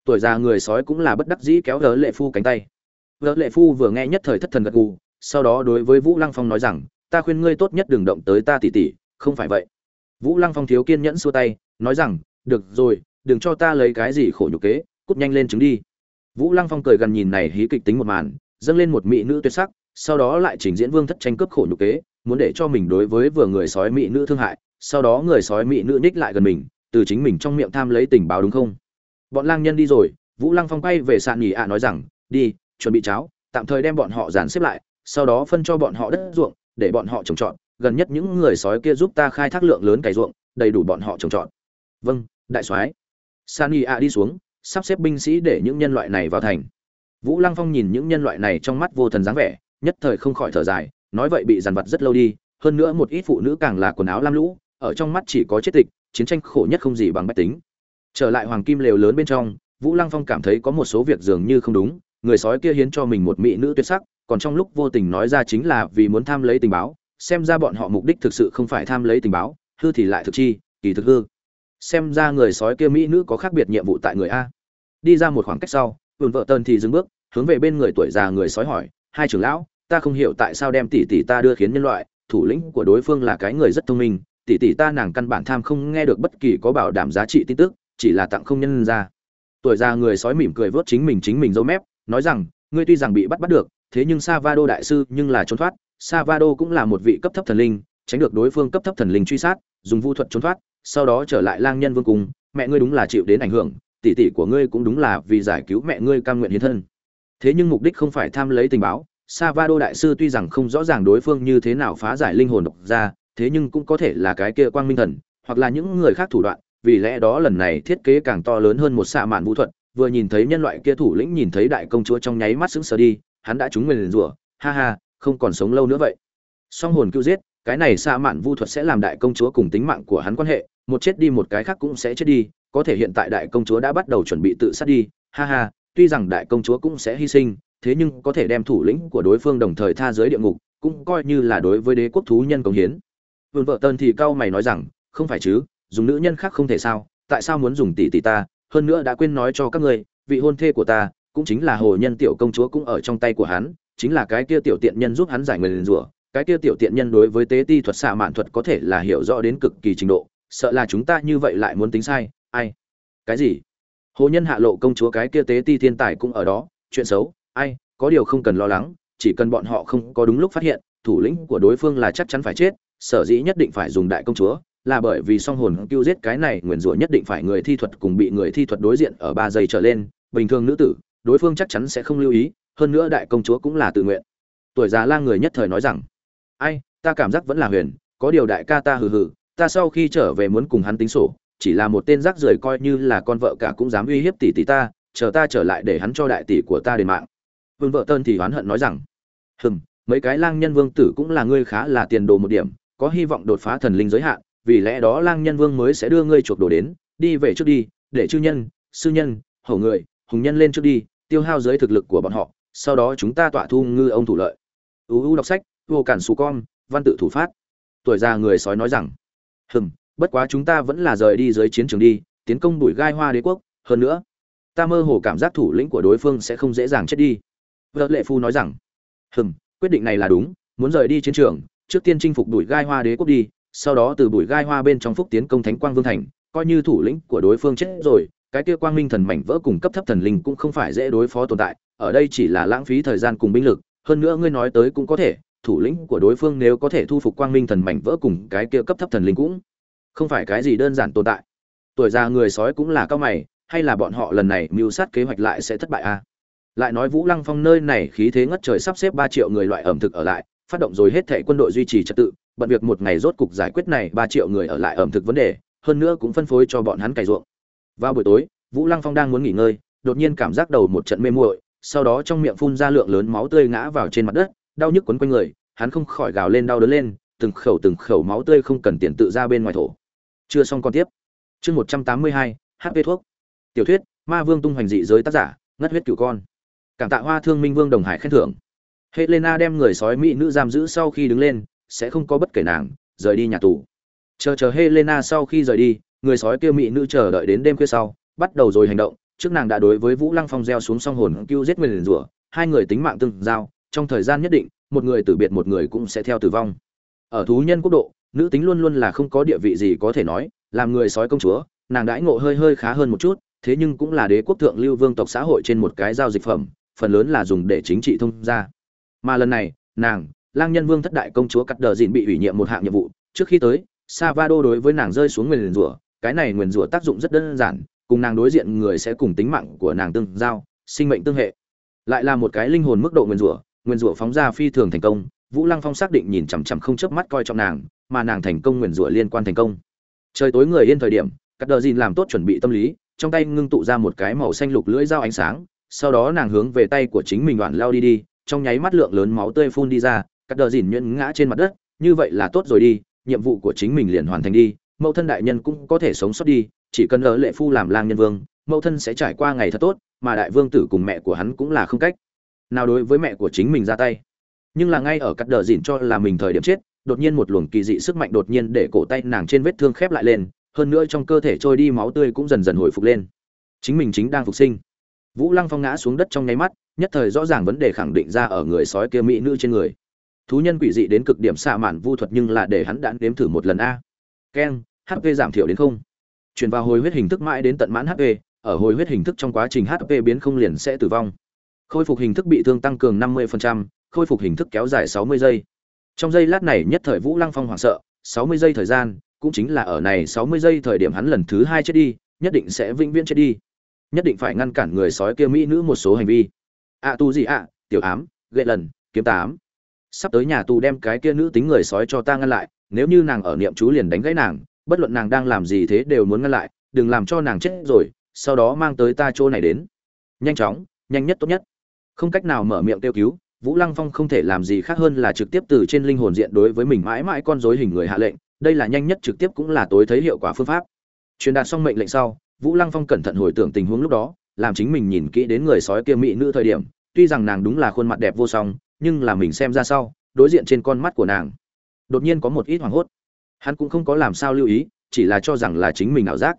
Tuổi già người sói cũng là bất đắc dĩ kéo vợ lệ phu cánh tay. Vợ lệ phu vừa nghe nhất thời thất thần gật gù sau đó đối với vũ lăng phong nói rằng ta khuyên ngươi tốt nhất đừng động tới ta tỉ tỉ không phải vậy. Vũ lăng phong thiếu kiên nhẫn xua tay nói rằng, được rồi, đừng cho ta lấy cái gì khổ nhục kế, cút nhanh lên chứng đi. Vũ lăng phong cười gần nhìn này hí kịch tính một màn, dâng lên một mỹ nữ tuyệt sắc, sau đó lại trình diễn vương thất tranh cướp khổ nhục kế, muốn để cho mình đối với vừa người sói mỹ nữ thương hại, sau đó người sói mỹ nữ ních lại gần mình, từ chính mình trong miệng tham lấy tình báo đúng không? Bọn lang nhân đi rồi, vũ lăng phong quay về sạn nhì ạ nói rằng, đi, chuẩn bị cháo, tạm thời đem bọn họ dàn xếp lại, sau đó phân cho bọn họ đất ruộng, để bọn họ trồng trọt, gần nhất những người sói kia giúp ta khai thác lượng lớn cày ruộng, đầy đủ bọn họ trồng trọt vâng đại soái. San y a đi xuống, sắp xếp binh sĩ để những nhân loại này vào thành. Vũ lăng phong nhìn những nhân loại này trong mắt vô thần dáng vẻ, nhất thời không khỏi thở dài, nói vậy bị dằn vặt rất lâu đi, hơn nữa một ít phụ nữ càng là quần áo lam lũ, ở trong mắt chỉ có chết tịch, chiến tranh khổ nhất không gì bằng bách tính. Trở lại hoàng kim lều lớn bên trong, vũ lăng phong cảm thấy có một số việc dường như không đúng, người sói kia hiến cho mình một mỹ nữ tuyệt sắc, còn trong lúc vô tình nói ra chính là vì muốn tham lấy tình báo, xem ra bọn họ mục đích thực sự không phải tham lấy tình báo, hư thì lại thực chi, kỳ thực hư xem ra người sói kia mỹ nữ có khác biệt nhiệm vụ tại người a. Đi ra một khoảng cách sau vườn vợ tần thì dừng bước, hướng về bên người tuổi già người sói hỏi, hai trưởng lão, ta không hiểu tại sao đem tỷ tỷ ta đưa khiến nhân loại, thủ lĩnh của đối phương là cái người rất thông minh, tỷ tỷ ta nàng căn bản tham không nghe được bất kỳ có bảo đảm giá trị tin tức, chỉ là tặng không nhân ra. Tuổi già người sói mỉm cười vớt chính mình chính mình dâu mép, nói rằng, ngươi tuy rằng bị bắt bắt được, thế nhưng savado đại sư nhưng là trốn thoát, savado cũng là một vị cấp thấp thần linh, tránh được đối phương cấp thấp thần linh truy sát, dùng vu thuật trốn thoát sau đó trở lại lang nhân vương cung mẹ ngươi đúng là chịu đến ảnh hưởng tỷ tỷ của ngươi cũng đúng là vì giải cứu mẹ ngươi cam nguyện hiến thân thế nhưng mục đích không phải tham lấy tình báo Savado đại sư tuy rằng không rõ ràng đối phương như thế nào phá giải linh hồn độc ra, thế nhưng cũng có thể là cái kia quang minh thần, hoặc là những người khác thủ đoạn, vì lẽ đó lần này thiết kế càng to lớn hơn một xạ mạn vũ thuật, vừa nhìn thấy nhân loại kia thủ lĩnh nhìn thấy đại công chúa trong nháy mắt sững sờ đi, hắn đã trúng nguyền rủa, ha ha, không còn sống lâu nữa vậy. Song hồn cứu giết, cái này xạ mạn vũ thuật sẽ làm đại công chúa cùng tính mạng của hắn quan hệ, một chết đi một cái khác cũng sẽ chết đi, có thể hiện tại đại công chúa đã bắt đầu chuẩn bị tự sát đi, ha ha, tuy rằng đại công chúa cũng sẽ hy sinh, thế nhưng có thể đem thủ lĩnh của đối phương đồng thời tha dưới địa ngục, cũng coi như là đối với đế quốc thú nhân công hiến. Vườn vợ Tân thì cao mày nói rằng, không phải chứ, dùng nữ nhân khác không thể sao, tại sao muốn dùng tỷ tỷ ta, hơn nữa đã quên nói cho các ngươi, vị hôn thê của ta, cũng chính là hồ nhân tiểu công chúa cũng ở trong tay của hắn, chính là cái kia tiểu tiện nhân giúp hắn giải nguyên rủa, cái kia tiểu tiện nhân đối với tế ti thuật xạ mạn thuật có thể là hiểu rõ đến cực kỳ trình độ, sợ là chúng ta như vậy lại muốn tính sai, ai? Cái gì? Hồ nhân hạ lộ công chúa cái kia tế ti thiên tài cũng ở đó, chuyện xấu, ai có điều không cần lo lắng chỉ cần bọn họ không có đúng lúc phát hiện thủ lĩnh của đối phương là chắc chắn phải chết sở dĩ nhất định phải dùng đại công chúa là bởi vì song hồn tiêu giết cái này nguyền rủa nhất định phải người thi thuật cùng bị người thi thuật đối diện ở ba giây trở lên bình thường nữ tử đối phương chắc chắn sẽ không lưu ý hơn nữa đại công chúa cũng là tự nguyện tuổi già lang người nhất thời nói rằng ai ta cảm giác vẫn là huyền có điều đại ca ta hừ hừ ta sau khi trở về muốn cùng hắn tính sổ, chỉ là một tên rác rưởi coi như là con vợ cả cũng dám uy hiếp tỷ tỷ ta, chờ ta trở lại để hắn cho đại tỷ của ta đền mạng. Vương vợ tân thì oán hận nói rằng, hừm, mấy cái lang nhân vương tử cũng là ngươi khá là tiền đồ một điểm, có hy vọng đột phá thần linh giới hạn, vì lẽ đó lang nhân vương mới sẽ đưa ngươi chuộc đồ đến, đi về trước đi, để chư nhân, sư nhân hầu người, hùng nhân lên trước đi, tiêu hao giới thực lực của bọn họ, sau đó chúng ta tọa thu ngư ông thủ lợi. Uu đọc sách, vô cản xù con, văn tự thủ phát. Tuổi già người sói nói rằng hừm, bất quá chúng ta vẫn là rời đi dưới chiến trường đi, tiến công đuổi gai hoa đế quốc, hơn nữa, ta mơ hồ cảm giác thủ lĩnh của đối phương sẽ không dễ dàng chết đi. Vợ lệ phu nói rằng. Hừm, quyết định này là đúng, muốn rời đi chiến trường, trước tiên chinh phục đuổi gai hoa đế quốc đi, sau đó từ bụi gai hoa bên trong phúc tiến công thánh quang vương thành, coi như thủ lĩnh của đối phương chết rồi, cái kia quang minh thần mảnh vỡ cùng cấp thấp thần linh cũng không phải dễ đối phó tồn tại, ở đây chỉ là lãng phí thời gian cùng binh lực, hơn nữa ngươi nói tới cũng có thể thủ lĩnh của đối phương nếu có thể thu phục quang minh thần mảnh vỡ cùng cái kia cấp thấp thần linh cũng không phải cái gì đơn giản tồn tại tuổi già người sói cũng là cao mày, hay là bọn họ lần này mưu sát kế hoạch lại sẽ thất bại a à? lại nói vũ lăng phong nơi này khí thế ngất trời sắp xếp ba triệu người loại ẩm thực ở lại, phát động rồi hết thệ quân đội duy trì trật tự, bận việc một ngày rốt cục giải quyết này ba triệu người ở lại ẩm thực vấn đề, hơn nữa cũng phân phối cho bọn hắn cày ruộng vào buổi tối, vũ lăng phong đang muốn nghỉ ngơi, đột nhiên cảm giác đầu một trận mê muội, sau đó trong miệng phun ra lượng lớn máu tươi ngã vào trên mặt đất đau nhức quấn quanh người, hắn không khỏi gào lên đau đớn lên, từng khẩu từng khẩu máu tươi không cần tiền tự ra bên ngoài thổ. Chưa xong con tiếp. Chương một trăm tám mươi hai hp thuốc. Tiểu thuyết, ma vương tung hoành dị giới tác giả, ngất huyết cửu con. Cảm tạ hoa thương minh vương đồng hải khen thưởng. Helena đem người sói mỹ nữ giam giữ sau khi đứng lên, sẽ không có bất kể nàng, rời đi nhà tù. Chờ chờ helena sau khi rời đi, người sói kia mỹ nữ chờ đợi đến đêm khuya sau, bắt đầu rồi hành động, trước nàng đã đối với vũ lăng phong gieo xuống song hồn cứu giết người liền rủa, hai người tính mạng tương giao trong thời gian nhất định, một người tử biệt một người cũng sẽ theo tử vong ở thú nhân quốc độ, nữ tính luôn luôn là không có địa vị gì có thể nói, làm người sói công chúa, nàng đãi ngộ hơi hơi khá hơn một chút, thế nhưng cũng là đế quốc thượng lưu vương tộc xã hội trên một cái giao dịch phẩm, phần lớn là dùng để chính trị thông gia. mà lần này, nàng, lang nhân vương thất đại công chúa cắt đờ dịn bị ủy nhiệm một hạng nhiệm vụ, trước khi tới, savado đối với nàng rơi xuống nguyền rủa, cái này nguyền rủa tác dụng rất đơn giản, cùng nàng đối diện người sẽ cùng tính mạng của nàng tương giao, sinh mệnh tương hệ lại là một cái linh hồn mức độ nguyền rủa nguyền rủa phóng ra phi thường thành công, vũ lăng phong xác định nhìn chằm chằm không chớp mắt coi trọng nàng, mà nàng thành công nguyền rủa liên quan thành công. Trời tối người yên thời điểm, cắt đờ dìn làm tốt chuẩn bị tâm lý, trong tay ngưng tụ ra một cái màu xanh lục lưỡi dao ánh sáng, sau đó nàng hướng về tay của chính mình đoạn lao đi đi, trong nháy mắt lượng lớn máu tươi phun đi ra, cắt đờ dìn nhuyễn ngã trên mặt đất, như vậy là tốt rồi đi, nhiệm vụ của chính mình liền hoàn thành đi, mẫu thân đại nhân cũng có thể sống sót đi, chỉ cần ở lệ phu làm lang nhân vương, mẫu thân sẽ trải qua ngày thật tốt, mà đại vương tử cùng mẹ của hắn cũng là không cách nào đối với mẹ của chính mình ra tay. Nhưng là ngay ở cắt đờ dìn cho là mình thời điểm chết, đột nhiên một luồng kỳ dị sức mạnh đột nhiên để cổ tay nàng trên vết thương khép lại lên, hơn nữa trong cơ thể trôi đi máu tươi cũng dần dần hồi phục lên. Chính mình chính đang phục sinh. Vũ lăng phong ngã xuống đất trong nháy mắt, nhất thời rõ ràng vấn đề khẳng định ra ở người sói kia mỹ nữ trên người. Thú nhân quỷ dị đến cực điểm xạ mạn vu thuật nhưng là để hắn đã nếm thử một lần a. Keng hp giảm thiểu đến không. Chuyển vào hồi huyết hình thức mãi đến tận mãn hp ở hồi huyết hình thức trong quá trình hp biến không liền sẽ tử vong khôi phục hình thức bị thương tăng cường 50%, khôi phục hình thức kéo dài 60 giây. Trong giây lát này nhất thời vũ lăng phong hoảng sợ 60 giây thời gian cũng chính là ở này 60 giây thời điểm hắn lần thứ hai chết đi nhất định sẽ vĩnh viễn chết đi. Nhất định phải ngăn cản người sói kia mỹ nữ một số hành vi. Ạ tu gì ạ tiểu ám ghệ lần kiếm tám. Sắp tới nhà tù đem cái kia nữ tính người sói cho ta ngăn lại nếu như nàng ở niệm chú liền đánh gãy nàng bất luận nàng đang làm gì thế đều muốn ngăn lại đừng làm cho nàng chết rồi sau đó mang tới ta chỗ này đến. Nhanh chóng nhanh nhất tốt nhất không cách nào mở miệng kêu cứu, vũ lăng phong không thể làm gì khác hơn là trực tiếp từ trên linh hồn diện đối với mình mãi mãi con dối hình người hạ lệnh, đây là nhanh nhất trực tiếp cũng là tối thấy hiệu quả phương pháp. Truyền đạt xong mệnh lệnh sau, vũ lăng phong cẩn thận hồi tưởng tình huống lúc đó, làm chính mình nhìn kỹ đến người sói kia mỹ nữ thời điểm, tuy rằng nàng đúng là khuôn mặt đẹp vô song, nhưng là mình xem ra sau, đối diện trên con mắt của nàng, đột nhiên có một ít hoảng hốt. Hắn cũng không có làm sao lưu ý, chỉ là cho rằng là chính mình ảo giác.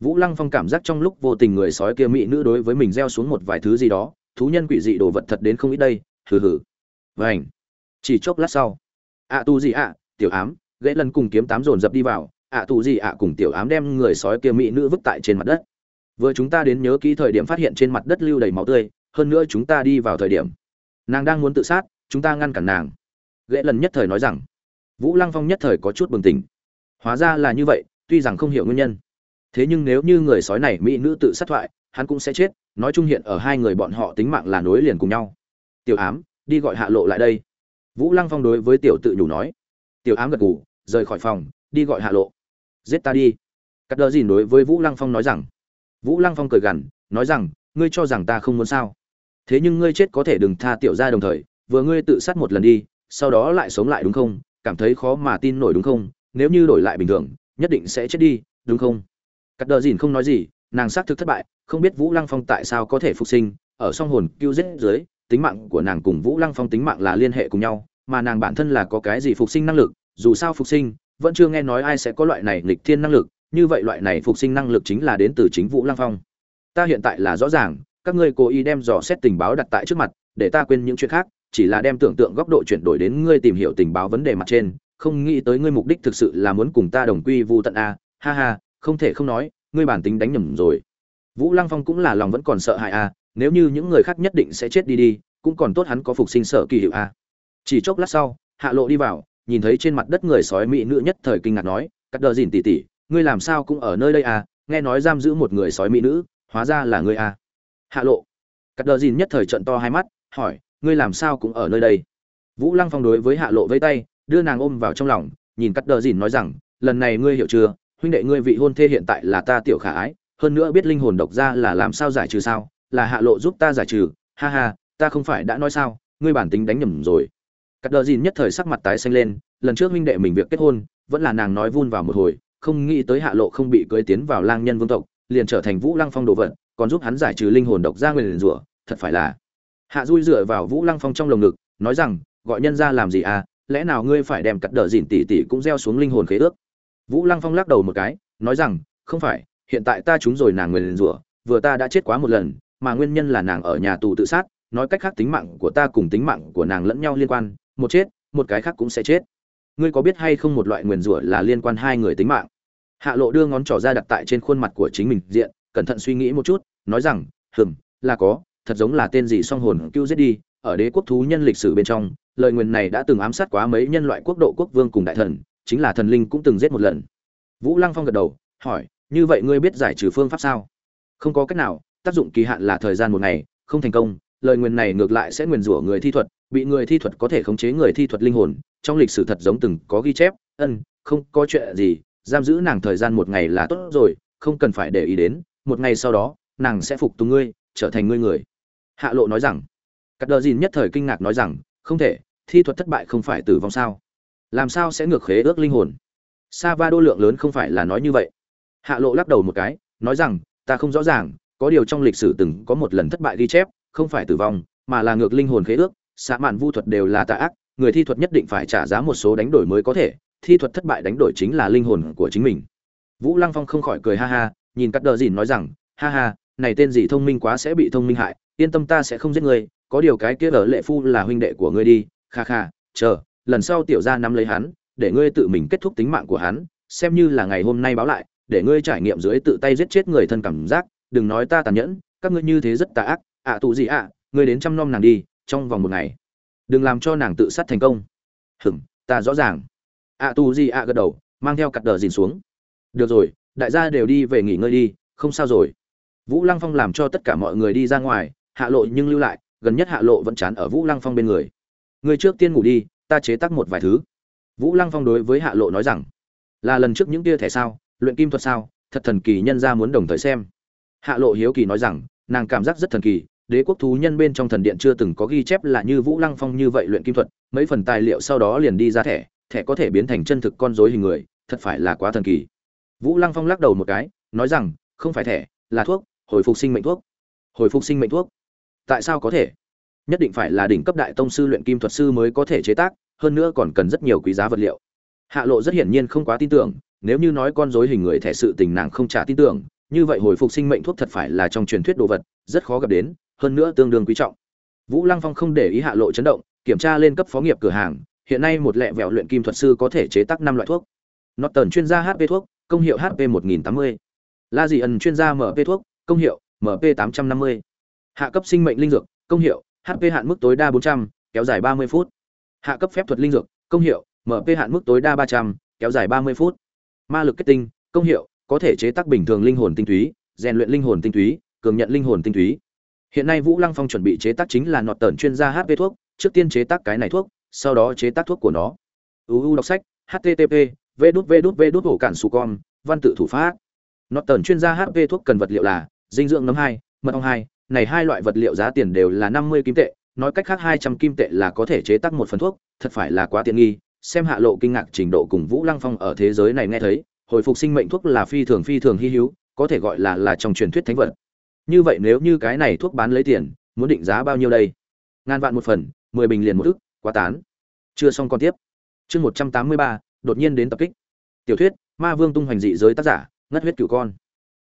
Vũ lăng phong cảm giác trong lúc vô tình người sói kia mỹ nữ đối với mình gieo xuống một vài thứ gì đó thú nhân quỷ dị đồ vật thật đến không ít đây, hừ hừ. Vảnh chỉ chốc lát sau, ạ tu gì ạ, tiểu ám gãy lần cùng kiếm tám dồn dập đi vào, ạ tu gì ạ cùng tiểu ám đem người sói kia mỹ nữ vứt tại trên mặt đất. Vừa chúng ta đến nhớ kỹ thời điểm phát hiện trên mặt đất lưu đầy máu tươi, hơn nữa chúng ta đi vào thời điểm, nàng đang muốn tự sát, chúng ta ngăn cản nàng. Ghệ lần nhất thời nói rằng, vũ lăng phong nhất thời có chút bừng tỉnh. Hóa ra là như vậy, tuy rằng không hiểu nguyên nhân, thế nhưng nếu như người sói này mỹ nữ tự sát thoại, hắn cũng sẽ chết nói chung hiện ở hai người bọn họ tính mạng là nối liền cùng nhau. Tiểu ám, đi gọi hạ lộ lại đây. Vũ lăng phong đối với tiểu tự nhủ nói. Tiểu ám gật ngủ rời khỏi phòng, đi gọi hạ lộ. Giết ta đi. Cắt đờ dìn đối với vũ lăng phong nói rằng. Vũ lăng phong cười gằn, nói rằng, ngươi cho rằng ta không muốn sao? Thế nhưng ngươi chết có thể đừng tha tiểu ra đồng thời, vừa ngươi tự sát một lần đi, sau đó lại sống lại đúng không? Cảm thấy khó mà tin nổi đúng không? Nếu như đổi lại bình thường, nhất định sẽ chết đi, đúng không? Cắt đờ dìn không nói gì, nàng xác thực thất bại không biết vũ lăng phong tại sao có thể phục sinh, ở song hồn cứu giết dưới, tính mạng của nàng cùng vũ lăng phong tính mạng là liên hệ cùng nhau, mà nàng bản thân là có cái gì phục sinh năng lực, dù sao phục sinh, vẫn chưa nghe nói ai sẽ có loại này nghịch thiên năng lực, như vậy loại này phục sinh năng lực chính là đến từ chính vũ lăng phong. Ta hiện tại là rõ ràng, các ngươi cố ý đem dò xét tình báo đặt tại trước mặt, để ta quên những chuyện khác, chỉ là đem tưởng tượng góc độ chuyển đổi đến ngươi tìm hiểu tình báo vấn đề mặt trên, không nghĩ tới ngươi mục đích thực sự là muốn cùng ta đồng quy vu tận a. Ha ha, không thể không nói, ngươi bản tính đánh nhầm rồi vũ lăng phong cũng là lòng vẫn còn sợ hãi a nếu như những người khác nhất định sẽ chết đi đi, cũng còn tốt hắn có phục sinh sợ kỳ hiệu a chỉ chốc lát sau, hạ lộ đi vào, nhìn thấy trên mặt đất người sói mỹ nữ nhất thời kinh ngạc nói, cắt đờ dìn tỉ tỉ, ngươi làm sao cũng ở nơi đây à nghe nói giam giữ một người sói mỹ nữ, hóa ra là ngươi à. Hạ lộ, cắt đờ dìn nhất thời trận to hai mắt, hỏi, ngươi làm sao cũng ở nơi đây? Vũ lăng phong đối với hạ lộ vây tay, đưa nàng ôm vào trong lòng, nhìn cắt đờ dìn nói rằng, lần này ngươi hiểu chưa, huynh đệ ngươi vị hôn thê hiện tại là ta tiểu khả ái hơn nữa biết linh hồn độc ra là làm sao giải trừ sao? Là hạ lộ giúp ta giải trừ. Ha ha, ta không phải đã nói sao? Ngươi bản tính đánh nhầm rồi. Cắt đờ dìn nhất thời sắc mặt tái xanh lên, lần trước huynh đệ mình việc kết hôn, vẫn là nàng nói vun vào một hồi, không nghĩ tới hạ lộ không bị cưới tiến vào lang nhân vương tộc, liền trở thành vũ lăng phong đồ vật, còn giúp hắn giải trừ linh hồn độc ra nguyền rủa, thật phải là. Hạ dui dựa vào vũ lăng phong trong lồng ngực, nói rằng, gọi nhân ra làm gì à? Lẽ nào ngươi phải đem cắt đờ dìn tỉ tỉ cũng gieo xuống linh hồn khế ước? Vũ lăng phong lắc đầu một cái, nói rằng, không phải hiện tại ta trúng rồi nàng nguyền rủa, vừa ta đã chết quá một lần, mà nguyên nhân là nàng ở nhà tù tự sát, nói cách khác tính mạng của ta cùng tính mạng của nàng lẫn nhau liên quan, một chết, một cái khác cũng sẽ chết. Ngươi có biết hay không một loại nguyền rủa là liên quan hai người tính mạng? Hạ lộ đưa ngón trỏ ra đặt tại trên khuôn mặt của chính mình diện, cẩn thận suy nghĩ một chút, nói rằng, hừm, là có, thật giống là tên gì song hồn cứu giết đi, ở đế quốc thú nhân lịch sử bên trong, lời nguyền này đã từng ám sát quá mấy nhân loại quốc độ quốc vương cùng đại thần, chính là thần linh cũng từng giết một lần. Vũ lăng phong gật đầu, hỏi như vậy ngươi biết giải trừ phương pháp sao? Không có cách nào, tác dụng kỳ hạn là thời gian một ngày, không thành công, lời nguyền này ngược lại sẽ nguyền rủa người thi thuật, bị người thi thuật có thể khống chế người thi thuật linh hồn, trong lịch sử thật giống từng có ghi chép, ân, không có chuyện gì, giam giữ nàng thời gian một ngày là tốt rồi, không cần phải để ý đến, một ngày sau đó, nàng sẽ phục tùng ngươi, trở thành ngươi người. Hạ lộ nói rằng. Cắt đờ dìn nhất thời kinh ngạc nói rằng, không thể, thi thuật thất bại không phải tử vong sao? Làm sao sẽ ngược khế ước linh hồn? Sa va đô lượng lớn không phải là nói như vậy hạ lộ lắc đầu một cái, nói rằng, ta không rõ ràng, có điều trong lịch sử từng có một lần thất bại ghi chép, không phải tử vong, mà là ngược linh hồn khế ước, xã mạn vu thuật đều là tà ác, người thi thuật nhất định phải trả giá một số đánh đổi mới có thể, thi thuật thất bại đánh đổi chính là linh hồn của chính mình. Vũ lăng phong không khỏi cười ha ha, nhìn cắt đờ dìn nói rằng, ha ha, này tên gì thông minh quá sẽ bị thông minh hại, yên tâm ta sẽ không giết ngươi có điều cái kia ở lệ phu là huynh đệ của ngươi đi, kha kha, chờ, lần sau tiểu gia nắm lấy hắn, để ngươi tự mình kết thúc tính mạng của hắn, xem như là ngày hôm nay báo lại để ngươi trải nghiệm dưới tự tay giết chết người thân cảm giác đừng nói ta tàn nhẫn các ngươi như thế rất tà ác ạ à, tù gì ạ ngươi đến chăm nom nàng đi trong vòng một ngày. Đừng làm cho nàng tự sát thành công. Hừm ta rõ ràng. Ạ à, tù gì ạ gật đầu mang theo cặt đờ dìn xuống. Được rồi đại gia đều đi về nghỉ ngơi đi không sao rồi. Vũ lăng phong làm cho tất cả mọi người đi ra ngoài hạ lộ nhưng lưu lại gần nhất hạ lộ vẫn chán ở vũ lăng phong bên người. Người trước tiên ngủ đi ta chế tác một vài thứ. Vũ lăng phong đối với hạ lộ nói rằng là lần trước những tia thẻ sao? Luyện kim thuật sao? Thật thần kỳ nhân ra muốn đồng thời xem. Hạ lộ hiếu kỳ nói rằng, nàng cảm giác rất thần kỳ, đế quốc thú nhân bên trong thần điện chưa từng có ghi chép là như vũ lăng phong như vậy luyện kim thuật, mấy phần tài liệu sau đó liền đi ra thẻ thẻ có thể biến thành chân thực con dối hình người, thật phải là quá thần kỳ. Vũ lăng phong lắc đầu một cái, nói rằng, không phải thẻ, là thuốc, hồi phục sinh mệnh thuốc. Hồi phục sinh mệnh thuốc? Tại sao có thể? Nhất định phải là đỉnh cấp đại tông sư luyện kim thuật sư mới có thể chế tác, hơn nữa còn cần rất nhiều quý giá vật liệu. Hạ lộ rất hiển nhiên không quá tin tưởng nếu như nói con dối hình người thẻ sự tình nàng không trả tin tưởng như vậy hồi phục sinh mệnh thuốc thật phải là trong truyền thuyết đồ vật rất khó gặp đến hơn nữa tương đương quý trọng vũ lăng phong không để ý hạ lộ chấn động kiểm tra lên cấp phó nghiệp cửa hàng hiện nay một lẹ vẹo luyện kim thuật sư có thể chế tác năm loại thuốc nọt tần chuyên gia hp thuốc công hiệu hp 1080. la dị ẩn chuyên gia mp thuốc công hiệu mp 850. hạ cấp sinh mệnh linh dược công hiệu hp hạn mức tối đa 400, kéo dài 30 phút hạ cấp phép thuật linh dược công hiệu mp hạn mức tối đa 300, kéo dài 30 phút ma lực kết tinh, công hiệu, có thể chế tác bình thường linh hồn tinh túy, rèn luyện linh hồn tinh túy, cường nhận linh hồn tinh túy. Hiện nay vũ lăng phong chuẩn bị chế tác chính là nọt tần chuyên gia hp thuốc, trước tiên chế tác cái này thuốc, sau đó chế tác thuốc của nó. Uu đọc sách http v đút v đút v đút hổ cản su con, văn tự thủ pháp. Nọt tần chuyên gia hp thuốc cần vật liệu là dinh dưỡng nấm hai, mật ong hai, này hai loại vật liệu giá tiền đều là năm mươi kim tệ, nói cách khác hai trăm kim tệ là có thể chế tác một phần thuốc, thật phải là quá tiện nghi xem hạ lộ kinh ngạc trình độ cùng vũ lăng phong ở thế giới này nghe thấy, hồi phục sinh mệnh thuốc là phi thường phi thường hy hữu, có thể gọi là là trong truyền thuyết thánh vật. Như vậy nếu như cái này thuốc bán lấy tiền, muốn định giá bao nhiêu đây? Ngàn vạn một phần, mười bình liền một ức, quá tán. Chưa xong còn tiếp. Chương một trăm tám mươi ba, đột nhiên đến tập kích. Tiểu thuyết, ma vương tung hoành dị giới tác giả, ngất huyết cửu con.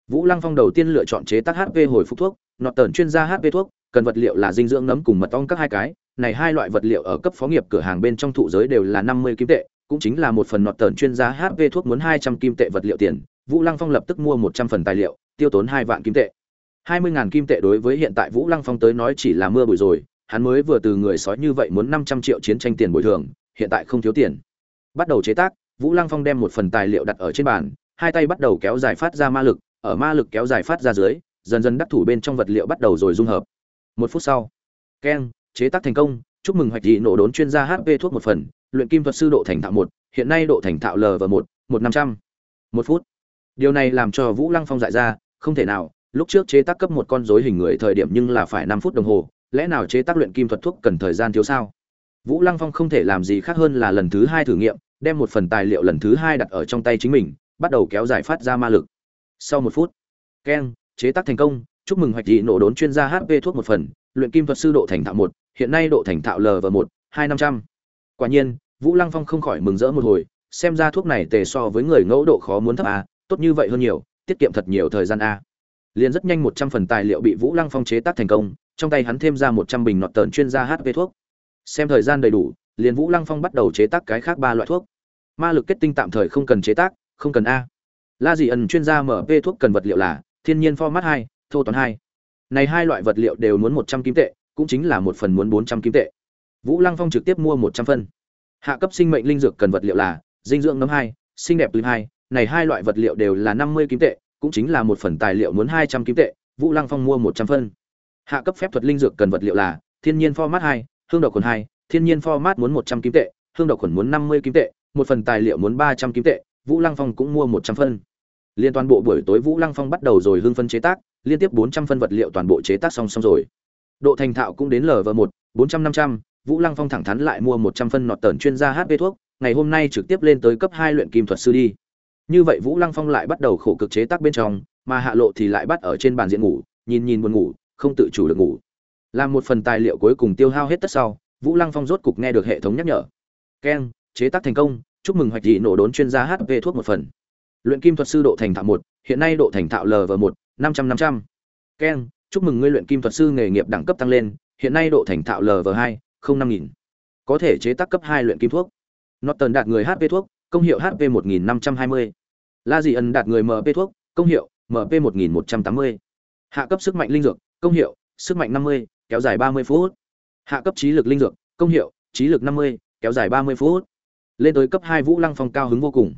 Vũ lăng phong đầu tiên lựa chọn chế tác hp hồi phục thuốc nọt tờn chuyên gia hp thuốc, cần vật liệu là dinh dưỡng nấm cùng mật ong các hai cái này hai loại vật liệu ở cấp phó nghiệp cửa hàng bên trong thụ giới đều là năm mươi kim tệ, cũng chính là một phần nọt tờn chuyên gia hp thuốc muốn hai trăm kim tệ vật liệu tiền, vũ lăng phong lập tức mua một trăm phần tài liệu, tiêu tốn hai vạn kim tệ. Hai mươi ngàn kim tệ đối với hiện tại vũ lăng phong tới nói chỉ là mưa bụi rồi, hắn mới vừa từ người sói như vậy muốn năm trăm triệu chiến tranh tiền bồi thường, hiện tại không thiếu tiền. Bắt đầu chế tác, vũ lăng phong đem một phần tài liệu đặt ở trên bàn, hai tay bắt đầu kéo dài phát ra ma lực, ở ma lực kéo dài phát ra dưới, dần dần đắc thủ bên trong vật liệu bắt đầu rồi dung hợp. Một phút sau, keng chế tác thành công, chúc mừng hoạch dị nổ đốn chuyên gia hp thuốc một phần, luyện kim thuật sư độ thành thạo một, hiện nay độ thành thạo l và một một năm trăm, một phút. Điều này làm cho vũ lăng phong dại ra, không thể nào, lúc trước chế tác cấp một con rối hình người thời điểm nhưng là phải năm phút đồng hồ, lẽ nào chế tác luyện kim thuật thuốc cần thời gian thiếu sao? Vũ lăng phong không thể làm gì khác hơn là lần thứ hai thử nghiệm, đem một phần tài liệu lần thứ hai đặt ở trong tay chính mình, bắt đầu kéo dài phát ra ma lực. Sau một phút, keng, chế tác thành công, chúc mừng hoạch dị nổ đốn chuyên gia hp thuốc một phần, luyện kim thuật sư độ thành thạo một hiện nay độ thành thạo lờ và một, hai năm trăm. Quả nhiên, vũ lăng phong không khỏi mừng rỡ một hồi, xem ra thuốc này tề so với người ngẫu độ khó muốn thấp a tốt như vậy hơn nhiều, tiết kiệm thật nhiều thời gian a liền rất nhanh một trăm phần tài liệu bị vũ lăng phong chế tác thành công, trong tay hắn thêm ra một trăm bình nọt tờn chuyên gia hp thuốc. Xem thời gian đầy đủ, liền vũ lăng phong bắt đầu chế tác cái khác ba loại thuốc. Ma lực kết tinh tạm thời không cần chế tác, không cần a. La dị ẩn chuyên gia mp thuốc cần vật liệu là thiên nhiên format hai, thô toán hai. Này hai loại vật liệu đều muốn một trăm kim tệ cũng chính là một phần muốn bốn trăm kim tệ. Vũ lăng phong trực tiếp mua một trăm phân. Hạ cấp sinh mệnh linh dược cần vật liệu là dinh dưỡng nấm hai xinh đẹp linh hai, này hai loại vật liệu đều là năm mươi kim tệ, cũng chính là một phần tài liệu muốn hai trăm kim tệ, vũ lăng phong mua một trăm phân. Hạ cấp phép thuật linh dược cần vật liệu là thiên nhiên format hai, hương độc khuẩn hai, thiên nhiên format muốn một trăm kim tệ, hương độc khuẩn muốn năm mươi kim tệ, một phần tài liệu muốn ba trăm kim tệ, vũ lăng phong cũng mua một trăm phân. Liên toàn bộ buổi tối vũ lăng phong bắt đầu rồi hương phân chế tác, liên tiếp bốn trăm phân vật liệu toàn bộ chế tác xong xong rồi độ thành thạo cũng đến lv một, bốn trăm năm trăm, vũ lăng phong thẳng thắn lại mua một trăm phân nọt tờn chuyên gia hp thuốc, ngày hôm nay trực tiếp lên tới cấp hai luyện kim thuật sư đi. Như vậy vũ lăng phong lại bắt đầu khổ cực chế tác bên trong, mà hạ lộ thì lại bắt ở trên bàn diện ngủ, nhìn nhìn buồn ngủ, không tự chủ được ngủ. Làm một phần tài liệu cuối cùng tiêu hao hết tất sau, vũ lăng phong rốt cục nghe được hệ thống nhắc nhở. Keng, chế tác thành công, chúc mừng hoạch dị nổ đốn chuyên gia hp thuốc một phần. Luyện kim thuật sư độ thành thạo một, hiện nay độ thành thạo lv một, năm trăm năm trăm. Keng chúc mừng ngươi luyện kim thuật sư nghề nghiệp đẳng cấp tăng lên, hiện nay độ thành thạo lv hai, không năm nghìn. Có thể chế tác cấp hai luyện kim thuốc. Nó tần đạt người hp thuốc, công hiệu hp một nghìn năm trăm hai mươi. La dị ẩn đạt người mp thuốc, công hiệu mp một nghìn một trăm tám mươi. Hạ cấp sức mạnh linh dược, công hiệu sức mạnh năm mươi, kéo dài ba mươi phút. Hạ cấp trí lực linh dược, công hiệu trí lực năm mươi, kéo dài ba mươi phút. Lên tới cấp hai vũ lăng phong cao hứng vô cùng.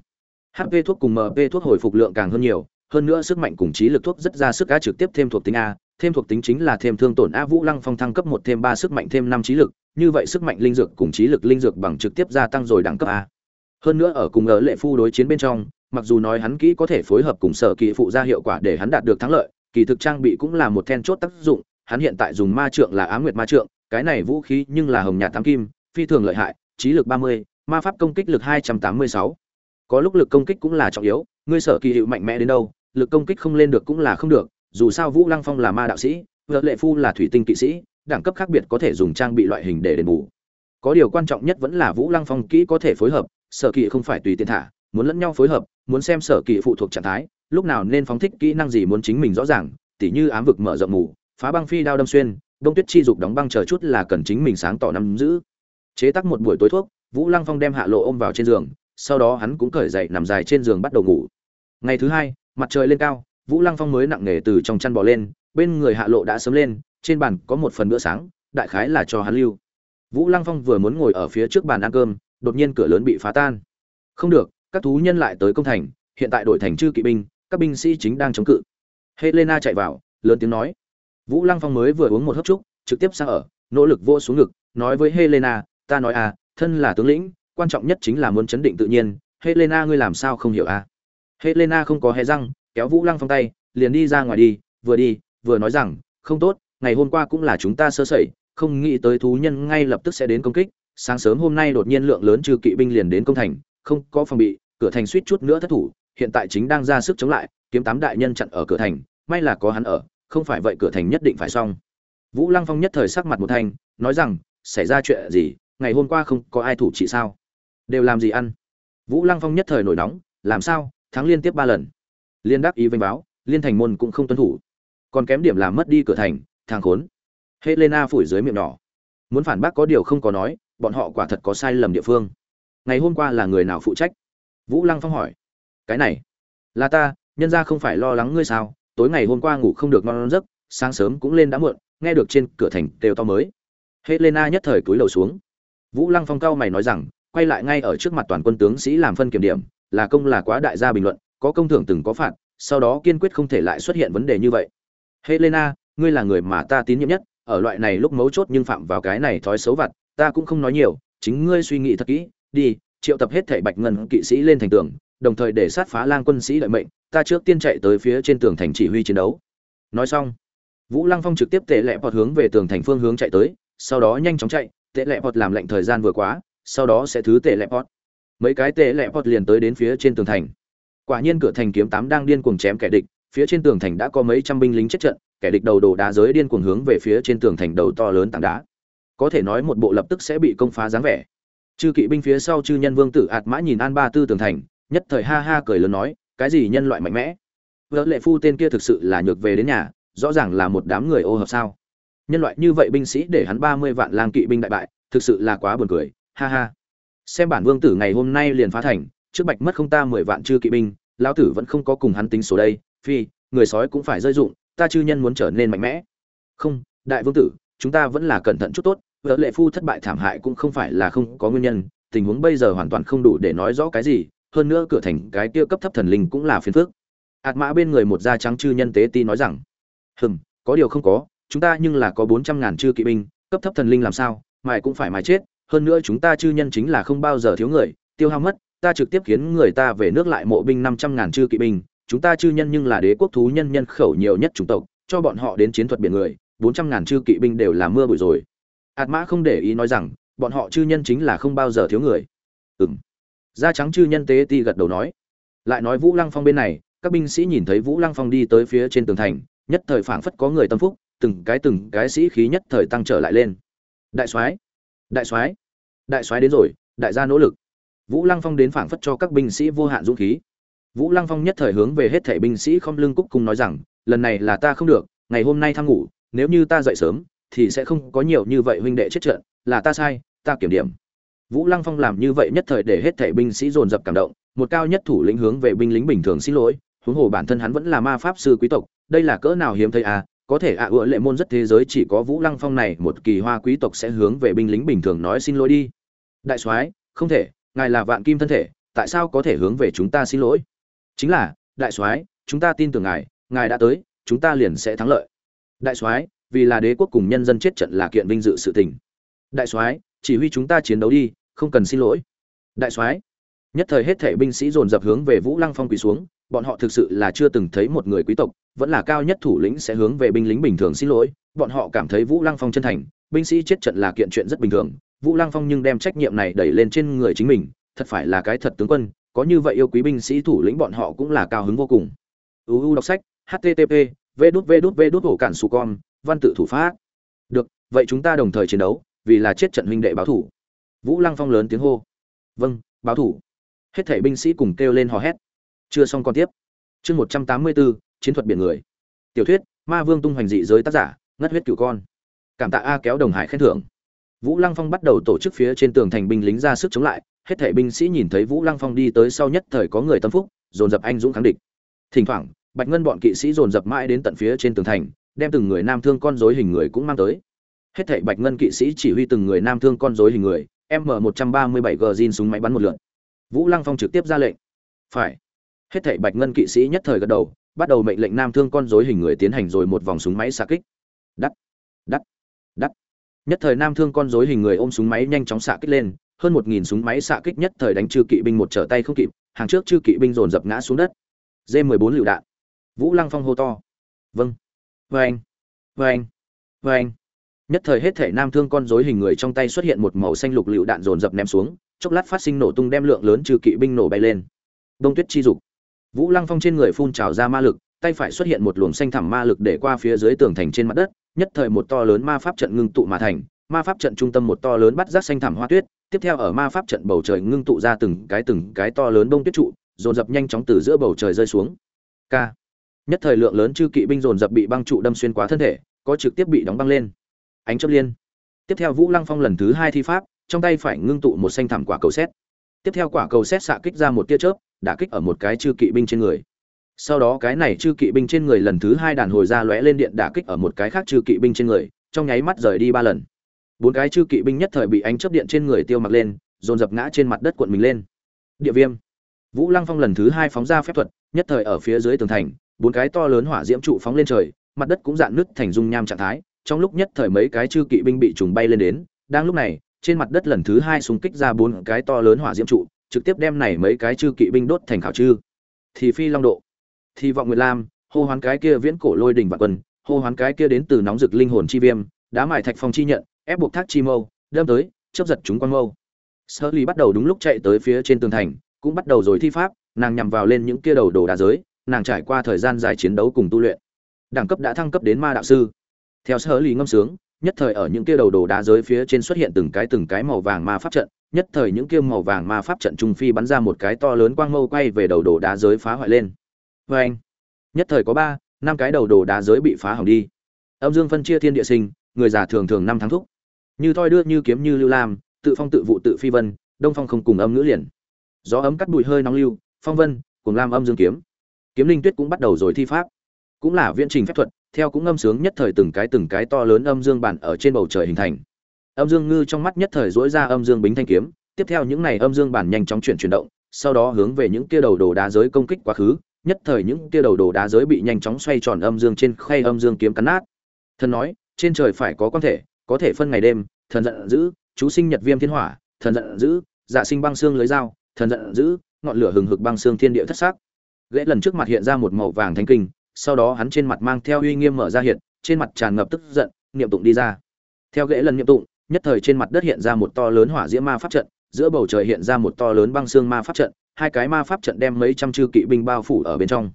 Hp thuốc cùng mp thuốc hồi phục lượng càng hơn nhiều, hơn nữa sức mạnh cùng trí lực thuốc rất ra sức cá trực tiếp thêm thuộc tính a thêm thuộc tính chính là thêm thương tổn a vũ lăng phong thăng cấp một thêm ba sức mạnh thêm năm trí lực, như vậy sức mạnh linh dược cùng trí lực linh dược bằng trực tiếp gia tăng rồi đẳng cấp a. Hơn nữa ở cùng ở lệ phu đối chiến bên trong, mặc dù nói hắn kỹ có thể phối hợp cùng sở kỳ phụ ra hiệu quả để hắn đạt được thắng lợi, kỳ thực trang bị cũng là một then chốt tác dụng, hắn hiện tại dùng ma trượng là á nguyệt ma trượng, cái này vũ khí nhưng là hồng nhạt tám kim, phi thường lợi hại, trí lực ba mươi, ma pháp công kích lực hai trăm tám mươi sáu. Có lúc lực công kích cũng là trọng yếu, ngươi sở kỳ hiệu mạnh mẽ đến đâu, lực công kích không lên được cũng là không được dù sao vũ lăng phong là ma đạo sĩ, vợ lệ phu là thủy tinh kỵ sĩ, đẳng cấp khác biệt có thể dùng trang bị loại hình để đền bù. Có điều quan trọng nhất vẫn là vũ lăng phong kỹ có thể phối hợp, sở kỵ không phải tùy tiện thả, muốn lẫn nhau phối hợp, muốn xem sở kỵ phụ thuộc trạng thái, lúc nào nên phóng thích kỹ năng gì muốn chính mình rõ ràng, tỉ như ám vực mở rộng mù, phá băng phi đao đâm xuyên, đông tuyết chi dục đóng băng chờ chút là cần chính mình sáng tỏ nắm giữ. Chế tắc một buổi tối thuốc, vũ lăng phong đem hạ lộ ôm vào trên giường, sau đó hắn cũng cởi dậy nằm dài trên giường bắt đầu ngủ. Ngày thứ hai, mặt trời lên cao vũ lăng phong mới nặng nề từ trong chăn bò lên, bên người hạ lộ đã sớm lên, trên bàn có một phần bữa sáng, đại khái là cho hắn lưu. Vũ lăng phong vừa muốn ngồi ở phía trước bàn ăn cơm, đột nhiên cửa lớn bị phá tan. Không được, các thú nhân lại tới công thành, hiện tại đổi thành chư kỵ binh, các binh sĩ chính đang chống cự. Helena chạy vào, lớn tiếng nói. Vũ lăng phong mới vừa uống một hớp trúc, trực tiếp sang ở, nỗ lực vô xuống ngực, nói với helena, ta nói à thân là tướng lĩnh, quan trọng nhất chính là muốn chấn định tự nhiên. Helena ngươi làm sao không hiểu à? Helena không có hé răng kéo vũ lăng phong tay, liền đi ra ngoài đi, vừa đi, vừa nói rằng, không tốt, ngày hôm qua cũng là chúng ta sơ sẩy, không nghĩ tới thú nhân ngay lập tức sẽ đến công kích, sáng sớm hôm nay đột nhiên lượng lớn trừ kỵ binh liền đến công thành, không có phòng bị, cửa thành suýt chút nữa thất thủ, hiện tại chính đang ra sức chống lại, kiếm tám đại nhân chặn ở cửa thành, may là có hắn ở, không phải vậy cửa thành nhất định phải xong. Vũ lăng phong nhất thời sắc mặt một thanh, nói rằng, xảy ra chuyện gì, ngày hôm qua không có ai thủ trị sao? Đều làm gì ăn? Vũ lăng phong nhất thời nổi nóng, làm sao? Thắng liên tiếp ba lần liên đáp ý vênh báo, liên thành môn cũng không tuân thủ. Còn kém điểm làm mất đi cửa thành, thang khốn. Helena phủi dưới miệng nhỏ. Muốn phản bác có điều không có nói, bọn họ quả thật có sai lầm địa phương. Ngày hôm qua là người nào phụ trách? Vũ lăng phong hỏi. Cái này, là ta, nhân ra không phải lo lắng ngươi sao? Tối ngày hôm qua ngủ không được ngon giấc, sáng sớm cũng lên đã muộn, nghe được trên cửa thành kêu to mới. Helena nhất thời cúi đầu xuống. Vũ lăng phong cao mày nói rằng, quay lại ngay ở trước mặt toàn quân tướng sĩ làm phân kiểm điểm, là công là quá đại gia bình luận có công thưởng từng có phạt, sau đó kiên quyết không thể lại xuất hiện vấn đề như vậy. Helena, ngươi là người mà ta tín nhiệm nhất, ở loại này lúc mấu chốt nhưng phạm vào cái này thói xấu vặt, ta cũng không nói nhiều, chính ngươi suy nghĩ thật kỹ, đi, triệu tập hết thảy bạch ngân kỵ sĩ lên thành tường, đồng thời để sát phá lang quân sĩ đợi mệnh, ta trước tiên chạy tới phía trên tường thành chỉ huy chiến đấu. Nói xong, vũ lăng phong trực tiếp tệ lệ bọt hướng về tường thành phương hướng chạy tới, sau đó nhanh chóng chạy, tệ lệ bọt làm lệnh thời gian vừa quá, sau đó sẽ thứ tệ lệ bọt. Mấy cái tệ lệ bọt liền tới đến phía trên tường thành quả nhiên cửa thành kiếm tám đang điên cuồng chém kẻ địch, phía trên tường thành đã có mấy trăm binh lính chết trận, kẻ địch đầu đồ đá giới điên cuồng hướng về phía trên tường thành đầu to lớn tảng đá. Có thể nói một bộ lập tức sẽ bị công phá dáng vẻ. Chư kỵ binh phía sau chư nhân vương tử ạt mã nhìn an ba tư tường thành, nhất thời ha ha cười lớn nói, cái gì nhân loại mạnh mẽ? Vợ lệ phu tên kia thực sự là nhược về đến nhà, rõ ràng là một đám người ô hợp sao? Nhân loại như vậy binh sĩ để hắn ba mươi vạn lang kỵ binh đại bại, thực sự là quá buồn cười, ha ha. Xem bản vương tử ngày hôm nay liền phá thành trước bạch mất không ta mười vạn chư kỵ binh, lão tử vẫn không có cùng hắn tính số đây, phi, người sói cũng phải rơi dụng, ta chư nhân muốn trở nên mạnh mẽ. Không, đại vương tử, chúng ta vẫn là cẩn thận chút tốt, vợ lệ phu thất bại thảm hại cũng không phải là không có nguyên nhân, tình huống bây giờ hoàn toàn không đủ để nói rõ cái gì, hơn nữa cửa thành cái kia cấp thấp thần linh cũng là phiền phức. Ạt mã bên người một da trắng chư nhân tế ti nói rằng, hừm, có điều không có, chúng ta nhưng là có bốn trăm ngàn chư kỵ binh, cấp thấp thần linh làm sao, mài cũng phải mài chết, hơn nữa chúng ta chư nhân chính là không bao giờ thiếu người, tiêu hao mất ta trực tiếp khiến người ta về nước lại mộ binh năm trăm ngàn chư kỵ binh, chúng ta chư nhân nhưng là đế quốc thú nhân nhân khẩu nhiều nhất chủng tộc, cho bọn họ đến chiến thuật biển người, bốn trăm ngàn chư kỵ binh đều là mưa bụi rồi. Ạt mã không để ý nói rằng, bọn họ chư nhân chính là không bao giờ thiếu người. Ừm. Da trắng chư nhân tế ti gật đầu nói. Lại nói vũ lăng phong bên này, các binh sĩ nhìn thấy vũ lăng phong đi tới phía trên tường thành, nhất thời phảng phất có người tâm phúc, từng cái từng cái sĩ khí nhất thời tăng trở lại lên. Đại soái đại soái đại soái đến rồi, đại gia nỗ lực vũ lăng phong đến phảng phất cho các binh sĩ vô hạn dũng khí. Vũ lăng phong nhất thời hướng về hết thảy binh sĩ không lưng cúc cung nói rằng, lần này là ta không được, ngày hôm nay tham ngủ, nếu như ta dậy sớm, thì sẽ không có nhiều như vậy huynh đệ chết trận, là ta sai, ta kiểm điểm. Vũ lăng phong làm như vậy nhất thời để hết thảy binh sĩ dồn dập cảm động, một cao nhất thủ lĩnh hướng về binh lính bình thường xin lỗi, huống hồ bản thân hắn vẫn là ma pháp sư quý tộc, đây là cỡ nào hiếm thấy à có thể ạ à ựa lệ môn rất thế giới chỉ có vũ lăng phong này một kỳ hoa quý tộc sẽ hướng về binh lính bình thường nói xin lỗi đi. Đại soái, không thể ngài là vạn kim thân thể, tại sao có thể hướng về chúng ta xin lỗi? Chính là, đại soái, chúng ta tin tưởng ngài ngài đã tới, chúng ta liền sẽ thắng lợi. Đại soái, vì là đế quốc cùng nhân dân chết trận là kiện vinh dự sự tình. Đại soái, chỉ huy chúng ta chiến đấu đi, không cần xin lỗi. Đại soái, nhất thời hết thể binh sĩ dồn dập hướng về vũ lăng phong quỳ xuống, bọn họ thực sự là chưa từng thấy một người quý tộc, vẫn là cao nhất thủ lĩnh sẽ hướng về binh lính bình thường xin lỗi, bọn họ cảm thấy vũ lăng phong chân thành, binh sĩ chết trận là kiện chuyện rất bình thường vũ lăng phong nhưng đem trách nhiệm này đẩy lên trên người chính mình, thật phải là cái thật tướng quân, có như vậy yêu quý binh sĩ thủ lĩnh bọn họ cũng là cao hứng vô cùng. Uu đọc sách http v đút v đút v đút hổ cản su con, văn tự thủ pháp. Được, vậy chúng ta đồng thời chiến đấu, vì là chết trận huynh đệ báo thủ. Vũ lăng phong lớn tiếng hô. Vâng báo thủ. Hết thảy binh sĩ cùng kêu lên hò hét. Chưa xong còn tiếp. Chương một trăm tám mươi bốn chiến thuật biển người. Tiểu thuyết, ma vương tung hoành dị giới tác giả, ngất huyết cửu con. Cảm tạ a kéo đồng hải khen thưởng vũ lăng phong bắt đầu tổ chức phía trên tường thành binh lính ra sức chống lại hết thảy binh sĩ nhìn thấy vũ lăng phong đi tới sau nhất thời có người tâm phúc dồn dập anh dũng kháng địch. Thỉnh thoảng bạch ngân bọn kỵ sĩ dồn dập mãi đến tận phía trên tường thành đem từng người nam thương con rối hình người cũng mang tới. Hết thảy bạch ngân kỵ sĩ chỉ huy từng người nam thương con rối hình người m một trăm ba mươi bảy g zin súng máy bắn một lượt. Vũ lăng phong trực tiếp ra lệnh. Phải. Hết thảy bạch ngân kỵ sĩ nhất thời gật đầu bắt đầu mệnh lệnh nam thương con rối hình người tiến hành rồi một vòng súng máy xạ kích. Đắc, đắc, đắc nhất thời nam thương con rối hình người ôm súng máy nhanh chóng xạ kích lên, hơn một nghìn súng máy xạ kích nhất thời đánh chư kỵ binh một trở tay không kịp, hàng trước chư kỵ binh dồn dập ngã xuống đất. D 14 lựu đạn. Vũ lăng phong hô to. Vâng. Vê anh vê anh vê anh nhất thời hết thể nam thương con rối hình người trong tay xuất hiện một màu xanh lục lựu đạn dồn dập ném xuống, chốc lát phát sinh nổ tung đem lượng lớn trừ kỵ binh nổ bay lên. Đông tuyết chi dục. Vũ lăng phong trên người phun trào ra ma lực tay phải xuất hiện một luồng xanh thẳm ma lực để qua phía dưới tường thành trên mặt đất, nhất thời một to lớn ma pháp trận ngưng tụ mà thành. Ma pháp trận trung tâm một to lớn bắt rác xanh thẳm hoa tuyết, tiếp theo ở ma pháp trận bầu trời ngưng tụ ra từng cái từng cái to lớn đông tuyết trụ, dồn dập nhanh chóng từ giữa bầu trời rơi xuống. K nhất thời lượng lớn chư kỵ binh dồn dập bị băng trụ đâm xuyên quá thân thể, có trực tiếp bị đóng băng lên. Ánh chớp liên. Tiếp theo vũ lăng phong lần thứ hai thi pháp, trong tay phải ngưng tụ một xanh thẳm quả cầu sét. tiếp theo quả cầu sét xạ kích ra một tia chớp, đả kích ở một cái chư kỵ binh trên người sau đó cái này chư kỵ binh trên người lần thứ hai đàn hồi ra lóe lên điện đả kích ở một cái khác chư kỵ binh trên người, trong nháy mắt rời đi ba lần. Bốn cái chư kỵ binh nhất thời bị ánh chớp điện trên người tiêu mặc lên, dồn dập ngã trên mặt đất cuộn mình lên. Địa viêm. Vũ lăng phong lần thứ hai phóng ra phép thuật, nhất thời ở phía dưới tường thành, bốn cái to lớn hỏa diễm trụ phóng lên trời, mặt đất cũng dạn nứt thành dung nham trạng thái, trong lúc nhất thời mấy cái chư kỵ binh bị trùng bay lên đến, đang lúc này, trên mặt đất lần thứ hai xung kích ra bốn cái to lớn hỏa diễm trụ, trực tiếp đem này mấy cái chư kỵ binh đốt thành khảo chư thì phi long độ thì vọng nguyệt lam, hô hoán cái kia viễn cổ lôi đỉnh vạn quân, hô hoán cái kia đến từ nóng rực linh hồn chi viêm, đá mài thạch phong chi nhận, ép buộc thác chi mâu, đâm tới chấp giật chúng quan mâu. Sơ ly bắt đầu đúng lúc chạy tới phía trên tường thành, cũng bắt đầu rồi thi pháp, nàng nhằm vào lên những kia đầu đồ đá giới, nàng trải qua thời gian dài chiến đấu cùng tu luyện. Đẳng cấp đã thăng cấp đến ma đạo sư. Theo sơ ly ngâm sướng, nhất thời ở những kia đầu đồ đá giới phía trên xuất hiện từng cái từng cái màu vàng ma pháp trận, nhất thời những kia màu vàng ma pháp trận trung phi bắn ra một cái to lớn quang mâu quay về đầu đồ đá giới phá hoại lên vê anh, nhất thời có ba, năm cái đầu đồ đá giới bị phá hỏng đi. Âm dương phân chia thiên địa sinh, người già thường thường năm tháng thúc. Như thoi đưa như kiếm như lưu lam, tự phong tự vụ tự phi vân, đông phong không cùng âm ngữ liền. Gió ấm cắt bụi hơi nóng lưu, phong vân cùng lam âm dương kiếm. Kiếm linh tuyết cũng bắt đầu rồi thi pháp. Cũng là viễn trình phép thuật, theo cũng âm sướng nhất thời từng cái từng cái to lớn âm dương bản ở trên bầu trời hình thành. Âm dương ngư trong mắt nhất thời dỗi ra âm dương bính thanh kiếm, tiếp theo những này âm dương bản nhanh chóng chuyển chuyển động, sau đó hướng về những kia đầu đồ đá giới công kích quá khứ nhất thời những kia đầu đồ đá giới bị nhanh chóng xoay tròn âm dương trên khay âm dương kiếm cắn nát. Thần nói, trên trời phải có quan thể, có thể phân ngày đêm, thần giận dữ, chú sinh nhật viêm thiên hỏa, thần giận dữ dạ sinh băng xương lưới dao, thần giận dữ, ngọn lửa hừng hực băng xương thiên địa thất sắc. Ghế lần trước mặt hiện ra một màu vàng thanh kinh, sau đó hắn trên mặt mang theo uy nghiêm mở ra hiện, trên mặt tràn ngập tức giận, niệm tụng đi ra. Theo ghế lần niệm tụng, nhất thời trên mặt đất hiện ra một to lớn hỏa diễm ma pháp trận, giữa bầu trời hiện ra một to lớn băng xương ma pháp trận hai cái ma pháp trận đem mấy trăm chư kỵ binh bao phủ ở bên trong.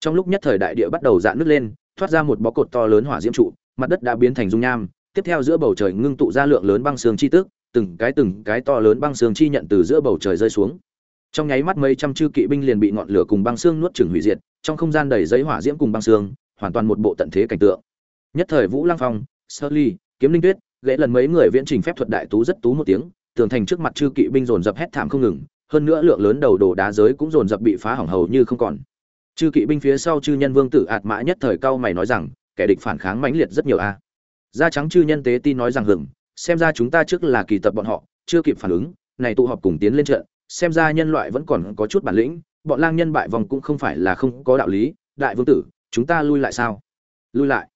Trong lúc nhất thời đại địa bắt đầu dạn nứt lên, thoát ra một bó cột to lớn hỏa diễm trụ, mặt đất đã biến thành dung nham, tiếp theo giữa bầu trời ngưng tụ ra lượng lớn băng xương chi tức từng cái từng cái to lớn băng xương chi nhận từ giữa bầu trời rơi xuống. Trong nháy mắt mấy trăm chư kỵ binh liền bị ngọn lửa cùng băng xương nuốt chửng hủy diệt, trong không gian đầy giấy hỏa diễm cùng băng xương, hoàn toàn một bộ tận thế cảnh tượng. Nhất thời vũ lăng phong, sơ ly, kiếm linh tuyết gãy lần mấy người viễn trình phép thuật đại tú rất tú một tiếng, tường thành trước mặt chư kỵ binh dồn dập hét thảm không ngừng hơn nữa lượng lớn đầu đồ đá giới cũng dồn dập bị phá hỏng hầu như không còn. Chư kỵ binh phía sau chư nhân vương tử ạt mã nhất thời cao mày nói rằng, kẻ địch phản kháng mãnh liệt rất nhiều a. Da trắng chư nhân tế tin nói rằng hừng xem ra chúng ta trước là kỳ tập bọn họ, chưa kịp phản ứng, này tụ họp cùng tiến lên trận, xem ra nhân loại vẫn còn có chút bản lĩnh, bọn lang nhân bại vòng cũng không phải là không có đạo lý, đại vương tử, chúng ta lui lại sao? Lui lại.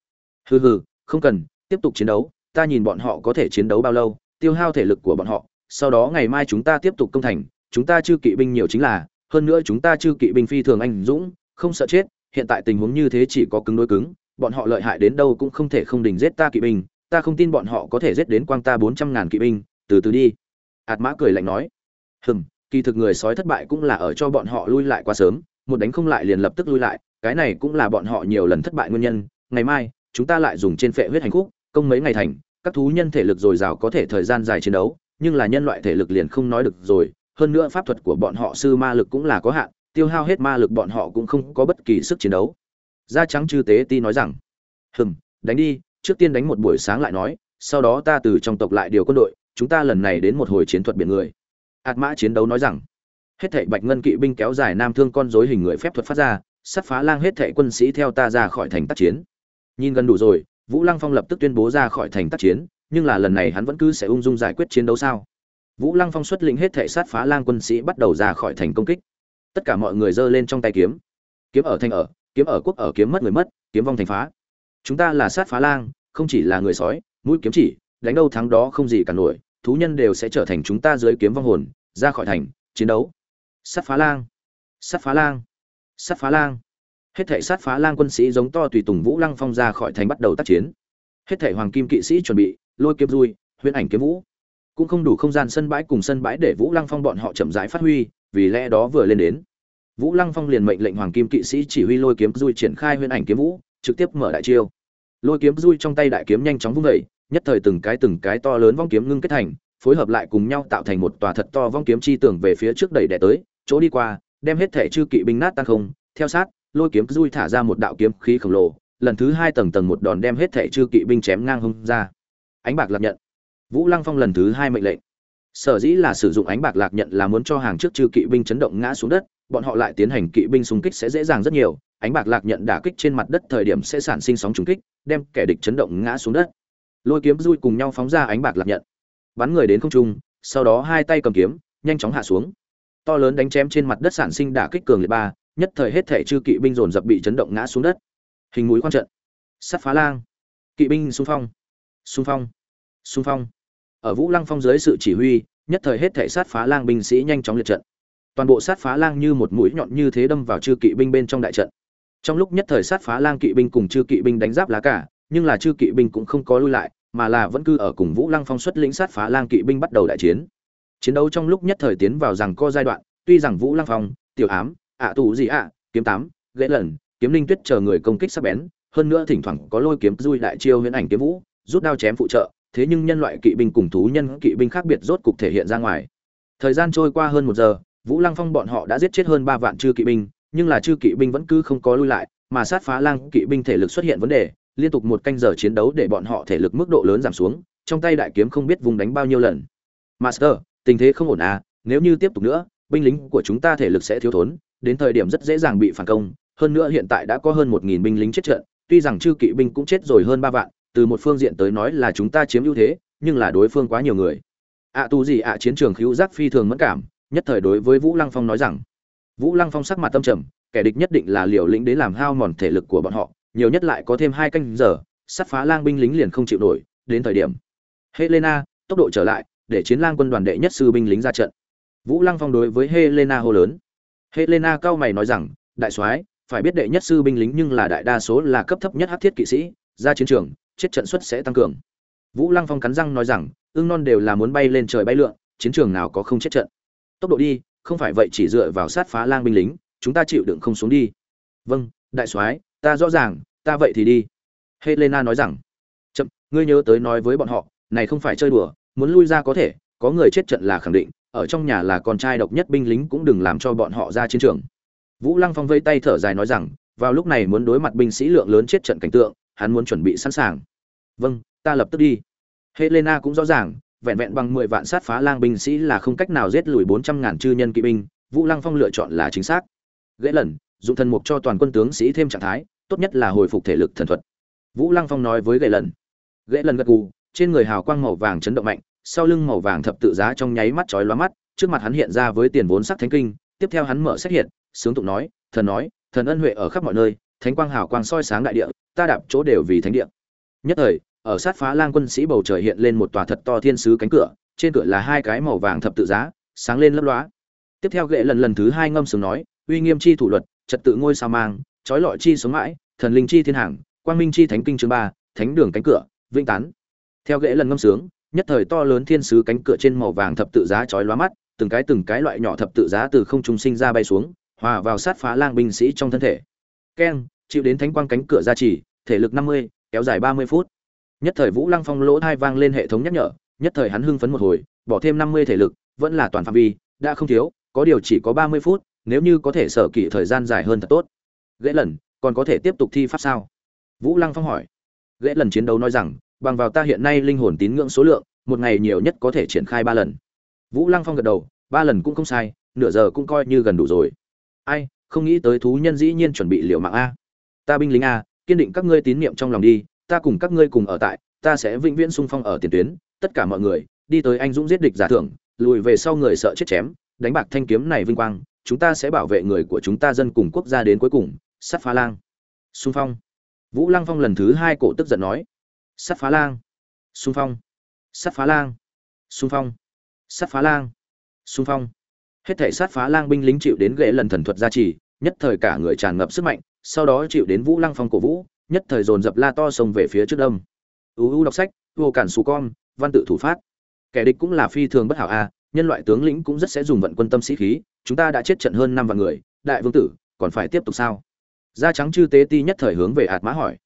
Hừ hừ, không cần, tiếp tục chiến đấu, ta nhìn bọn họ có thể chiến đấu bao lâu, tiêu hao thể lực của bọn họ, sau đó ngày mai chúng ta tiếp tục công thành chúng ta chư kỵ binh nhiều chính là, hơn nữa chúng ta chư kỵ binh phi thường anh dũng, không sợ chết, hiện tại tình huống như thế chỉ có cứng đối cứng, bọn họ lợi hại đến đâu cũng không thể không đình giết ta kỵ binh, ta không tin bọn họ có thể giết đến quang ta bốn trăm ngàn kỵ binh, từ từ đi. Ạt mã cười lạnh nói. Hừm, kỳ thực người sói thất bại cũng là ở cho bọn họ lui lại quá sớm, một đánh không lại liền lập tức lui lại, cái này cũng là bọn họ nhiều lần thất bại nguyên nhân, ngày mai, chúng ta lại dùng trên phệ huyết hành khúc, công mấy ngày thành, các thú nhân thể lực dồi dào có thể thời gian dài chiến đấu, nhưng là nhân loại thể lực liền không nói được rồi hơn nữa pháp thuật của bọn họ sư ma lực cũng là có hạn, tiêu hao hết ma lực bọn họ cũng không có bất kỳ sức chiến đấu. Da trắng chư tế ti nói rằng, hừm, đánh đi, trước tiên đánh một buổi sáng lại nói, sau đó ta từ trong tộc lại điều quân đội, chúng ta lần này đến một hồi chiến thuật biển người. Ạt mã chiến đấu nói rằng, hết thảy bạch ngân kỵ binh kéo dài nam thương con rối hình người phép thuật phát ra sắt phá lang hết thảy quân sĩ theo ta ra khỏi thành tác chiến. Nhìn gần đủ rồi, vũ lăng phong lập tức tuyên bố ra khỏi thành tác chiến, nhưng là lần này hắn vẫn cứ sẽ ung dung giải quyết chiến đấu sao? Vũ lăng phong xuất lĩnh hết thảy sát phá lang quân sĩ bắt đầu ra khỏi thành công kích. Tất cả mọi người giơ lên trong tay kiếm. Kiếm ở thành ở, kiếm ở quốc ở, kiếm mất người mất, kiếm vong thành phá. Chúng ta là sát phá lang, không chỉ là người sói, mũi kiếm chỉ, đánh đâu thắng đó không gì cả nổi, thú nhân đều sẽ trở thành chúng ta dưới kiếm vong hồn, ra khỏi thành, chiến đấu. Sát phá lang, sát phá lang, sát phá lang. Hết thảy sát phá lang quân sĩ giống to tùy tùng vũ lăng phong ra khỏi thành bắt đầu tác chiến. Hết thảy hoàng kim kỵ sĩ chuẩn bị, lôi kiếm rui, huyễn ảnh kiếm vũ cũng không đủ không gian sân bãi cùng sân bãi để vũ lăng phong bọn họ chậm rãi phát huy, vì lẽ đó vừa lên đến. Vũ lăng phong liền mệnh lệnh hoàng kim kỵ sĩ chỉ huy lôi kiếm dui triển khai huyễn ảnh kiếm vũ, trực tiếp mở đại chiêu. Lôi kiếm dui trong tay đại kiếm nhanh chóng vung vẩy nhất thời từng cái từng cái to lớn vong kiếm ngưng kết thành, phối hợp lại cùng nhau tạo thành một tòa thật to vong kiếm chi tưởng về phía trước đẩy đẻ tới, chỗ đi qua, đem hết thể chư kỵ binh nát tan không, theo sát, lôi kiếm dui thả ra một đạo kiếm khí khổng lồ, lần thứ hai tầng tầng một đòn đem hết thể chư kỵ binh chém ngang hông ra. Ánh bạc lập nhận vũ lăng phong lần thứ hai mệnh lệnh. Sở dĩ là sử dụng ánh bạc lạc nhận là muốn cho hàng trước chư kỵ binh chấn động ngã xuống đất, bọn họ lại tiến hành kỵ binh xung kích sẽ dễ dàng rất nhiều, ánh bạc lạc nhận đả kích trên mặt đất thời điểm sẽ sản sinh sóng trùng kích, đem kẻ địch chấn động ngã xuống đất. Lôi kiếm rui cùng nhau phóng ra ánh bạc lạc nhận. Bắn người đến không trung, sau đó hai tay cầm kiếm, nhanh chóng hạ xuống. To lớn đánh chém trên mặt đất sản sinh đả kích cường liệt ba, nhất thời hết thể chư kỵ binh dồn dập bị chấn động ngã xuống đất. Hình mũi quan trận. Sắt phá lang. Kỵ binh xung phong. Xung phong. Xung phong ở vũ lăng phong dưới sự chỉ huy, nhất thời hết thể sát phá lang binh sĩ nhanh chóng liệt trận. Toàn bộ sát phá lang như một mũi nhọn như thế đâm vào chư kỵ binh bên trong đại trận. Trong lúc nhất thời sát phá lang kỵ binh cùng chư kỵ binh đánh giáp lá cả nhưng là chư kỵ binh cũng không có lui lại, mà là vẫn cứ ở cùng vũ lăng phong xuất lĩnh sát phá lang kỵ binh bắt đầu đại chiến. Chiến đấu trong lúc nhất thời tiến vào rằng co giai đoạn, tuy rằng vũ lăng phong, tiểu ám, ạ tù gì ạ, kiếm tám, ghế lần, kiếm linh tuyết chờ người công kích sắc bén, hơn nữa thỉnh thoảng có lôi kiếm dui đại chiêu huyễn ảnh kiếm vũ, rút đao chém phụ trợ thế nhưng nhân loại kỵ binh cùng thú nhân kỵ binh khác biệt rốt cục thể hiện ra ngoài. Thời gian trôi qua hơn một giờ, vũ lăng phong bọn họ đã giết chết hơn ba vạn chư kỵ binh, nhưng là chư kỵ binh vẫn cứ không có lui lại, mà sát phá lang kỵ binh thể lực xuất hiện vấn đề, liên tục một canh giờ chiến đấu để bọn họ thể lực mức độ lớn giảm xuống, trong tay đại kiếm không biết vùng đánh bao nhiêu lần. Master, tình thế không ổn à nếu như tiếp tục nữa, binh lính của chúng ta thể lực sẽ thiếu thốn, đến thời điểm rất dễ dàng bị phản công, hơn nữa hiện tại đã có hơn một nghìn binh lính chết trận, tuy rằng chư kỵ binh cũng chết rồi hơn ba vạn từ một phương diện tới nói là chúng ta chiếm ưu thế nhưng là đối phương quá nhiều người. Ạ à, tu gì ạ chiến trường hữu giác phi thường mất cảm nhất thời đối với vũ lăng phong nói rằng vũ lăng phong sắc mặt tâm trầm kẻ địch nhất định là liều lĩnh đến làm hao mòn thể lực của bọn họ nhiều nhất lại có thêm hai canh giờ sắt phá lang binh lính liền không chịu nổi đến thời điểm helena tốc độ trở lại để chiến lang quân đoàn đệ nhất sư binh lính ra trận. Vũ lăng phong đối với helena hô lớn. Helena cao mày nói rằng đại soái phải biết đệ nhất sư binh lính nhưng là đại đa số là cấp thấp nhất hắc thiết kỵ sĩ ra chiến trường chết trận suất sẽ tăng cường. Vũ lăng phong cắn răng nói rằng, ưng non đều là muốn bay lên trời bay lượn, chiến trường nào có không chết trận. Tốc độ đi, không phải vậy chỉ dựa vào sát phá lang binh lính, chúng ta chịu đựng không xuống đi. Vâng đại soái, ta rõ ràng, ta vậy thì đi. Helena nói rằng, chậm, ngươi nhớ tới nói với bọn họ, này không phải chơi đùa, muốn lui ra có thể, có người chết trận là khẳng định, ở trong nhà là con trai độc nhất binh lính cũng đừng làm cho bọn họ ra chiến trường. Vũ lăng phong vây tay thở dài nói rằng, vào lúc này muốn đối mặt binh sĩ lượng lớn chết trận cảnh tượng, hắn muốn chuẩn bị sẵn sàng vâng ta lập tức đi. Helena cũng rõ ràng, vẹn vẹn bằng mười vạn sát phá lang binh sĩ là không cách nào giết lùi bốn trăm ngàn chư nhân kỵ binh, vũ lăng phong lựa chọn là chính xác. Ghế lần, dụng thần mục cho toàn quân tướng sĩ thêm trạng thái, tốt nhất là hồi phục thể lực thần thuật. Vũ lăng phong nói với ghế lần. Ghế lần gật gù, trên người hào quang màu vàng chấn động mạnh, sau lưng màu vàng thập tự giá trong nháy mắt chói lóa mắt, trước mặt hắn hiện ra với tiền vốn sắc thánh kinh, tiếp theo hắn mở xét hiện, sướng tụng nói, thần nói, thần ân huệ ở khắp mọi nơi, thánh quang hào quang soi sáng đại địa, ta đạp chỗ đều vì thánh địa. Nhất thời ở sát phá lang quân sĩ bầu trời hiện lên một tòa thật to thiên sứ cánh cửa, trên cửa là hai cái màu vàng thập tự giá, sáng lên lấp lóa. Tiếp theo ghệ lần lần thứ hai ngâm sướng nói, uy nghiêm chi thủ luật, trật tự ngôi sao mang, trói lọi chi sống mãi, thần linh chi thiên hàng, quang minh chi thánh kinh chương ba, thánh đường cánh cửa, vĩnh tán. Theo ghệ lần ngâm sướng, nhất thời to lớn thiên sứ cánh cửa trên màu vàng thập tự giá chói lóa mắt, từng cái từng cái loại nhỏ thập tự giá từ không trung sinh ra bay xuống, hòa vào sát phá lang binh sĩ trong thân thể. Keng, chịu đến thánh quang cánh cửa gia trì, thể lực năm mươi, kéo dài ba mươi phút nhất thời vũ lăng phong lỗ thai vang lên hệ thống nhắc nhở, nhất thời hắn hưng phấn một hồi, bỏ thêm năm mươi thể lực, vẫn là toàn phạm vi, đã không thiếu, có điều chỉ có ba mươi phút, nếu như có thể sở kỹ thời gian dài hơn thật tốt. Ghế lần, còn có thể tiếp tục thi pháp sao? Vũ lăng phong hỏi. Ghế lần chiến đấu nói rằng, bằng vào ta hiện nay linh hồn tín ngưỡng số lượng, một ngày nhiều nhất có thể triển khai ba lần. Vũ lăng phong gật đầu, ba lần cũng không sai, nửa giờ cũng coi như gần đủ rồi. Ai, không nghĩ tới thú nhân dĩ nhiên chuẩn bị liệu mạng a. Ta binh lính a, kiên định các ngươi tín niệm trong lòng đi ta cùng các ngươi cùng ở tại, ta sẽ vĩnh viễn sung phong ở tiền tuyến, tất cả mọi người, đi tới anh dũng giết địch giả thưởng, lùi về sau người sợ chết chém, đánh bạc thanh kiếm này vinh quang, chúng ta sẽ bảo vệ người của chúng ta dân cùng quốc gia đến cuối cùng, sắt phá lang. Xung phong. Vũ lăng phong lần thứ hai cổ tức giận nói. Sắt phá lang. Xung phong. Sắt phá lang. Xung phong. Sắt phá lang. Xung phong. Hết thể sát phá lang binh lính chịu đến ghệ lần thần thuật gia trì, nhất thời cả người tràn ngập sức mạnh, sau đó chịu đến vũ lăng phong cổ vũ nhất thời dồn dập la to sông về phía trước đông. Uu đọc sách, vô cản xù con, văn tự thủ phát. Kẻ địch cũng là phi thường bất hảo a, nhân loại tướng lĩnh cũng rất sẽ dùng vận quân tâm sĩ khí, chúng ta đã chết trận hơn năm vạn người, đại vương tử, còn phải tiếp tục sao? Da trắng chư tế ti nhất thời hướng về ạt mã hỏi.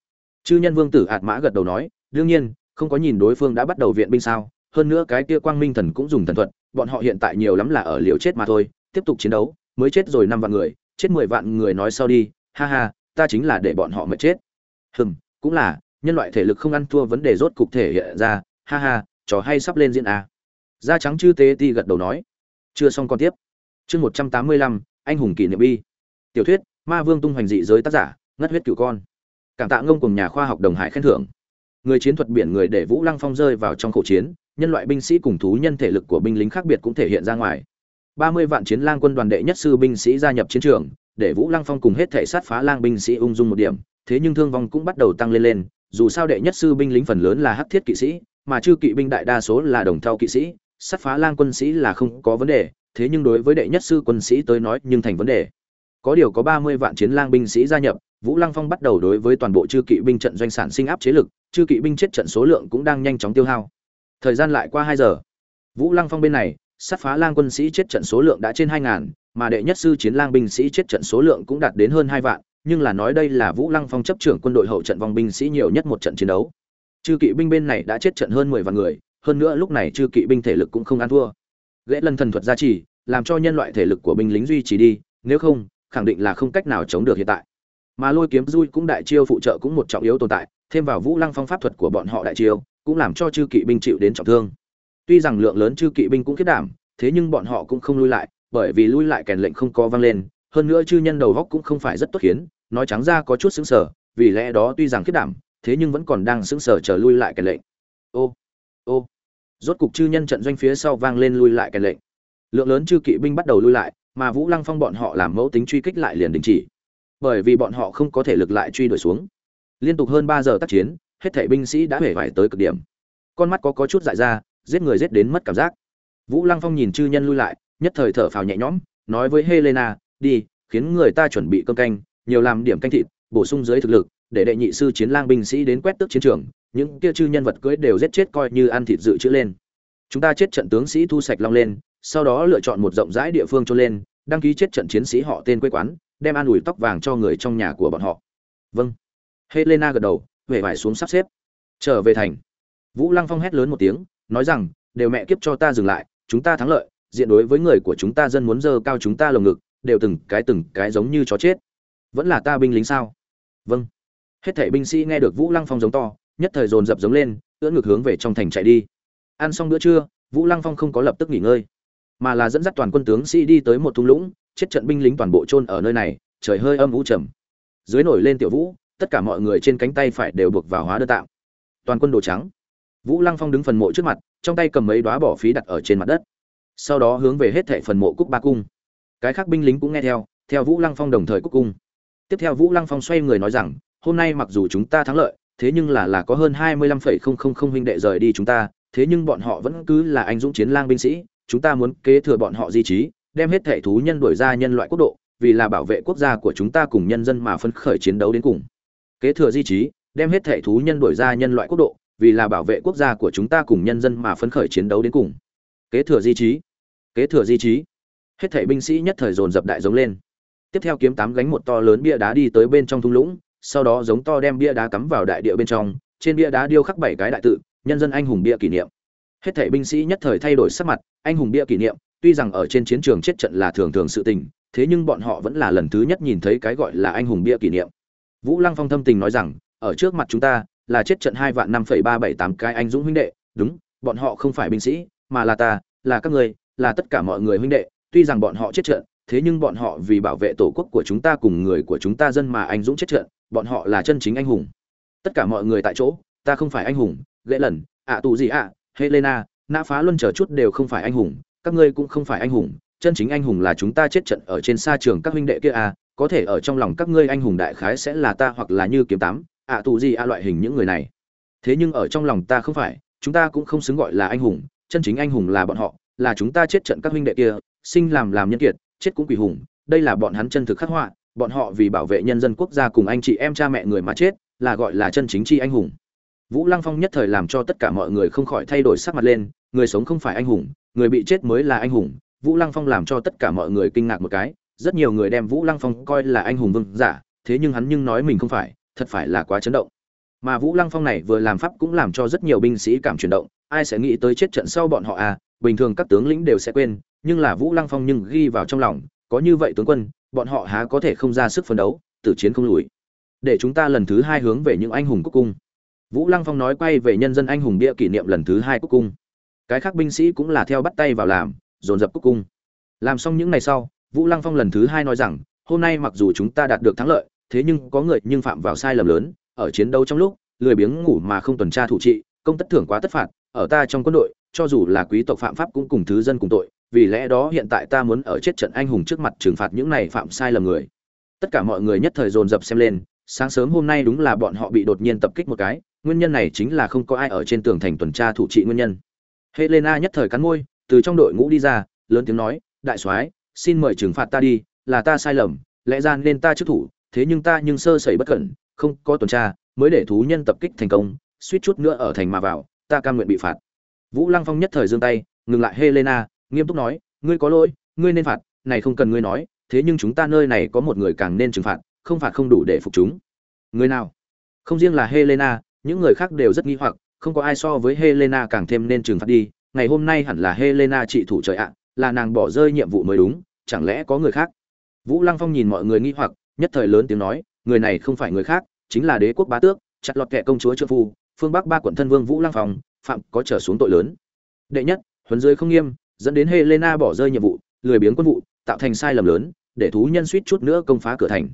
Chư nhân vương tử ạt mã gật đầu nói, đương nhiên, không có nhìn đối phương đã bắt đầu viện binh sao? Hơn nữa cái kia quang minh thần cũng dùng thần thuật, bọn họ hiện tại nhiều lắm là ở liều chết mà thôi, tiếp tục chiến đấu, mới chết rồi năm vạn người, chết mười vạn người nói sau đi, ha ha, ta chính là để bọn họ mệt chết hừm, cũng là, nhân loại thể lực không ăn thua vấn đề rốt cục thể hiện ra, ha ha, trò hay sắp lên diễn à. da trắng chư tế ti gật đầu nói. Chưa xong còn tiếp. Chương một trăm tám mươi lăm, anh hùng kỷ niệm bi tiểu thuyết, ma vương tung hoành dị giới tác giả, ngất huyết cửu con. Cảm tạ ngông cùng nhà khoa học đồng hải khen thưởng. Người chiến thuật biển người để vũ lăng phong rơi vào trong khẩu chiến, nhân loại binh sĩ cùng thú nhân thể lực của binh lính khác biệt cũng thể hiện ra ngoài. Ba mươi vạn chiến lang quân đoàn đệ nhất sư binh sĩ gia nhập chiến trường, để vũ lăng phong cùng hết thể sát phá lang binh sĩ ung dung một điểm thế nhưng thương vong cũng bắt đầu tăng lên lên, dù sao đệ nhất sư binh lính phần lớn là hắc thiết kỵ sĩ, mà chư kỵ binh đại đa số là đồng thao kỵ sĩ, sát phá lang quân sĩ là không có vấn đề, thế nhưng đối với đệ nhất sư quân sĩ tới nói nhưng thành vấn đề. Có điều có ba mươi vạn chiến lang binh sĩ gia nhập, vũ lăng phong bắt đầu đối với toàn bộ chư kỵ binh trận doanh sản sinh áp chế lực, chư kỵ binh chết trận số lượng cũng đang nhanh chóng tiêu hao. Thời gian lại qua hai giờ, vũ lăng phong bên này, sát phá lang quân sĩ chết trận số lượng đã trên hai ngàn, mà đệ nhất sư chiến lang binh sĩ chết trận số lượng cũng đạt đến hơn hai vạn nhưng là nói đây là vũ lăng phong chấp trưởng quân đội hậu trận vong binh sĩ nhiều nhất một trận chiến đấu. Chư kỵ binh bên này đã chết trận hơn mười vạn người, hơn nữa lúc này chư kỵ binh thể lực cũng không ăn thua. Gã lần thần thuật gia trì, làm cho nhân loại thể lực của binh lính duy trì đi, nếu không, khẳng định là không cách nào chống được hiện tại. Mà lôi kiếm dui cũng đại chiêu phụ trợ cũng một trọng yếu tồn tại, thêm vào vũ lăng phong pháp thuật của bọn họ đại chiêu, cũng làm cho chư kỵ binh chịu đến trọng thương. Tuy rằng lượng lớn chư kỵ binh cũng kết đảm, thế nhưng bọn họ cũng không lui lại, bởi vì lui lại kèn lệnh không có vang lên hơn nữa chư nhân đầu góc cũng không phải rất tốt khiến, nói trắng ra có chút xứng sở vì lẽ đó tuy rằng kết đảm, thế nhưng vẫn còn đang xứng sở chờ lui lại kèn lệnh. Ô ô. Rốt cục chư nhân trận doanh phía sau vang lên lui lại kèn lệnh. Lượng lớn chư kỵ binh bắt đầu lui lại, mà vũ lăng phong bọn họ làm mẫu tính truy kích lại liền đình chỉ. Bởi vì bọn họ không có thể lực lại truy đuổi xuống. Liên tục hơn ba giờ tác chiến, hết thảy binh sĩ đã hể vải tới cực điểm. Con mắt có có chút dại ra, giết người giết đến mất cảm giác. Vũ lăng phong nhìn chư nhân lui lại, nhất thời thở phào nhẹ nhõm, nói với helena đi, khiến người ta chuẩn bị cơm canh, nhiều làm điểm canh thịt, bổ sung dưới thực lực, để đệ nhị sư chiến lang binh sĩ đến quét tước chiến trường, những kia chư nhân vật cưới đều giết chết coi như ăn thịt dự trữ lên. Chúng ta chết trận tướng sĩ thu sạch long lên, sau đó lựa chọn một rộng rãi địa phương cho lên, đăng ký chết trận chiến sĩ họ tên quê quán, đem an ủi tóc vàng cho người trong nhà của bọn họ. Vâng. Helena gật đầu về vải xuống sắp xếp. Trở về thành. Vũ lăng phong hét lớn một tiếng, nói rằng, đều mẹ kiếp cho ta dừng lại, chúng ta thắng lợi, diện đối với người của chúng ta dân muốn dơ cao chúng ta lồng ngực đều từng cái từng cái giống như chó chết. Vẫn là ta binh lính sao? Vâng. Hết thảy binh sĩ nghe được vũ lăng phong giống to, nhất thời dồn dập giống lên, ưỡn ngược hướng về trong thành chạy đi. Ăn xong bữa trưa, vũ lăng phong không có lập tức nghỉ ngơi, mà là dẫn dắt toàn quân tướng sĩ đi tới một thung lũng, chết trận binh lính toàn bộ chôn ở nơi này, trời hơi âm u trầm. Dưới nổi lên tiểu vũ, tất cả mọi người trên cánh tay phải đều buộc vào hóa đơn tạm toàn quân đồ trắng. Vũ lăng phong đứng phần mộ trước mặt, trong tay cầm mấy đoá bỏ phí đặt ở trên mặt đất. Sau đó hướng về hết thệ phần mộ cúc ba cung cái khác binh lính cũng nghe theo theo vũ lăng phong đồng thời cúc cung. Tiếp theo vũ lăng phong xoay người nói rằng, hôm nay mặc dù chúng ta thắng lợi, thế nhưng là là có hơn hai mươi lăm phẩy không không không huynh đệ rời đi chúng ta, thế nhưng bọn họ vẫn cứ là anh dũng chiến lang binh sĩ, chúng ta muốn kế thừa bọn họ di trí, đem hết thẻ thú nhân đổi ra nhân loại quốc độ, vì là bảo vệ quốc gia của chúng ta cùng nhân dân mà phấn khởi chiến đấu đến cùng. Kế thừa di trí, đem hết thẻ thú nhân đổi ra nhân loại quốc độ, vì là bảo vệ quốc gia của chúng ta cùng nhân dân mà phấn khởi chiến đấu đến cùng. Kế thừa di trí, kế thừa di trí hết thảy binh sĩ nhất thời dồn dập đại giống lên. Tiếp theo kiếm tám gánh một to lớn bia đá đi tới bên trong thung lũng, sau đó giống to đem bia đá cắm vào đại địa bên trong, trên bia đá điêu khắc bảy cái đại tự, nhân dân anh hùng bia kỷ niệm. Hết thảy binh sĩ nhất thời thay đổi sắc mặt, anh hùng bia kỷ niệm, tuy rằng ở trên chiến trường chết trận là thường thường sự tình, thế nhưng bọn họ vẫn là lần thứ nhất nhìn thấy cái gọi là anh hùng bia kỷ niệm. Vũ lăng phong thâm tình nói rằng, ở trước mặt chúng ta là chết trận hai vạn năm phẩy ba bảy tám cái anh dũng huynh đệ, đúng, bọn họ không phải binh sĩ, mà là ta, là các người là tất cả mọi người huynh đệ tuy rằng bọn họ chết trận, thế nhưng bọn họ vì bảo vệ tổ quốc của chúng ta cùng người của chúng ta dân mà anh dũng chết trận, bọn họ là chân chính anh hùng. Tất cả mọi người tại chỗ, ta không phải anh hùng, Lệ lần ạ tù gì ạ, helena, nã phá luân chờ chút đều không phải anh hùng, các ngươi cũng không phải anh hùng, chân chính anh hùng là chúng ta chết trận ở trên sa trường các huynh đệ kia à có thể ở trong lòng các ngươi anh hùng đại khái sẽ là ta hoặc là như kiếm tám, ạ tù gì ạ loại hình những người này. Thế nhưng ở trong lòng ta không phải, chúng ta cũng không xứng gọi là anh hùng, chân chính anh hùng là bọn họ, là chúng ta chết trận các huynh đệ kia sinh làm làm nhân kiệt, chết cũng quỷ hùng, đây là bọn hắn chân thực khắc họa, bọn họ vì bảo vệ nhân dân quốc gia cùng anh chị em cha mẹ người mà chết, là gọi là chân chính chi anh hùng. Vũ lăng phong nhất thời làm cho tất cả mọi người không khỏi thay đổi sắc mặt lên, người sống không phải anh hùng, người bị chết mới là anh hùng. Vũ lăng phong làm cho tất cả mọi người kinh ngạc một cái, rất nhiều người đem vũ lăng phong coi là anh hùng vương giả, thế nhưng hắn nhưng nói mình không phải, thật phải là quá chấn động. Mà vũ lăng phong này vừa làm pháp cũng làm cho rất nhiều binh sĩ cảm chuyển động ai sẽ nghĩ tới chết trận sau bọn họ à? Bình thường các tướng lĩnh đều sẽ quên, nhưng là vũ lăng phong nhưng ghi vào trong lòng, có như vậy tướng quân, bọn họ há có thể không ra sức phấn đấu, tử chiến không lùi. Để chúng ta lần thứ hai hướng về những anh hùng quốc cung. Vũ lăng phong nói quay về nhân dân anh hùng bia kỷ niệm lần thứ hai quốc cung. Cái khác binh sĩ cũng là theo bắt tay vào làm, dồn dập quốc cung. Làm xong những ngày sau, vũ lăng phong lần thứ hai nói rằng, hôm nay mặc dù chúng ta đạt được thắng lợi, thế nhưng có người nhưng phạm vào sai lầm lớn, ở chiến đấu trong lúc, lười biếng ngủ mà không tuần tra thủ trị, công tất thưởng quá tất phạt ở ta trong quân đội, cho dù là quý tộc phạm pháp cũng cùng thứ dân cùng tội, vì lẽ đó hiện tại ta muốn ở chết trận anh hùng trước mặt trừng phạt những này phạm sai lầm người. Tất cả mọi người nhất thời dồn dập xem lên, sáng sớm hôm nay đúng là bọn họ bị đột nhiên tập kích một cái, nguyên nhân này chính là không có ai ở trên tường thành tuần tra thủ trị nguyên nhân. Helena nhất thời cắn môi, từ trong đội ngũ đi ra, lớn tiếng nói, đại soái, xin mời trừng phạt ta đi, là ta sai lầm, lẽ ra nên ta chức thủ, thế nhưng ta nhưng sơ sẩy bất cẩn, không có tuần tra, mới để thú nhân tập kích thành công, suýt chút nữa ở thành mà vào ta cam nguyện bị phạt. Vũ lăng phong nhất thời giương tay, ngừng lại helena, nghiêm túc nói, ngươi có lỗi, ngươi nên phạt, này không cần ngươi nói, thế nhưng chúng ta nơi này có một người càng nên trừng phạt, không phạt không đủ để phục chúng. Người nào? Không riêng là helena, những người khác đều rất nghi hoặc, không có ai so với helena càng thêm nên trừng phạt đi, ngày hôm nay hẳn là helena trị thủ trời ạ, là nàng bỏ rơi nhiệm vụ mới đúng, chẳng lẽ có người khác? Vũ lăng phong nhìn mọi người nghi hoặc, nhất thời lớn tiếng nói, người này không phải người khác, chính là đế quốc bá tước, chặt lọt kệ công chúa trợ phu phương bắc ba quận thân vương vũ Lang Phòng, phạm có trở xuống tội lớn. Đệ nhất, huấn dưới không nghiêm, dẫn đến helena bỏ rơi nhiệm vụ, lười biếng quân vụ, tạo thành sai lầm lớn, để thú nhân suýt chút nữa công phá cửa thành.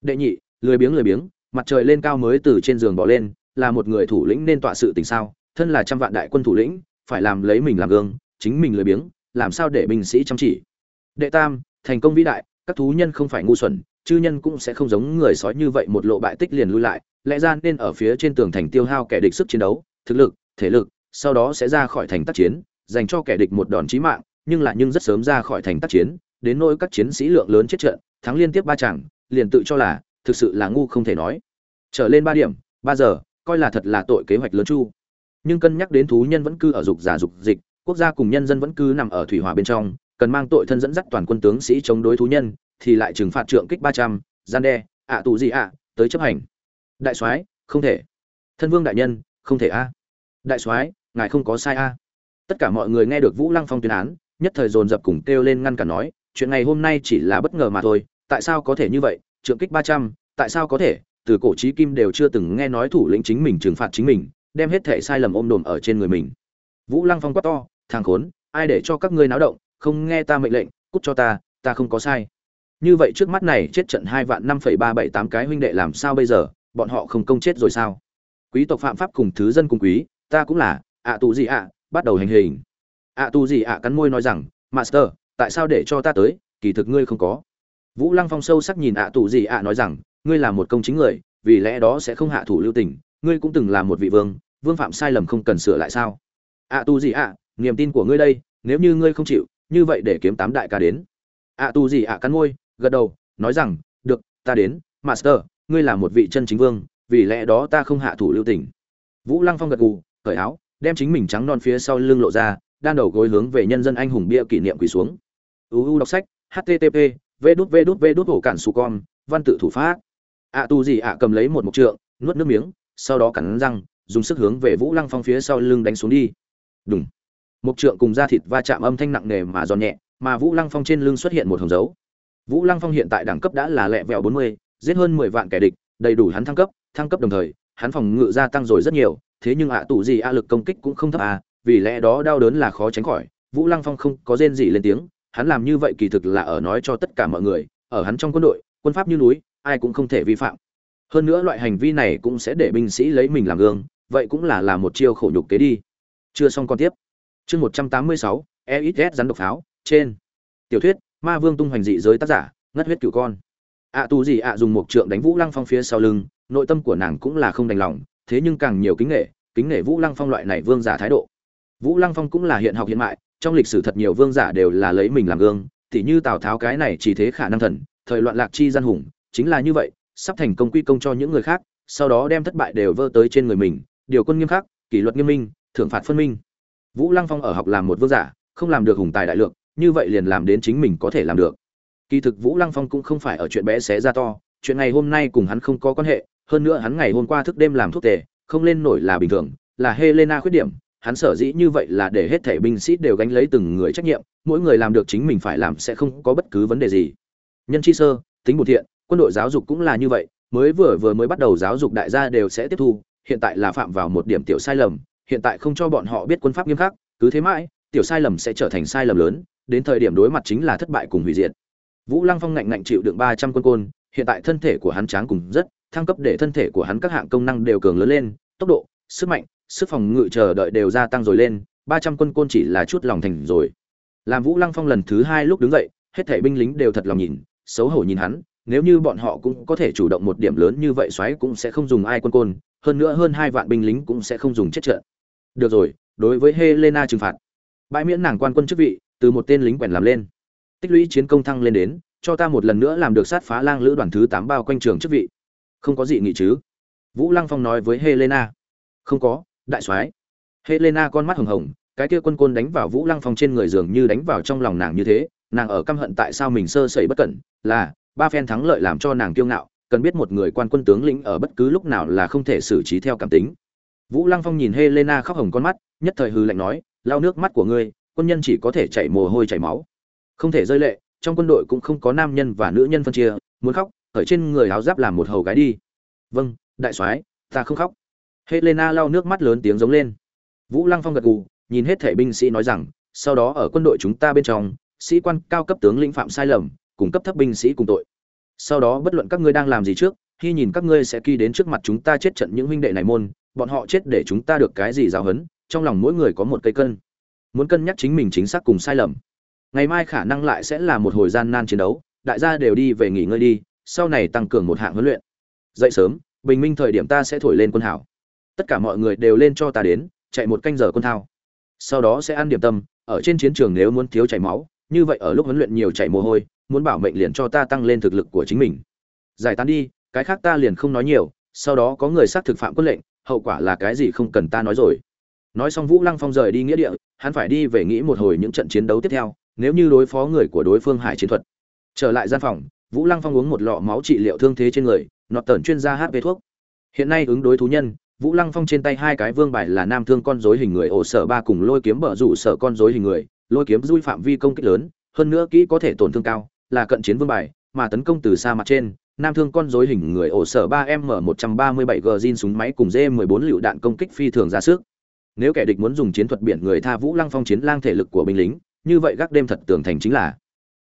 Đệ nhị, lười biếng lười biếng, mặt trời lên cao mới từ trên giường bỏ lên, là một người thủ lĩnh nên tọa sự tình sao, thân là trăm vạn đại quân thủ lĩnh, phải làm lấy mình làm gương, chính mình lười biếng, làm sao để binh sĩ chăm chỉ. Đệ tam, thành công vĩ đại, các thú nhân không phải ngu xuẩn chư nhân cũng sẽ không giống người sói như vậy một lộ bại tích liền lui lại, lẽ ra nên ở phía trên tường thành tiêu hao kẻ địch sức chiến đấu, thực lực, thể lực, sau đó sẽ ra khỏi thành tác chiến, dành cho kẻ địch một đòn chí mạng, nhưng lại nhưng rất sớm ra khỏi thành tác chiến, đến nỗi các chiến sĩ lượng lớn chết trận, thắng liên tiếp ba chẳng liền tự cho là, thực sự là ngu không thể nói. Trở lên ba điểm, ba giờ, coi là thật là tội kế hoạch lớn chu. Nhưng cân nhắc đến thú nhân vẫn cư ở dục giả dục dịch, quốc gia cùng nhân dân vẫn cứ nằm ở thủy hỏa bên trong, cần mang tội thân dẫn dắt toàn quân tướng sĩ chống đối thú nhân thì lại trừng phạt trượng kích ba trăm, gian đe, ạ tù gì ạ, tới chấp hành. Đại soái, không thể. Thân vương đại nhân, không thể a. Đại soái, ngài không có sai a. Tất cả mọi người nghe được vũ lăng phong tuyên án, nhất thời dồn dập cùng kêu lên ngăn cản nói, chuyện ngày hôm nay chỉ là bất ngờ mà thôi, tại sao có thể như vậy, trượng kích ba trăm, tại sao có thể? Từ cổ trí kim đều chưa từng nghe nói thủ lĩnh chính mình trừng phạt chính mình, đem hết thể sai lầm ôm đồm ở trên người mình. Vũ lăng phong quát to, thằng khốn, ai để cho các ngươi náo động? Không nghe ta mệnh lệnh, cút cho ta ta không có sai như vậy trước mắt này chết trận hai vạn năm phẩy ba bảy tám cái huynh đệ làm sao bây giờ? Bọn họ không công chết rồi sao? Quý tộc phạm pháp cùng thứ dân cùng quý, ta cũng là, ạ tù gì ạ, bắt đầu hành hình. Ạ tù gì ạ cắn môi nói rằng, master, tại sao để cho ta tới? Kỳ thực ngươi không có. Vũ lăng phong sâu sắc nhìn ạ tù gì ạ nói rằng, ngươi là một công chính người, vì lẽ đó sẽ không hạ thủ lưu tình, ngươi cũng từng là một vị vương vương phạm sai lầm không cần sửa lại sao? Ạ tù gì ạ, niềm tin của ngươi đây, nếu như ngươi không chịu, như vậy để kiếm tám đại ca đến. ạ tù gì ạ cắn môi gật đầu, nói rằng, được, ta đến, master, ngươi là một vị chân chính vương, vì lẽ đó ta không hạ thủ lưu tình. Vũ lăng phong gật gù, cởi áo, đem chính mình trắng non phía sau lưng lộ ra, đan đầu gối hướng về nhân dân anh hùng bia kỷ niệm quỳ xuống. Uu đọc sách http v đút v đút v đút hổ cản su con, văn tự thủ pháp. Ạ tu gì ạ cầm lấy một mục trượng, nuốt nước miếng, sau đó cắn răng, dùng sức hướng về vũ lăng phong phía sau lưng đánh xuống đi. Đúng mục trượng cùng da thịt va chạm âm thanh nặng nề mà giòn nhẹ, mà vũ lăng phong trên lưng xuất hiện một hồng dấu vũ lăng phong hiện tại đẳng cấp đã là lẹ vẹo bốn mươi, giết hơn mười vạn kẻ địch, đầy đủ hắn thăng cấp thăng cấp đồng thời, hắn phòng ngự gia tăng rồi rất nhiều, thế nhưng ạ tụ gì a lực công kích cũng không thấp à vì lẽ đó đau đớn là khó tránh khỏi. Vũ lăng phong không có rên gì lên tiếng, hắn làm như vậy kỳ thực là ở nói cho tất cả mọi người, ở hắn trong quân đội, quân pháp như núi, ai cũng không thể vi phạm. Hơn nữa loại hành vi này cũng sẽ để binh sĩ lấy mình làm gương, vậy cũng là là một chiêu khổ nhục kế đi. Chưa xong con tiếp. Chương một trăm tám mươi sáu rắn độc pháo, trên. Tiểu thuyết ma vương tung hoành dị giới tác giả, ngất huyết cửu con. Ạ tù gì ạ dùng một trượng đánh vũ lăng phong phía sau lưng, nội tâm của nàng cũng là không đành lòng, thế nhưng càng nhiều kính nghệ kính nghệ vũ lăng phong loại này vương giả thái độ. Vũ lăng phong cũng là hiện học hiện mại, trong lịch sử thật nhiều vương giả đều là lấy mình làm gương, tỉ như tào tháo cái này chỉ thế khả năng thần, thời loạn lạc chi gian hùng, chính là như vậy, sắp thành công quy công cho những người khác, sau đó đem thất bại đều vơ tới trên người mình, điều quân nghiêm khắc, kỷ luật nghiêm minh, thưởng phạt phân minh. Vũ lăng phong ở học làm một vương giả, không làm được hùng tài đại lượng như vậy liền làm đến chính mình có thể làm được. Kỳ thực vũ lăng phong cũng không phải ở chuyện bé xé ra to, chuyện ngày hôm nay cùng hắn không có quan hệ, hơn nữa hắn ngày hôm qua thức đêm làm thuốc tề, không lên nổi là bình thường, là helena khuyết điểm, hắn sở dĩ như vậy là để hết thảy binh sĩ đều gánh lấy từng người trách nhiệm, mỗi người làm được chính mình phải làm sẽ không có bất cứ vấn đề gì. Nhân chi sơ, tính bù thiện, quân đội giáo dục cũng là như vậy, mới vừa vừa mới bắt đầu giáo dục đại gia đều sẽ tiếp thu, hiện tại là phạm vào một điểm tiểu sai lầm, hiện tại không cho bọn họ biết quân pháp nghiêm khắc, cứ thế mãi, tiểu sai lầm sẽ trở thành sai lầm lớn đến thời điểm đối mặt chính là thất bại cùng hủy diệt. Vũ lăng phong ngạnh ngạnh chịu đựng ba trăm quân côn, hiện tại thân thể của hắn tráng cùng rất, thăng cấp để thân thể của hắn các hạng công năng đều cường lớn lên, tốc độ, sức mạnh, sức phòng ngự chờ đợi đều gia tăng rồi lên, ba trăm quân côn chỉ là chút lòng thành rồi. Làm vũ lăng phong lần thứ hai lúc đứng dậy, hết thảy binh lính đều thật lòng nhìn, xấu hổ nhìn hắn, nếu như bọn họ cũng có thể chủ động một điểm lớn như vậy xoáy cũng sẽ không dùng ai quân côn, hơn nữa hơn hai vạn binh lính cũng sẽ không dùng chết trận. Được rồi, đối với helena trừng phạt. Bãi miễn nàng quan quân chức vị từ một tên lính quèn làm lên. Tích lũy chiến công thăng lên đến, cho ta một lần nữa làm được sát phá lang lữ đoàn thứ tám bao quanh trường chức vị. Không có gì nghị chứ? Vũ lăng phong nói với helena. Không có, đại soái. Helena con mắt hồng hồng, cái kia quân côn đánh vào vũ lăng phong trên người dường như đánh vào trong lòng nàng như thế, nàng ở căm hận tại sao mình sơ sẩy bất cẩn, là, ba phen thắng lợi làm cho nàng kiêu ngạo, cần biết một người quan quân tướng lĩnh ở bất cứ lúc nào là không thể xử trí theo cảm tính. Vũ lăng phong nhìn helena khóc hồng con mắt, nhất thời hư lạnh nói, lau nước mắt của ngươi quân nhân chỉ có thể chảy mồ hôi chảy máu. Không thể rơi lệ, trong quân đội cũng không có nam nhân và nữ nhân phân chia, muốn khóc, ở trên người áo giáp làm một hầu gái đi. Vâng đại soái, ta không khóc. Helena lau nước mắt lớn tiếng giống lên. Vũ lăng phong gật gù, nhìn hết thể binh sĩ nói rằng, sau đó ở quân đội chúng ta bên trong, sĩ quan cao cấp tướng lĩnh phạm sai lầm, cùng cấp thấp binh sĩ cùng tội. Sau đó bất luận các ngươi đang làm gì trước, khi nhìn các ngươi sẽ kỳ đến trước mặt chúng ta chết trận những huynh đệ này môn, bọn họ chết để chúng ta được cái gì giáo hấn trong lòng mỗi người có một cây cân muốn cân nhắc chính mình chính xác cùng sai lầm. Ngày mai khả năng lại sẽ là một hồi gian nan chiến đấu, đại gia đều đi về nghỉ ngơi đi, sau này tăng cường một hạng huấn luyện. Dậy sớm, bình minh thời điểm ta sẽ thổi lên quân hảo tất cả mọi người đều lên cho ta đến, chạy một canh giờ quân thao. Sau đó sẽ ăn điểm tâm, ở trên chiến trường nếu muốn thiếu chảy máu, như vậy ở lúc huấn luyện nhiều chảy mồ hôi, muốn bảo mệnh liền cho ta tăng lên thực lực của chính mình. Giải tán đi, cái khác ta liền không nói nhiều, sau đó có người xác thực phạm quân lệnh, hậu quả là cái gì không cần ta nói rồi. Nói xong vũ lăng phong rời đi nghĩa địa hắn phải đi về nghĩ một hồi những trận chiến đấu tiếp theo, nếu như đối phó người của đối phương hải chiến thuật. Trở lại gian phòng, vũ lăng phong uống một lọ máu trị liệu thương thế trên người, nọt tẩn chuyên gia hát về thuốc. Hiện nay ứng đối thú nhân, vũ lăng phong trên tay hai cái vương bài là nam thương con rối hình người ổ sở ba cùng lôi kiếm bờ rủ sở con rối hình người, lôi kiếm duy phạm vi công kích lớn, hơn nữa kỹ có thể tổn thương cao, là cận chiến vương bài, mà tấn công từ xa mặt trên, nam thương con rối hình người ổ sở ba m một trăm ba mươi bảy g zin súng máy cùng d mười bốn lựu đạn công kích phi thường ra sức nếu kẻ địch muốn dùng chiến thuật biển người tha vũ lăng phong chiến lang thể lực của binh lính, như vậy gác đêm thật tường thành chính là.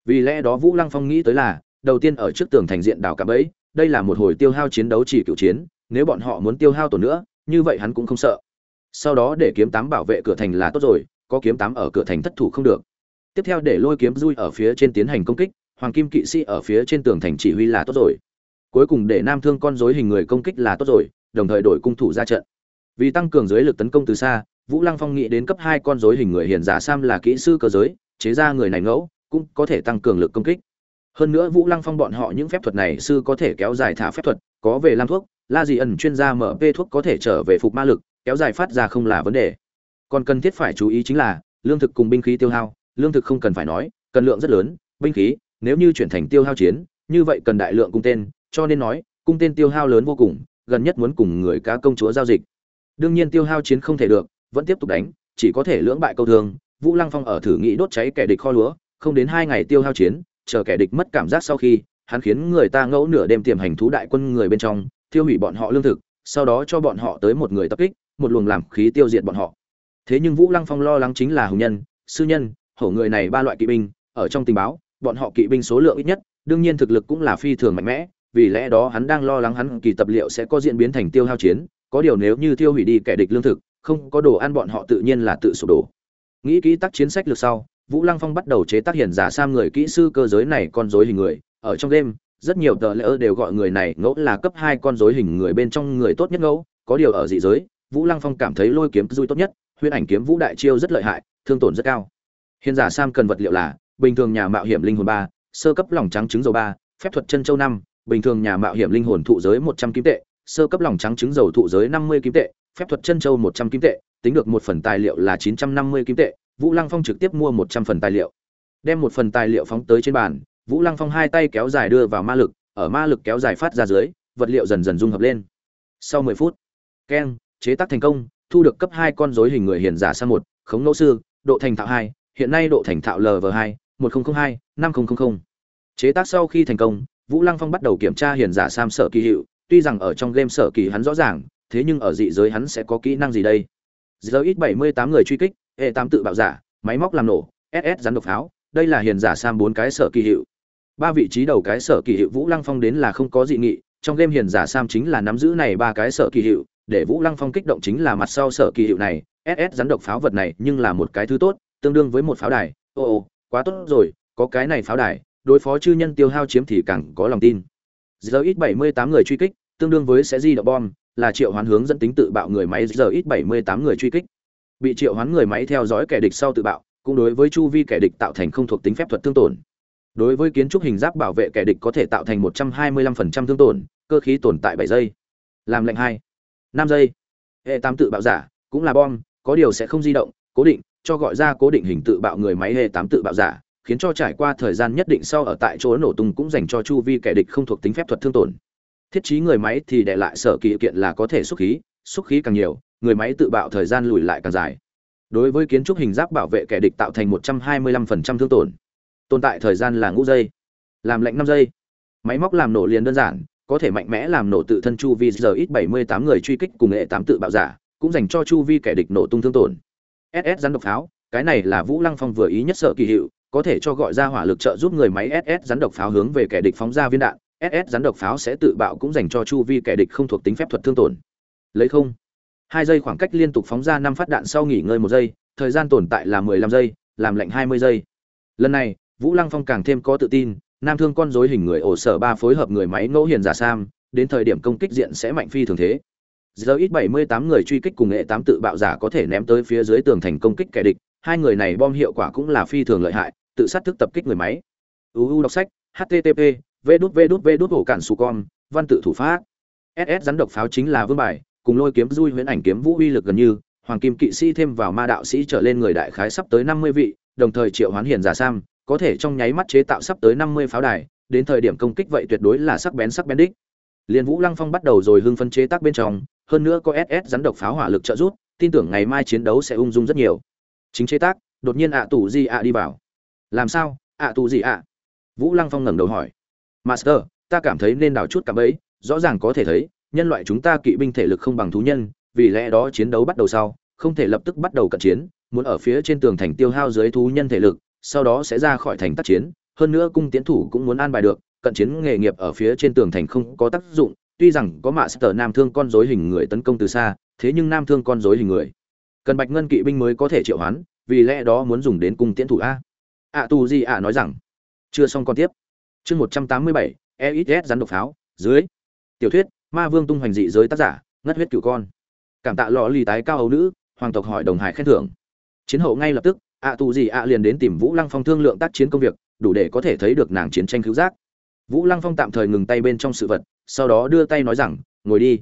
Vì lẽ đó vũ lăng phong nghĩ tới là, đầu tiên ở trước tường thành diện đảo cạm ấy đây là một hồi tiêu hao chiến đấu chỉ cựu chiến, nếu bọn họ muốn tiêu hao tổn nữa, như vậy hắn cũng không sợ. Sau đó để kiếm tám bảo vệ cửa thành là tốt rồi, có kiếm tám ở cửa thành thất thủ không được. Tiếp theo để lôi kiếm dui ở phía trên tiến hành công kích, hoàng kim kỵ sĩ ở phía trên tường thành chỉ huy là tốt rồi. Cuối cùng để nam thương con dối hình người công kích là tốt rồi, đồng thời đổi cung thủ ra trận vì tăng cường giới lực tấn công từ xa, vũ lăng phong nghĩ đến cấp hai con dối hình người hiền giả sam là kỹ sư cơ giới, chế ra người này ngẫu, cũng có thể tăng cường lực công kích. Hơn nữa vũ lăng phong bọn họ những phép thuật này sư có thể kéo dài thả phép thuật, có về làm thuốc, la gì ẩn chuyên gia mở mp thuốc có thể trở về phục ma lực, kéo dài phát ra không là vấn đề. Còn cần thiết phải chú ý chính là, lương thực cùng binh khí tiêu hao, lương thực không cần phải nói, cần lượng rất lớn, binh khí, nếu như chuyển thành tiêu hao chiến, như vậy cần đại lượng cung tên, cho nên nói, cung tên tiêu hao lớn vô cùng, gần nhất muốn cùng người cá công chúa giao dịch đương nhiên tiêu hao chiến không thể được, vẫn tiếp tục đánh, chỉ có thể lưỡng bại câu thương. Vũ lăng phong ở thử nghĩ đốt cháy kẻ địch kho lúa, không đến hai ngày tiêu hao chiến, chờ kẻ địch mất cảm giác sau khi, hắn khiến người ta ngẫu nửa đêm tiềm hành thú đại quân người bên trong tiêu hủy bọn họ lương thực, sau đó cho bọn họ tới một người tập kích, một luồng làm khí tiêu diệt bọn họ. Thế nhưng vũ lăng phong lo lắng chính là hùng nhân, sư nhân, hổ người này ba loại kỵ binh, ở trong tình báo, bọn họ kỵ binh số lượng ít nhất, đương nhiên thực lực cũng là phi thường mạnh mẽ, vì lẽ đó hắn đang lo lắng hắn kỳ tập liệu sẽ có diễn biến thành tiêu hao chiến có điều nếu như tiêu hủy đi kẻ địch lương thực, không có đồ ăn bọn họ tự nhiên là tự sụp đổ. Nghĩ kỹ tác chiến sách lược sau, vũ lăng phong bắt đầu chế tác hiền giả sam người kỹ sư cơ giới này con dối hình người. Ở trong đêm, rất nhiều tờ lễ đều gọi người này ngẫu là cấp hai con dối hình người bên trong người tốt nhất ngẫu. Có điều ở dị giới, vũ lăng phong cảm thấy lôi kiếm dui tốt nhất, huyễn ảnh kiếm vũ đại chiêu rất lợi hại, thương tổn rất cao. Hiền giả sam cần vật liệu là, bình thường nhà mạo hiểm linh hồn ba, sơ cấp lòng trắng trứng dầu ba, phép thuật chân châu năm, bình thường nhà mạo hiểm linh hồn thụ giới một trăm kim tệ sơ cấp lòng trắng trứng dầu thụ giới năm mươi kim tệ, phép thuật chân châu một trăm kim tệ, tính được một phần tài liệu là chín trăm năm mươi kim tệ, vũ lăng phong trực tiếp mua một trăm phần tài liệu. Đem một phần tài liệu phóng tới trên bàn, vũ lăng phong hai tay kéo dài đưa vào ma lực, ở ma lực kéo dài phát ra dưới, vật liệu dần dần dung hợp lên. Sau mười phút, keng, chế tác thành công, thu được cấp hai con rối hình người hiền giả sang một, khống nỗ sư, độ thành thạo hai, hiện nay độ thành thạo lv hai, một nghìn hai, năm nghìn chế tác sau khi thành công, vũ lăng phong bắt đầu kiểm tra hiền giả sam sở kỳ hiệu tuy rằng ở trong game sở kỳ hắn rõ ràng, thế nhưng ở dị giới hắn sẽ có kỹ năng gì đây? Giờ ít bảy mươi tám người truy kích, hệ tám tự bạo giả, máy móc làm nổ ss rắn độc pháo, đây là hiền giả sam bốn cái sở kỳ hiệu. Ba vị trí đầu cái sở kỳ hiệu vũ lăng phong đến là không có dị nghị, trong game hiền giả sam chính là nắm giữ này ba cái sở kỳ hiệu, để vũ lăng phong kích động chính là mặt sau sở kỳ hiệu này ss rắn độc pháo vật này nhưng là một cái thứ tốt, tương đương với một pháo đài. Ồ ồ quá tốt rồi, có cái này pháo đài, đối phó chư nhân tiêu hao chiếm thì càng có lòng tin giờ ít 78 người truy kích, tương đương với sẽ di động bom, là triệu hoán hướng dẫn tính tự bạo người máy giờ ít 78 người truy kích. Bị triệu hoán người máy theo dõi kẻ địch sau tự bạo, cũng đối với chu vi kẻ địch tạo thành không thuộc tính phép thuật thương tổn. Đối với kiến trúc hình giáp bảo vệ kẻ địch có thể tạo thành 125% thương tổn, cơ khí tồn tại 7 giây. Làm lệnh 2 5 giây. Hệ tám tự bạo giả, cũng là bom, có điều sẽ không di động, cố định, cho gọi ra cố định hình tự bạo người máy hệ tám tự bạo giả khiến cho trải qua thời gian nhất định sau ở tại chỗ nổ tung cũng dành cho chu vi kẻ địch không thuộc tính phép thuật thương tổn. Thiết trí người máy thì để lại sở kỳ kiện là có thể xúc khí xúc khí càng nhiều, người máy tự bạo thời gian lùi lại càng dài. Đối với kiến trúc hình giáp bảo vệ kẻ địch tạo thành 125% thương tổn. Tồn tại thời gian là ngũ giây, làm lệnh 5 giây. Máy móc làm nổ liền đơn giản, có thể mạnh mẽ làm nổ tự thân chu vi giờ ít 78 người truy kích cùng hệ tám tự bạo giả, cũng dành cho chu vi kẻ địch nổ tung thương tổn. Ss rắn độc pháo, cái này là vũ lăng phong vừa ý nhất sợ kỳ hiệu có thể cho gọi ra hỏa lực trợ giúp người máy ss rắn độc pháo hướng về kẻ địch phóng ra viên đạn. Ss rắn độc pháo sẽ tự bạo cũng dành cho chu vi kẻ địch không thuộc tính phép thuật thương tổn. Lấy không? Hai giây khoảng cách liên tục phóng ra năm phát đạn sau nghỉ ngơi một giây, thời gian tồn tại là mười lăm giây, làm lạnh hai mươi giây. Lần này, vũ lăng phong càng thêm có tự tin, nam thương con rối hình người ổ sở ba phối hợp người máy ngẫu hiền giả sam, đến thời điểm công kích diện sẽ mạnh phi thường thế. Giờ ít bảy mươi tám người truy kích cùng nghệ tám tự bạo giả có thể ném tới phía dưới tường thành công kích kẻ địch, hai người này bom hiệu quả cũng là phi thường lợi hại tự sát thức tập kích người máy. Uu đọc sách http v đút v đút v đút hổ cản su con, văn tự thủ pháp. Ss rắn độc pháo chính là vương bài, cùng lôi kiếm duy huyễn ảnh kiếm vũ uy lực gần như, hoàng kim kỵ sĩ thêm vào ma đạo sĩ trở lên người đại khái sắp tới năm mươi vị, đồng thời triệu hoán hiền giả sam có thể trong nháy mắt chế tạo sắp tới năm mươi pháo đài, đến thời điểm công kích vậy tuyệt đối là sắc bén sắc bén đích. Liên vũ lăng phong bắt đầu rồi hưng phân chế tác bên trong, hơn nữa có ss rắn độc pháo hỏa lực trợ rút tin tưởng ngày mai chiến đấu sẽ ung dung rất nhiều. Chính chế tác, đột nhiên ạ tủ di ạ đi vào làm sao? Ạ tù gì ạ? Vũ lăng phong ngẩng đầu hỏi. Master, ta cảm thấy nên đào chút cạm ấy rõ ràng có thể thấy, nhân loại chúng ta kỵ binh thể lực không bằng thú nhân, vì lẽ đó chiến đấu bắt đầu sau, không thể lập tức bắt đầu cận chiến, muốn ở phía trên tường thành tiêu hao dưới thú nhân thể lực, sau đó sẽ ra khỏi thành tác chiến, hơn nữa cung tiến thủ cũng muốn an bài được, cận chiến nghề nghiệp ở phía trên tường thành không có tác dụng, tuy rằng có mạ sở nam thương con dối hình người tấn công từ xa, thế nhưng nam thương con dối hình người. Cần bạch ngân kỵ binh mới có thể triệu hoán, vì lẽ đó muốn dùng đến cung tiến thủ a ạ tù gì ạ nói rằng, chưa xong còn tiếp. Chương một trăm tám mươi bảy eis rắn độc pháo, dưới. Tiểu thuyết, ma vương tung hoành dị giới tác giả, ngất huyết cựu con. Cảm tạ lò lì tái cao ấu nữ, hoàng tộc hỏi đồng hải khen thưởng. Chiến hậu ngay lập tức, ạ tù gì ạ liền đến tìm vũ lăng phong thương lượng tác chiến công việc, đủ để có thể thấy được nàng chiến tranh cứu giác. Vũ lăng phong tạm thời ngừng tay bên trong sự vật, sau đó đưa tay nói rằng, ngồi đi.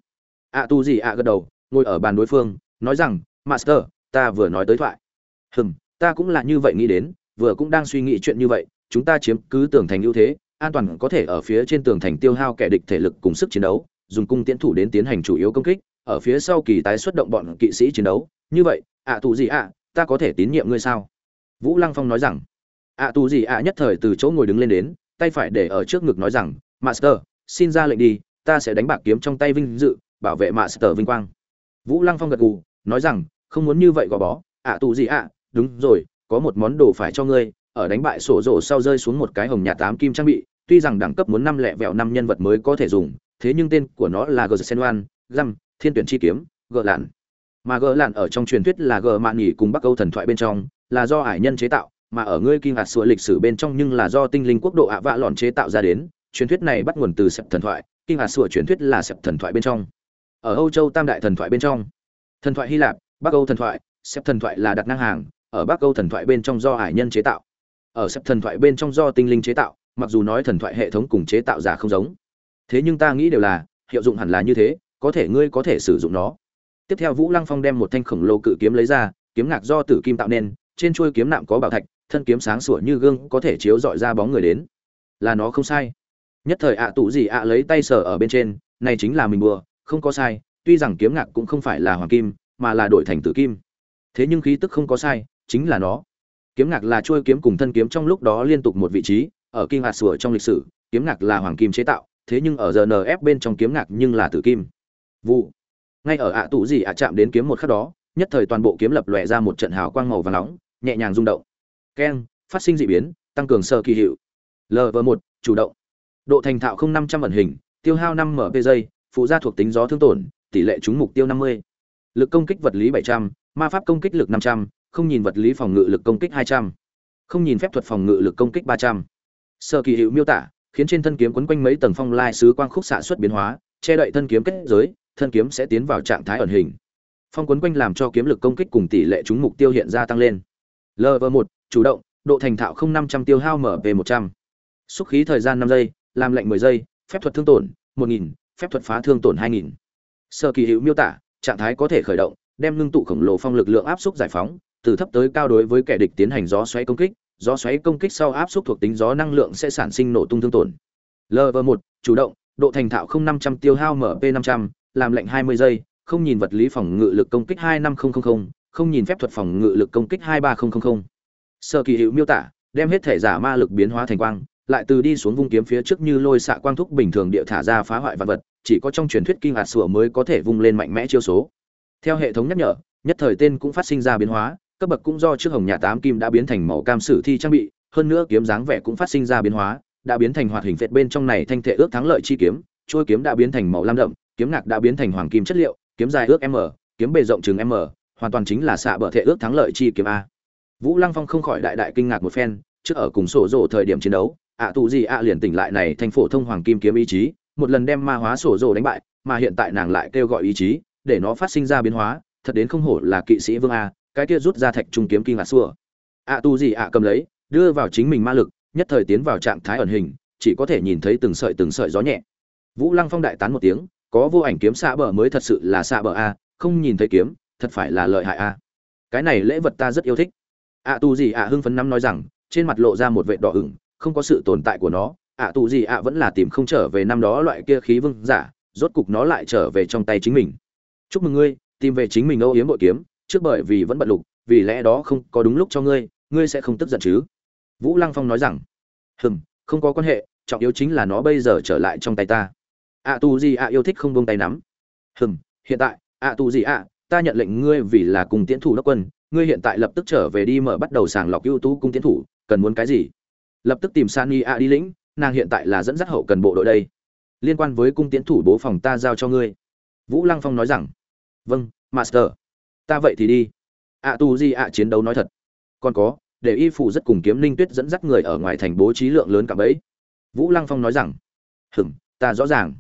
Ạ tù gì ạ gật đầu, ngồi ở bàn đối phương, nói rằng, master, ta vừa nói tới thoại. Hừm, ta cũng là như vậy nghĩ đến vừa cũng đang suy nghĩ chuyện như vậy, chúng ta chiếm cứ tường thành ưu thế, an toàn có thể ở phía trên tường thành tiêu hao kẻ địch thể lực cùng sức chiến đấu, dùng cung tiễn thủ đến tiến hành chủ yếu công kích, ở phía sau kỳ tái xuất động bọn kỵ sĩ chiến đấu. Như vậy, ạ tù gì ạ, ta có thể tín nhiệm ngươi sao? Vũ lăng phong nói rằng. Ạ tù gì ạ nhất thời từ chỗ ngồi đứng lên đến, tay phải để ở trước ngực nói rằng, master, xin ra lệnh đi, ta sẽ đánh bạc kiếm trong tay vinh dự, bảo vệ master vinh quang. Vũ lăng phong gật gù, nói rằng, không muốn như vậy gò bó. Ạ tù gì ạ, đúng rồi có một món đồ phải cho ngươi, ở đánh bại sổ rổ sau rơi xuống một cái hồng nhà tám kim trang bị, tuy rằng đẳng cấp muốn năm lẹ vẹo năm nhân vật mới có thể dùng, thế nhưng tên của nó là gờ sen găm, thiên tuyển chi kiếm, gờ lạn. Mà gờ lạn ở trong truyền thuyết là gờ mạn nghỉ cùng bắc âu thần thoại bên trong, là do ải nhân chế tạo, mà ở ngươi kinh hạt sữa lịch sử bên trong nhưng là do tinh linh quốc độ ạ vạ lòn chế tạo ra đến, truyền thuyết này bắt nguồn từ sẹp thần thoại kinh hạt sữa truyền thuyết là sẹp thần thoại bên trong. Ở âu châu tam đại thần thoại bên trong, thần thoại hy lạp, bắc âu thần thoại, sẹp thần thoại là đặt ngang hàng ở bắc âu thần thoại bên trong do hải nhân chế tạo. Ở sắp thần thoại bên trong do tinh linh chế tạo, mặc dù nói thần thoại hệ thống cùng chế tạo giả không giống. Thế nhưng ta nghĩ đều là, hiệu dụng hẳn là như thế, có thể ngươi có thể sử dụng nó. Tiếp theo vũ lăng phong đem một thanh khổng lồ cự kiếm lấy ra, kiếm ngạc do tử kim tạo nên, trên chuôi kiếm nạm có bảo thạch, thân kiếm sáng sủa như gương có thể chiếu dọi ra bóng người đến. Là nó không sai. Nhất thời ạ tụ gì ạ lấy tay sờ ở bên trên, này chính là mình bùa, không có sai, tuy rằng kiếm ngạc cũng không phải là hoàng kim, mà là đổi thành tử kim. Thế nhưng khí tức không có sai chính là nó. Kiếm ngạc là chuôi kiếm cùng thân kiếm trong lúc đó liên tục một vị trí, ở kinh hạt sủa trong lịch sử, kiếm ngạc là hoàng kim chế tạo, thế nhưng ở rnf bên trong kiếm ngạc nhưng là tử kim. Vụ. Ngay ở ạ tụ gì ạ chạm đến kiếm một khắc đó, nhất thời toàn bộ kiếm lập lòe ra một trận hào quang màu vàng nóng, nhẹ nhàng rung động. Keng, phát sinh dị biến, tăng cường sơ kỳ hiệu. Lv một, chủ động. Độ thành thạo không năm trăm ẩn hình, tiêu hao năm mp giây, phụ gia thuộc tính gió thương tổn, tỷ lệ trúng mục tiêu năm mươi. Lực công kích vật lý bảy trăm, ma pháp công kích lực năm trăm không nhìn vật lý phòng ngự lực công kích hai trăm, không nhìn phép thuật phòng ngự lực công kích ba trăm. Sơ kỳ hiệu miêu tả, khiến trên thân kiếm quấn quanh mấy tầng phong lai sứ quang khúc xạ xuất biến hóa, che đậy thân kiếm kết giới, thân kiếm sẽ tiến vào trạng thái ẩn hình. Phong quấn quanh làm cho kiếm lực công kích cùng tỷ lệ trúng mục tiêu hiện ra tăng lên. Level một, chủ động, độ thành thạo không năm trăm tiêu hao mp một trăm. Xúc khí thời gian năm giây, làm lệnh mười giây, phép thuật thương tổn, một nghìn, phép thuật phá thương tổn hai nghìn. Sơ kỳ hữu miêu tả, trạng thái có thể khởi động, đem ngưng tụ khổng lồ phong lực lượng áp xúc giải phóng từ thấp tới cao đối với kẻ địch tiến hành gió xoáy công kích, gió xoáy công kích sau áp suất thuộc tính gió năng lượng sẽ sản sinh nổ tung thương tổn. Lv một, chủ động, độ thành thạo không năm trăm tiêu hao mp năm trăm, làm lệnh hai mươi giây, không nhìn vật lý phòng ngự lực công kích hai năm không không nhìn phép thuật phòng ngự lực công kích hai ba không không không. Sơ kỳ hữu miêu tả, đem hết thể giả ma lực biến hóa thành quang, lại từ đi xuống vung kiếm phía trước như lôi xạ quang thúc bình thường địa thả ra phá hoại vật vật, chỉ có trong truyền thuyết kinh hạt sủa mới có thể vung lên mạnh mẽ chiêu số. Theo hệ thống nhắc nhở, nhất thời tên cũng phát sinh ra biến hóa cấp bậc cũng do trước hồng nhà tám kim đã biến thành màu cam sử thi trang bị, hơn nữa kiếm dáng vẻ cũng phát sinh ra biến hóa, đã biến thành hoạt hình phệt bên trong này thanh thể ước thắng lợi chi kiếm trôi kiếm đã biến thành màu lam đậm, kiếm ngạc đã biến thành hoàng kim chất liệu, kiếm dài ước m, kiếm bề rộng chừng m, hoàn toàn chính là xạ bờ thể ước thắng lợi chi kiếm a. Vũ lăng phong không khỏi đại đại kinh ngạc một phen, trước ở cùng sổ rổ thời điểm chiến đấu, ạ tù gì ạ liền tỉnh lại này thành phổ thông hoàng kim kiếm ý chí, một lần đem ma hóa sổ rổ đánh bại, mà hiện tại nàng lại kêu gọi ý chí, để nó phát sinh ra biến hóa, thật đến không hổ là kỵ sĩ vương a cái kia rút ra thạch trung kiếm kinh ngạc xua. Ạ tu gì ạ cầm lấy, đưa vào chính mình ma lực, nhất thời tiến vào trạng thái ẩn hình, chỉ có thể nhìn thấy từng sợi từng sợi gió nhẹ. Vũ lăng phong đại tán một tiếng, có vô ảnh kiếm xạ bờ mới thật sự là xạ bờ a, không nhìn thấy kiếm, thật phải là lợi hại a. Cái này lễ vật ta rất yêu thích. Ạ tu gì ạ hưng phấn năm nói rằng, trên mặt lộ ra một vệ đỏ ửng, không có sự tồn tại của nó. Ạ tu gì ạ vẫn là tìm không trở về năm đó loại kia khí vương giả, rốt cục nó lại trở về trong tay chính mình. Chúc mừng ngươi, tìm về chính mình âu yếm bội kiếm trước bởi vì vẫn bận lục, vì lẽ đó không có đúng lúc cho ngươi ngươi sẽ không tức giận chứ? Vũ lăng phong nói rằng, hừm, không có quan hệ, trọng yếu chính là nó bây giờ trở lại trong tay ta. Ạ tù gì ạ yêu thích không buông tay nắm. Hừm, hiện tại ạ tù gì ạ ta nhận lệnh ngươi vì là cùng tiến thủ đốc quân, ngươi hiện tại lập tức trở về đi mở bắt đầu sàng lọc ưu tú cung tiến thủ, cần muốn cái gì? Lập tức tìm sani ạ đi lĩnh, nàng hiện tại là dẫn dắt hậu cần bộ đội đây. Liên quan với cung tiến thủ bố phòng ta giao cho ngươi. Vũ lăng phong nói rằng vâng master ta vậy thì đi. Ạ tu di ạ, chiến đấu nói thật. Còn có, để y phụ rất cùng kiếm linh tuyết dẫn dắt người ở ngoài thành bố trí lượng lớn cả bấy vũ lăng phong nói rằng, hừm, ta rõ ràng.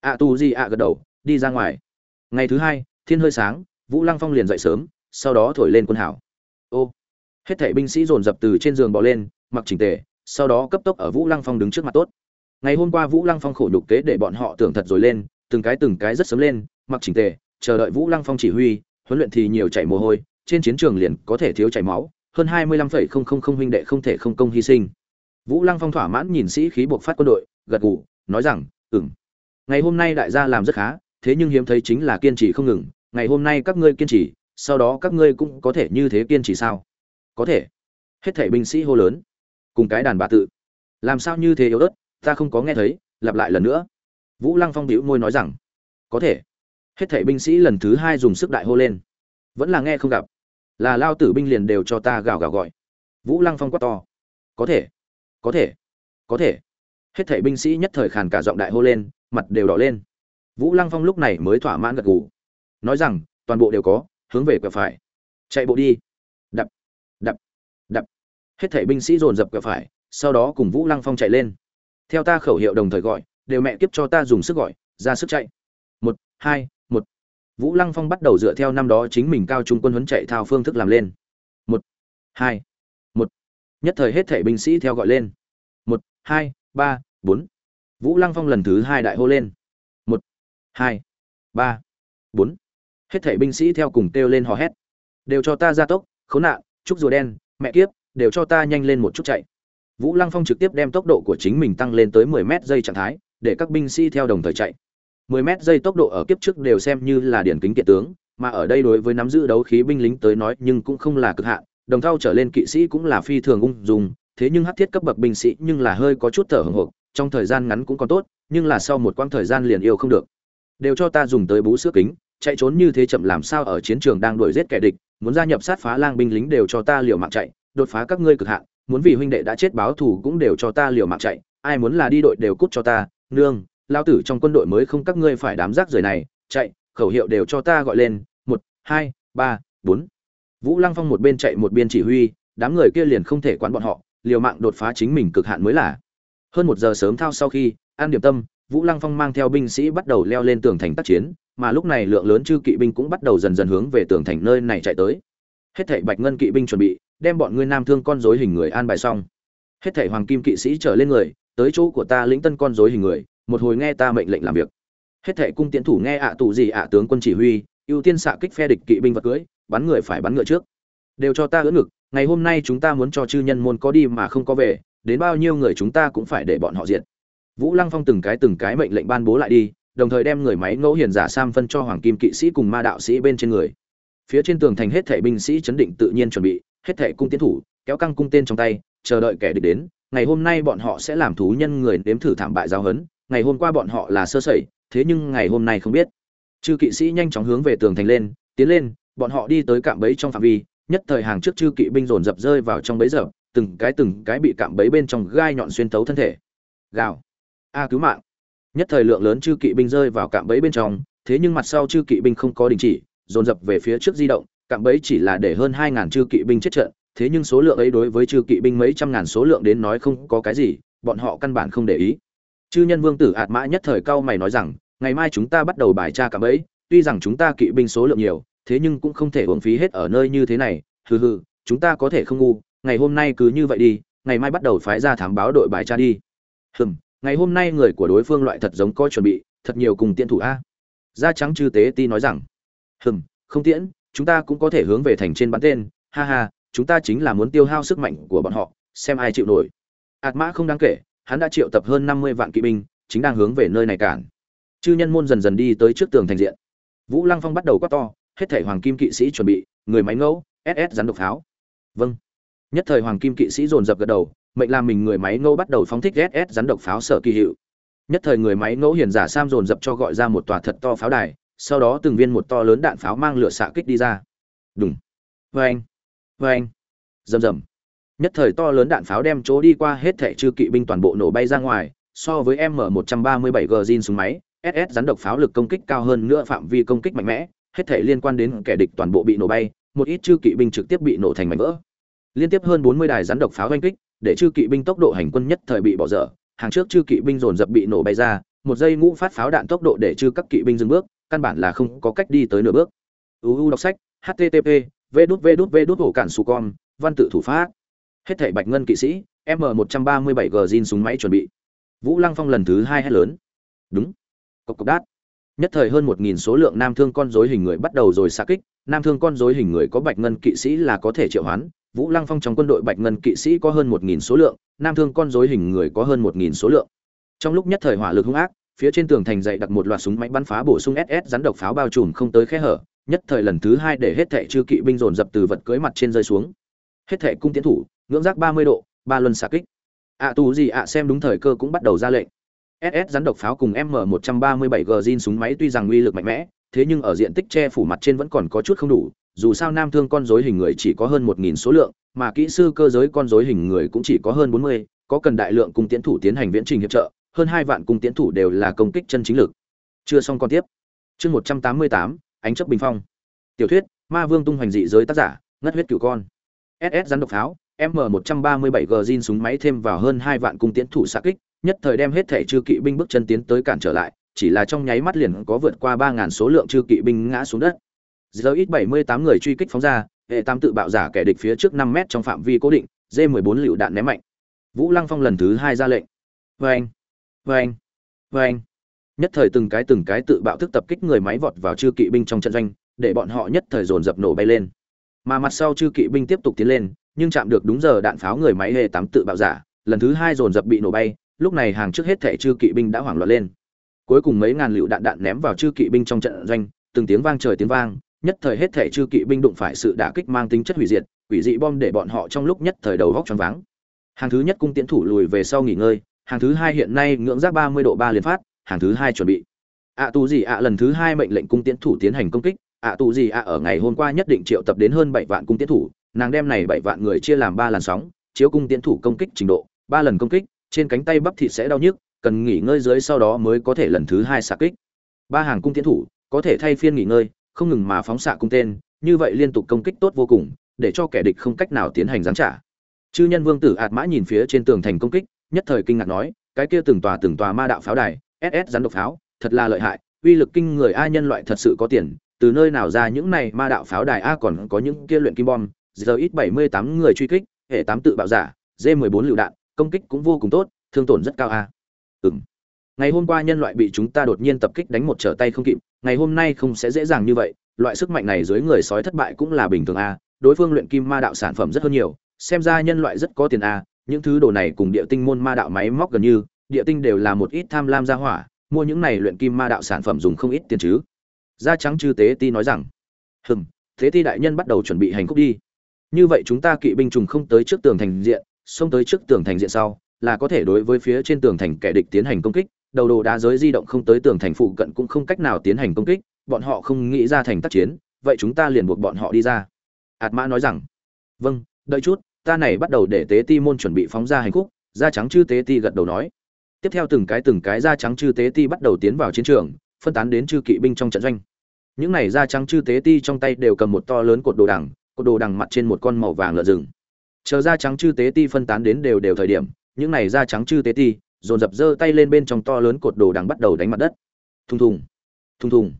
Ạ tu di ạ gật đầu, đi ra ngoài. Ngày thứ hai, thiên hơi sáng, vũ lăng phong liền dậy sớm, sau đó thổi lên quân hảo ô, hết thảy binh sĩ dồn dập từ trên giường bỏ lên, mặc chỉnh tề, sau đó cấp tốc ở vũ lăng phong đứng trước mặt tốt. Ngày hôm qua vũ lăng phong khổ nhục kế để bọn họ tưởng thật rồi lên, từng cái từng cái rất sớm lên, mặc chỉnh tề, chờ đợi vũ lăng phong chỉ huy huấn luyện thì nhiều chảy mồ hôi, trên chiến trường liền có thể thiếu chảy máu, hơn hai mươi lăm phẩy không không không huynh đệ không thể không công hy sinh. Vũ lăng phong thỏa mãn nhìn sĩ khí buộc phát quân đội, gật gù, nói rằng, ừm. Ngày hôm nay đại gia làm rất khá, thế nhưng hiếm thấy chính là kiên trì không ngừng. Ngày hôm nay các ngươi kiên trì, sau đó các ngươi cũng có thể như thế kiên trì sao? Có thể. Hết thảy binh sĩ hô lớn. Cùng cái đàn bà tự. Làm sao như thế yếu ớt, ta không có nghe thấy, lặp lại lần nữa. Vũ lăng phong bĩu môi nói rằng, có thể hết thảy binh sĩ lần thứ hai dùng sức đại hô lên. Vẫn là nghe không gặp. Là lao tử binh liền đều cho ta gào gào gọi. Vũ lăng phong quát to. Có thể. Có thể. Có thể. Hết thảy binh sĩ nhất thời khàn cả giọng đại hô lên, mặt đều đỏ lên. Vũ lăng phong lúc này mới thỏa mãn gật gù. Nói rằng, toàn bộ đều có, hướng về quẹo phải. Chạy bộ đi. Đập. Đập. Đập. Hết thảy binh sĩ dồn dập quẹo phải, sau đó cùng vũ lăng phong chạy lên. Theo ta khẩu hiệu đồng thời gọi, đều mẹ kiếp cho ta dùng sức gọi, ra sức chạy. Một, hai vũ lăng phong bắt đầu dựa theo năm đó chính mình cao trung quân huấn chạy thao phương thức làm lên. Một, hai, một. Nhất thời hết thảy binh sĩ theo gọi lên. Một, hai, ba, bốn. Vũ lăng phong lần thứ hai đại hô lên. Một, hai, ba, bốn. Hết thảy binh sĩ theo cùng kêu lên hò hét. Đều cho ta ra tốc, khốn nạn trúc rùa đen, mẹ kiếp, đều cho ta nhanh lên một chút chạy. Vũ lăng phong trực tiếp đem tốc độ của chính mình tăng lên tới 10 mét giây trạng thái, để các binh sĩ theo đồng thời chạy. 10 mét giây tốc độ ở kiếp trước đều xem như là điển kính kiện tướng, mà ở đây đối với nắm giữ đấu khí binh lính tới nói nhưng cũng không là cực hạn, đồng thao trở lên kỵ sĩ cũng là phi thường ung dung, thế nhưng hắc thiết cấp bậc binh sĩ nhưng là hơi có chút thở hổn hộc, trong thời gian ngắn cũng còn tốt, nhưng là sau một quãng thời gian liền yêu không được. Đều cho ta dùng tới bú sữa kính, chạy trốn như thế chậm làm sao ở chiến trường đang đuổi giết kẻ địch, muốn gia nhập sát phá lang binh lính đều cho ta liều mạng chạy, đột phá các ngươi cực hạn, muốn vì huynh đệ đã chết báo thù cũng đều cho ta liều mạng chạy, ai muốn là đi đội đều cút cho ta, nương lao tử trong quân đội mới không các ngươi phải đám rác rưởi này, chạy, khẩu hiệu đều cho ta gọi lên, một, hai, ba, bốn. Vũ lăng phong một bên chạy một bên chỉ huy, đám người kia liền không thể quán bọn họ, liều mạng đột phá chính mình cực hạn mới là. Hơn một giờ sớm thao sau khi an điểm tâm, vũ lăng phong mang theo binh sĩ bắt đầu leo lên tường thành tác chiến, mà lúc này lượng lớn chư kỵ binh cũng bắt đầu dần dần hướng về tường thành nơi này chạy tới. Hết thảy bạch ngân kỵ binh chuẩn bị, đem bọn ngươi nam thương con rối hình người an bài xong. Hết thảy hoàng kim kỵ sĩ trở lên người, tới chỗ của ta lĩnh tân con rối hình người một hồi nghe ta mệnh lệnh làm việc. Hết thệ cung tiến thủ nghe ạ tù gì ạ tướng quân chỉ huy, ưu tiên xạ kích phe địch kỵ binh vật cưới, bắn người phải bắn ngựa trước. Đều cho ta ưỡn ngực, ngày hôm nay chúng ta muốn cho chư nhân môn có đi mà không có về, đến bao nhiêu người chúng ta cũng phải để bọn họ diệt. Vũ lăng phong từng cái từng cái mệnh lệnh ban bố lại đi, đồng thời đem người máy ngẫu hiền giả sam phân cho hoàng kim kỵ sĩ cùng ma đạo sĩ bên trên người. Phía trên tường thành hết thảy binh sĩ chấn định tự nhiên chuẩn bị, hết thảy cung tiến thủ, kéo căng cung tên trong tay, chờ đợi kẻ địch đến, ngày hôm nay bọn họ sẽ làm thú nhân người nếm thử thảm bại giao hấn ngày hôm qua bọn họ là sơ sẩy, thế nhưng ngày hôm nay không biết. Chư kỵ sĩ nhanh chóng hướng về tường thành lên, tiến lên, bọn họ đi tới cạm bẫy trong phạm vi, nhất thời hàng trước chư kỵ binh dồn dập rơi vào trong bẫy dập, từng cái từng cái bị cạm bẫy bên trong gai nhọn xuyên thấu thân thể. Gào. A cứu mạng. Nhất thời lượng lớn chư kỵ binh rơi vào cạm bẫy bên trong, thế nhưng mặt sau chư kỵ binh không có đình chỉ, dồn dập về phía trước di động, cạm bẫy chỉ là để hơn hai ngàn chư kỵ binh chết trận, thế nhưng số lượng ấy đối với chư kỵ binh mấy trăm ngàn số lượng đến nói không có cái gì, bọn họ căn bản không để ý chư nhân vương tử ạt mã nhất thời cao mày nói rằng, ngày mai chúng ta bắt đầu bài tra cả bẫy, tuy rằng chúng ta kỵ binh số lượng nhiều, thế nhưng cũng không thể uống phí hết ở nơi như thế này, hừ hừ, chúng ta có thể không ngu, ngày hôm nay cứ như vậy đi, ngày mai bắt đầu phái ra thám báo đội bài tra đi. Hừm, ngày hôm nay người của đối phương loại thật giống coi chuẩn bị, thật nhiều cùng tiễn thủ a. Da trắng chư tế ti nói rằng, hừm, không tiễn, chúng ta cũng có thể hướng về thành trên bắn tên, ha ha, chúng ta chính là muốn tiêu hao sức mạnh của bọn họ, xem ai chịu nổi. Ạt mã không đáng kể hắn đã triệu tập hơn năm mươi vạn kỵ binh, chính đang hướng về nơi này cản. Chư nhân môn dần dần đi tới trước tường thành diện. Vũ lăng phong bắt đầu quát to, hết thảy hoàng kim kỵ sĩ chuẩn bị, người máy ngẫu ss rắn độc pháo vâng. Nhất thời hoàng kim kỵ sĩ dồn dập gật đầu, mệnh làm mình người máy ngẫu bắt đầu phóng thích ss rắn độc pháo sở kỳ hiệu. Nhất thời người máy ngẫu hiền giả sam dồn dập cho gọi ra một tòa thật to pháo đài, sau đó từng viên một to lớn đạn pháo mang lửa xạ kích đi ra. Đùng. vê anh rầm rầm nhất thời to lớn đạn pháo đem chỗ đi qua hết thẻ chư kỵ binh toàn bộ nổ bay ra ngoài, so với m 137 g zin súng máy ss rắn độc pháo lực công kích cao hơn nữa phạm vi công kích mạnh mẽ, hết thảy liên quan đến kẻ địch toàn bộ bị nổ bay, một ít chư kỵ binh trực tiếp bị nổ thành mảnh vỡ. Liên tiếp hơn 40 đài rắn độc pháo oanh kích, để chư kỵ binh tốc độ hành quân nhất thời bị bỏ dở, hàng trước chư kỵ binh dồn dập bị nổ bay ra, một giây ngũ phát pháo đạn tốc độ để chư các kỵ binh dừng bước, căn bản là không có cách đi tới nửa bước. Uu đọc sách http v đút v đút v đút cản su con văn tự thủ pháp hết thảy bạch ngân kỵ sĩ, m 137 g zin súng máy chuẩn bị. Vũ lăng phong lần thứ hai hét lớn. Đúng. Cộc cộc đát. Nhất thời hơn một nghìn số lượng nam thương con rối hình người bắt đầu rồi xa kích. Nam thương con rối hình người có bạch ngân kỵ sĩ là có thể triệu hoán. Vũ lăng phong trong quân đội bạch ngân kỵ sĩ có hơn một nghìn số lượng, nam thương con rối hình người có hơn một nghìn số lượng. Trong lúc nhất thời hỏa lực hung ác, phía trên tường thành dậy đặt một loạt súng máy bắn phá bổ sung ss rắn độc pháo bao trùm không tới khe hở. Nhất thời lần thứ hai để hết thệ chư kỵ binh dồn dập từ vật cưới mặt trên rơi xuống. Hết thệ cung tiến thủ ngưỡng giác ba mươi độ ba luân xạ kích. Ạ à, tù gì ạ xem đúng thời cơ cũng bắt đầu ra lệnh. Ss rắn độc pháo cùng m 137 g zin súng máy tuy rằng uy lực mạnh mẽ thế nhưng ở diện tích che phủ mặt trên vẫn còn có chút không đủ dù sao nam thương con rối hình người chỉ có hơn một nghìn số lượng mà kỹ sư cơ giới con rối hình người cũng chỉ có hơn bốn mươi có cần đại lượng cung tiến thủ tiến hành viễn trình hiệp trợ hơn hai vạn cung tiến thủ đều là công kích chân chính lực. Chưa xong con tiếp. Chương một trăm tám mươi tám ánh chấp bình phong. Tiểu thuyết ma vương tung hoành dị giới tác giả ngất huyết cửu con. Ss rắn độc pháo m 137 g zin súng máy thêm vào hơn hai vạn cung tiễn thủ xạ kích, nhất thời đem hết thể chư kỵ binh bước chân tiến tới cản trở lại, chỉ là trong nháy mắt liền có vượt qua ba ngàn số lượng chư kỵ binh ngã xuống đất. Giờ ít bảy mươi tám người truy kích phóng ra, hệ tam tự bạo giả kẻ địch phía trước năm mét trong phạm vi cố định d 14 lựu đạn ném mạnh. Vũ lăng phong lần thứ hai ra lệnh. Vê anh vê anh anh nhất thời từng cái từng cái tự bạo thức tập kích người máy vọt vào chư kỵ binh trong trận doanh, để bọn họ nhất thời dồn dập nổ bay lên. Mà mặt sau chư kỵ binh tiếp tục tiến lên nhưng chạm được đúng giờ đạn pháo người máy hệ tám tự bạo giả, lần thứ hai dồn dập bị nổ bay, lúc này hàng trước hết thẻ chư kỵ binh đã hoảng loạn lên. Cuối cùng mấy ngàn lựu đạn đạn ném vào chư kỵ binh trong trận doanh, từng tiếng vang trời tiếng vang, nhất thời hết thẻ chư kỵ binh đụng phải sự đả kích mang tính chất hủy diệt, quỷ dị bom để bọn họ trong lúc nhất thời đầu góc choáng váng. Hàng thứ nhất cung tiến thủ lùi về sau nghỉ ngơi, hàng thứ hai hiện nay ngưỡng giác ba mươi độ ba liên phát, hàng thứ hai chuẩn bị. Ạ tù gì ạ, lần thứ hai mệnh lệnh cung tiến thủ tiến hành công kích, ạ tù gì ạ, ở ngày hôm qua nhất định triệu tập đến hơn bảy vạn cung tiến thủ nàng đem này bảy vạn người chia làm ba làn sóng, chiếu cung tiến thủ công kích trình độ, ba lần công kích, trên cánh tay bắp thịt sẽ đau nhức, cần nghỉ ngơi dưới sau đó mới có thể lần thứ hai xạ kích. Ba hàng cung tiến thủ, có thể thay phiên nghỉ ngơi, không ngừng mà phóng xạ cung tên, như vậy liên tục công kích tốt vô cùng, để cho kẻ địch không cách nào tiến hành giáng trả. Chư nhân vương tử ạt mã nhìn phía trên tường thành công kích, nhất thời kinh ngạc nói, cái kia từng tòa từng tòa ma đạo pháo đài ss rắn độc pháo, thật là lợi hại, uy lực kinh người a nhân loại thật sự có tiền, từ nơi nào ra những này ma đạo pháo đài a còn có những kia luyện kim bom giờ ít bảy mươi tám người truy kích, hệ tám tự bạo giả d mười bốn lựu đạn, công kích cũng vô cùng tốt, thương tổn rất cao a. Ừm. ngày hôm qua nhân loại bị chúng ta đột nhiên tập kích đánh một trở tay không kịp, ngày hôm nay không sẽ dễ dàng như vậy, loại sức mạnh này dưới người sói thất bại cũng là bình thường a, đối phương luyện kim ma đạo sản phẩm rất hơn nhiều, xem ra nhân loại rất có tiền a, những thứ đồ này cùng địa tinh môn ma đạo máy móc gần như, địa tinh đều là một ít tham lam gia hỏa, mua những này luyện kim ma đạo sản phẩm dùng không ít tiền chứ. Da trắng chư tế ti nói rằng, hừm thế ti đại nhân bắt đầu chuẩn bị hành khúc đi như vậy chúng ta kỵ binh trùng không tới trước tường thành diện, xông tới trước tường thành diện sau, là có thể đối với phía trên tường thành kẻ địch tiến hành công kích. Đầu đồ đá giới di động không tới tường thành phụ cận cũng không cách nào tiến hành công kích, bọn họ không nghĩ ra thành tác chiến, vậy chúng ta liền buộc bọn họ đi ra. Ạt mã nói rằng vâng đợi chút, ta này bắt đầu để tế ti môn chuẩn bị phóng ra hành khúc. Da trắng chư tế ti gật đầu nói. Tiếp theo từng cái từng cái da trắng chư tế ti bắt đầu tiến vào chiến trường, phân tán đến chư kỵ binh trong trận doanh. Những này da trắng chư tế ti trong tay đều cầm một to lớn cột đồ đằng cột đồ đằng mặt trên một con màu vàng lợn rừng. Chờ da trắng chư tế ti phân tán đến đều đều thời điểm, những này da trắng chư tế ti, dồn dập giơ tay lên bên trong to lớn cột đồ đằng bắt đầu đánh mặt đất. Thùng thùng thùng thùng.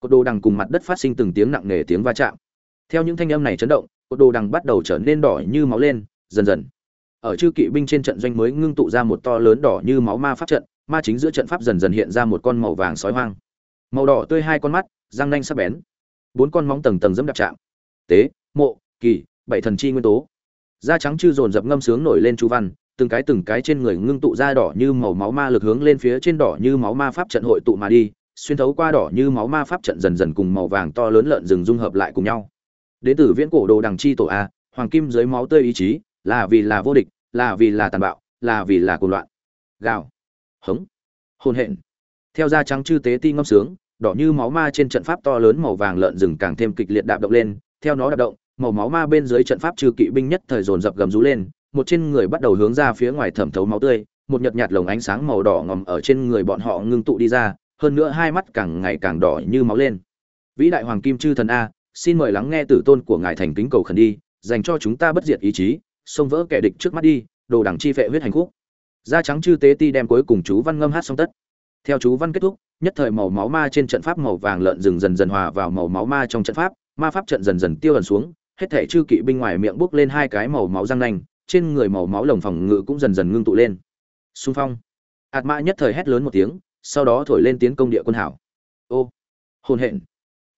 Cột đồ đằng cùng mặt đất phát sinh từng tiếng nặng nề tiếng va chạm. Theo những thanh âm này chấn động, cột đồ đằng bắt đầu trở nên đỏ như máu lên, dần dần. Ở chư kỵ binh trên trận doanh mới ngưng tụ ra một to lớn đỏ như máu ma pháp trận, ma chính giữa trận pháp dần dần hiện ra một con màu vàng sói hoang. Màu đỏ tươi hai con mắt, răng nanh sắc bén. Bốn con móng tầng tầng dẫm đạp chạm. Tế mộ, kỳ, bảy thần chi nguyên tố. Da trắng chư dồn dập ngâm sướng nổi lên chú văn, từng cái từng cái trên người ngưng tụ ra đỏ như màu máu ma lực hướng lên phía trên đỏ như máu ma pháp trận hội tụ mà đi, xuyên thấu qua đỏ như máu ma pháp trận dần dần cùng màu vàng to lớn lợn rừng dung hợp lại cùng nhau. Đến từ viễn cổ đồ đằng chi tổ a, hoàng kim dưới máu tươi ý chí, là vì là vô địch, là vì là tàn bạo, là vì là cuồng loạn. Gào. Hống. Hôn hẹn theo da trắng chư tế ti ngâm sướng, đỏ như máu ma trên trận pháp to lớn màu vàng lợn rừng càng thêm kịch liệt đạp động lên, theo nó đạp động màu máu ma bên dưới trận pháp trừ kỵ binh nhất thời dồn dập gầm rú lên, một trên người bắt đầu hướng ra phía ngoài thẩm thấu máu tươi, một nhợt nhạt lồng ánh sáng màu đỏ ngòm ở trên người bọn họ ngưng tụ đi ra, hơn nữa hai mắt càng ngày càng đỏ như máu lên. Vĩ đại hoàng kim chư thần a, xin mời lắng nghe tử tôn của ngài thành kính cầu khẩn đi, dành cho chúng ta bất diệt ý chí, xông vỡ kẻ địch trước mắt đi, đồ đẳng chi phệ huyết hành khúc. Da trắng chư tế ti đem cuối cùng chú văn ngâm hát xong tất. Theo chú văn kết thúc, nhất thời màu máu ma trên trận pháp màu vàng lợn rừng dần dần hòa vào màu máu ma trong trận pháp, ma pháp trận dần dần tiêu dần xuống hết thể chư kỵ binh ngoài miệng bốc lên hai cái màu máu răng nanh, trên người màu máu lồng phòng ngự cũng dần dần ngưng tụ lên. Xung phong. Ạt mã nhất thời hét lớn một tiếng, sau đó thổi lên tiến công địa quân hảo. Ô, hồn hện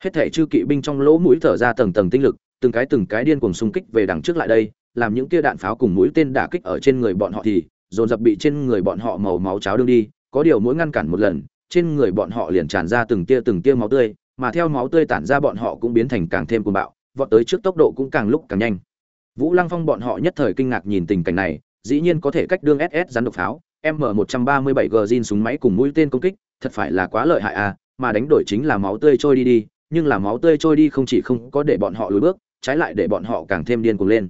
hết thể chư kỵ binh trong lỗ mũi thở ra tầng tầng tinh lực, từng cái từng cái điên cuồng xung kích về đằng trước lại đây, làm những kia đạn pháo cùng mũi tên đả kích ở trên người bọn họ thì, dồn dập bị trên người bọn họ màu máu cháo đương đi, có điều mỗi ngăn cản một lần, trên người bọn họ liền tràn ra từng tia từng tia máu tươi, mà theo máu tươi tản ra bọn họ cũng biến thành càng thêm cuồng bạo vọt tới trước tốc độ cũng càng lúc càng nhanh. Vũ lăng phong bọn họ nhất thời kinh ngạc nhìn tình cảnh này, dĩ nhiên có thể cách đương ss rắn độc pháo, m 137 g zin súng máy cùng mũi tên công kích, thật phải là quá lợi hại à mà đánh đổi chính là máu tươi trôi đi đi, nhưng là máu tươi trôi đi không chỉ không có để bọn họ lùi bước, trái lại để bọn họ càng thêm điên cuồng lên.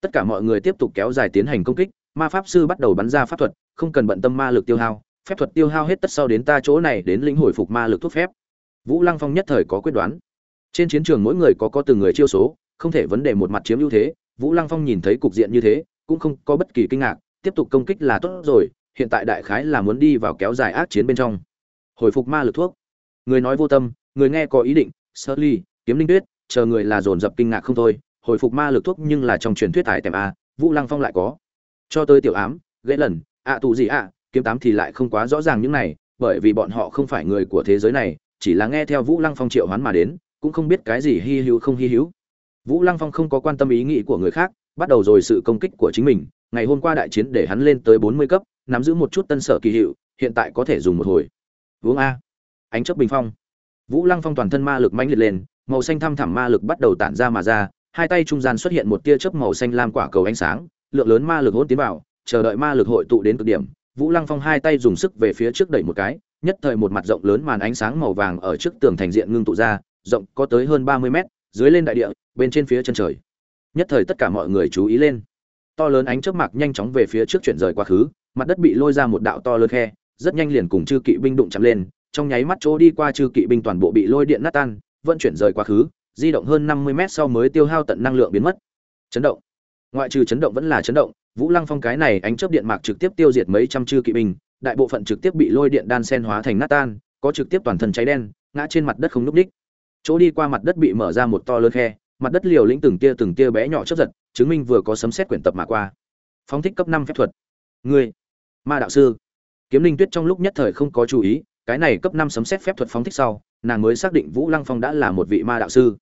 Tất cả mọi người tiếp tục kéo dài tiến hành công kích, ma pháp sư bắt đầu bắn ra pháp thuật, không cần bận tâm ma lực tiêu hao, phép thuật tiêu hao hết tất sau đến ta chỗ này đến lĩnh hồi phục ma lực thuốc phép. Vũ lăng phong nhất thời có quyết đoán trên chiến trường mỗi người có có từng người chiêu số, không thể vấn đề một mặt chiếm ưu thế, vũ lăng phong nhìn thấy cục diện như thế, cũng không có bất kỳ kinh ngạc, tiếp tục công kích là tốt rồi, hiện tại đại khái là muốn đi vào kéo dài ác chiến bên trong. Hồi phục ma lực thuốc. Người nói vô tâm, người nghe có ý định, sơ ly, kiếm linh tuyết, chờ người là dồn dập kinh ngạc không thôi, hồi phục ma lực thuốc nhưng là trong truyền thuyết tài tèm a, vũ lăng phong lại có. Cho tới tiểu ám gãy lần ạ tù gì ạ, kiếm tám thì lại không quá rõ ràng những này, bởi vì bọn họ không phải người của thế giới này, chỉ là nghe theo vũ lăng phong triệu hoán mà đến cũng không biết cái gì hy hữu không hy hữu. Vũ lăng phong không có quan tâm ý nghĩ của người khác, bắt đầu rồi sự công kích của chính mình. Ngày hôm qua đại chiến để hắn lên tới bốn mươi cấp, nắm giữ một chút tân sở kỳ hiệu, hiện tại có thể dùng một hồi. Vương a. Ánh chấp bình phong. Vũ lăng phong toàn thân ma lực mãnh liệt lên, màu xanh thăm thẳm ma lực bắt đầu tản ra mà ra, hai tay trung gian xuất hiện một tia chớp màu xanh lam quả cầu ánh sáng, lượng lớn ma lực hôn tiến vào, chờ đợi ma lực hội tụ đến cực điểm, vũ lăng phong hai tay dùng sức về phía trước đẩy một cái, nhất thời một mặt rộng lớn màn ánh sáng màu vàng ở trước tường thành diện ngưng tụ ra rộng có tới hơn ba mươi mét, dưới lên đại địa, bên trên phía chân trời. Nhất thời tất cả mọi người chú ý lên. To lớn ánh chớp mạc nhanh chóng về phía trước chuyển rời quá khứ, mặt đất bị lôi ra một đạo to lớn khe, rất nhanh liền cùng chư kỵ binh đụng chạm lên, trong nháy mắt chỗ đi qua chư kỵ binh toàn bộ bị lôi điện nát tan, vận chuyển rời quá khứ, di động hơn năm mươi mét sau mới tiêu hao tận năng lượng biến mất. Chấn động. Ngoại trừ chấn động vẫn là chấn động, vũ lăng phong cái này ánh chớp điện mạc trực tiếp tiêu diệt mấy trăm chư kỵ binh, đại bộ phận trực tiếp bị lôi điện đan sen hóa thành nát tan, có trực tiếp toàn thân cháy đen, ngã trên mặt đất không núp đích chỗ đi qua mặt đất bị mở ra một to lớn khe mặt đất liều lĩnh từng tia từng tia bé nhỏ chấp giật chứng minh vừa có sấm xét quyển tập mà qua. Phóng thích cấp năm phép thuật. Người, ma đạo sư. Kiếm linh tuyết trong lúc nhất thời không có chú ý cái này cấp năm sấm xét phép thuật phóng thích sau nàng mới xác định vũ lăng phong đã là một vị ma đạo sư.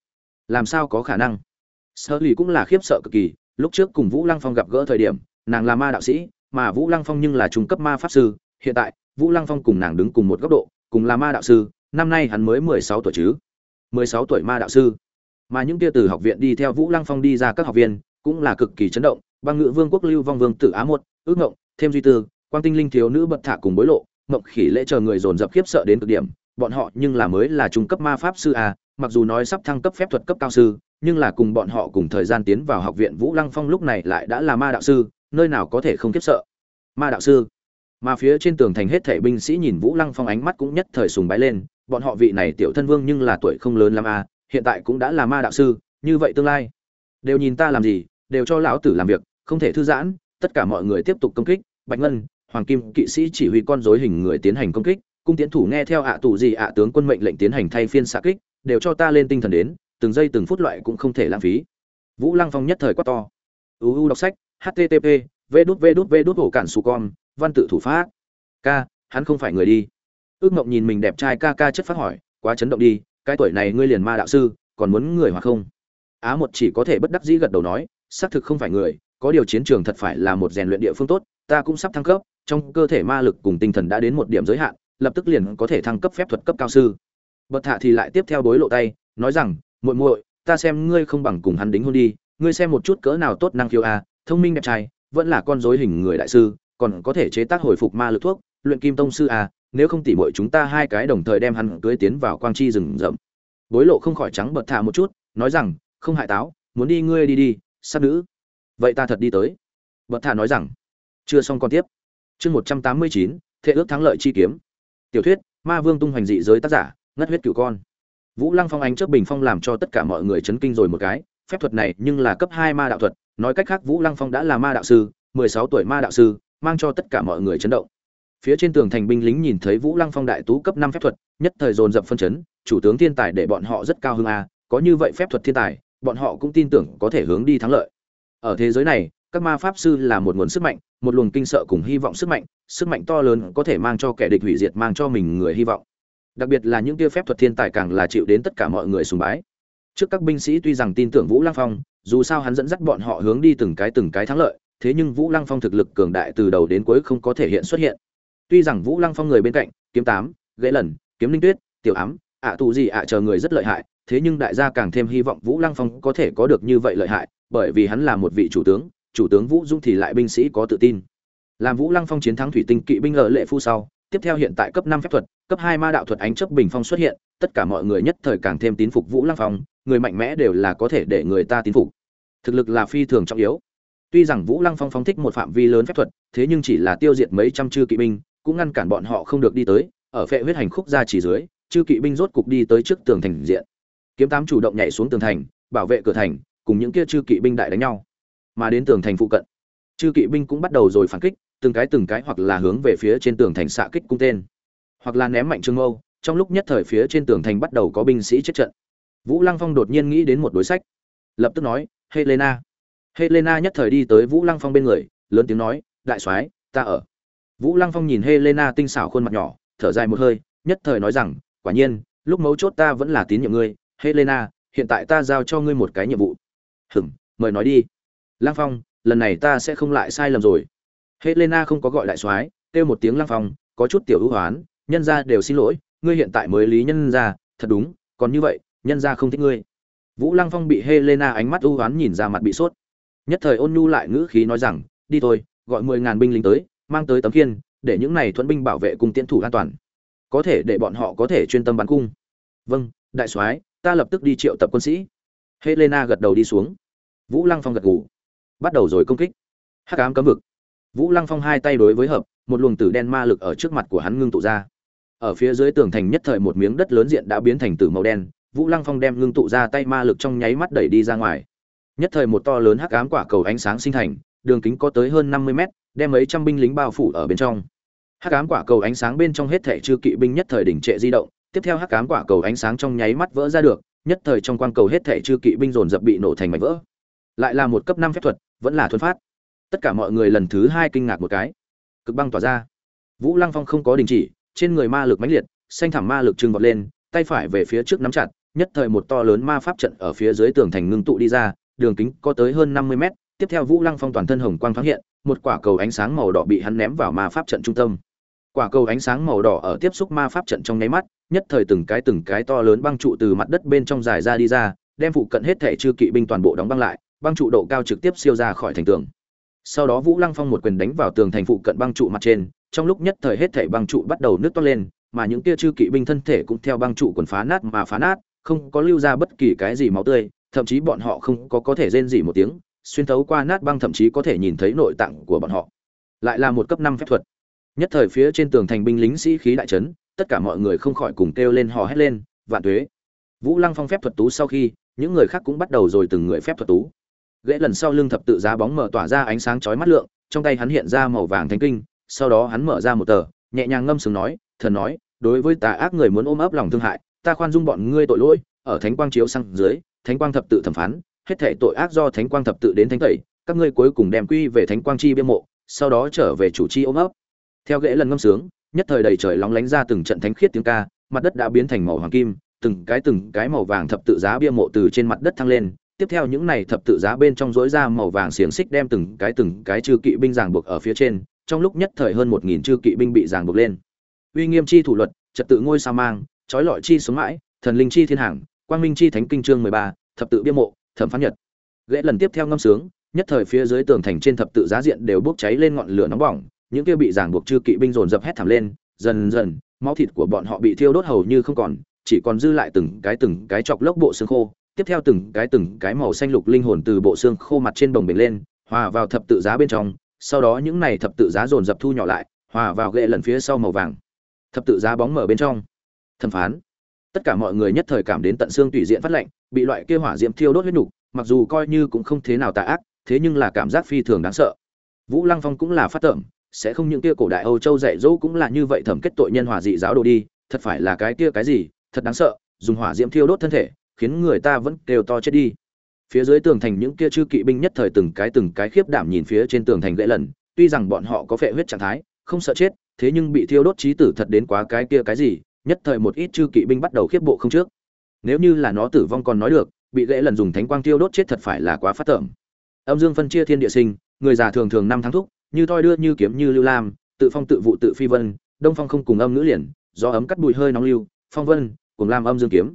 Làm sao có khả năng? Sơ lì cũng là khiếp sợ cực kỳ lúc trước cùng vũ lăng phong gặp gỡ thời điểm nàng là ma đạo sĩ mà vũ lăng phong nhưng là trung cấp ma pháp sư hiện tại vũ lăng phong cùng nàng đứng cùng một góc độ cùng là ma đạo sư năm nay hắn mới mười sáu tuổi chứ mười sáu tuổi ma đạo sư. Mà những kia từ học viện đi theo vũ lăng phong đi ra các học viên cũng là cực kỳ chấn động. Băng ngự vương quốc lưu vong vương tử á một ước ngộng, thêm duy tư, quang tinh linh thiếu nữ bật thả cùng bối lộ, ngộng khỉ lễ chờ người dồn dập khiếp sợ đến cực điểm. Bọn họ nhưng là mới là trung cấp ma pháp sư a, mặc dù nói sắp thăng cấp phép thuật cấp cao sư, nhưng là cùng bọn họ cùng thời gian tiến vào học viện vũ lăng phong lúc này lại đã là ma đạo sư, nơi nào có thể không khiếp sợ. Ma đạo sư. Mà phía trên tường thành hết thảy binh sĩ nhìn vũ lăng phong ánh mắt cũng nhất thời sùng bái lên bọn họ vị này tiểu thân vương nhưng là tuổi không lớn lắm à hiện tại cũng đã là ma đạo sư, như vậy tương lai. Đều nhìn ta làm gì, đều cho lão tử làm việc, không thể thư giãn, tất cả mọi người tiếp tục công kích, bạch ngân, hoàng kim, kỵ sĩ chỉ huy con dối hình người tiến hành công kích, cung tiến thủ nghe theo ạ à tù gì ạ tướng quân mệnh lệnh tiến hành thay phiên xạ kích, đều cho ta lên tinh thần đến, từng giây từng phút loại cũng không thể lãng phí. Vũ lăng phong nhất thời quá to. Uu đọc sách http v đút v đút v đút hổ cản su con, văn tự thủ pháp. Ca, hắn không phải người đi ước mộng nhìn mình đẹp trai ca ca chất phát hỏi, quá chấn động đi, cái tuổi này ngươi liền ma đạo sư, còn muốn người hoặc không? Á một chỉ có thể bất đắc dĩ gật đầu nói, xác thực không phải người, có điều chiến trường thật phải là một rèn luyện địa phương tốt, ta cũng sắp thăng cấp, trong cơ thể ma lực cùng tinh thần đã đến một điểm giới hạn, lập tức liền có thể thăng cấp phép thuật cấp cao sư. Bậc thạ thì lại tiếp theo đối lộ tay, nói rằng, muội muội, ta xem ngươi không bằng cùng hắn đính hôn đi, ngươi xem một chút cỡ nào tốt năng khiêu a, thông minh đẹp trai, vẫn là con dối hình người đại sư, còn có thể chế tác hồi phục ma lực thuốc, luyện kim tông sư a nếu không tỉ mọi chúng ta hai cái đồng thời đem hắn cưới tiến vào quang chi rừng rậm. Bối lộ không khỏi trắng bật thả một chút, nói rằng, không hại táo, muốn đi ngươi đi đi sát nữ. Vậy ta thật đi tới. Bật thả nói rằng, chưa xong còn tiếp. Chương một trăm tám mươi chín, thệ ước thắng lợi chi kiếm. Tiểu thuyết, ma vương tung hoành dị giới tác giả, ngất huyết cửu con. Vũ lăng phong ánh trước bình phong làm cho tất cả mọi người chấn kinh rồi một cái, phép thuật này nhưng là cấp hai ma đạo thuật, nói cách khác vũ lăng phong đã là ma đạo sư, mười sáu tuổi ma đạo sư, mang cho tất cả mọi người chấn động phía trên tường thành binh lính nhìn thấy vũ lăng phong đại tú cấp năm phép thuật, nhất thời dồn dập phân chấn, chủ tướng thiên tài để bọn họ rất cao hơn a, có như vậy phép thuật thiên tài, bọn họ cũng tin tưởng có thể hướng đi thắng lợi. Ở thế giới này, các ma pháp sư là một nguồn sức mạnh, một luồng kinh sợ cùng hy vọng sức mạnh sức mạnh to lớn có thể mang cho kẻ địch hủy diệt, mang cho mình người hy vọng. Đặc biệt là những kia phép thuật thiên tài càng là chịu đến tất cả mọi người sùng bái. Trước các binh sĩ tuy rằng tin tưởng vũ lăng phong, dù sao hắn dẫn dắt bọn họ hướng đi từng cái từng cái thắng lợi, thế nhưng vũ lăng phong thực lực cường đại từ đầu đến cuối không có thể hiện xuất hiện tuy rằng vũ lăng phong người bên cạnh, kiếm tám, gãy lần, kiếm linh tuyết, tiểu ám, ạ tù gì ạ chờ người rất lợi hại, thế nhưng đại gia càng thêm hy vọng vũ lăng phong có thể có được như vậy lợi hại, bởi vì hắn là một vị chủ tướng chủ tướng vũ dung thì lại binh sĩ có tự tin. Làm vũ lăng phong chiến thắng thủy tinh kỵ binh ở lệ phu sau, tiếp theo hiện tại cấp năm phép thuật, cấp hai ma đạo thuật ánh chấp bình phong xuất hiện, tất cả mọi người nhất thời càng thêm tín phục vũ lăng phong, người mạnh mẽ đều là có thể để người ta tín phục. Thực lực là phi thường trọng yếu. Tuy rằng vũ lăng phong phóng thích một phạm vi lớn phép thuật, thế nhưng chỉ là tiêu diệt mấy trăm chư kỵ binh cũng ngăn cản bọn họ không được đi tới, ở phệ huyết hành khúc ra chỉ dưới, chư kỵ binh rốt cục đi tới trước tường thành diện. Kiếm tám chủ động nhảy xuống tường thành, bảo vệ cửa thành, cùng những kia chư kỵ binh đại đánh nhau. Mà đến tường thành phụ cận, chư kỵ binh cũng bắt đầu rồi phản kích, từng cái từng cái hoặc là hướng về phía trên tường thành xạ kích cung tên, hoặc là ném mạnh trương mâu. Trong lúc nhất thời phía trên tường thành bắt đầu có binh sĩ chết trận. Vũ lăng phong đột nhiên nghĩ đến một đối sách, lập tức nói, helena. Helena nhất thời đi tới vũ lăng phong bên người, lớn tiếng nói, đại soái, ta ở vũ lăng phong nhìn helena tinh xảo khuôn mặt nhỏ, thở dài một hơi, nhất thời nói rằng, quả nhiên, lúc mấu chốt ta vẫn là tín nhiệm ngươi, helena, hiện tại ta giao cho ngươi một cái nhiệm vụ. Hừm, mời nói đi. Lăng phong, lần này ta sẽ không lại sai lầm rồi. Helena không có gọi đại soái, kêu một tiếng lăng phong, có chút tiểu ưu hoán, nhân ra đều xin lỗi, ngươi hiện tại mới lý nhân ra thật đúng, còn như vậy, nhân ra không thích ngươi. Vũ lăng phong bị helena ánh mắt ưu hoán nhìn ra mặt bị sốt. Nhất thời ôn nhu lại ngữ khí nói rằng, đi thôi, gọi mười ngàn binh lính tới mang tới tấm khiên, để những này thuẫn binh bảo vệ cùng tiến thủ an toàn. Có thể để bọn họ có thể chuyên tâm bắn cung. Vâng đại soái, ta lập tức đi triệu tập quân sĩ. Helena gật đầu đi xuống. Vũ lăng phong gật gù. Bắt đầu rồi công kích. Hắc ám cấm vực. Vũ lăng phong hai tay đối với hợp, một luồng tử đen ma lực ở trước mặt của hắn ngưng tụ ra. Ở phía dưới tường thành nhất thời một miếng đất lớn diện đã biến thành tử màu đen, vũ lăng phong đem ngưng tụ ra tay ma lực trong nháy mắt đẩy đi ra ngoài. Nhất thời một to lớn hắc ám quả cầu ánh sáng sinh thành, đường kính có tới hơn năm mươi mét đem mấy trăm binh lính bao phủ ở bên trong. Hắc ám quả cầu ánh sáng bên trong hết thể chư kỵ binh nhất thời đỉnh trệ di động, tiếp theo hắc ám quả cầu ánh sáng trong nháy mắt vỡ ra được, nhất thời trong quang cầu hết thể chư kỵ binh dồn dập bị nổ thành mảnh vỡ. Lại là một cấp năm phép thuật, vẫn là thuần phát. Tất cả mọi người lần thứ hai kinh ngạc một cái. Cực băng tỏa ra. Vũ lăng phong không có đình chỉ, trên người ma lực mãnh liệt, xanh thẳm ma lực trưng vọt lên, tay phải về phía trước nắm chặt, nhất thời một to lớn ma pháp trận ở phía dưới tường thành ngưng tụ đi ra, đường kính có tới hơn năm mươi mét tiếp theo vũ lăng phong toàn thân hồng quang thoáng hiện, một quả cầu ánh sáng màu đỏ bị hắn ném vào ma pháp trận trung tâm. Quả cầu ánh sáng màu đỏ ở tiếp xúc ma pháp trận trong nháy mắt, nhất thời từng cái từng cái to lớn băng trụ từ mặt đất bên trong dài ra đi ra, đem phụ cận hết thể chư kỵ binh toàn bộ đóng băng lại, băng trụ độ cao trực tiếp siêu ra khỏi thành tường. Sau đó vũ lăng phong một quyền đánh vào tường thành phụ cận băng trụ mặt trên, trong lúc nhất thời hết thể băng trụ bắt đầu nứt toát lên, mà những kia chư kỵ binh thân thể cũng theo băng trụ quần phá nát mà phá nát, không có lưu ra bất kỳ cái gì máu tươi, thậm chí bọn họ không có có thể rên gì một tiếng xuyên thấu qua nát băng thậm chí có thể nhìn thấy nội tạng của bọn họ. Lại là một cấp năm phép thuật. Nhất thời phía trên tường thành binh lính sĩ khí đại trấn tất cả mọi người không khỏi cùng kêu lên hò hét lên, vạn tuế! Vũ lăng phong phép thuật tú sau khi, những người khác cũng bắt đầu rồi từng người phép thuật tú. Ghế lần sau lưng thập tự giá bóng mở tỏa ra ánh sáng chói mắt lượng, trong tay hắn hiện ra màu vàng thánh kinh, sau đó hắn mở ra một tờ, nhẹ nhàng ngâm sướng nói, thần nói, đối với tà ác người muốn ôm ấp lòng thương hại, ta khoan dung bọn ngươi tội lỗi, ở thánh quang chiếu sang dưới, thánh quang thập tự thẩm phán hết thể tội ác do thánh quang thập tự đến thánh tẩy, các ngươi cuối cùng đem quy về thánh quang chi bia mộ, sau đó trở về chủ chi ôm ấp. Theo ghế lần ngâm sướng, nhất thời đầy trời lóng lánh ra từng trận thánh khiết tiếng ca, mặt đất đã biến thành màu hoàng kim, từng cái từng cái màu vàng thập tự giá bia mộ từ trên mặt đất thăng lên. Tiếp theo những này thập tự giá bên trong rỗi ra màu vàng xiềng xích đem từng cái từng cái chư kỵ binh ràng buộc ở phía trên, trong lúc nhất thời hơn một nghìn chư kỵ binh bị ràng buộc lên. Uy nghiêm chi thủ luật, trật tự ngôi sao mang, trói lọi chi sống mãi, thần linh chi thiên hàng, quang minh chi thánh kinh chương mười ba, thập tự bia mộ thẩm phán nhật. Ghế lần tiếp theo ngâm sướng, nhất thời phía dưới tường thành trên thập tự giá diện đều bốc cháy lên ngọn lửa nóng bỏng, những kia bị giảng buộc chư kỵ binh dồn dập hét thảm lên, dần dần, máu thịt của bọn họ bị thiêu đốt hầu như không còn, chỉ còn dư lại từng cái từng cái chọc lốc bộ xương khô, tiếp theo từng cái từng cái màu xanh lục linh hồn từ bộ xương khô mặt trên bồng bềnh lên, hòa vào thập tự giá bên trong, sau đó những này thập tự giá dồn dập thu nhỏ lại, hòa vào ghệ lần phía sau màu vàng. Thập tự giá bóng mở bên trong. Thẩm phán tất cả mọi người nhất thời cảm đến tận xương tùy diện phát lạnh, bị loại kia hỏa diễm thiêu đốt huyết nục, mặc dù coi như cũng không thế nào tà ác, thế nhưng là cảm giác phi thường đáng sợ. Vũ lăng phong cũng là phát tởm sẽ không những kia cổ đại âu châu dạy dỗ cũng là như vậy thẩm kết tội nhân hòa dị giáo đồ đi, thật phải là cái kia cái gì, thật đáng sợ, dùng hỏa diễm thiêu đốt thân thể, khiến người ta vẫn đều to chết đi. Phía dưới tường thành những kia chư kỵ binh nhất thời từng cái từng cái khiếp đảm nhìn phía trên tường thành gãy lần, tuy rằng bọn họ có phệ huyết trạng thái, không sợ chết, thế nhưng bị thiêu đốt trí tử thật đến quá cái kia cái gì nhất thời một ít chư kỵ binh bắt đầu khiếp bộ không trước. Nếu như là nó tử vong còn nói được, bị lễ lần dùng thánh quang tiêu đốt chết thật phải là quá phát tởm. Âm dương phân chia thiên địa sinh, người già thường thường năm tháng thúc, như thoi đưa như kiếm như lưu lam, tự phong tự vụ tự phi vân, đông phong không cùng âm ngữ liền do ấm cắt bụi hơi nóng lưu, phong vân, cùng lam âm dương kiếm.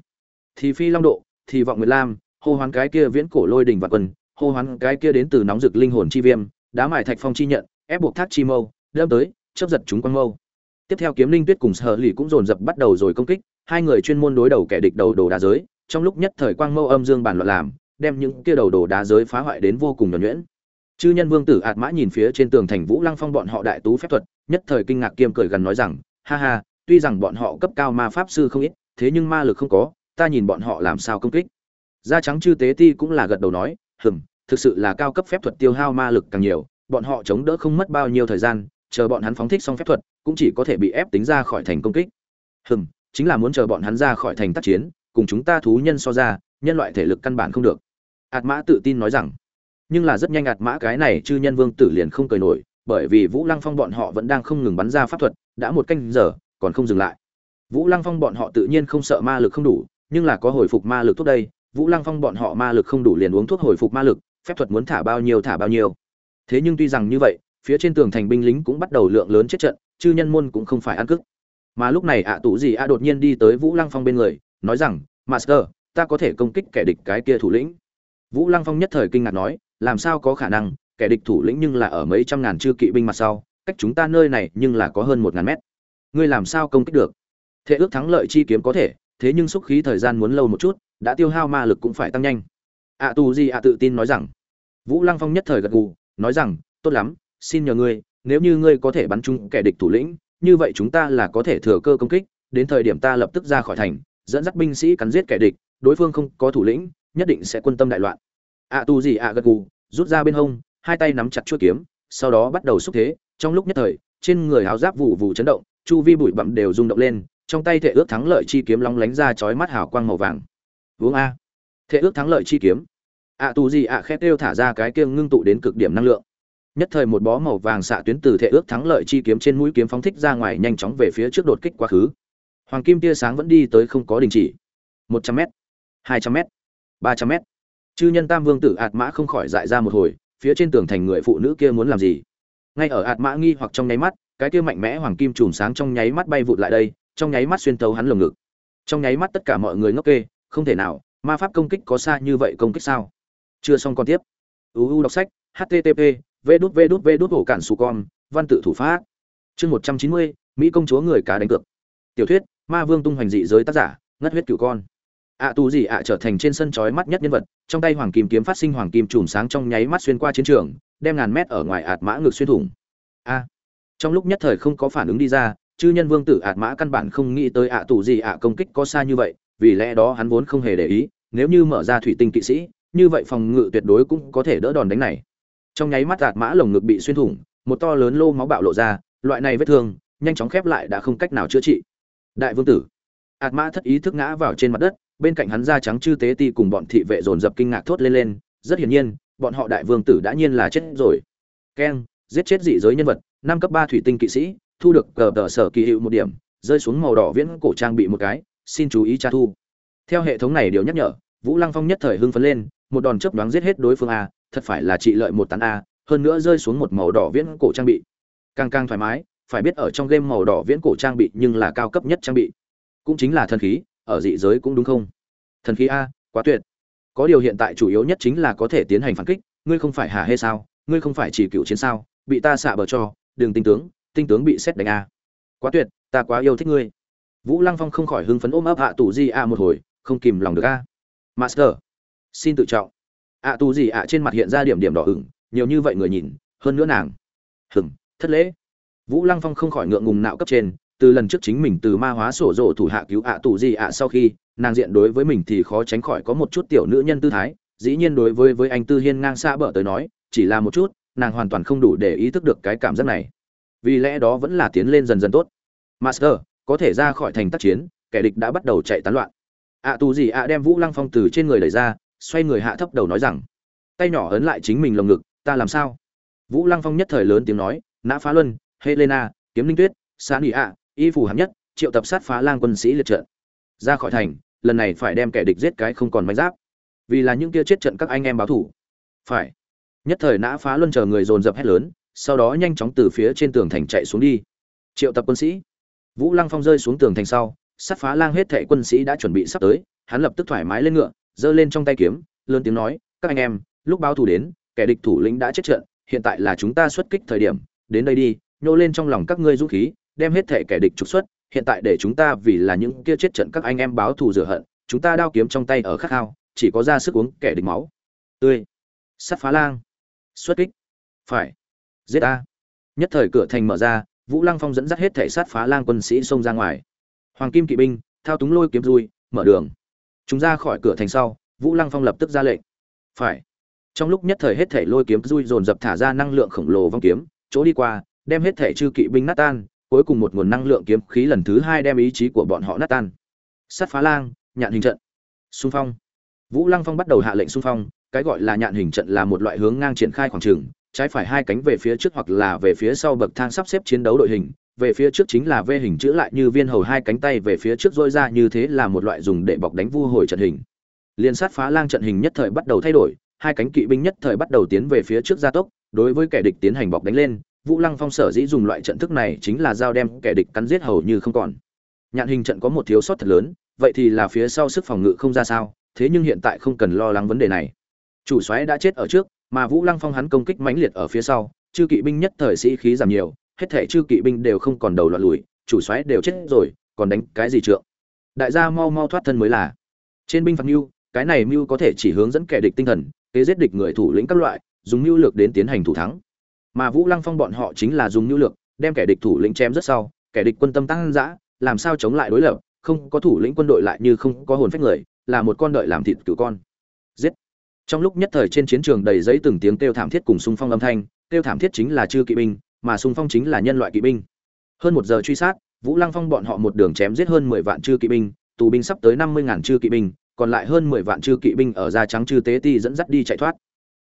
Thì phi long độ, thì vọng nguyệt lam, hô hoán cái kia viễn cổ lôi đình và quân, hô hoán cái kia đến từ nóng rực linh hồn chi viêm, đá mài thạch phong chi nhận, ép buộc thác chi mâu đâm tới chấp giật chúng quang mâu tiếp theo kiếm linh tuyết cùng sở lì cũng dồn dập bắt đầu rồi công kích, hai người chuyên môn đối đầu kẻ địch đầu đồ đá giới, trong lúc nhất thời quang mâu âm dương bàn loạn làm, đem những kia đầu đồ đá giới phá hoại đến vô cùng nhuẩn nhuyễn. Chư nhân vương tử ạt mã nhìn phía trên tường thành vũ lăng phong bọn họ đại tú phép thuật, nhất thời kinh ngạc kiêm cười gần nói rằng, ha ha, tuy rằng bọn họ cấp cao ma pháp sư không ít, thế nhưng ma lực không có, ta nhìn bọn họ làm sao công kích. Da trắng chư tế ti cũng là gật đầu nói, hừm, thực sự là cao cấp phép thuật tiêu hao ma lực càng nhiều, bọn họ chống đỡ không mất bao nhiêu thời gian chờ bọn hắn phóng thích xong phép thuật, cũng chỉ có thể bị ép tính ra khỏi thành công kích. Hừm, chính là muốn chờ bọn hắn ra khỏi thành tác chiến, cùng chúng ta thú nhân so ra, nhân loại thể lực căn bản không được. Ạt mã tự tin nói rằng. Nhưng là rất nhanh ạt mã cái này chư nhân vương tử liền không cười nổi, bởi vì vũ lăng phong bọn họ vẫn đang không ngừng bắn ra pháp thuật, đã một canh giờ, còn không dừng lại. Vũ lăng phong bọn họ tự nhiên không sợ ma lực không đủ, nhưng là có hồi phục ma lực thuốc đây, vũ lăng phong bọn họ ma lực không đủ liền uống thuốc hồi phục ma lực, phép thuật muốn thả bao nhiêu thả bao nhiêu. Thế nhưng tuy rằng như vậy phía trên tường thành binh lính cũng bắt đầu lượng lớn chết trận chư nhân môn cũng không phải ăn cức. Mà lúc này ạ à tụ gì ạ đột nhiên đi tới vũ lăng phong bên người nói rằng master ta có thể công kích kẻ địch cái kia thủ lĩnh. Vũ lăng phong nhất thời kinh ngạc nói làm sao có khả năng kẻ địch thủ lĩnh nhưng là ở mấy trăm ngàn chư kỵ binh mặt sau cách chúng ta nơi này nhưng là có hơn một ngàn mét. Ngươi làm sao công kích được? Thế ước thắng lợi chi kiếm có thể thế nhưng xúc khí thời gian muốn lâu một chút đã tiêu hao ma lực cũng phải tăng nhanh. Ạ à, tù gì ạ tự tin nói rằng. Vũ lăng phong nhất thời gật gù nói rằng tốt lắm xin nhờ ngươi nếu như ngươi có thể bắn trúng kẻ địch thủ lĩnh như vậy chúng ta là có thể thừa cơ công kích đến thời điểm ta lập tức ra khỏi thành dẫn dắt binh sĩ cắn giết kẻ địch đối phương không có thủ lĩnh nhất định sẽ quân tâm đại loạn. Ạ à, tu gì ạ gật gù rút ra bên hông hai tay nắm chặt chuôi kiếm sau đó bắt đầu xúc thế. Trong lúc nhất thời trên người áo giáp vụ vụ chấn động chu vi bụi bặm đều rung động lên trong tay thệ ước thắng lợi chi kiếm long lánh ra chói mắt hào quang màu vàng. Uống a. Thệ ước thắng lợi chi kiếm. Ạ à, tù gì ạ à khét kêu thả ra cái kiêng ngưng tụ đến cực điểm năng lượng nhất thời một bó màu vàng xạ tuyến từ thệ ước thắng lợi chi kiếm trên mũi kiếm phóng thích ra ngoài nhanh chóng về phía trước đột kích quá khứ. Hoàng kim tia sáng vẫn đi tới không có đình chỉ. Một trăm m hai trăm m ba trăm m chư nhân tam vương tử ạt mã không khỏi dại ra một hồi, phía trên tường thành người phụ nữ kia muốn làm gì? Ngay ở ạt mã nghi hoặc trong nháy mắt, cái kia mạnh mẽ hoàng kim chùm sáng trong nháy mắt bay vụt lại đây, trong nháy mắt xuyên tấu hắn lồng ngực. Trong nháy mắt tất cả mọi người ngốc kê, không thể nào, ma pháp công kích có xa như vậy công kích sao? Chưa xong còn tiếp. Uu đọc sách http vê đút vê đút vê đút hổ cản su con văn tự thủ pháp. Chương một trăm chín mươi mỹ công chúa người cá đánh cược. Tiểu thuyết ma vương tung hoành dị giới tác giả ngất huyết cửu con. Ạ à, tù gì ạ trở thành trên sân chói mắt nhất nhân vật trong tay hoàng kim kiếm phát sinh hoàng kim chùm sáng trong nháy mắt xuyên qua chiến trường đem ngàn mét ở ngoài ạt mã ngược xuyên thủng. A! Trong lúc nhất thời không có phản ứng đi ra chư nhân vương tử ạt mã căn bản không nghĩ tới ạ tù gì ạ công kích có xa như vậy vì lẽ đó hắn vốn không hề để ý nếu như mở ra thủy tinh kỵ sĩ như vậy phòng ngự tuyệt đối cũng có thể đỡ đòn đánh này trong nháy mắt ạt mã lồng ngực bị xuyên thủng, một to lớn lô máu bạo lộ ra, loại này vết thương, nhanh chóng khép lại đã không cách nào chữa trị. Đại vương tử ạt mã thất ý thức ngã vào trên mặt đất, bên cạnh hắn da trắng chư tế ti cùng bọn thị vệ dồn dập kinh ngạc thốt lên lên, rất hiển nhiên, bọn họ đại vương tử đã nhiên là chết rồi. Keng, giết chết dị giới nhân vật, năm cấp ba thủy tinh kỵ sĩ, thu được cờ tờ sở kỳ hiệu một điểm, rơi xuống màu đỏ viễn cổ trang bị một cái, xin chú ý tra thu. Theo hệ thống này điều nhắc nhở, vũ lăng phong nhất thời hưng phấn lên, một đòn chớp đoán giết hết đối phương a thật phải là trị lợi một tán a, hơn nữa rơi xuống một màu đỏ viễn cổ trang bị. Càng càng thoải mái, phải biết ở trong game màu đỏ viễn cổ trang bị nhưng là cao cấp nhất trang bị. Cũng chính là thần khí, ở dị giới cũng đúng không? Thần khí a, quá tuyệt. Có điều hiện tại chủ yếu nhất chính là có thể tiến hành phản kích, ngươi không phải hà hay sao, ngươi không phải chỉ cựu chiến sao, bị ta xạ bờ cho đường tinh tướng tinh tướng bị xét đánh a. Quá tuyệt, ta quá yêu thích ngươi. Vũ lăng phong không khỏi hưng phấn ôm ấp hạ tù di a một hồi, không kìm lòng được a. Master, xin tự trọng ạ tù gì ạ trên mặt hiện ra điểm điểm đỏ ửng nhiều như vậy người nhìn hơn nữa nàng. Hừng thất lễ. Vũ lăng phong không khỏi ngượng ngùng nạo cấp trên từ lần trước chính mình từ ma hóa sổ rộ thủ hạ cứu ạ tù gì ạ sau khi nàng diện đối với mình thì khó tránh khỏi có một chút tiểu nữ nhân tư thái dĩ nhiên đối với với anh tư hiên ngang xa bở tới nói chỉ là một chút nàng hoàn toàn không đủ để ý thức được cái cảm giác này. Vì lẽ đó vẫn là tiến lên dần dần tốt. Master có thể ra khỏi thành tác chiến kẻ địch đã bắt đầu chạy tán loạn. Ạ à, tù gì ạ đem vũ lăng phong từ trên người đẩy ra xoay người hạ thấp đầu nói rằng, tay nhỏ ấn lại chính mình lồng ngực, ta làm sao? Vũ lăng phong nhất thời lớn tiếng nói, nã phá luân, helena, kiếm linh tuyết sa nị ạ, y phủ hạng nhất, triệu tập sát phá lang quân sĩ liệt trận. Ra khỏi thành, lần này phải đem kẻ địch giết cái không còn manh giáp. Vì là những kia chết trận các anh em báo thủ. Phải. Nhất thời nã phá luân chờ người dồn dập hét lớn, sau đó nhanh chóng từ phía trên tường thành chạy xuống đi. Triệu tập quân sĩ. Vũ lăng phong rơi xuống tường thành sau, sát phá lang hết thệ quân sĩ đã chuẩn bị sắp tới, hắn lập tức thoải mái lên ngựa giơ lên trong tay kiếm lớn tiếng nói các anh em lúc báo thủ đến kẻ địch thủ lĩnh đã chết trận hiện tại là chúng ta xuất kích thời điểm đến đây đi nhô lên trong lòng các ngươi dũng khí đem hết thể kẻ địch trục xuất hiện tại để chúng ta vì là những kia chết trận các anh em báo thù rửa hận chúng ta đao kiếm trong tay ở khắc hao, chỉ có ra sức uống kẻ địch máu. Tươi. Sắt phá lang. Xuất kích. Phải. Giết a, nhất thời cửa thành mở ra vũ lăng phong dẫn dắt hết thể sát phá lang quân sĩ xông ra ngoài. Hoàng kim kỵ binh thao túng lôi kiếm dùi mở đường chúng ra khỏi cửa thành sau, vũ lăng phong lập tức ra lệnh. Phải. Trong lúc nhất thời hết thể lôi kiếm dùi dồn dập thả ra năng lượng khổng lồ vong kiếm, chỗ đi qua, đem hết thể chư kỵ binh nát tan, cuối cùng một nguồn năng lượng kiếm khí lần thứ hai đem ý chí của bọn họ nát tan. Sắt phá lang, nhạn hình trận. Xung phong. Vũ lăng phong bắt đầu hạ lệnh xung phong, cái gọi là nhạn hình trận là một loại hướng ngang triển khai khoảng trường trái phải hai cánh về phía trước hoặc là về phía sau bậc thang sắp xếp chiến đấu đội hình về phía trước chính là vê hình chữ lại như viên hầu hai cánh tay về phía trước dôi ra như thế là một loại dùng để bọc đánh vu hồi trận hình. Liên sát phá lang trận hình nhất thời bắt đầu thay đổi, hai cánh kỵ binh nhất thời bắt đầu tiến về phía trước gia tốc, đối với kẻ địch tiến hành bọc đánh lên, vũ lăng phong sở dĩ dùng loại trận thức này chính là giao đem kẻ địch cắn giết hầu như không còn. Nhạn hình trận có một thiếu sót thật lớn, vậy thì là phía sau sức phòng ngự không ra sao, thế nhưng hiện tại không cần lo lắng vấn đề này. Chủ soái đã chết ở trước, mà vũ lăng phong hắn công kích mãnh liệt ở phía sau, chư kỵ binh nhất thời sĩ khí giảm nhiều hết thể chư kỵ binh đều không còn đầu loạn lùi, chủ soái đều chết rồi, còn đánh cái gì trượng? Đại gia mau mau thoát thân mới là. Trên binh phạt mưu, cái này mưu có thể chỉ hướng dẫn kẻ địch tinh thần, kế giết địch người thủ lĩnh các loại, dùng mưu lược đến tiến hành thủ thắng. Mà vũ lăng phong bọn họ chính là dùng mưu lược, đem kẻ địch thủ lĩnh chém rất sau, kẻ địch quân tâm tăng dã, làm sao chống lại đối lập, không có thủ lĩnh quân đội lại như không có hồn phách người, là một con đợi làm thịt cửu con. Giết! Trong lúc nhất thời trên chiến trường đầy giấy từng tiếng kêu thảm thiết cùng xung phong âm thanh, kêu thảm thiết chính là chư kỵ binh mà xung phong chính là nhân loại kỵ binh. Hơn một giờ truy sát, vũ lăng phong bọn họ một đường chém giết hơn mười vạn chư kỵ binh, tù binh sắp tới năm mươi ngàn chư kỵ binh, còn lại hơn mười vạn chư kỵ binh ở da trắng chư tế ti dẫn dắt đi chạy thoát.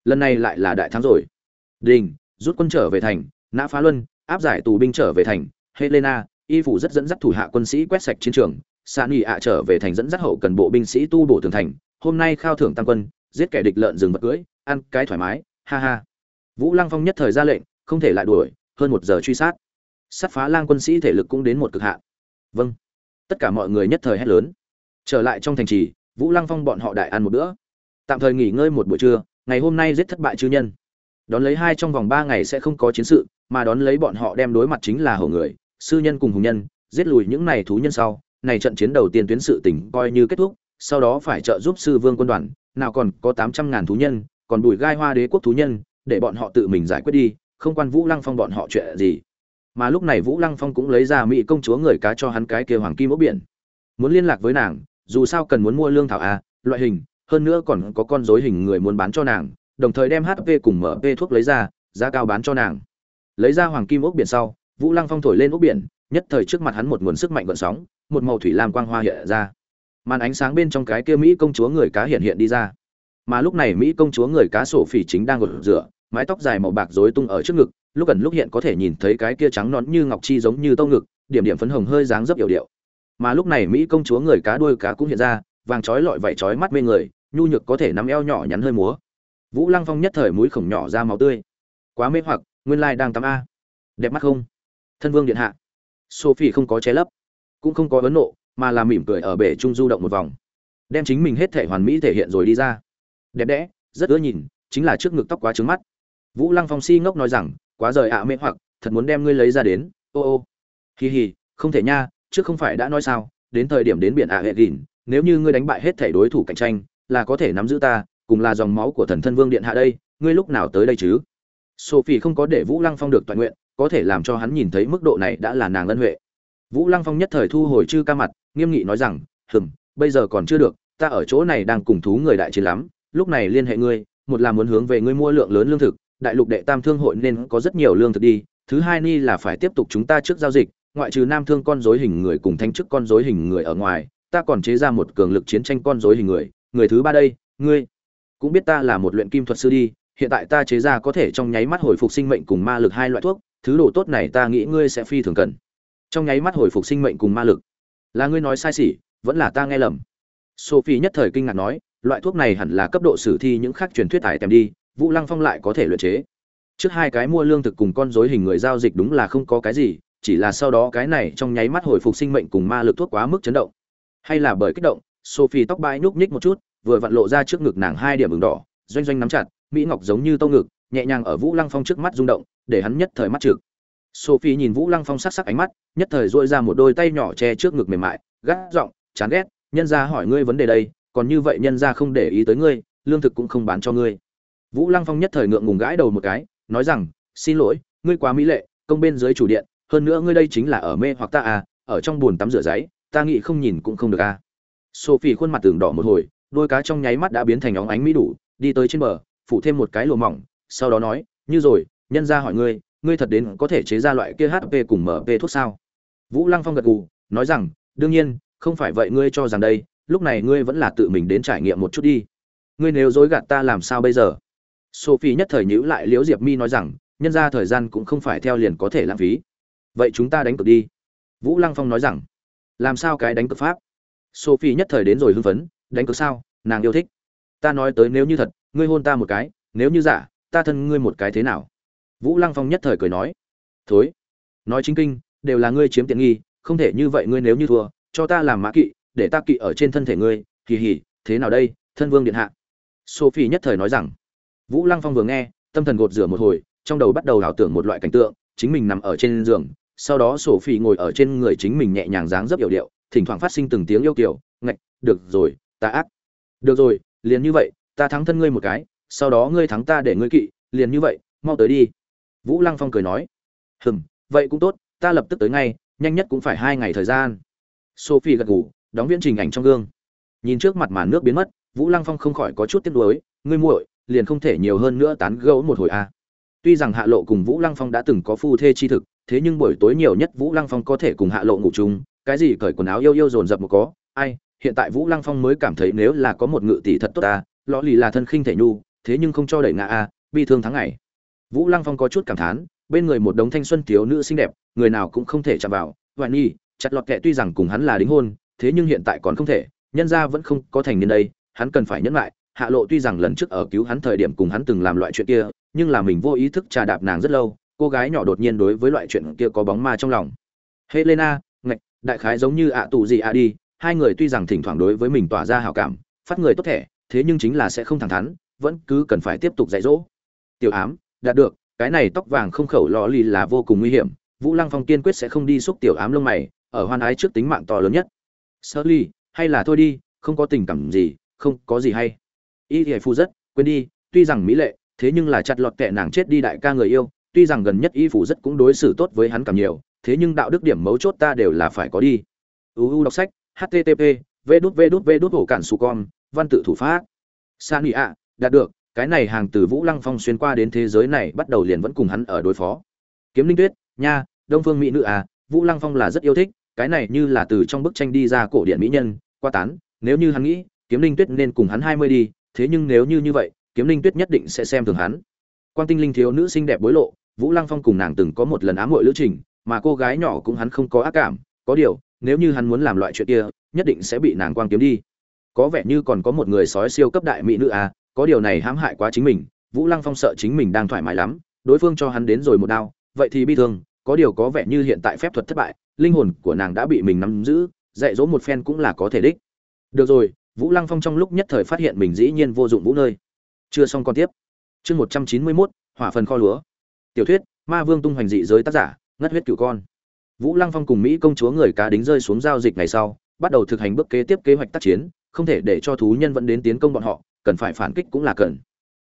Lần này lại là đại thắng rồi. Đình, rút quân trở về thành, nã phá luân, áp giải tù binh trở về thành, helena, y phủ rất dẫn dắt thủ hạ quân sĩ quét sạch chiến trường, sa ạ trở về thành dẫn dắt hậu cần bộ binh sĩ tu bổ tường thành, hôm nay khao thưởng tăng quân, giết kẻ địch lợn rừng vật cưỡi ăn cái thoải mái, ha ha. Vũ lăng phong nhất thời ra lệnh, không thể lại đuổi hơn một giờ truy sát. Sát phá lang quân sĩ thể lực cũng đến một cực hạn. Vâng. Tất cả mọi người nhất thời hét lớn. Trở lại trong thành trì, vũ lăng phong bọn họ đại ăn một bữa. Tạm thời nghỉ ngơi một buổi trưa, ngày hôm nay giết thất bại chư nhân. Đón lấy hai trong vòng ba ngày sẽ không có chiến sự, mà đón lấy bọn họ đem đối mặt chính là hổ người, sư nhân cùng hùng nhân, giết lùi những này thú nhân sau, này trận chiến đầu tiên tuyến sự tỉnh coi như kết thúc, sau đó phải trợ giúp sư vương quân đoàn, nào còn có tám trăm ngàn thú nhân, còn bùi gai hoa đế quốc thú nhân, để bọn họ tự mình giải quyết đi không quan vũ lăng phong bọn họ chuyện gì. Mà lúc này vũ lăng phong cũng lấy ra mỹ công chúa người cá cho hắn cái kia hoàng kim ốc biển. Muốn liên lạc với nàng, dù sao cần muốn mua lương thảo a, loại hình, hơn nữa còn có con dối hình người muốn bán cho nàng, đồng thời đem hp cùng mp thuốc lấy ra, giá cao bán cho nàng. Lấy ra hoàng kim ốc biển sau, vũ lăng phong thổi lên ốc biển, nhất thời trước mặt hắn một nguồn sức mạnh gợn sóng, một màu thủy lam quang hoa hiện ra. Màn ánh sáng bên trong cái kia mỹ công chúa người cá hiện hiện đi ra mà lúc này mỹ công chúa người cá sổ phỉ chính đang gột rửa mái tóc dài màu bạc rối tung ở trước ngực, lúc gần lúc hiện có thể nhìn thấy cái kia trắng nón như ngọc chi giống như tâu ngực, điểm điểm phấn hồng hơi dáng dấp yểu điệu. Mà lúc này mỹ công chúa người cá đuôi cá cũng hiện ra, vàng trói lọi vảy trói mắt mê người, nhu nhược có thể nắm eo nhỏ nhắn hơi múa. Vũ lăng phong nhất thời mũi khổng nhỏ ra máu tươi. Quá mê hoặc, nguyên lai đang tắm a. Đẹp mắt không? Thân vương điện hạ. Sophie không có che lấp, cũng không có ấn nộ, mà là mỉm cười ở bể trung du động một vòng. Đem chính mình hết thể hoàn mỹ thể hiện rồi đi ra đẹp đẽ, rất ưa nhìn, chính là trước ngực tóc quá trứng mắt. Vũ lăng phong si ngốc nói rằng, quá rời ạ à mê hoặc, thật muốn đem ngươi lấy ra đến. Ô ô. Hì hì, không thể nha, trước không phải đã nói sao, đến thời điểm đến biển ạ hệ gìn, nếu như ngươi đánh bại hết thể đối thủ cạnh tranh, là có thể nắm giữ ta, cùng là dòng máu của thần thân vương điện hạ đây, ngươi lúc nào tới đây chứ? Sophie không có để vũ lăng phong được toàn nguyện, có thể làm cho hắn nhìn thấy mức độ này đã là nàng ân huệ. Vũ lăng phong nhất thời thu hồi chư ca mặt, nghiêm nghị nói rằng, hừm, bây giờ còn chưa được, ta ở chỗ này đang cùng thú người đại chiến lắm lúc này liên hệ ngươi, một là muốn hướng về ngươi mua lượng lớn lương thực, đại lục đệ tam thương hội nên có rất nhiều lương thực đi. Thứ hai ni là phải tiếp tục chúng ta trước giao dịch, ngoại trừ nam thương con rối hình người cùng thanh chức con rối hình người ở ngoài, ta còn chế ra một cường lực chiến tranh con rối hình người. Người thứ ba đây, ngươi cũng biết ta là một luyện kim thuật sư đi, hiện tại ta chế ra có thể trong nháy mắt hồi phục sinh mệnh cùng ma lực hai loại thuốc, thứ đồ tốt này ta nghĩ ngươi sẽ phi thường cần. Trong nháy mắt hồi phục sinh mệnh cùng ma lực. Là ngươi nói sai xỉ, vẫn là ta nghe lầm. Sophie nhất thời kinh ngạc nói loại thuốc này hẳn là cấp độ sử thi những khác truyền thuyết tải tèm đi, vũ lăng phong lại có thể luyện chế. Trước hai cái mua lương thực cùng con dối hình người giao dịch đúng là không có cái gì, chỉ là sau đó cái này trong nháy mắt hồi phục sinh mệnh cùng ma lực thuốc quá mức chấn động. Hay là bởi kích động, sophie tóc bãi nhúc nhích một chút, vừa vặn lộ ra trước ngực nàng hai điểm bừng đỏ, doanh doanh nắm chặt, mỹ ngọc giống như tâu ngực, nhẹ nhàng ở vũ lăng phong trước mắt rung động, để hắn nhất thời mắt trực. Sophie nhìn vũ lăng phong sắc sắc ánh mắt, nhất thời dội ra một đôi tay nhỏ che trước ngực mềm mại, gắt giọng, chán ghét, nhân ra hỏi ngươi vấn đề đây còn như vậy nhân ra không để ý tới ngươi, lương thực cũng không bán cho ngươi. Vũ lăng phong nhất thời ngượng ngùng gãi đầu một cái, nói rằng, xin lỗi, ngươi quá mỹ lệ, công bên dưới chủ điện, hơn nữa ngươi đây chính là ở mê hoặc ta à ở trong bồn tắm rửa giấy, ta nghĩ không nhìn cũng không được à. Sophie khuôn mặt tường đỏ một hồi, đôi cá trong nháy mắt đã biến thành óng ánh mỹ đủ, đi tới trên bờ, phủ thêm một cái lùa mỏng, sau đó nói, như rồi, nhân ra hỏi ngươi ngươi thật đến có thể chế ra loại kia hp cùng mp thuốc sao? Vũ lăng phong gật gù, nói rằng, đương nhiên, không phải vậy ngươi cho rằng đây lúc này ngươi vẫn là tự mình đến trải nghiệm một chút đi. Ngươi nếu dối gạt ta làm sao bây giờ? Sophie nhất thời nhữ lại, liễu diệp mi nói rằng, nhân ra thời gian cũng không phải theo liền có thể lãng phí. Vậy chúng ta đánh cược đi. Vũ lăng phong nói rằng, làm sao cái đánh cược pháp? Sophie nhất thời đến rồi hưng phấn, đánh cược sao? Nàng yêu thích. Ta nói tới nếu như thật, ngươi hôn ta một cái, nếu như giả, ta thân ngươi một cái thế nào? Vũ lăng phong nhất thời cười nói, thối. Nói chính kinh, đều là ngươi chiếm tiện nghi, không thể như vậy ngươi nếu như thua, cho ta làm mã kỵ để ta kỵ ở trên thân thể ngươi, kỳ hỉ, thế nào đây, thân vương điện hạ? Sophie nhất thời nói rằng, vũ lăng phong vừa nghe, tâm thần gột rửa một hồi, trong đầu bắt đầu ảo tưởng một loại cảnh tượng, chính mình nằm ở trên giường, sau đó sophie ngồi ở trên người chính mình nhẹ nhàng dáng dấp yểu điệu, thỉnh thoảng phát sinh từng tiếng yêu kiểu ngạch, được rồi, ta ác. Được rồi, liền như vậy, ta thắng thân ngươi một cái, sau đó ngươi thắng ta để ngươi kỵ, liền như vậy, mau tới đi. Vũ lăng phong cười nói, hừm, vậy cũng tốt, ta lập tức tới ngay, nhanh nhất cũng phải hai ngày thời gian. Sophie gật ngủ đóng viễn trình ảnh trong gương nhìn trước mặt màn nước biến mất, vũ lăng phong không khỏi có chút tiếc nuối, ngươi muội, liền không thể nhiều hơn nữa tán gẫu một hồi a à. tuy rằng hạ lộ cùng vũ lăng phong đã từng có phu thê chi thực, thế nhưng buổi tối nhiều nhất vũ lăng phong có thể cùng hạ lộ ngủ chung, cái gì cởi quần áo yêu yêu dồn dập một có, ai, hiện tại vũ lăng phong mới cảm thấy nếu là có một ngự tỷ thật tốt ta lõ lì là thân khinh thể nhu, thế nhưng không cho đẩy ngã a bi thương tháng ngày vũ lăng phong có chút cảm thán, bên người một đống thanh xuân thiếu nữ xinh đẹp, người nào cũng không thể chạm vào, hoài nhi, chặt lọt kệ tuy rằng cùng hắn là đính hôn thế nhưng hiện tại còn không thể, nhân ra vẫn không có thành niên đây, hắn cần phải nhẫn lại. Hạ lộ tuy rằng lần trước ở cứu hắn thời điểm cùng hắn từng làm loại chuyện kia, nhưng là mình vô ý thức trà đạp nàng rất lâu, cô gái nhỏ đột nhiên đối với loại chuyện kia có bóng ma trong lòng. Helena, ngạch, đại khái giống như ạ tù gì ạ đi, hai người tuy rằng thỉnh thoảng đối với mình tỏa ra hảo cảm, phát người tốt thể thế nhưng chính là sẽ không thẳng thắn, vẫn cứ cần phải tiếp tục dạy dỗ. Tiểu ám, đạt được, cái này tóc vàng không khẩu lò lì là vô cùng nguy hiểm, vũ lăng phong kiên quyết sẽ không đi xúc tiểu ám lông mày, ở hoan ái trước tính mạng to lớn nhất sơ ly, hay là thôi đi, không có tình cảm gì, không có gì hay. Y thì phu rất, quên đi, tuy rằng mỹ lệ, thế nhưng là chặt lọt kệ nàng chết đi đại ca người yêu, tuy rằng gần nhất y phủ rất cũng đối xử tốt với hắn cảm nhiều, thế nhưng đạo đức điểm mấu chốt ta đều là phải có đi. Uu đọc sách http v đút v đút v đút, hổ cản su con, văn tự thủ pháp. San ý ạ, đạt được, cái này hàng từ vũ lăng phong xuyên qua đến thế giới này bắt đầu liền vẫn cùng hắn ở đối phó. Kiếm linh tuyết, nha, đông phương mỹ nữ à vũ lăng phong là rất yêu thích cái này như là từ trong bức tranh đi ra cổ điện mỹ nhân, qua tán, nếu như hắn nghĩ, kiếm linh tuyết nên cùng hắn hai mươi đi, thế nhưng nếu như như vậy, kiếm linh tuyết nhất định sẽ xem thường hắn. Quan tinh linh thiếu nữ xinh đẹp bối lộ, vũ lăng phong cùng nàng từng có một lần ám hội lữ trình, mà cô gái nhỏ cũng hắn không có ác cảm, có điều, nếu như hắn muốn làm loại chuyện kia, nhất định sẽ bị nàng quang kiếm đi. Có vẻ như còn có một người sói siêu cấp đại mỹ nữ à có điều này hãm hại quá chính mình, vũ lăng phong sợ chính mình đang thoải mái lắm, đối phương cho hắn đến rồi một đao, vậy thì bi thương, có điều có vẻ như hiện tại phép thuật thất bại linh hồn của nàng đã bị mình nắm giữ, dạy dỗ một phen cũng là có thể đích. Được rồi, vũ lăng phong trong lúc nhất thời phát hiện mình dĩ nhiên vô dụng vũ nơi. Chưa xong còn tiếp. Chương một trăm chín mươi mốt, hỏa phần kho lúa. Tiểu thuyết, ma vương tung hoành dị giới tác giả, ngất huyết cửu con. Vũ lăng phong cùng mỹ công chúa người cá đính rơi xuống giao dịch ngày sau, bắt đầu thực hành bước kế tiếp kế hoạch tác chiến, không thể để cho thú nhân vẫn đến tiến công bọn họ, cần phải phản kích cũng là cần.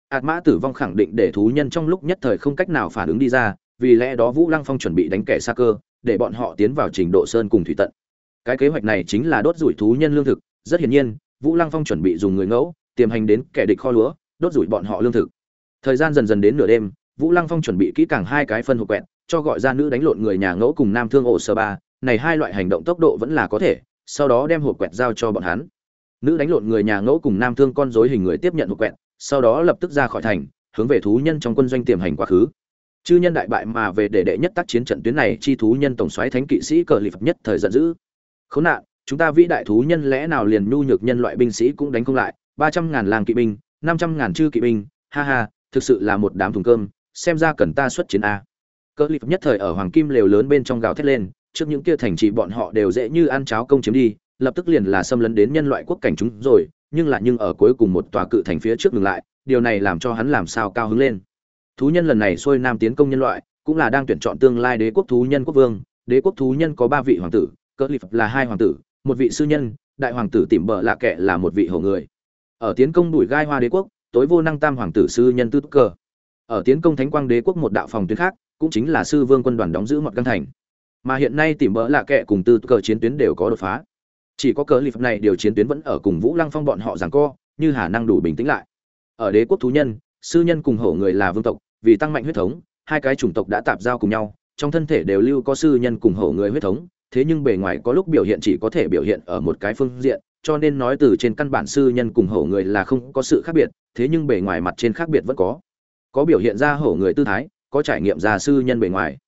Ạt mã tử vong khẳng định để thú nhân trong lúc nhất thời không cách nào phản ứng đi ra, vì lẽ đó vũ lăng phong chuẩn bị đánh kẻ xa cơ để bọn họ tiến vào trình độ sơn cùng thủy tận. Cái kế hoạch này chính là đốt rủi thú nhân lương thực. Rất hiển nhiên, vũ lăng phong chuẩn bị dùng người ngẫu, tiềm hành đến kẻ địch kho lúa, đốt rủi bọn họ lương thực. Thời gian dần dần đến nửa đêm, vũ lăng phong chuẩn bị kỹ càng hai cái phân hộp quẹt, cho gọi ra nữ đánh lộn người nhà ngẫu cùng nam thương ổ sơ ba. Này hai loại hành động tốc độ vẫn là có thể, sau đó đem hộp quẹt giao cho bọn hắn. Nữ đánh lộn người nhà ngẫu cùng nam thương con rối hình người tiếp nhận hộp quẹt, sau đó lập tức ra khỏi thành, hướng về thú nhân trong quân doanh tiềm hành quá khứ chư nhân đại bại mà về để đệ nhất tác chiến trận tuyến này, chi thú nhân tổng soái thánh kỵ sĩ cờ lì phật nhất thời giận dữ. Khốn nạn, chúng ta vĩ đại thú nhân lẽ nào liền nhu nhược nhân loại binh sĩ cũng đánh không lại? Ba trăm ngàn làng kỵ binh, năm trăm ngàn chư kỵ binh, ha ha, thực sự là một đám thùng cơm, xem ra cần ta xuất chiến a. Cờ lì phật nhất thời ở hoàng kim lều lớn bên trong gào thét lên, trước những kia thành trì bọn họ đều dễ như ăn cháo công chiếm đi, lập tức liền là xâm lấn đến nhân loại quốc cảnh chúng rồi, nhưng lại nhưng ở cuối cùng một tòa cự thành phía trước ngừng lại, điều này làm cho hắn làm sao cao hứng lên thú nhân lần này xuôi nam tiến công nhân loại, cũng là đang tuyển chọn tương lai đế quốc thú nhân quốc vương. Đế quốc thú nhân có ba vị hoàng tử, cỡ lip là hai hoàng tử, một vị sư nhân, đại hoàng tử tìm bợ lạ kệ là một vị hổ người. Ở tiến công đuổi gai hoa đế quốc, tối vô năng tam hoàng tử sư nhân tư cơ. Ở tiến công thánh quang đế quốc một đạo phòng tuyến khác, cũng chính là sư vương quân đoàn đóng giữ một căn thành. Mà hiện nay tìm bỡ lạ kệ cùng tư cờ chiến tuyến đều có đột phá. Chỉ có cờ lip này điều chiến tuyến vẫn ở cùng vũ lăng phong bọn họ giằng co, như hà năng đủ bình tĩnh lại. Ở đế quốc thú nhân sư nhân cùng hổ người là vương tộc, vì tăng mạnh huyết thống, hai cái chủng tộc đã tạp giao cùng nhau, trong thân thể đều lưu có sư nhân cùng hổ người huyết thống, thế nhưng bề ngoài có lúc biểu hiện chỉ có thể biểu hiện ở một cái phương diện, cho nên nói từ trên căn bản sư nhân cùng hổ người là không có sự khác biệt, thế nhưng bề ngoài mặt trên khác biệt vẫn có. Có biểu hiện ra hổ người tư thái, có trải nghiệm ra sư nhân bề ngoài.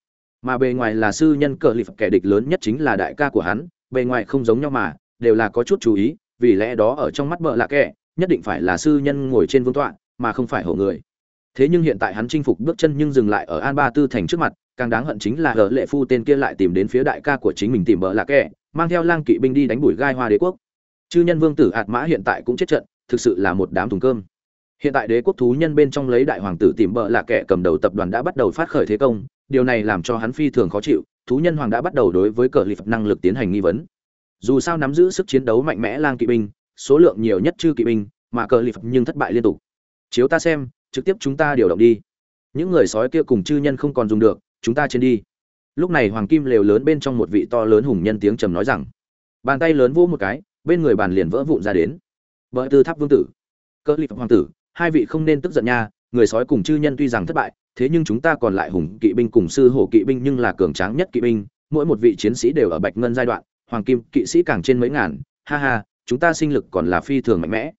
Mà bề ngoài là sư nhân cờ lip kẻ địch lớn nhất chính là đại ca của hắn, bề ngoài không giống nhau mà, đều là có chút chú ý, vì lẽ đó ở trong mắt vợ lạ kẻ, nhất định phải là sư nhân ngồi trên vương tọa mà không phải hổ người. Thế nhưng hiện tại hắn chinh phục bước chân nhưng dừng lại ở an ba tư thành trước mặt, càng đáng hận chính là hờ lệ phu tên kia lại tìm đến phía đại ca của chính mình tìm bờ lạc kẻ, mang theo lang kỵ binh đi đánh bụi gai hoa đế quốc. Chư nhân vương tử ạt mã hiện tại cũng chết trận, thực sự là một đám thùng cơm. Hiện tại đế quốc thú nhân bên trong lấy đại hoàng tử tìm bợ là kẻ cầm đầu tập đoàn đã bắt đầu phát khởi thế công, điều này làm cho hắn phi thường khó chịu, thú nhân hoàng đã bắt đầu đối với cờ lip năng lực tiến hành nghi vấn. Dù sao nắm giữ sức chiến đấu mạnh mẽ lang kỵ binh, số lượng nhiều nhất chư kỵ binh, mà cờ lip nhưng thất bại liên tục chiếu ta xem, trực tiếp chúng ta điều động đi. Những người sói kia cùng chư nhân không còn dùng được, chúng ta trên đi. Lúc này hoàng kim lều lớn bên trong một vị to lớn hùng nhân tiếng trầm nói rằng, bàn tay lớn vỗ một cái, bên người bàn liền vỡ vụn ra đến. Vợ tư tháp vương tử, cơ lip hoàng tử, hai vị không nên tức giận nha, người sói cùng chư nhân tuy rằng thất bại, thế nhưng chúng ta còn lại hùng kỵ binh cùng sư hổ kỵ binh nhưng là cường tráng nhất kỵ binh, mỗi một vị chiến sĩ đều ở bạch ngân giai đoạn, hoàng kim kỵ sĩ càng trên mấy ngàn, ha ha, chúng ta sinh lực còn là phi thường mạnh mẽ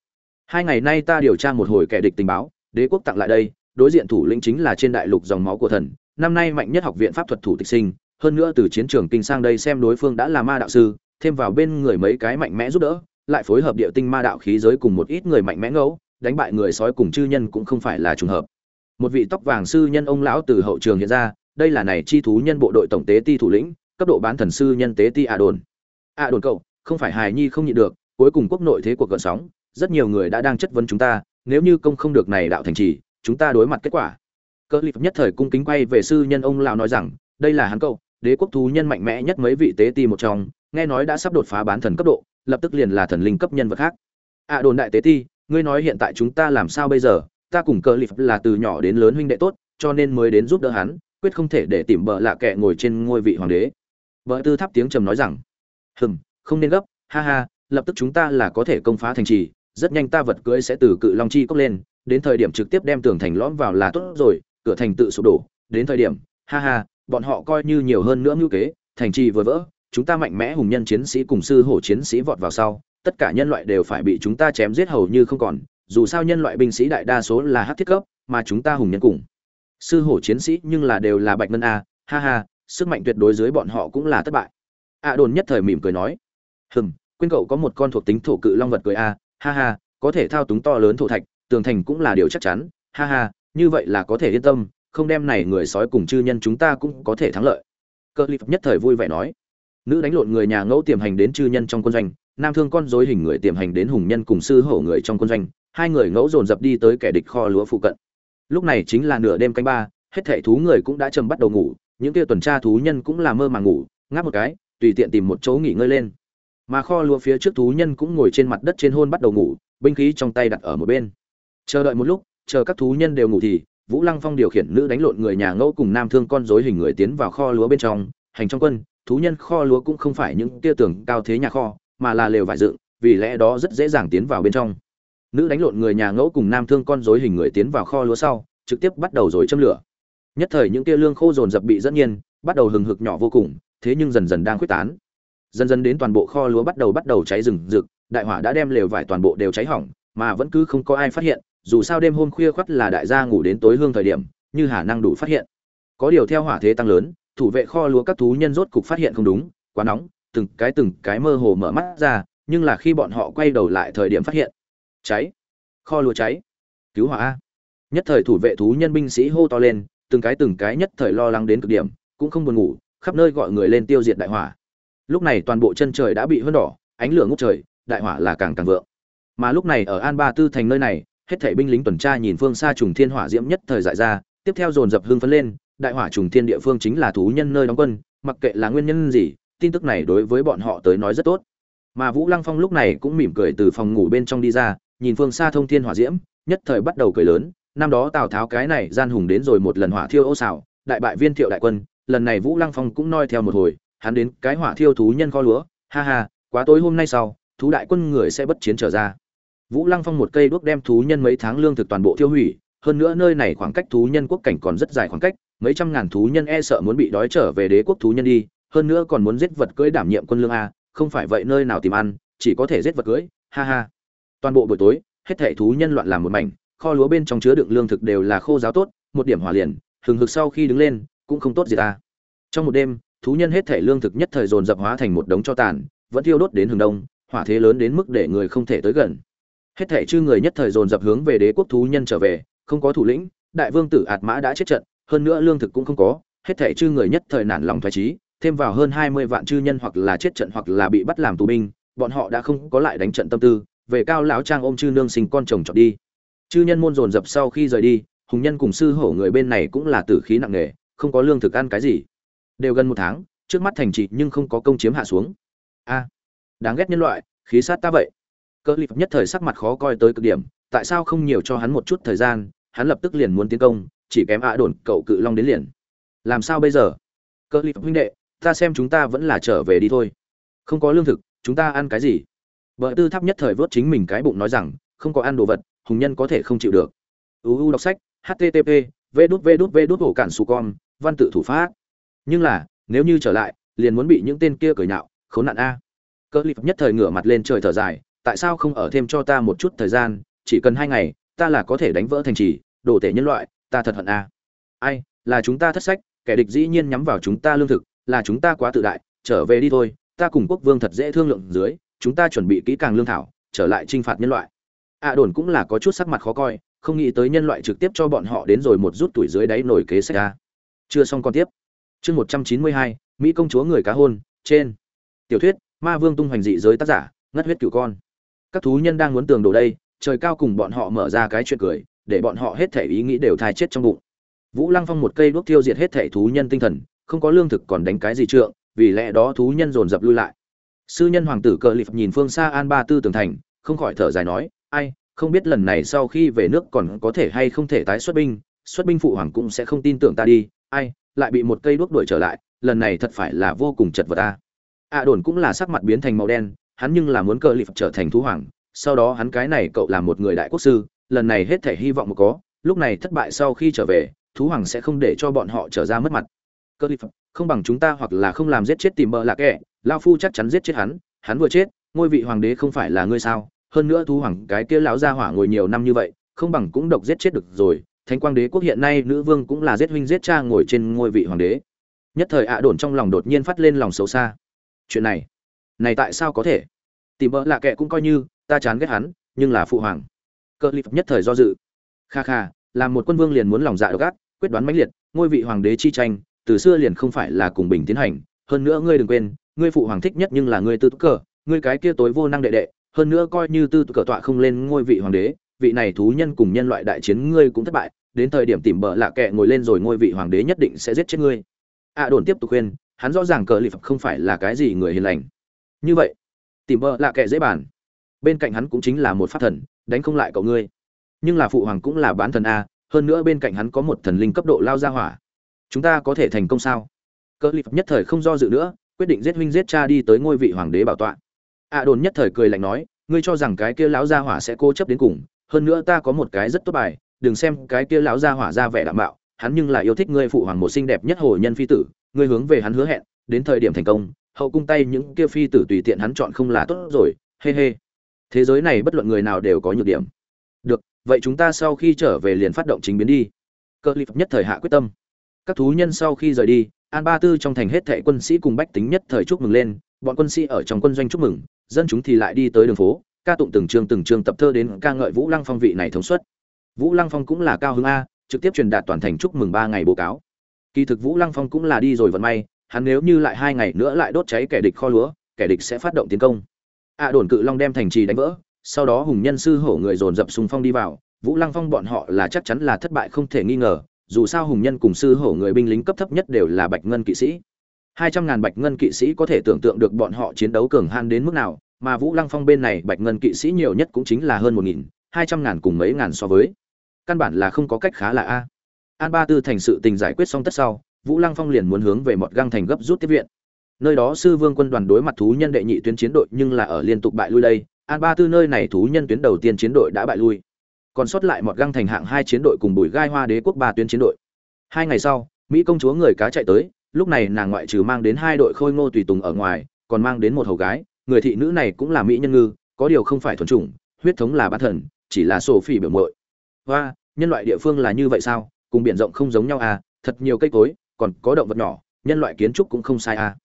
hai ngày nay ta điều tra một hồi kẻ địch tình báo, đế quốc tặng lại đây, đối diện thủ lĩnh chính là trên đại lục dòng máu của thần, năm nay mạnh nhất học viện pháp thuật thủ tịch sinh, hơn nữa từ chiến trường kinh sang đây xem đối phương đã là ma đạo sư, thêm vào bên người mấy cái mạnh mẽ giúp đỡ, lại phối hợp địa tinh ma đạo khí giới cùng một ít người mạnh mẽ ngẫu, đánh bại người sói cùng chư nhân cũng không phải là trùng hợp. Một vị tóc vàng sư nhân ông lão từ hậu trường hiện ra, đây là này chi thú nhân bộ đội tổng tế ti thủ lĩnh, cấp độ bán thần sư nhân tế ti a đồn a đồn cậu, không phải hài nhi không nhịn được, cuối cùng quốc nội thế cuộc gợn sóng rất nhiều người đã đang chất vấn chúng ta, nếu như công không được này đạo thành trì, chúng ta đối mặt kết quả. Cơ lip nhất thời cung kính quay về sư nhân ông lão nói rằng, đây là hắn cậu, đế quốc thú nhân mạnh mẽ nhất mấy vị tế ti một trong, nghe nói đã sắp đột phá bán thần cấp độ, lập tức liền là thần linh cấp nhân vật khác. Ạ đồn đại tế ti, ngươi nói hiện tại chúng ta làm sao bây giờ? Ta cùng cơ lip là từ nhỏ đến lớn huynh đệ tốt, cho nên mới đến giúp đỡ hắn, quyết không thể để tìm bợ lạ kệ ngồi trên ngôi vị hoàng đế. Vợ tư tháp tiếng trầm nói rằng, hừm, không nên gấp, ha ha, lập tức chúng ta là có thể công phá thành trì rất nhanh ta vật cưỡi sẽ từ cự long chi cốc lên, đến thời điểm trực tiếp đem tường thành lõm vào là tốt rồi, cửa thành tự sụp đổ, đến thời điểm, ha ha, bọn họ coi như nhiều hơn nữa ngữ kế, thành trì vừa vỡ, chúng ta mạnh mẽ hùng nhân chiến sĩ cùng sư hổ chiến sĩ vọt vào sau, tất cả nhân loại đều phải bị chúng ta chém giết hầu như không còn, dù sao nhân loại binh sĩ đại đa số là hát thiết cấp, mà chúng ta hùng nhân cùng. Sư hổ chiến sĩ nhưng là đều là bạch ngân a, ha ha, sức mạnh tuyệt đối dưới bọn họ cũng là thất bại. A đồn nhất thời mỉm cười nói, hừm, quên cậu có một con thuộc tính thổ cự long vật cười a ha ha, có thể thao túng to lớn thổ thạch, tường thành cũng là điều chắc chắn. Ha ha, như vậy là có thể yên tâm, không đem này người sói cùng chư nhân chúng ta cũng có thể thắng lợi. Cơ lip nhất thời vui vẻ nói. Nữ đánh lộn người nhà ngẫu tiềm hành đến chư nhân trong quân doanh, nam thương con dối hình người tiềm hành đến hùng nhân cùng sư hổ người trong quân doanh, hai người ngẫu dồn dập đi tới kẻ địch kho lúa phụ cận. Lúc này chính là nửa đêm canh ba, hết thảy thú người cũng đã chầm bắt đầu ngủ, những kia tuần tra thú nhân cũng là mơ mà ngủ, ngáp một cái, tùy tiện tìm một chỗ nghỉ ngơi lên mà kho lúa phía trước thú nhân cũng ngồi trên mặt đất trên hôn bắt đầu ngủ, binh khí trong tay đặt ở một bên. Chờ đợi một lúc, chờ các thú nhân đều ngủ thì, vũ lăng phong điều khiển nữ đánh lộn người nhà ngẫu cùng nam thương con dối hình người tiến vào kho lúa bên trong. Hành trong quân, thú nhân kho lúa cũng không phải những tia tường cao thế nhà kho, mà là lều vải dựng, vì lẽ đó rất dễ dàng tiến vào bên trong. Nữ đánh lộn người nhà ngẫu cùng nam thương con dối hình người tiến vào kho lúa sau, trực tiếp bắt đầu rồi châm lửa. Nhất thời những tia lương khô dồn dập bị dẫn nhiên, bắt đầu hừng hực nhỏ vô cùng, thế nhưng dần dần đang khuếch tán dần dần đến toàn bộ kho lúa bắt đầu bắt đầu cháy rừng rực, đại hỏa đã đem lều vải toàn bộ đều cháy hỏng, mà vẫn cứ không có ai phát hiện, dù sao đêm hôm khuya khoắt là đại gia ngủ đến tối hương thời điểm, như hà năng đủ phát hiện. Có điều theo hỏa thế tăng lớn, thủ vệ kho lúa các thú nhân rốt cục phát hiện không đúng, quá nóng, từng cái từng cái mơ hồ mở mắt ra, nhưng là khi bọn họ quay đầu lại thời điểm phát hiện, cháy, kho lúa cháy. Cứu hỏa nhất thời thủ vệ thú nhân binh sĩ hô to lên, từng cái từng cái nhất thời lo lắng đến cực điểm, cũng không buồn ngủ, khắp nơi gọi người lên tiêu diệt đại hỏa lúc này toàn bộ chân trời đã bị hơn đỏ, ánh lửa ngút trời, đại hỏa là càng càng vượng. Mà lúc này ở an ba tư thành nơi này, hết thảy binh lính tuần tra nhìn phương xa trùng thiên hỏa diễm nhất thời dại ra, tiếp theo dồn dập hương phấn lên, đại hỏa trùng thiên địa phương chính là thú nhân nơi đóng quân, mặc kệ là nguyên nhân gì, tin tức này đối với bọn họ tới nói rất tốt. Mà vũ lăng phong lúc này cũng mỉm cười từ phòng ngủ bên trong đi ra, nhìn phương xa thông thiên hỏa diễm, nhất thời bắt đầu cười lớn, năm đó tào tháo cái này gian hùng đến rồi một lần hỏa thiêu ô xảo đại bại viên thiệu đại quân, lần này vũ lăng phong cũng noi theo một hồi hắn đến cái hỏa thiêu thú nhân kho lúa, ha ha, quá tối hôm nay sau, thú đại quân người sẽ bất chiến trở ra. Vũ lăng phong một cây đuốc đem thú nhân mấy tháng lương thực toàn bộ tiêu hủy, hơn nữa nơi này khoảng cách thú nhân quốc cảnh còn rất dài khoảng cách, mấy trăm ngàn thú nhân e sợ muốn bị đói trở về đế quốc thú nhân đi, hơn nữa còn muốn giết vật cưỡi đảm nhiệm quân lương a, không phải vậy nơi nào tìm ăn, chỉ có thể giết vật cưỡi ha ha. Toàn bộ buổi tối, hết thảy thú nhân loạn làm một mảnh, kho lúa bên trong chứa đựng lương thực đều là khô giáo tốt, một điểm hỏa liền, hừng hực sau khi đứng lên, cũng không tốt gì ta. Trong một đêm thú nhân hết thảy lương thực nhất thời dồn dập hóa thành một đống cho tàn, vẫn thiêu đốt đến hừng đông, hỏa thế lớn đến mức để người không thể tới gần. Hết thảy chư người nhất thời dồn dập hướng về đế quốc thú nhân trở về, không có thủ lĩnh, đại vương tử ạt mã đã chết trận, hơn nữa lương thực cũng không có, hết thảy chư người nhất thời nản lòng thoái trí thêm vào hơn hai mươi vạn chư nhân hoặc là chết trận hoặc là bị bắt làm tù binh, bọn họ đã không có lại đánh trận tâm tư, về cao lão trang ôm chư nương sinh con chồng chọn đi. Chư nhân môn dồn dập sau khi rời đi, hùng nhân cùng sư hổ người bên này cũng là tử khí nặng nề, không có lương thực ăn cái gì đều gần một tháng, trước mắt thành trì nhưng không có công chiếm hạ xuống. A, đáng ghét nhân loại, khí sát ta vậy. Cơ lip nhất thời sắc mặt khó coi tới cực điểm, tại sao không nhiều cho hắn một chút thời gian, hắn lập tức liền muốn tiến công, chỉ kém ạ đồn, cậu cự long đến liền. Làm sao bây giờ? Cơ lip huynh đệ, ta xem chúng ta vẫn là trở về đi thôi. Không có lương thực, chúng ta ăn cái gì? Vợ tư tháp nhất thời vớt chính mình cái bụng nói rằng, không có ăn đồ vật, hùng nhân có thể không chịu được. Uu đọc sách http v đút v đút v đút ổ cản su con, văn tự thủ pháp nhưng là, nếu như trở lại, liền muốn bị những tên kia cười nhạo, khốn nạn a. Cơ lip nhất thời ngửa mặt lên trời thở dài, tại sao không ở thêm cho ta một chút thời gian, chỉ cần hai ngày, ta là có thể đánh vỡ thành trì đổ tể nhân loại, ta thật hận a. Ai, là chúng ta thất sách, kẻ địch dĩ nhiên nhắm vào chúng ta lương thực, là chúng ta quá tự đại, trở về đi thôi, ta cùng quốc vương thật dễ thương lượng dưới, chúng ta chuẩn bị kỹ càng lương thảo, trở lại t r i n h phạt nhân loại. A đồn cũng là có chút sắc mặt khó coi, không nghĩ tới nhân loại trực tiếp cho bọn họ đến rồi một rút tuổi dưới đáy nổi kế sách a. Chưa xong còn tiếp chương một trăm chín mươi hai, mỹ công chúa người cá hôn, trên. Tiểu thuyết, ma vương tung hoành dị giới tác giả, ngất huyết cửu con. Các thú nhân đang muốn tường đổ đây, trời cao cùng bọn họ mở ra cái chuyện cười, để bọn họ hết thể ý nghĩ đều thai chết trong bụng. Vũ lăng phong một cây đuốc tiêu diệt hết thể thú nhân tinh thần, không có lương thực còn đánh cái gì trượng, vì lẽ đó thú nhân dồn dập lui lại. Sư nhân hoàng tử cờ lịp nhìn phương xa an ba tư tường thành, không khỏi thở dài nói, ai, không biết lần này sau khi về nước còn có thể hay không thể tái xuất binh xuất binh phụ hoàng cũng sẽ không tin tưởng ta đi, ai lại bị một cây đuốc đuổi trở lại, lần này thật phải là vô cùng chật vật ta ạ đồn cũng là sắc mặt biến thành màu đen, hắn nhưng là muốn cờ lịp trở thành thú hoàng, sau đó hắn cái này cậu là một người đại quốc sư, lần này hết thể hy vọng một có, lúc này thất bại sau khi trở về, thú hoàng sẽ không để cho bọn họ trở ra mất mặt. Cơ lip không bằng chúng ta hoặc là không làm giết chết tìm bờ lạc kẻ lao phu chắc chắn giết chết hắn hắn vừa chết, ngôi vị hoàng đế không phải là ngươi sao? Hơn nữa thú hoàng cái kia lão gia hỏa ngồi nhiều năm như vậy, không bằng cũng độc giết chết được rồi thánh quang đế quốc hiện nay nữ vương cũng là giết huynh giết cha ngồi trên ngôi vị hoàng đế. Nhất thời ạ đồn trong lòng đột nhiên phát lên lòng xấu xa. Chuyện này này tại sao có thể? Tìm vợ lạ kệ cũng coi như, ta chán ghét hắn, nhưng là phụ hoàng. Cơ lip nhất thời do dự. Kha kha là một quân vương liền muốn lòng dạ độc ác, quyết đoán mãnh liệt, ngôi vị hoàng đế chi tranh, từ xưa liền không phải là cùng bình tiến hành. Hơn nữa ngươi đừng quên, ngươi phụ hoàng thích nhất nhưng là ngươi tư tức cờ, ngươi cái kia tối vô năng đệ đệ, hơn nữa coi như tư tức cờ tọa không lên ngôi vị hoàng đế vị này thú nhân cùng nhân loại đại chiến ngươi cũng thất bại, đến thời điểm tìm bợ lạ kệ ngồi lên rồi ngôi vị hoàng đế nhất định sẽ giết chết ngươi. A đồn tiếp tục khuyên, hắn rõ ràng cờ lì phật không phải là cái gì người hiền lành. Như vậy, tìm bợ lạ kệ dễ bàn. Bên cạnh hắn cũng chính là một pháp thần, đánh không lại cậu ngươi. Nhưng là phụ hoàng cũng là bán thần a, hơn nữa bên cạnh hắn có một thần linh cấp độ lao ra hỏa. Chúng ta có thể thành công sao? Cờ lì lip nhất thời không do dự nữa, quyết định giết huynh giết cha đi tới ngôi vị hoàng đế bảo tọa. A đồn nhất thời cười lạnh nói, ngươi cho rằng cái kia lão gia hỏa sẽ cố chấp đến cùng hơn nữa ta có một cái rất tốt bài, đừng xem cái kia lão gia hỏa ra vẻ đảm bảo hắn nhưng là yêu thích ngươi phụ hoàng một xinh đẹp nhất hồ nhân phi tử, ngươi hướng về hắn hứa hẹn, đến thời điểm thành công, hậu cung tay những kia phi tử tùy tiện hắn chọn không là tốt rồi hê hê thế giới này bất luận người nào đều có nhược điểm. Được, vậy chúng ta sau khi trở về liền phát động chính biến đi. Cơ lip nhất thời hạ quyết tâm. Các thú nhân sau khi rời đi, an ba tư trong thành hết thệ quân sĩ cùng bách tính nhất thời chúc mừng lên, bọn quân sĩ ở trong quân doanh chúc mừng, dân chúng thì lại đi tới đường phố ca tụng từng chương từng chương tập thơ đến ca ngợi vũ lăng phong vị này thống suất. Vũ lăng phong cũng là cao hứng a, trực tiếp truyền đạt toàn thành chúc mừng ba ngày báo cáo. Kỳ thực vũ lăng phong cũng là đi rồi vận may, hắn nếu như lại hai ngày nữa lại đốt cháy kẻ địch kho lúa, kẻ địch sẽ phát động tiến công. A đồn cự long đem thành trì đánh vỡ, sau đó hùng nhân sư hổ người dồn dập xung phong đi vào. Vũ lăng phong bọn họ là chắc chắn là thất bại không thể nghi ngờ, dù sao hùng nhân cùng sư hổ người binh lính cấp thấp nhất đều là bạch ngân kỵ sĩ. Hai trăm ngàn bạch ngân kỵ sĩ có thể tưởng tượng được bọn họ chiến đấu cường han đến mức nào mà vũ lăng phong bên này bạch ngân kỵ sĩ nhiều nhất cũng chính là hơn một nghìn, hai trăm ngàn cùng mấy ngàn so với. Căn bản là không có cách khá là a. An ba tư thành sự tình giải quyết xong tất sau, vũ lăng phong liền muốn hướng về một găng thành gấp rút tiếp viện. Nơi đó sư vương quân đoàn đối mặt thú nhân đệ nhị tuyến chiến đội nhưng là ở liên tục bại lui đây, an ba tư nơi này thú nhân tuyến đầu tiên chiến đội đã bại lui. Còn sót lại một găng thành hạng hai chiến đội cùng bùi gai hoa đế quốc ba tuyến chiến đội. Hai ngày sau, mỹ công chúa người cá chạy tới, lúc này nàng ngoại trừ mang đến hai đội khôi ngô tùy tùng ở ngoài, còn mang đến một hầu gái người thị nữ này cũng là mỹ nhân ngư, có điều không phải thuần chủng, huyết thống là bán thần, chỉ là sổ phỉ biểu mội hoa, nhân loại địa phương là như vậy sao? Cùng biển rộng không giống nhau à? Thật nhiều cây cối, còn có động vật nhỏ, nhân loại kiến trúc cũng không sai à?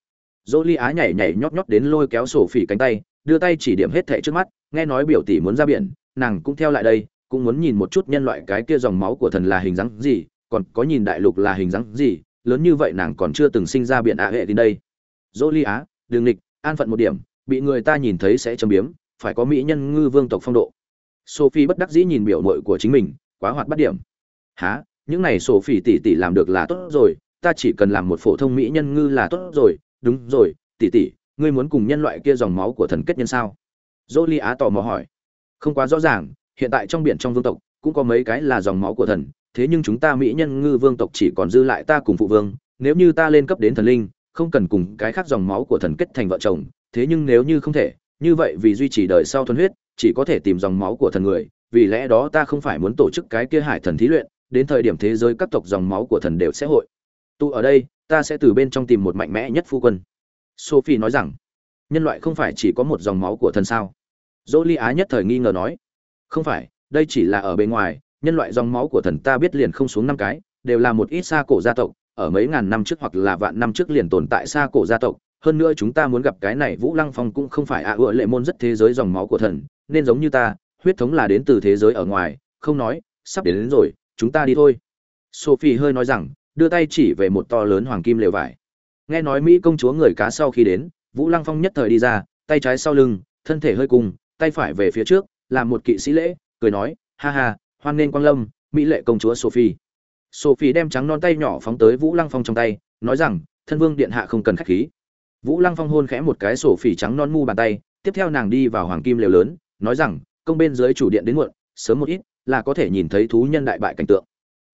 Dỗ ly á nhảy nhảy nhót nhót đến lôi kéo sổ phỉ cánh tay, đưa tay chỉ điểm hết thệ trước mắt, nghe nói biểu tỷ muốn ra biển, nàng cũng theo lại đây, cũng muốn nhìn một chút nhân loại cái kia dòng máu của thần là hình dáng gì, còn có nhìn đại lục là hình dáng gì, lớn như vậy nàng còn chưa từng sinh ra biển ạ hệ đến đây. Dỗ ly á đường lịch an phận một điểm bị người ta nhìn thấy sẽ châm biếm, phải có mỹ nhân ngư vương tộc phong độ. Sophie bất đắc dĩ nhìn biểu mội của chính mình, quá hoạt bắt điểm. Há những này sophie tỷ tỷ làm được là tốt rồi, ta chỉ cần làm một phổ thông mỹ nhân ngư là tốt rồi. Đúng rồi, tỷ tỷ, ngươi muốn cùng nhân loại kia dòng máu của thần kết nhân sao? Jolie á tò mò hỏi. Không quá rõ ràng, hiện tại trong biển trong vương tộc, cũng có mấy cái là dòng máu của thần, thế nhưng chúng ta mỹ nhân ngư vương tộc chỉ còn dư lại ta cùng phụ vương, nếu như ta lên cấp đến thần linh, không cần cùng cái khác dòng máu của thần kết thành vợ chồng thế nhưng nếu như không thể, như vậy vì duy trì đời sau thuần huyết, chỉ có thể tìm dòng máu của thần người, vì lẽ đó ta không phải muốn tổ chức cái kia hải thần thí luyện, đến thời điểm thế giới các tộc dòng máu của thần đều sẽ hội. Tụ ở đây, ta sẽ từ bên trong tìm một mạnh mẽ nhất phu quân. Sophie nói rằng. Nhân loại không phải chỉ có một dòng máu của thần sao? Dỗ ly á nhất thời nghi ngờ nói. Không phải, đây chỉ là ở bên ngoài, nhân loại dòng máu của thần ta biết liền không xuống năm cái, đều là một ít xa cổ gia tộc, ở mấy ngàn năm trước hoặc là vạn năm trước liền tồn tại xa cổ gia tộc hơn nữa chúng ta muốn gặp cái này vũ lăng phong cũng không phải ạ à ựa lệ môn rất thế giới dòng máu của thần nên giống như ta huyết thống là đến từ thế giới ở ngoài không nói sắp đến, đến rồi chúng ta đi thôi. Sophie hơi nói rằng đưa tay chỉ về một to lớn hoàng kim lều vải. Nghe nói mỹ công chúa người cá sau khi đến vũ lăng phong nhất thời đi ra tay trái sau lưng thân thể hơi cùng tay phải về phía trước làm một kỵ sĩ lễ cười nói ha ha hoan nghênh quang lâm mỹ lệ công chúa sophie. Sophie đem trắng non tay nhỏ phóng tới vũ lăng phong trong tay nói rằng thân vương điện hạ không cần khách khí vũ lăng phong hôn khẽ một cái sổ phỉ trắng non mu bàn tay, tiếp theo nàng đi vào hoàng kim lều lớn, nói rằng, công bên dưới chủ điện đến muộn, sớm một ít, là có thể nhìn thấy thú nhân đại bại cảnh tượng.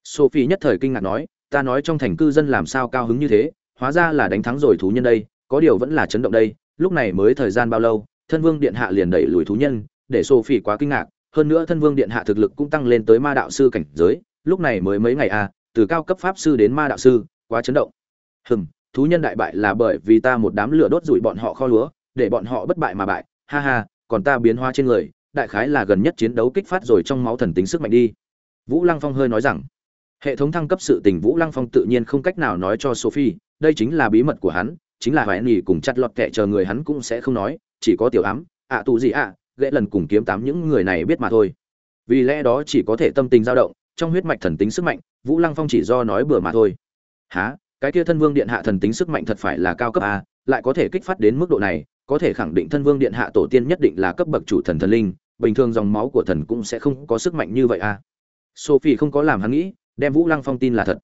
Sophie nhất thời kinh ngạc nói, ta nói trong thành cư dân làm sao cao hứng như thế, hóa ra là đánh thắng rồi thú nhân đây, có điều vẫn là chấn động đây, lúc này mới thời gian bao lâu, thân vương điện hạ liền đẩy lùi thú nhân. Để sophie quá kinh ngạc, hơn nữa thân vương điện hạ thực lực cũng tăng lên tới ma đạo sư cảnh giới, lúc này mới mấy ngày à từ cao cấp pháp sư đến ma đạo sư, quá chấn động. Hừm thú nhân đại bại là bởi vì ta một đám lửa đốt rủi bọn họ kho lúa để bọn họ bất bại mà bại. Ha ha còn ta biến hóa trên người đại khái là gần nhất chiến đấu kích phát rồi trong máu thần tính sức mạnh đi. Vũ lăng phong hơi nói rằng hệ thống thăng cấp sự tình vũ lăng phong tự nhiên không cách nào nói cho sophie đây chính là bí mật của hắn chính là hoài nghỉ cùng chặt lọt kệ chờ người hắn cũng sẽ không nói chỉ có tiểu ám ạ à, tù gì ạ à, ghệ lần cùng kiếm tám những người này biết mà thôi. Vì lẽ đó chỉ có thể tâm tình dao động trong huyết mạch thần tính sức mạnh vũ lăng phong chỉ do nói bừa mà thôi. Há cái kia thân vương điện hạ thần tính sức mạnh thật phải là cao cấp a, lại có thể kích phát đến mức độ này, có thể khẳng định thân vương điện hạ tổ tiên nhất định là cấp bậc chủ thần thần linh, bình thường dòng máu của thần cũng sẽ không có sức mạnh như vậy a. Sophie không có làm hắn nghĩ, đem vũ lăng phong tin là thật.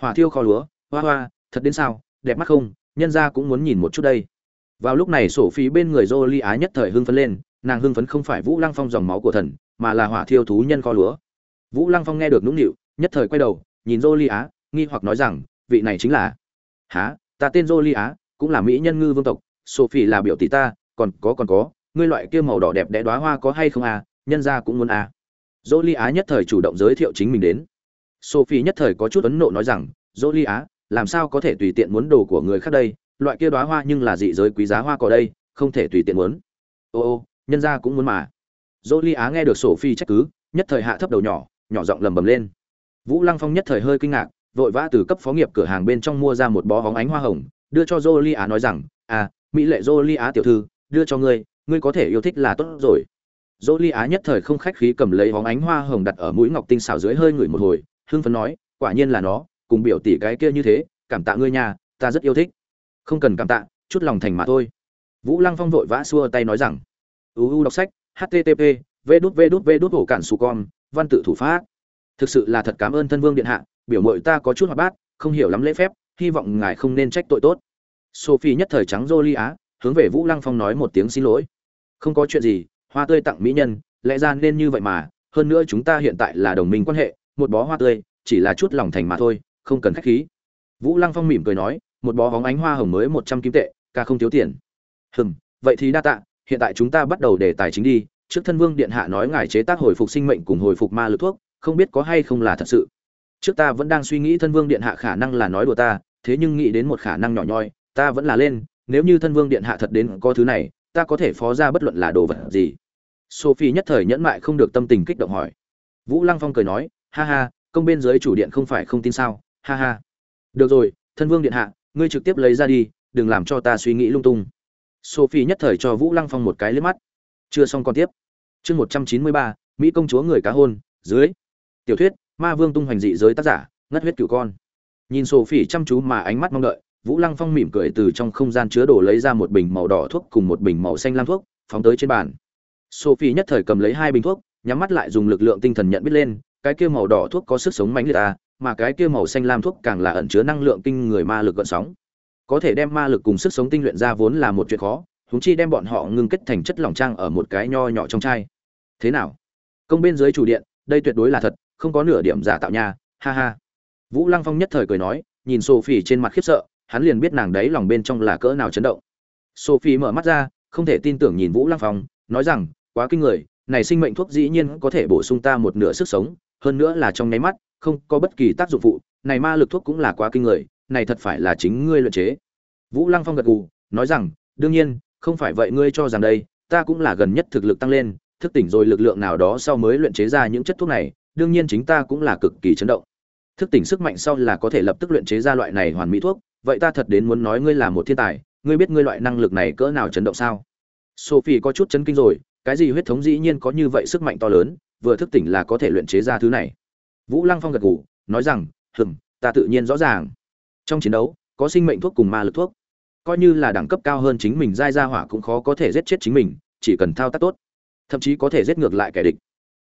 Hỏa thiêu kho lúa, hoa hoa, thật đến sao, đẹp mắt không, nhân ra cũng muốn nhìn một chút đây. Vào lúc này sổ phí bên người dô ly á nhất thời hưng phấn lên, nàng hưng phấn không phải vũ lăng phong dòng máu của thần, mà là hỏa thiêu thú nhân kho lúa. Vũ lăng phong nghe được nũng nịu, nhất thời quay đầu, nhìn dô ly á, nghi hoặc nói rằng vị này chính là, há, ta tên dô ly á, cũng là mỹ nhân ngư vương tộc, sophie là biểu tỷ ta, còn có còn có, ngươi loại kia màu đỏ đẹp đẽ đoá hoa có hay không à nhân ra cũng muốn à. Dô ly á nhất thời chủ động giới thiệu chính mình đến. Sophie nhất thời có chút ấn nộ nói rằng, Jolie ly á, làm sao có thể tùy tiện muốn đồ của người khác đây, loại kia đóa hoa nhưng là dị giới quý giá hoa cỏ đây, không thể tùy tiện muốn. Ô ô, nhân gia cũng muốn mà. Jolie ly á nghe được sophie trách cứ, nhất thời hạ thấp đầu nhỏ nhỏ giọng lầm bầm lên. Vũ lăng phong nhất thời hơi kinh ngạc vội vã từ cấp phó nghiệp cửa hàng bên trong mua ra một bó hóng ánh hoa hồng đưa cho Jolie Á nói rằng, "À, mỹ lệ Jolie Á tiểu thư, đưa cho ngươi, ngươi có thể yêu thích là tốt rồi." Jolie Á nhất thời không khách khí cầm lấy hóng ánh hoa hồng đặt ở mũi ngọc tinh xảo dưới hơi ngửi một hồi, hưng phấn nói, "Quả nhiên là nó, cùng biểu tỷ cái kia như thế, cảm tạ ngươi nha, ta rất yêu thích." "Không cần cảm tạ, chút lòng thành mà thôi." Vũ Lăng Phong vội vã xua tay nói rằng, "UU đọc sách, http, vđvđvđ hổ cản su con, văn tự thủ pháp." Thực sự là thật cảm ơn thân vương điện hạ, biểu mội ta có chút hoạt bát, không hiểu lắm lễ phép, hy vọng ngài không nên trách tội tốt. Sophie nhất thời trắng Jolie á hướng về vũ lăng phong nói một tiếng xin lỗi. Không có chuyện gì hoa tươi tặng mỹ nhân lẽ ra nên như vậy mà hơn nữa chúng ta hiện tại là đồng minh quan hệ một bó hoa tươi chỉ là chút lòng thành mà thôi không cần khách khí. Vũ lăng phong mỉm cười nói một bó hóng ánh hoa hồng mới một trăm kim tệ ca không thiếu tiền. Hừm vậy thì đa tạ hiện tại chúng ta bắt đầu đề tài chính đi trước thân vương điện hạ nói ngài chế tác hồi phục sinh mệnh cùng hồi phục ma lực thuốc không biết có hay không là thật sự. Trước ta vẫn đang suy nghĩ thân vương điện hạ khả năng là nói đùa ta, thế nhưng nghĩ đến một khả năng nhỏ nhoi, ta vẫn là lên, nếu như thân vương điện hạ thật đến có thứ này, ta có thể phó ra bất luận là đồ vật gì. Sophie nhất thời nhẫn mại không được tâm tình kích động hỏi. Vũ lăng phong cười nói, ha ha, công bên dưới chủ điện không phải không tin sao? Ha ha. Được rồi, thân vương điện hạ, ngươi trực tiếp lấy ra đi, đừng làm cho ta suy nghĩ lung tung. Sophie nhất thời cho vũ lăng phong một cái liếc mắt. Chưa xong còn tiếp. Chương một trăm chín mươi ba, mỹ công chúa người cá hôn, dưới tiểu thuyết ma vương tung hoành dị giới tác giả ngất huyết cửu con. Nhìn sophie chăm chú mà ánh mắt mong đợi vũ lăng phong mỉm cười từ trong không gian chứa đồ lấy ra một bình màu đỏ thuốc cùng một bình màu xanh lam thuốc phóng tới trên bàn. Sophie nhất thời cầm lấy hai bình thuốc nhắm mắt lại dùng lực lượng tinh thần nhận biết lên cái kia màu đỏ thuốc có sức sống mãnh liệt à, mà cái kia màu xanh lam thuốc càng là ẩn chứa năng lượng kinh người ma lực gợn sóng. Có thể đem ma lực cùng sức sống tinh luyện ra vốn là một chuyện khó húng chi đem bọn họ ngưng kết thành chất lỏng trang ở một cái nho nhỏ trong chai. Thế nào? Công bên dưới chủ điện đây tuyệt đối là thật không có nửa điểm giả tạo nha, ha ha. Vũ lăng phong nhất thời cười nói, nhìn sophie trên mặt khiếp sợ, hắn liền biết nàng đấy lòng bên trong là cỡ nào chấn động. Sophie mở mắt ra, không thể tin tưởng nhìn vũ lăng phong, nói rằng, quá kinh người, này sinh mệnh thuốc dĩ nhiên có thể bổ sung ta một nửa sức sống, hơn nữa là trong nháy mắt, không có bất kỳ tác dụng phụ, này ma lực thuốc cũng là quá kinh người, này thật phải là chính ngươi luyện chế. Vũ lăng phong gật gù, nói rằng, đương nhiên, không phải vậy ngươi cho rằng đây, ta cũng là gần nhất thực lực tăng lên, thức tỉnh rồi lực lượng nào đó sau mới luyện chế ra những chất thuốc này đương nhiên chính ta cũng là cực kỳ chấn động. Thức tỉnh sức mạnh sau là có thể lập tức luyện chế ra loại này hoàn mỹ thuốc, vậy ta thật đến muốn nói ngươi là một thiên tài, ngươi biết ngươi loại năng lực này cỡ nào chấn động sao? Sophie có chút chấn kinh rồi, cái gì huyết thống dĩ nhiên có như vậy sức mạnh to lớn, vừa thức tỉnh là có thể luyện chế ra thứ này. Vũ lăng phong gật gù, nói rằng, hừm, ta tự nhiên rõ ràng. Trong chiến đấu, có sinh mệnh thuốc cùng ma lực thuốc. Coi như là đẳng cấp cao hơn chính mình, giai ra hỏa cũng khó có thể giết chết chính mình, chỉ cần thao tác tốt. Thậm chí có thể giết ngược lại kẻ địch.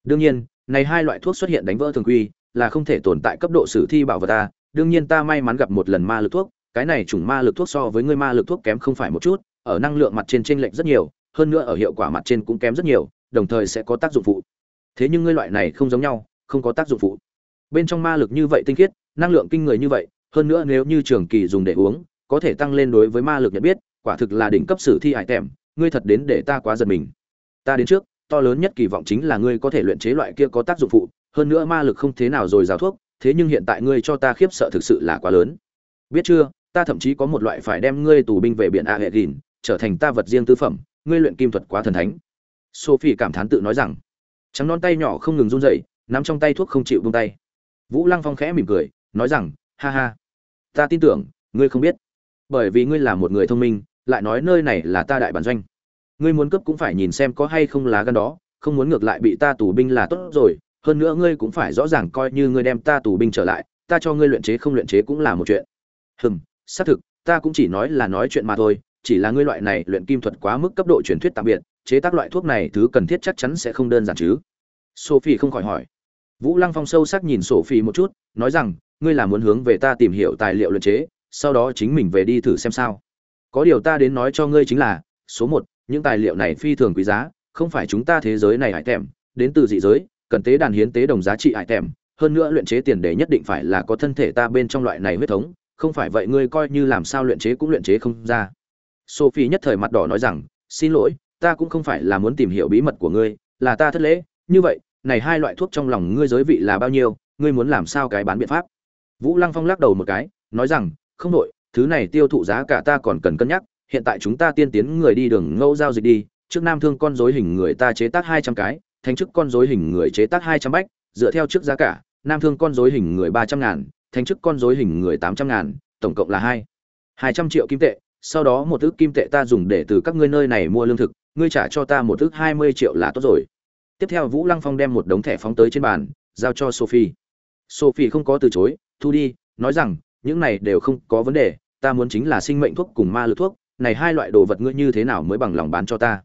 Đương nhiên này hai loại thuốc xuất hiện đánh vỡ thường quy, là không thể tồn tại cấp độ sử thi bảo vật ta. Đương nhiên ta may mắn gặp một lần ma lực thuốc, cái này chủng ma lực thuốc so với ngươi ma lực thuốc kém không phải một chút, ở năng lượng mặt trên trên lệnh rất nhiều, hơn nữa ở hiệu quả mặt trên cũng kém rất nhiều, đồng thời sẽ có tác dụng phụ. Thế nhưng ngươi loại này không giống nhau, không có tác dụng phụ. Bên trong ma lực như vậy tinh khiết, năng lượng kinh người như vậy, hơn nữa nếu như trường kỳ dùng để uống, có thể tăng lên đối với ma lực nhận biết, quả thực là đỉnh cấp sử thi hải tèm ngươi thật đến để ta quá giật mình. Ta đến trước to lớn nhất kỳ vọng chính là ngươi có thể luyện chế loại kia có tác dụng phụ, hơn nữa ma lực không thế nào rồi rào thuốc, thế nhưng hiện tại ngươi cho ta khiếp sợ thực sự là quá lớn. Biết chưa, ta thậm chí có một loại phải đem ngươi tù binh về biển a hệ gìn trở thành ta vật riêng tư phẩm, ngươi luyện kim thuật quá thần thánh. Sophie cảm thán tự nói rằng, trắng non tay nhỏ không ngừng run rẩy, nắm trong tay thuốc không chịu buông tay. Vũ lăng phong khẽ mỉm cười, nói rằng, ha ha, ta tin tưởng, ngươi không biết. Bởi vì ngươi là một người thông minh, lại nói nơi này là ta đại bản doanh ngươi muốn cướp cũng phải nhìn xem có hay không lá gan đó, không muốn ngược lại bị ta tù binh là tốt rồi, hơn nữa ngươi cũng phải rõ ràng coi như ngươi đem ta tù binh trở lại, ta cho ngươi luyện chế không luyện chế cũng là một chuyện. Hừm, xác thực, ta cũng chỉ nói là nói chuyện mà thôi, chỉ là ngươi loại này luyện kim thuật quá mức cấp độ truyền thuyết tạm biệt, chế tác loại thuốc này thứ cần thiết chắc chắn sẽ không đơn giản chứ. Sophie không khỏi hỏi. Vũ lăng phong sâu sắc nhìn sophie một chút, nói rằng, ngươi là muốn hướng về ta tìm hiểu tài liệu luyện chế, sau đó chính mình về đi thử xem sao. Có điều ta đến nói cho ngươi chính là, số một những tài liệu này phi thường quý giá, không phải chúng ta thế giới này hải tèm, đến từ dị giới, cần tế đàn hiến tế đồng giá trị hải tèm, hơn nữa luyện chế tiền đề nhất định phải là có thân thể ta bên trong loại này huyết thống, không phải vậy ngươi coi như làm sao luyện chế cũng luyện chế không ra. Sophie nhất thời mặt đỏ nói rằng, xin lỗi, ta cũng không phải là muốn tìm hiểu bí mật của ngươi, là ta thất lễ, như vậy, này hai loại thuốc trong lòng ngươi giới vị là bao nhiêu, ngươi muốn làm sao cái bán biện pháp? Vũ lăng phong lắc đầu một cái, nói rằng, không đội, thứ này tiêu thụ giá cả ta còn cần cân nhắc hiện tại chúng ta tiên tiến người đi đường ngẫu giao dịch đi, trước nam thương con dối hình người ta chế tác hai trăm cái thành chức con dối hình người chế tác hai trăm bách, dựa theo trước giá cả, nam thương con dối hình người ba trăm ngàn thành chức con dối hình người tám trăm ngàn, tổng cộng là hai hai trăm triệu kim tệ. Sau đó một ước kim tệ ta dùng để từ các ngươi nơi này mua lương thực, ngươi trả cho ta một ước hai mươi triệu là tốt rồi. Tiếp theo vũ lăng phong đem một đống thẻ phóng tới trên bàn, giao cho sophie. Sophie không có từ chối, thu đi, nói rằng, những này đều không có vấn đề, ta muốn chính là sinh mệnh thuốc cùng ma lực thuốc này hai loại đồ vật ngươi như thế nào mới bằng lòng bán cho ta?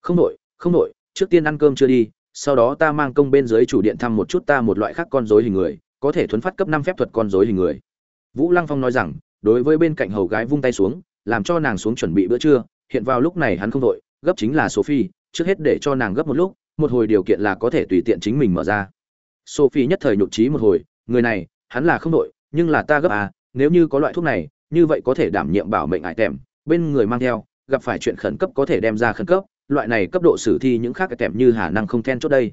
Không nội không nội trước tiên ăn cơm chưa đi, sau đó ta mang công bên dưới chủ điện thăm một chút ta một loại khác con rối hình người, có thể thuấn phát cấp năm phép thuật con rối hình người. Vũ lăng phong nói rằng, đối với bên cạnh hầu gái vung tay xuống, làm cho nàng xuống chuẩn bị bữa trưa, hiện vào lúc này hắn không đội gấp chính là sophie, trước hết để cho nàng gấp một lúc, một hồi điều kiện là có thể tùy tiện chính mình mở ra. Sophie nhất thời nhụt trí một hồi, người này, hắn là không đội nhưng là ta gấp à nếu như có loại thuốc này, như vậy có thể đảm nhiệm bảo mệnh ải tèm bên người mang theo, gặp phải chuyện khẩn cấp có thể đem ra khẩn cấp, loại này cấp độ sử thi những khác cái như hà năng không then chốt đây.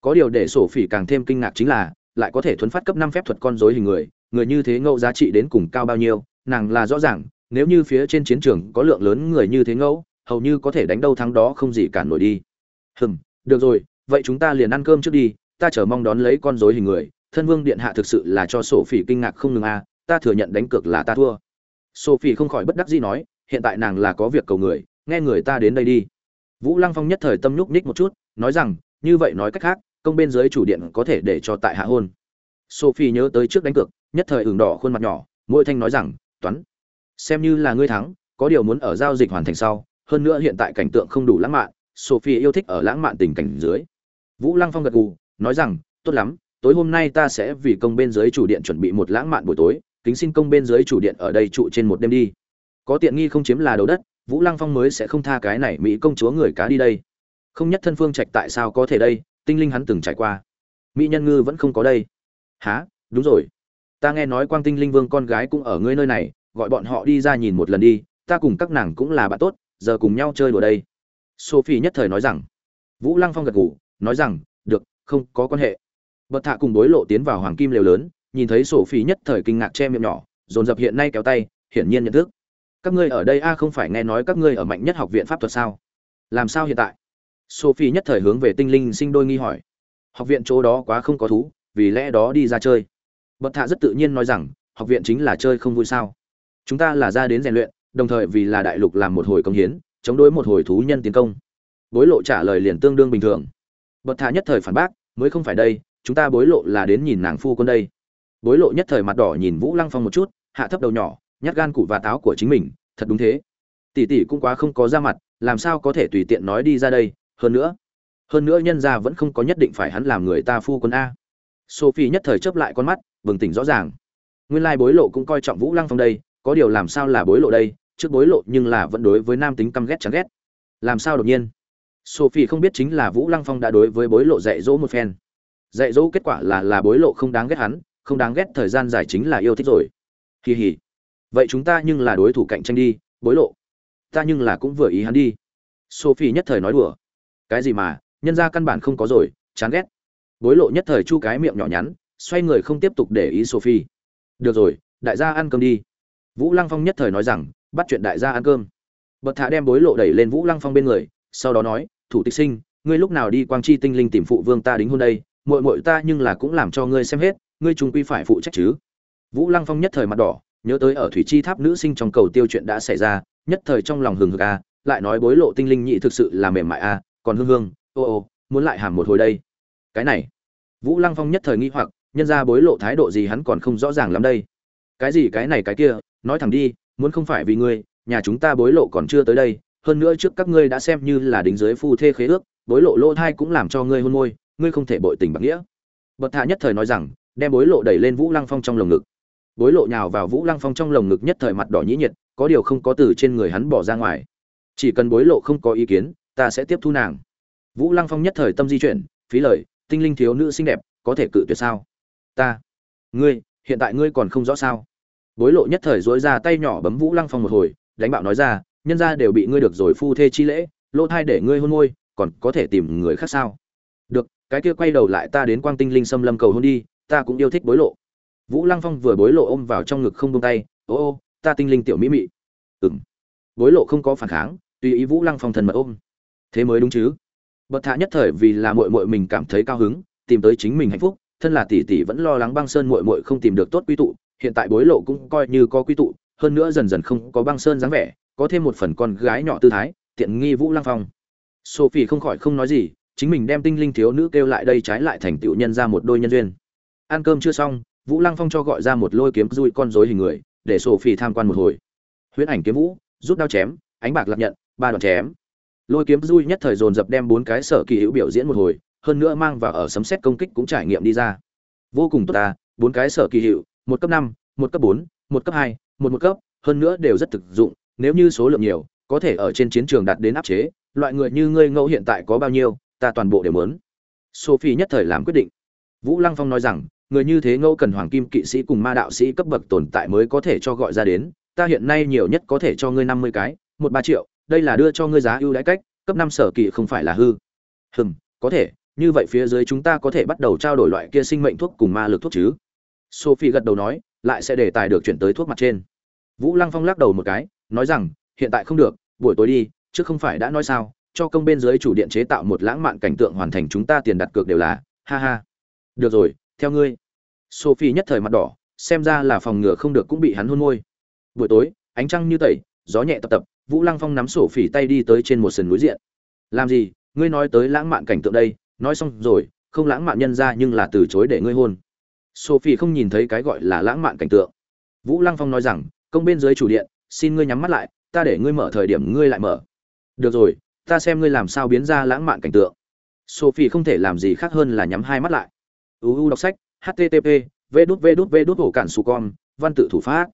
Có điều để sổ phỉ càng thêm kinh ngạc chính là, lại có thể thuấn phát cấp năm phép thuật con dối hình người người như thế ngẫu giá trị đến cùng cao bao nhiêu, nàng là rõ ràng, nếu như phía trên chiến trường có lượng lớn người như thế ngẫu, hầu như có thể đánh đâu thắng đó không gì cản nổi đi. Hừm, được rồi, vậy chúng ta liền ăn cơm trước đi, ta chờ mong đón lấy con dối hình người, thân vương điện hạ thực sự là cho sổ phỉ kinh ngạc không ngừng a, ta thừa nhận đánh cược là ta thua. Sổ phỉ không khỏi bất đắc dĩ nói hiện tại nàng là có việc cầu người, nghe người ta đến đây đi. Vũ lăng phong nhất thời tâm nhúc nhích một chút, nói rằng, như vậy nói cách khác, công bên dưới chủ điện có thể để cho tại hạ hôn. Sophie nhớ tới trước đánh cược, nhất thời ửng đỏ khuôn mặt nhỏ mỗi thanh nói rằng, toán, xem như là ngươi thắng, có điều muốn ở giao dịch hoàn thành sau, hơn nữa hiện tại cảnh tượng không đủ lãng mạn, sophie yêu thích ở lãng mạn tình cảnh dưới. Vũ lăng phong gật gù, nói rằng, tốt lắm, tối hôm nay ta sẽ vì công bên dưới chủ điện chuẩn bị một lãng mạn buổi tối, kính xin công bên dưới chủ điện ở đây trụ trên một đêm đi có tiện nghi không chiếm là đầu đất, vũ lăng phong mới sẽ không tha cái này mỹ công chúa người cá đi đây. Không nhất thân phương trạch tại sao có thể đây, tinh linh hắn từng trải qua. Mỹ nhân ngư vẫn không có đây. Há đúng rồi. Ta nghe nói quang tinh linh vương con gái cũng ở ngươi nơi này, gọi bọn họ đi ra nhìn một lần đi, ta cùng các nàng cũng là bạn tốt, giờ cùng nhau chơi đùa đây. Sophie nhất thời nói rằng. Vũ lăng phong gật gù, nói rằng, được, không có quan hệ. Bật thạ cùng đối lộ tiến vào hoàng kim lều lớn, nhìn thấy sophie nhất thời kinh ngạc che miệng nhỏ, dồn dập hiện nay kéo tay, hiển nhiên nhận thức các ngươi ở đây a, không phải nghe nói các ngươi ở mạnh nhất học viện pháp thuật sao? Làm sao hiện tại? Sophie nhất thời hướng về tinh linh sinh đôi nghi hỏi. Học viện chỗ đó quá không có thú, vì lẽ đó đi ra chơi. Bậc thạ rất tự nhiên nói rằng, học viện chính là chơi không vui sao? Chúng ta là ra đến rèn luyện, đồng thời vì là đại lục làm một hồi công hiến, chống đối một hồi thú nhân tiến công. Bối lộ trả lời liền tương đương bình thường. Bậc thạ nhất thời phản bác, mới không phải đây, chúng ta bối lộ là đến nhìn nàng phu quân đây. Bối lộ nhất thời mặt đỏ nhìn vũ lăng phong một chút, hạ thấp đầu nhỏ nhát gan cụ và táo của chính mình, thật đúng thế. Tỷ tỷ cũng quá không có ra mặt, làm sao có thể tùy tiện nói đi ra đây? Hơn nữa hơn nữa nhân gia vẫn không có nhất định phải hắn làm người ta phu quân a. Sophie nhất thời chớp lại con mắt, bừng tỉnh rõ ràng. Nguyên lai bối lộ cũng coi trọng vũ lăng phong đây, có điều làm sao là bối lộ đây? Trước bối lộ nhưng là vẫn đối với nam tính căm ghét chán ghét. Làm sao đột nhiên? Sophie không biết chính là vũ lăng phong đã đối với bối lộ dạy dỗ một phen. Dạy dỗ kết quả là là bối lộ không đáng ghét hắn, không đáng ghét thời gian dài chính là yêu thích rồi. Kỳ hỉ vậy chúng ta nhưng là đối thủ cạnh tranh đi, bối lộ. Ta nhưng là cũng vừa ý hắn đi. Sophie nhất thời nói đùa. Cái gì mà, nhân ra căn bản không có rồi, chán ghét. Bối lộ nhất thời chu cái miệng nhỏ nhắn, xoay người không tiếp tục để ý sophie. Được rồi, đại gia ăn cơm đi. Vũ lăng phong nhất thời nói rằng, bắt chuyện đại gia ăn cơm. Bật thả đem bối lộ đẩy lên vũ lăng phong bên người, sau đó nói, thủ tịch sinh, ngươi lúc nào đi quang chi tinh linh tìm phụ vương ta đính hôn đây? Muội muội ta nhưng là cũng làm cho ngươi xem hết, ngươi trung quy phải phụ trách chứ. Vũ lăng phong nhất thời mặt đỏ nhớ tới ở thủy chi tháp nữ sinh trong cầu tiêu chuyện đã xảy ra, nhất thời trong lòng hừng hực a, lại nói bối lộ tinh linh nhị thực sự là mềm mại a, còn hương hương, ô ô, muốn lại hàm một hồi đây. Cái này, vũ lăng phong nhất thời nghi hoặc, nhân ra bối lộ thái độ gì hắn còn không rõ ràng lắm đây. Cái gì cái này cái kia, nói thẳng đi, muốn không phải vì ngươi, nhà chúng ta bối lộ còn chưa tới đây, hơn nữa trước các ngươi đã xem như là đính giới phu thê khế ước, bối lộ lỗ thai cũng làm cho ngươi hôn môi, ngươi không thể bội tình bạc nghĩa. Bậc thạ nhất thời nói rằng, đem bối lộ đẩy lên vũ lăng phong trong lồng ngực bối lộ nhào vào vũ lăng phong trong lồng ngực nhất thời mặt đỏ nhĩ nhiệt, có điều không có từ trên người hắn bỏ ra ngoài. Chỉ cần bối lộ không có ý kiến, ta sẽ tiếp thu nàng. Vũ lăng phong nhất thời tâm di chuyển, phí lời, tinh linh thiếu nữ xinh đẹp, có thể cự tuyệt sao? Ta, ngươi, hiện tại ngươi còn không rõ sao? Bối lộ nhất thời dối ra tay nhỏ bấm vũ lăng phong một hồi, đánh bạo nói ra, nhân ra đều bị ngươi được rồi phu thê chi lễ, lỗ thai để ngươi hôn môi, còn có thể tìm người khác sao? Được, cái kia quay đầu lại ta đến quang tinh linh xâm lâm cầu hôn đi, ta cũng yêu thích bối lộ vũ lăng phong vừa bối lộ ôm vào trong ngực không buông tay, ô ô, ta tinh linh tiểu mỹ mị. Ừm. Bối lộ không có phản kháng, tùy ý vũ lăng phong thần mật ôm. Thế mới đúng chứ? Bậc thạ nhất thời vì là muội muội mình cảm thấy cao hứng, tìm tới chính mình hạnh phúc, thân là tỷ tỷ vẫn lo lắng băng sơn muội muội không tìm được tốt quy tụ, hiện tại bối lộ cũng coi như có quy tụ, hơn nữa dần dần không có băng sơn dáng vẻ, có thêm một phần con gái nhỏ tư thái, tiện nghi vũ lăng phong. Sophie không khỏi không nói gì, chính mình đem tinh linh thiếu nữ kêu lại đây trái lại thành tựu nhân ra một đôi nhân duyên. Ăn cơm chưa xong vũ lăng phong cho gọi ra một lôi kiếm dui con rối hình người, để sophie tham quan một hồi. Huyễn ảnh kiếm vũ, rút đao chém, ánh bạc lập nhận, ba đoạn chém. Lôi kiếm dui nhất thời dồn dập đem bốn cái sở kỳ hữu biểu diễn một hồi, hơn nữa mang vào ở sấm xét công kích cũng trải nghiệm đi ra. Vô cùng tốt ta, bốn cái sở kỳ hiệu một cấp năm, một cấp bốn, một cấp hai, một một cấp, hơn nữa đều rất thực dụng, nếu như số lượng nhiều, có thể ở trên chiến trường đạt đến áp chế, loại người như ngươi ngẫu hiện tại có bao nhiêu, ta toàn bộ đều muốn. Sophie nhất thời làm quyết định. Vũ lăng phong nói rằng người như thế ngẫu cần hoàng kim kỵ sĩ cùng ma đạo sĩ cấp bậc tồn tại mới có thể cho gọi ra đến, ta hiện nay nhiều nhất có thể cho ngươi năm mươi cái, một ba triệu, đây là đưa cho ngươi giá ưu đãi cách, cấp năm sở kỵ không phải là hư. Hừm, có thể, như vậy phía dưới chúng ta có thể bắt đầu trao đổi loại kia sinh mệnh thuốc cùng ma lực thuốc chứ? Sophie gật đầu nói, lại sẽ để tài được chuyển tới thuốc mặt trên. Vũ lăng phong lắc đầu một cái, nói rằng, hiện tại không được, buổi tối đi chứ không phải đã nói sao, cho công bên dưới chủ điện chế tạo một lãng mạn cảnh tượng hoàn thành chúng ta tiền đặt cược đều là, ha ha. Được rồi theo ngươi. Sophie nhất thời mặt đỏ, xem ra là phòng ngừa không được cũng bị hắn hôn môi. Buổi tối, ánh trăng như tẩy, gió nhẹ tập tập, vũ lăng phong nắm sổ phỉ tay đi tới trên một sườn núi diện. Làm gì? Ngươi nói tới lãng mạn cảnh tượng đây. Nói xong rồi, không lãng mạn nhân ra nhưng là từ chối để ngươi hôn. Sophie không nhìn thấy cái gọi là lãng mạn cảnh tượng. Vũ lăng phong nói rằng, công bên dưới chủ điện, xin ngươi nhắm mắt lại, ta để ngươi mở thời điểm ngươi lại mở. Được rồi, ta xem ngươi làm sao biến ra lãng mạn cảnh tượng. Sophie không thể làm gì khác hơn là nhắm hai mắt lại uu đọc sách http v đút v đút v đút hổ cản su con, văn tự thủ pháp.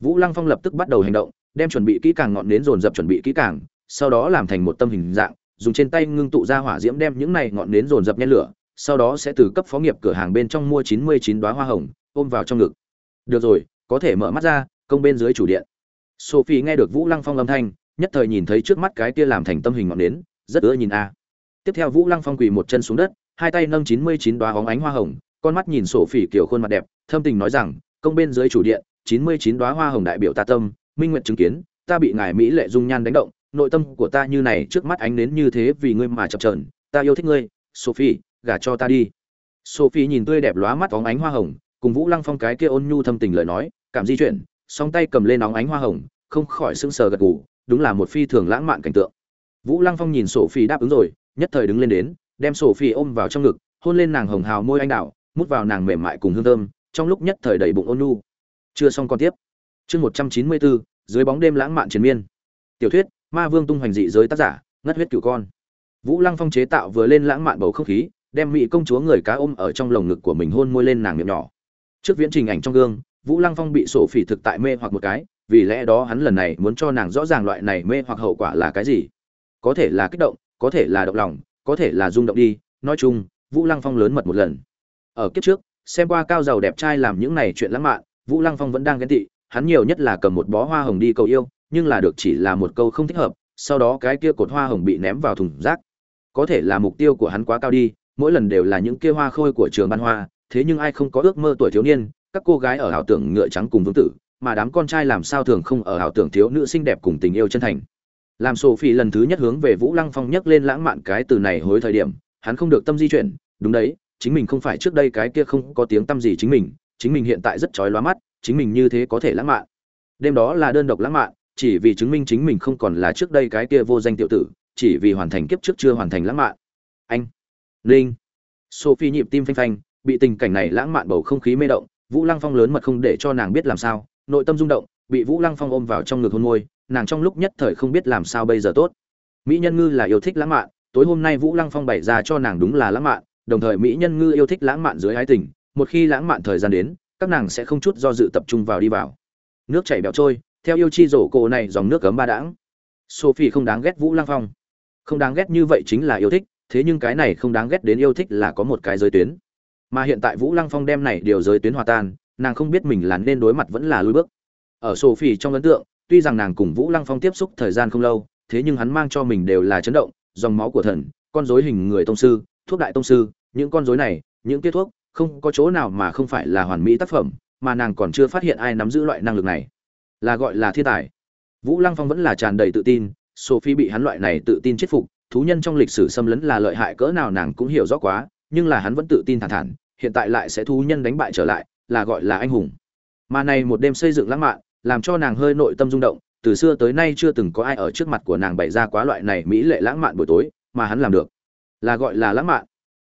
Vũ lăng phong lập tức bắt đầu hành động, đem chuẩn bị kỹ càng ngọn nến dồn dập chuẩn bị kỹ càng, sau đó làm thành một tâm hình dạng, dùng trên tay ngưng tụ ra hỏa diễm đem những này ngọn nến dồn dập nhen lửa, sau đó sẽ từ cấp phó nghiệp cửa hàng bên trong mua chín mươi chín đoá hoa hồng, ôm vào trong ngực. Được rồi, có thể mở mắt ra, công bên dưới chủ điện. Sophie nghe được vũ lăng phong âm thanh, nhất thời nhìn thấy trước mắt cái kia làm thành tâm hình ngọn nến, rất ưa nhìn a. Tiếp theo vũ lăng phong quỳ một chân xuống đất hai tay nâng chín mươi chín đoá hóng ánh hoa hồng, con mắt nhìn sổ phỉ kiểu khuôn mặt đẹp, thâm tình nói rằng, công bên dưới chủ điện, chín mươi chín đoá hoa hồng đại biểu ta tâm, minh nguyện chứng kiến, ta bị ngài mỹ lệ dung nhan đánh động, nội tâm của ta như này trước mắt ánh nến như thế vì ngươi mà chập chờn, ta yêu thích ngươi, sophie, gả cho ta đi. Sophie nhìn tươi đẹp lóa mắt óng ánh hoa hồng, cùng vũ lăng phong cái kia ôn nhu thâm tình lời nói, cảm di chuyển, song tay cầm lên óng ánh hoa hồng, không khỏi sững sờ gật gù, đúng là một phi thường lãng mạn cảnh tượng. Vũ lăng phong nhìn sophie đáp ứng rồi, nhất thời đứng lên đến đem sổ phi ôm vào trong ngực, hôn lên nàng hồng hào môi anh đào, mút vào nàng mềm mại cùng hương thơm, trong lúc nhất thời đầy bụng ôn nhu. Chưa xong còn tiếp. Chương một trăm chín mươi bốn, dưới bóng đêm lãng mạn triền miên. Tiểu thuyết, ma vương tung hoành dị giới tác giả, ngất huyết cửu con. Vũ lăng phong chế tạo vừa lên lãng mạn bầu không khí, đem mỹ công chúa người cá ôm ở trong lồng ngực của mình hôn môi lên nàng miệng nhỏ. Trước viễn trình ảnh trong gương, vũ lăng phong bị sổ phỉ thực tại mê hoặc một cái, vì lẽ đó hắn lần này muốn cho nàng rõ ràng loại này mê hoặc hậu quả là cái gì. Có thể là kích động, có thể là động lòng có thể là rung động đi, nói chung, vũ lăng phong lớn mật một lần. Ở kiếp trước, xem qua cao giàu đẹp trai làm những này chuyện lãng mạn, vũ lăng phong vẫn đang ghen tị, hắn nhiều nhất là cầm một bó hoa hồng đi cầu yêu, nhưng là được chỉ là một câu không thích hợp, sau đó cái kia cột hoa hồng bị ném vào thùng rác. Có thể là mục tiêu của hắn quá cao đi, mỗi lần đều là những kia hoa khôi của trường ban hoa, thế nhưng ai không có ước mơ tuổi thiếu niên, các cô gái ở ảo tưởng ngựa trắng cùng vương tử, mà đám con trai làm sao thường không ở ảo tưởng thiếu nữ xinh đẹp cùng tình yêu chân thành làm sophie lần thứ nhất hướng về vũ lăng phong nhắc lên lãng mạn cái từ này hối thời điểm, hắn không được tâm di chuyển. Đúng đấy, chính mình không phải trước đây cái kia không có tiếng tâm gì chính mình chính mình hiện tại rất chói lóa mắt, chính mình như thế có thể lãng mạn. Đêm đó là đơn độc lãng mạn, chỉ vì chứng minh chính mình không còn là trước đây cái kia vô danh tiểu tử, chỉ vì hoàn thành kiếp trước chưa hoàn thành lãng mạn. Anh, linh. Sophie nhịp tim phanh phanh, bị tình cảnh này lãng mạn bầu không khí mê động, vũ lăng phong lớn mật không để cho nàng biết làm sao, nội tâm rung động, bị vũ lăng phong ôm vào trong ngực hôn môi nàng trong lúc nhất thời không biết làm sao bây giờ tốt. Mỹ nhân ngư là yêu thích lãng mạn, tối hôm nay vũ lăng phong bày ra cho nàng đúng là lãng mạn, đồng thời mỹ nhân ngư yêu thích lãng mạn dưới ái tình, một khi lãng mạn thời gian đến, các nàng sẽ không chút do dự tập trung vào đi vào. Nước chảy bẹo trôi, theo yêu chi rổ cổ này dòng nước cấm ba đãng. Sophie không đáng ghét vũ lăng phong. Không đáng ghét như vậy chính là yêu thích, thế nhưng cái này không đáng ghét đến yêu thích là có một cái giới tuyến. Mà hiện tại vũ lăng phong đem này điều giới tuyến hòa tan, nàng không biết mình là nên đối mặt vẫn là lùi bước. Ở sophie trong ấn tượng tuy rằng nàng cùng vũ lăng phong tiếp xúc thời gian không lâu, thế nhưng hắn mang cho mình đều là chấn động, dòng máu của thần, con rối hình người tông sư, thuốc đại tông sư, những con rối này, những tiết thuốc, không có chỗ nào mà không phải là hoàn mỹ tác phẩm, mà nàng còn chưa phát hiện ai nắm giữ loại năng lực này. Là gọi là thiên tài. Vũ lăng phong vẫn là tràn đầy tự tin, sophie bị hắn loại này tự tin chết phục, thú nhân trong lịch sử xâm lấn là lợi hại cỡ nào nàng cũng hiểu rõ quá, nhưng là hắn vẫn tự tin thản thản, hiện tại lại sẽ thú nhân đánh bại trở lại, là gọi là anh hùng. Mà này một đêm xây dựng lãng mạn làm cho nàng hơi nội tâm rung động, từ xưa tới nay chưa từng có ai ở trước mặt của nàng bày ra quá loại này mỹ lệ lãng mạn buổi tối mà hắn làm được. Là gọi là lãng mạn.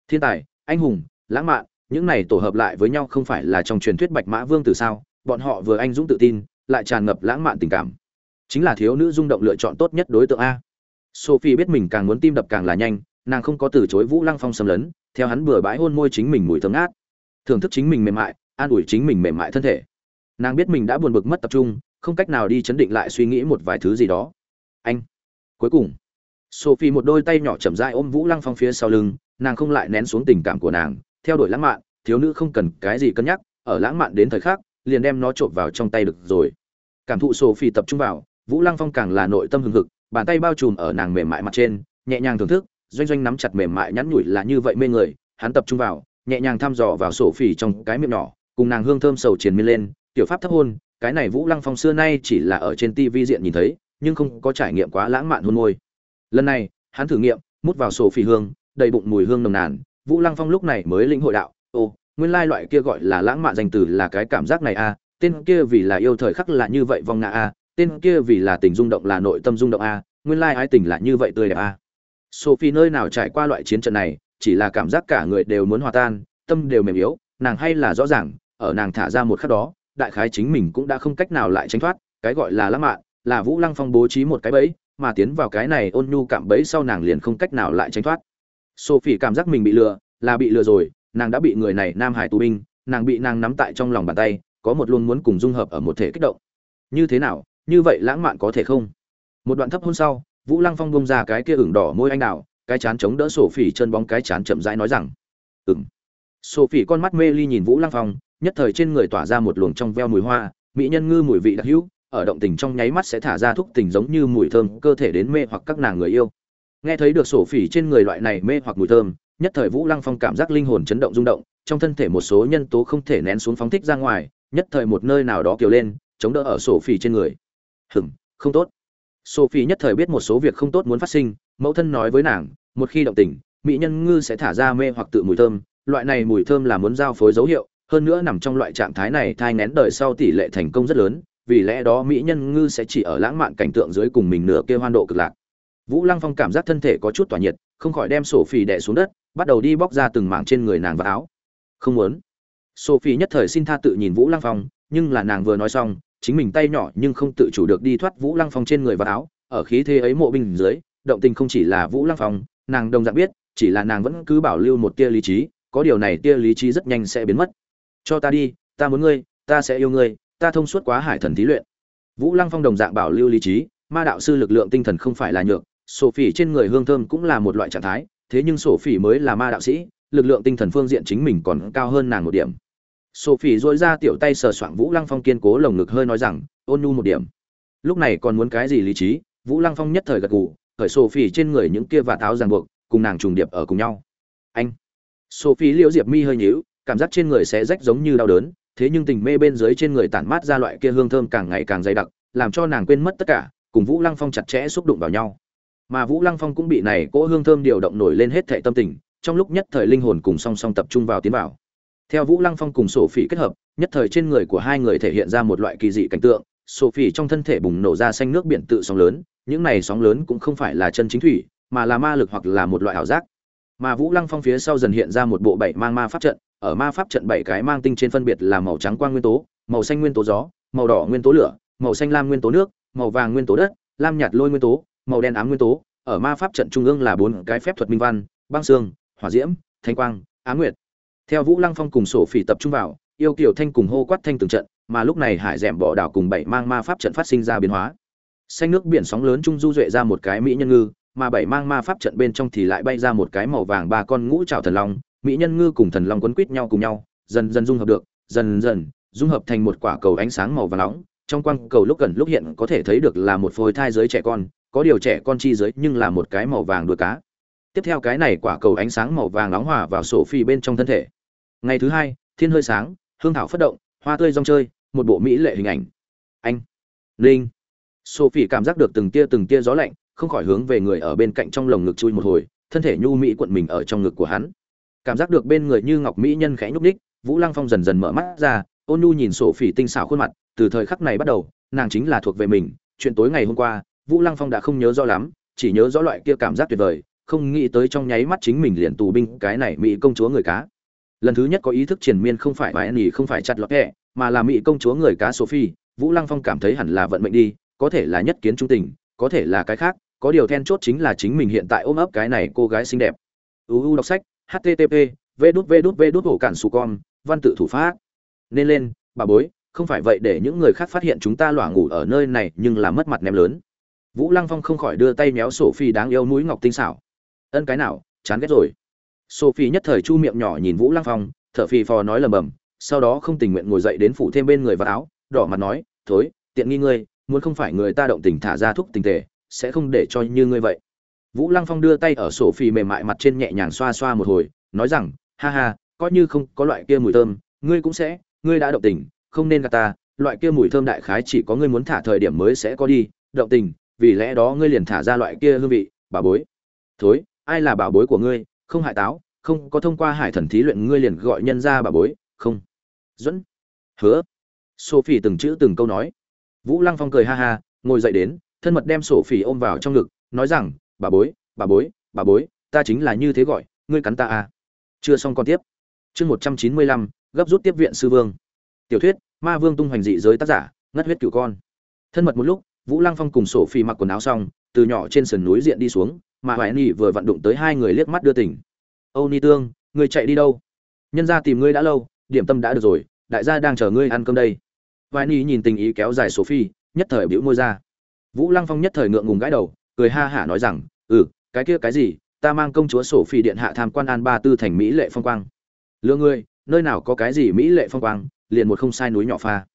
Thiên tài, anh hùng, lãng mạn, những này tổ hợp lại với nhau không phải là trong truyền thuyết bạch mã vương từ sao? Bọn họ vừa anh dũng tự tin, lại tràn ngập lãng mạn tình cảm. Chính là thiếu nữ rung động lựa chọn tốt nhất đối tượng a. Sophie biết mình càng muốn tim đập càng là nhanh, nàng không có từ chối vũ lăng phong xâm lấn, theo hắn bừa bãi hôn môi chính mình mùi thơm ngát. Thưởng thức chính mình mềm mại, an ủi chính mình mềm mại thân thể nàng biết mình đã buồn bực mất tập trung, không cách nào đi chấn định lại suy nghĩ một vài thứ gì đó. Anh, cuối cùng, sophie một đôi tay nhỏ chậm rãi ôm vũ lăng phong phía sau lưng, nàng không lại nén xuống tình cảm của nàng. Theo đuổi lãng mạn, thiếu nữ không cần cái gì cân nhắc, ở lãng mạn đến thời khắc, liền đem nó trộm vào trong tay được rồi. Cảm thụ sophie tập trung vào, vũ lăng phong càng là nội tâm hừng hực, bàn tay bao trùm ở nàng mềm mại mặt trên, nhẹ nhàng thưởng thức, doanh doanh nắm chặt mềm mại nhắn nhủi là như vậy mê người, hắn tập trung vào, nhẹ nhàng thăm dò vào sổ phỉ trong cái miệng nhỏ, cùng nàng hương thơm sầu triền miên lên tiểu pháp thấp hôn cái này vũ lăng phong xưa nay chỉ là ở trên tivi diện nhìn thấy nhưng không có trải nghiệm quá lãng mạn hôn môi. Lần này hắn thử nghiệm mút vào sổ phi hương đầy bụng mùi hương nồng nàn vũ lăng phong lúc này mới lĩnh hội đạo ô nguyên lai loại kia gọi là lãng mạn danh từ là cái cảm giác này a à, tên kia vì là yêu thời khắc là như vậy vong ngã a à, tên kia vì là tình rung động là nội tâm rung động a à, nguyên lai ái tình là như vậy tươi đẹp à. a sophie nơi nào trải qua loại chiến trận này chỉ là cảm giác cả người đều muốn hòa tan tâm đều mềm yếu nàng hay là rõ ràng ở nàng thả ra một khắc đó đại khái chính mình cũng đã không cách nào lại tránh thoát, cái gọi là lãng mạn, là vũ lăng phong bố trí một cái bẫy, mà tiến vào cái này ôn nhu cảm bẫy sau nàng liền không cách nào lại tránh thoát. Sophie cảm giác mình bị lừa, là bị lừa rồi, nàng đã bị người này nam hải tù binh, nàng bị nàng nắm tại trong lòng bàn tay, có một luôn muốn cùng dung hợp ở một thể kích động. Như thế nào, như vậy lãng mạn có thể không? Một đoạn thấp hôn sau, vũ lăng phong bông ra cái kia ửng đỏ môi anh đào, cái chán chống đỡ sophie chân bóng cái chán chậm rãi nói rằng ừng sophie con mắt mê ly nhìn vũ lăng phong nhất thời trên người tỏa ra một luồng trong veo mùi hoa, mỹ nhân ngư mùi vị đặc hữu, ở động tình trong nháy mắt sẽ thả ra thúc tình giống như mùi thơm, cơ thể đến mê hoặc các nàng người yêu. Nghe thấy được sổ phỉ trên người loại này mê hoặc mùi thơm, nhất thời vũ lăng phong cảm giác linh hồn chấn động rung động, trong thân thể một số nhân tố không thể nén xuống phóng thích ra ngoài, nhất thời một nơi nào đó kiều lên, chống đỡ ở sổ phỉ trên người. Hừm không tốt. Sophie nhất thời biết một số việc không tốt muốn phát sinh, mẫu thân nói với nàng, một khi động tình, mỹ nhân ngư sẽ thả ra mê hoặc tự mùi thơm, loại này mùi thơm là muốn giao phối dấu hiệu hơn nữa nằm trong loại trạng thái này thai ngén đời sau tỷ lệ thành công rất lớn vì lẽ đó mỹ nhân ngư sẽ chỉ ở lãng mạn cảnh tượng dưới cùng mình nửa kia hoan độ cực lạc. Vũ lăng phong cảm giác thân thể có chút tỏa nhiệt không khỏi đem Sophie đẻ xuống đất bắt đầu đi bóc ra từng mảng trên người nàng và áo. Không muốn. Sophie nhất thời xin tha tự nhìn vũ lăng phong nhưng là nàng vừa nói xong chính mình tay nhỏ nhưng không tự chủ được đi thoát Vũ Lăng Phong trên người và áo, ở khí thế ấy mộ binh dưới, động tình không chỉ là Vũ Lăng Phong, nàng đồng dạng biết, chỉ là nàng vẫn cứ bảo lưu một tia lý trí, có điều này tia lý trí rất nhanh sẽ biến mất. Cho ta đi, ta muốn ngươi, ta sẽ yêu ngươi, ta thông suốt quá hải thần thí luyện. Vũ Lăng Phong đồng dạng bảo lưu lý trí, ma đạo sư lực lượng tinh thần không phải là nhược, Sophie trên người hương thơm cũng là một loại trạng thái, thế nhưng Sophie mới là ma đạo sĩ, lực lượng tinh thần phương diện chính mình còn cao hơn nàng một điểm. sổ phỉ dội ra tiểu tay sờ soạng Vũ Lăng Phong kiên cố lồng ngực hơi nói rằng, ôn nhu một điểm. Lúc này còn muốn cái gì lý trí? Vũ Lăng Phong nhất thời gật gù, khởi Phỉ trên người những kia và tháo ràng buộc, cùng nàng trùng điệp ở cùng nhau. Anh. Sophie liễu diệp mi hơi nhíu, cảm giác trên người sẽ rách giống như đau đớn, thế nhưng tình mê bên dưới trên người tản mát ra loại kia hương thơm càng ngày càng dày đặc, làm cho nàng quên mất tất cả, cùng Vũ Lăng Phong chặt chẽ xúc đụng vào nhau. Mà Vũ Lăng Phong cũng bị này cỗ hương thơm điều động nổi lên hết thảy tâm tình, trong lúc nhất thời linh hồn cùng song song tập trung vào tiến vào theo vũ lăng phong cùng sổ phỉ kết hợp nhất thời trên người của hai người thể hiện ra một loại kỳ dị cảnh tượng sổ phỉ trong thân thể bùng nổ ra xanh nước biển tự sóng lớn những này sóng lớn cũng không phải là chân chính thủy mà là ma lực hoặc là một loại ảo giác mà vũ lăng phong phía sau dần hiện ra một bộ bảy mang ma pháp trận, ở ma pháp trận bảy cái mang tinh trên phân biệt là màu trắng quang nguyên tố, màu xanh nguyên tố gió, màu đỏ nguyên tố lửa, màu xanh lam nguyên tố nước, màu vàng nguyên tố đất, lam nhạt lôi nguyên tố, màu đen ám nguyên tố, ở ma pháp trận trung ương là bốn cái phép thuật minh văn, băng xương, hỏa diễm, thanh quang á nguyệt. Theo vũ lăng phong cùng sổ phỉ tập trung vào, yêu kiều thanh cùng hô quát thanh từng trận, mà lúc này hải rèm bỏ đảo cùng bảy mang ma pháp trận phát sinh ra biến hóa. Xanh nước biển sóng lớn trung du duệ ra một cái mỹ nhân ngư mà bảy mang ma pháp trận bên trong thì lại bay ra một cái màu vàng ba con ngũ trảo thần long, mỹ nhân ngư cùng thần long quấn quýt nhau cùng nhau, dần dần dung hợp được, dần dần dung hợp thành một quả cầu ánh sáng màu vàng nóng. Trong quang cầu lúc gần lúc hiện có thể thấy được là một phôi thai dưới trẻ con, có điều trẻ con chi dưới nhưng là một cái màu vàng đuôi cá. Tiếp theo cái này quả cầu ánh sáng màu vàng nóng hòa vào sổ phi bên trong thân thể. Ngày thứ hai, thiên hơi sáng, hương thảo phất động, hoa tươi rong chơi, một bộ mỹ lệ hình ảnh. Anh, linh. Sophie cảm giác được từng tia từng tia gió lạnh không khỏi hướng về người ở bên cạnh trong lồng ngực chui một hồi thân thể nhu mỹ cuộn mình ở trong ngực của hắn. Cảm giác được bên người như ngọc mỹ nhân khẽ nhúc ních vũ lăng phong dần dần mở mắt ra ôn nhu nhìn sổ phỉ tinh xảo khuôn mặt từ thời khắc này bắt đầu nàng chính là thuộc về mình. Chuyện tối ngày hôm qua vũ lăng phong đã không nhớ rõ lắm chỉ nhớ rõ loại kia cảm giác tuyệt vời không nghĩ tới trong nháy mắt chính mình liền tù binh cái này mỹ công chúa người cá. Lần thứ nhất có ý thức triền miên không phải bài nỉ không phải chặt lọt hẹ, mà là mỹ công chúa người cá sophie. Vũ lăng phong cảm thấy hẳn là vận mệnh đi có thể là nhất kiến trung tình có thể là cái khác, có điều then chốt chính là chính mình hiện tại ôm ấp cái này cô gái xinh đẹp. Uu đọc sách http v đút v đút v đút hổ cản su con, văn tự thủ pháp. Nên lên, bà bối, không phải vậy để những người khác phát hiện chúng ta lỏa ngủ ở nơi này nhưng là mất mặt ném lớn. Vũ lăng phong không khỏi đưa tay méo sổ phi đáng yêu núi ngọc tinh xảo. Ân cái nào, chán ghét rồi. Sophie nhất thời chu miệng nhỏ nhìn vũ lăng phong, thở phì phò nói lầm bầm, sau đó không tình nguyện ngồi dậy đến phủ thêm bên người vào áo, đỏ mặt nói, thối, tiện nghi ngươi muốn không phải người ta động tình thả ra thuốc tình tề, sẽ không để cho như ngươi vậy. Vũ lăng phong đưa tay ở sổ phi mềm mại mặt trên nhẹ nhàng xoa xoa một hồi, nói rằng, ha ha, coi như không có loại kia mùi thơm, ngươi cũng sẽ, ngươi đã động tình, không nên gạt ta, loại kia mùi thơm đại khái chỉ có ngươi muốn thả thời điểm mới sẽ có đi, động tình, vì lẽ đó ngươi liền thả ra loại kia hương vị, bà bối. Thối, ai là bảo bối của ngươi, không hại táo, không có thông qua hải thần thí luyện ngươi liền gọi nhân ra bà bối, không. Dẫn hứa. Sophie từng chữ từng câu nói vũ lăng phong cười ha ha, ngồi dậy đến, thân mật đem sophie ôm vào trong ngực, nói rằng, bà bối bà bối bà bối, ta chính là như thế gọi, ngươi cắn ta à. Chưa xong còn tiếp. Chương một trăm chín mươi lăm, gấp rút tiếp viện sư vương. Tiểu thuyết, ma vương tung hoành dị giới tác giả, ngất huyết cửu con. Thân mật một lúc, vũ lăng phong cùng sổ phi mặc quần áo xong, từ nhỏ trên sườn núi diện đi xuống, mà hoài nghị vừa vặn đụng tới hai người liếc mắt đưa tỉnh âu ni tương người chạy đi đâu? Nhân ra tìm ngươi đã lâu, điểm tâm đã được rồi, đại gia đang chờ ngươi ăn cơm đây. Vài ni nhìn tình ý kéo dài sophie, nhất thời bĩu môi ra. Vũ lăng phong nhất thời ngượng ngùng gãi đầu, cười ha hả nói rằng ừ cái kia cái gì, ta mang công chúa sổ phi điện hạ tham quan an ba tư thành mỹ lệ phong quang. Lựa ngươi, nơi nào có cái gì mỹ lệ phong quang, liền một không sai núi nhỏ pha.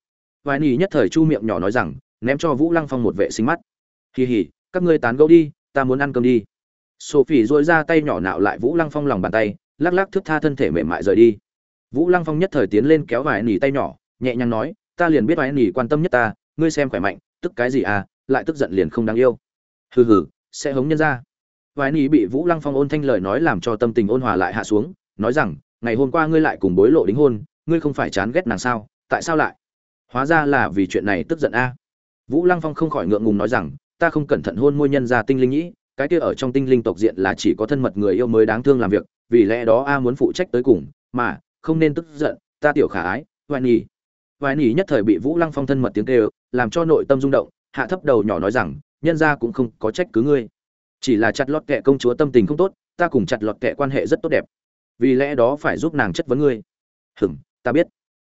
Vài nỉ nhất thời chu miệng nhỏ nói rằng, ném cho vũ lăng phong một vệ sinh mắt. Kỳ hỉ các ngươi tán gẫu đi, ta muốn ăn cơm đi. Sophie dội ra tay nhỏ nạo lại vũ lăng phong lòng bàn tay, lắc lắc thức tha thân thể mềm mại rời đi. Vũ lăng phong nhất thời tiến lên kéo vài nỉ tay nhỏ, nhẹ nhàng nói ta liền biết oai nỉ quan tâm nhất ta, ngươi xem khỏe mạnh, tức cái gì à lại tức giận liền không đáng yêu. Hừ hừ, sẽ hống nhân ra. Oai nỉ bị vũ lăng phong ôn thanh lời nói làm cho tâm tình ôn hòa lại hạ xuống, nói rằng, ngày hôm qua ngươi lại cùng bối lộ đính hôn, ngươi không phải chán ghét nàng sao, tại sao lại? Hóa ra là vì chuyện này tức giận a. Vũ lăng phong không khỏi ngượng ngùng nói rằng, ta không cẩn thận hôn môi nhân ra tinh linh nhĩ, cái kia ở trong tinh linh tộc diện là chỉ có thân mật người yêu mới đáng thương làm việc, vì lẽ đó a muốn phụ trách tới cùng, mà, không nên tức giận, ta tiểu khả ái hoài nghi vài nỉ nhất thời bị vũ lăng phong thân mật tiếng kêu, làm cho nội tâm rung động, hạ thấp đầu nhỏ nói rằng, nhân ra cũng không có trách cứ ngươi. Chỉ là chặt lọt kệ công chúa tâm tình không tốt, ta cùng chặt lọt kệ quan hệ rất tốt đẹp. Vì lẽ đó phải giúp nàng chất vấn ngươi. Hừm, ta biết.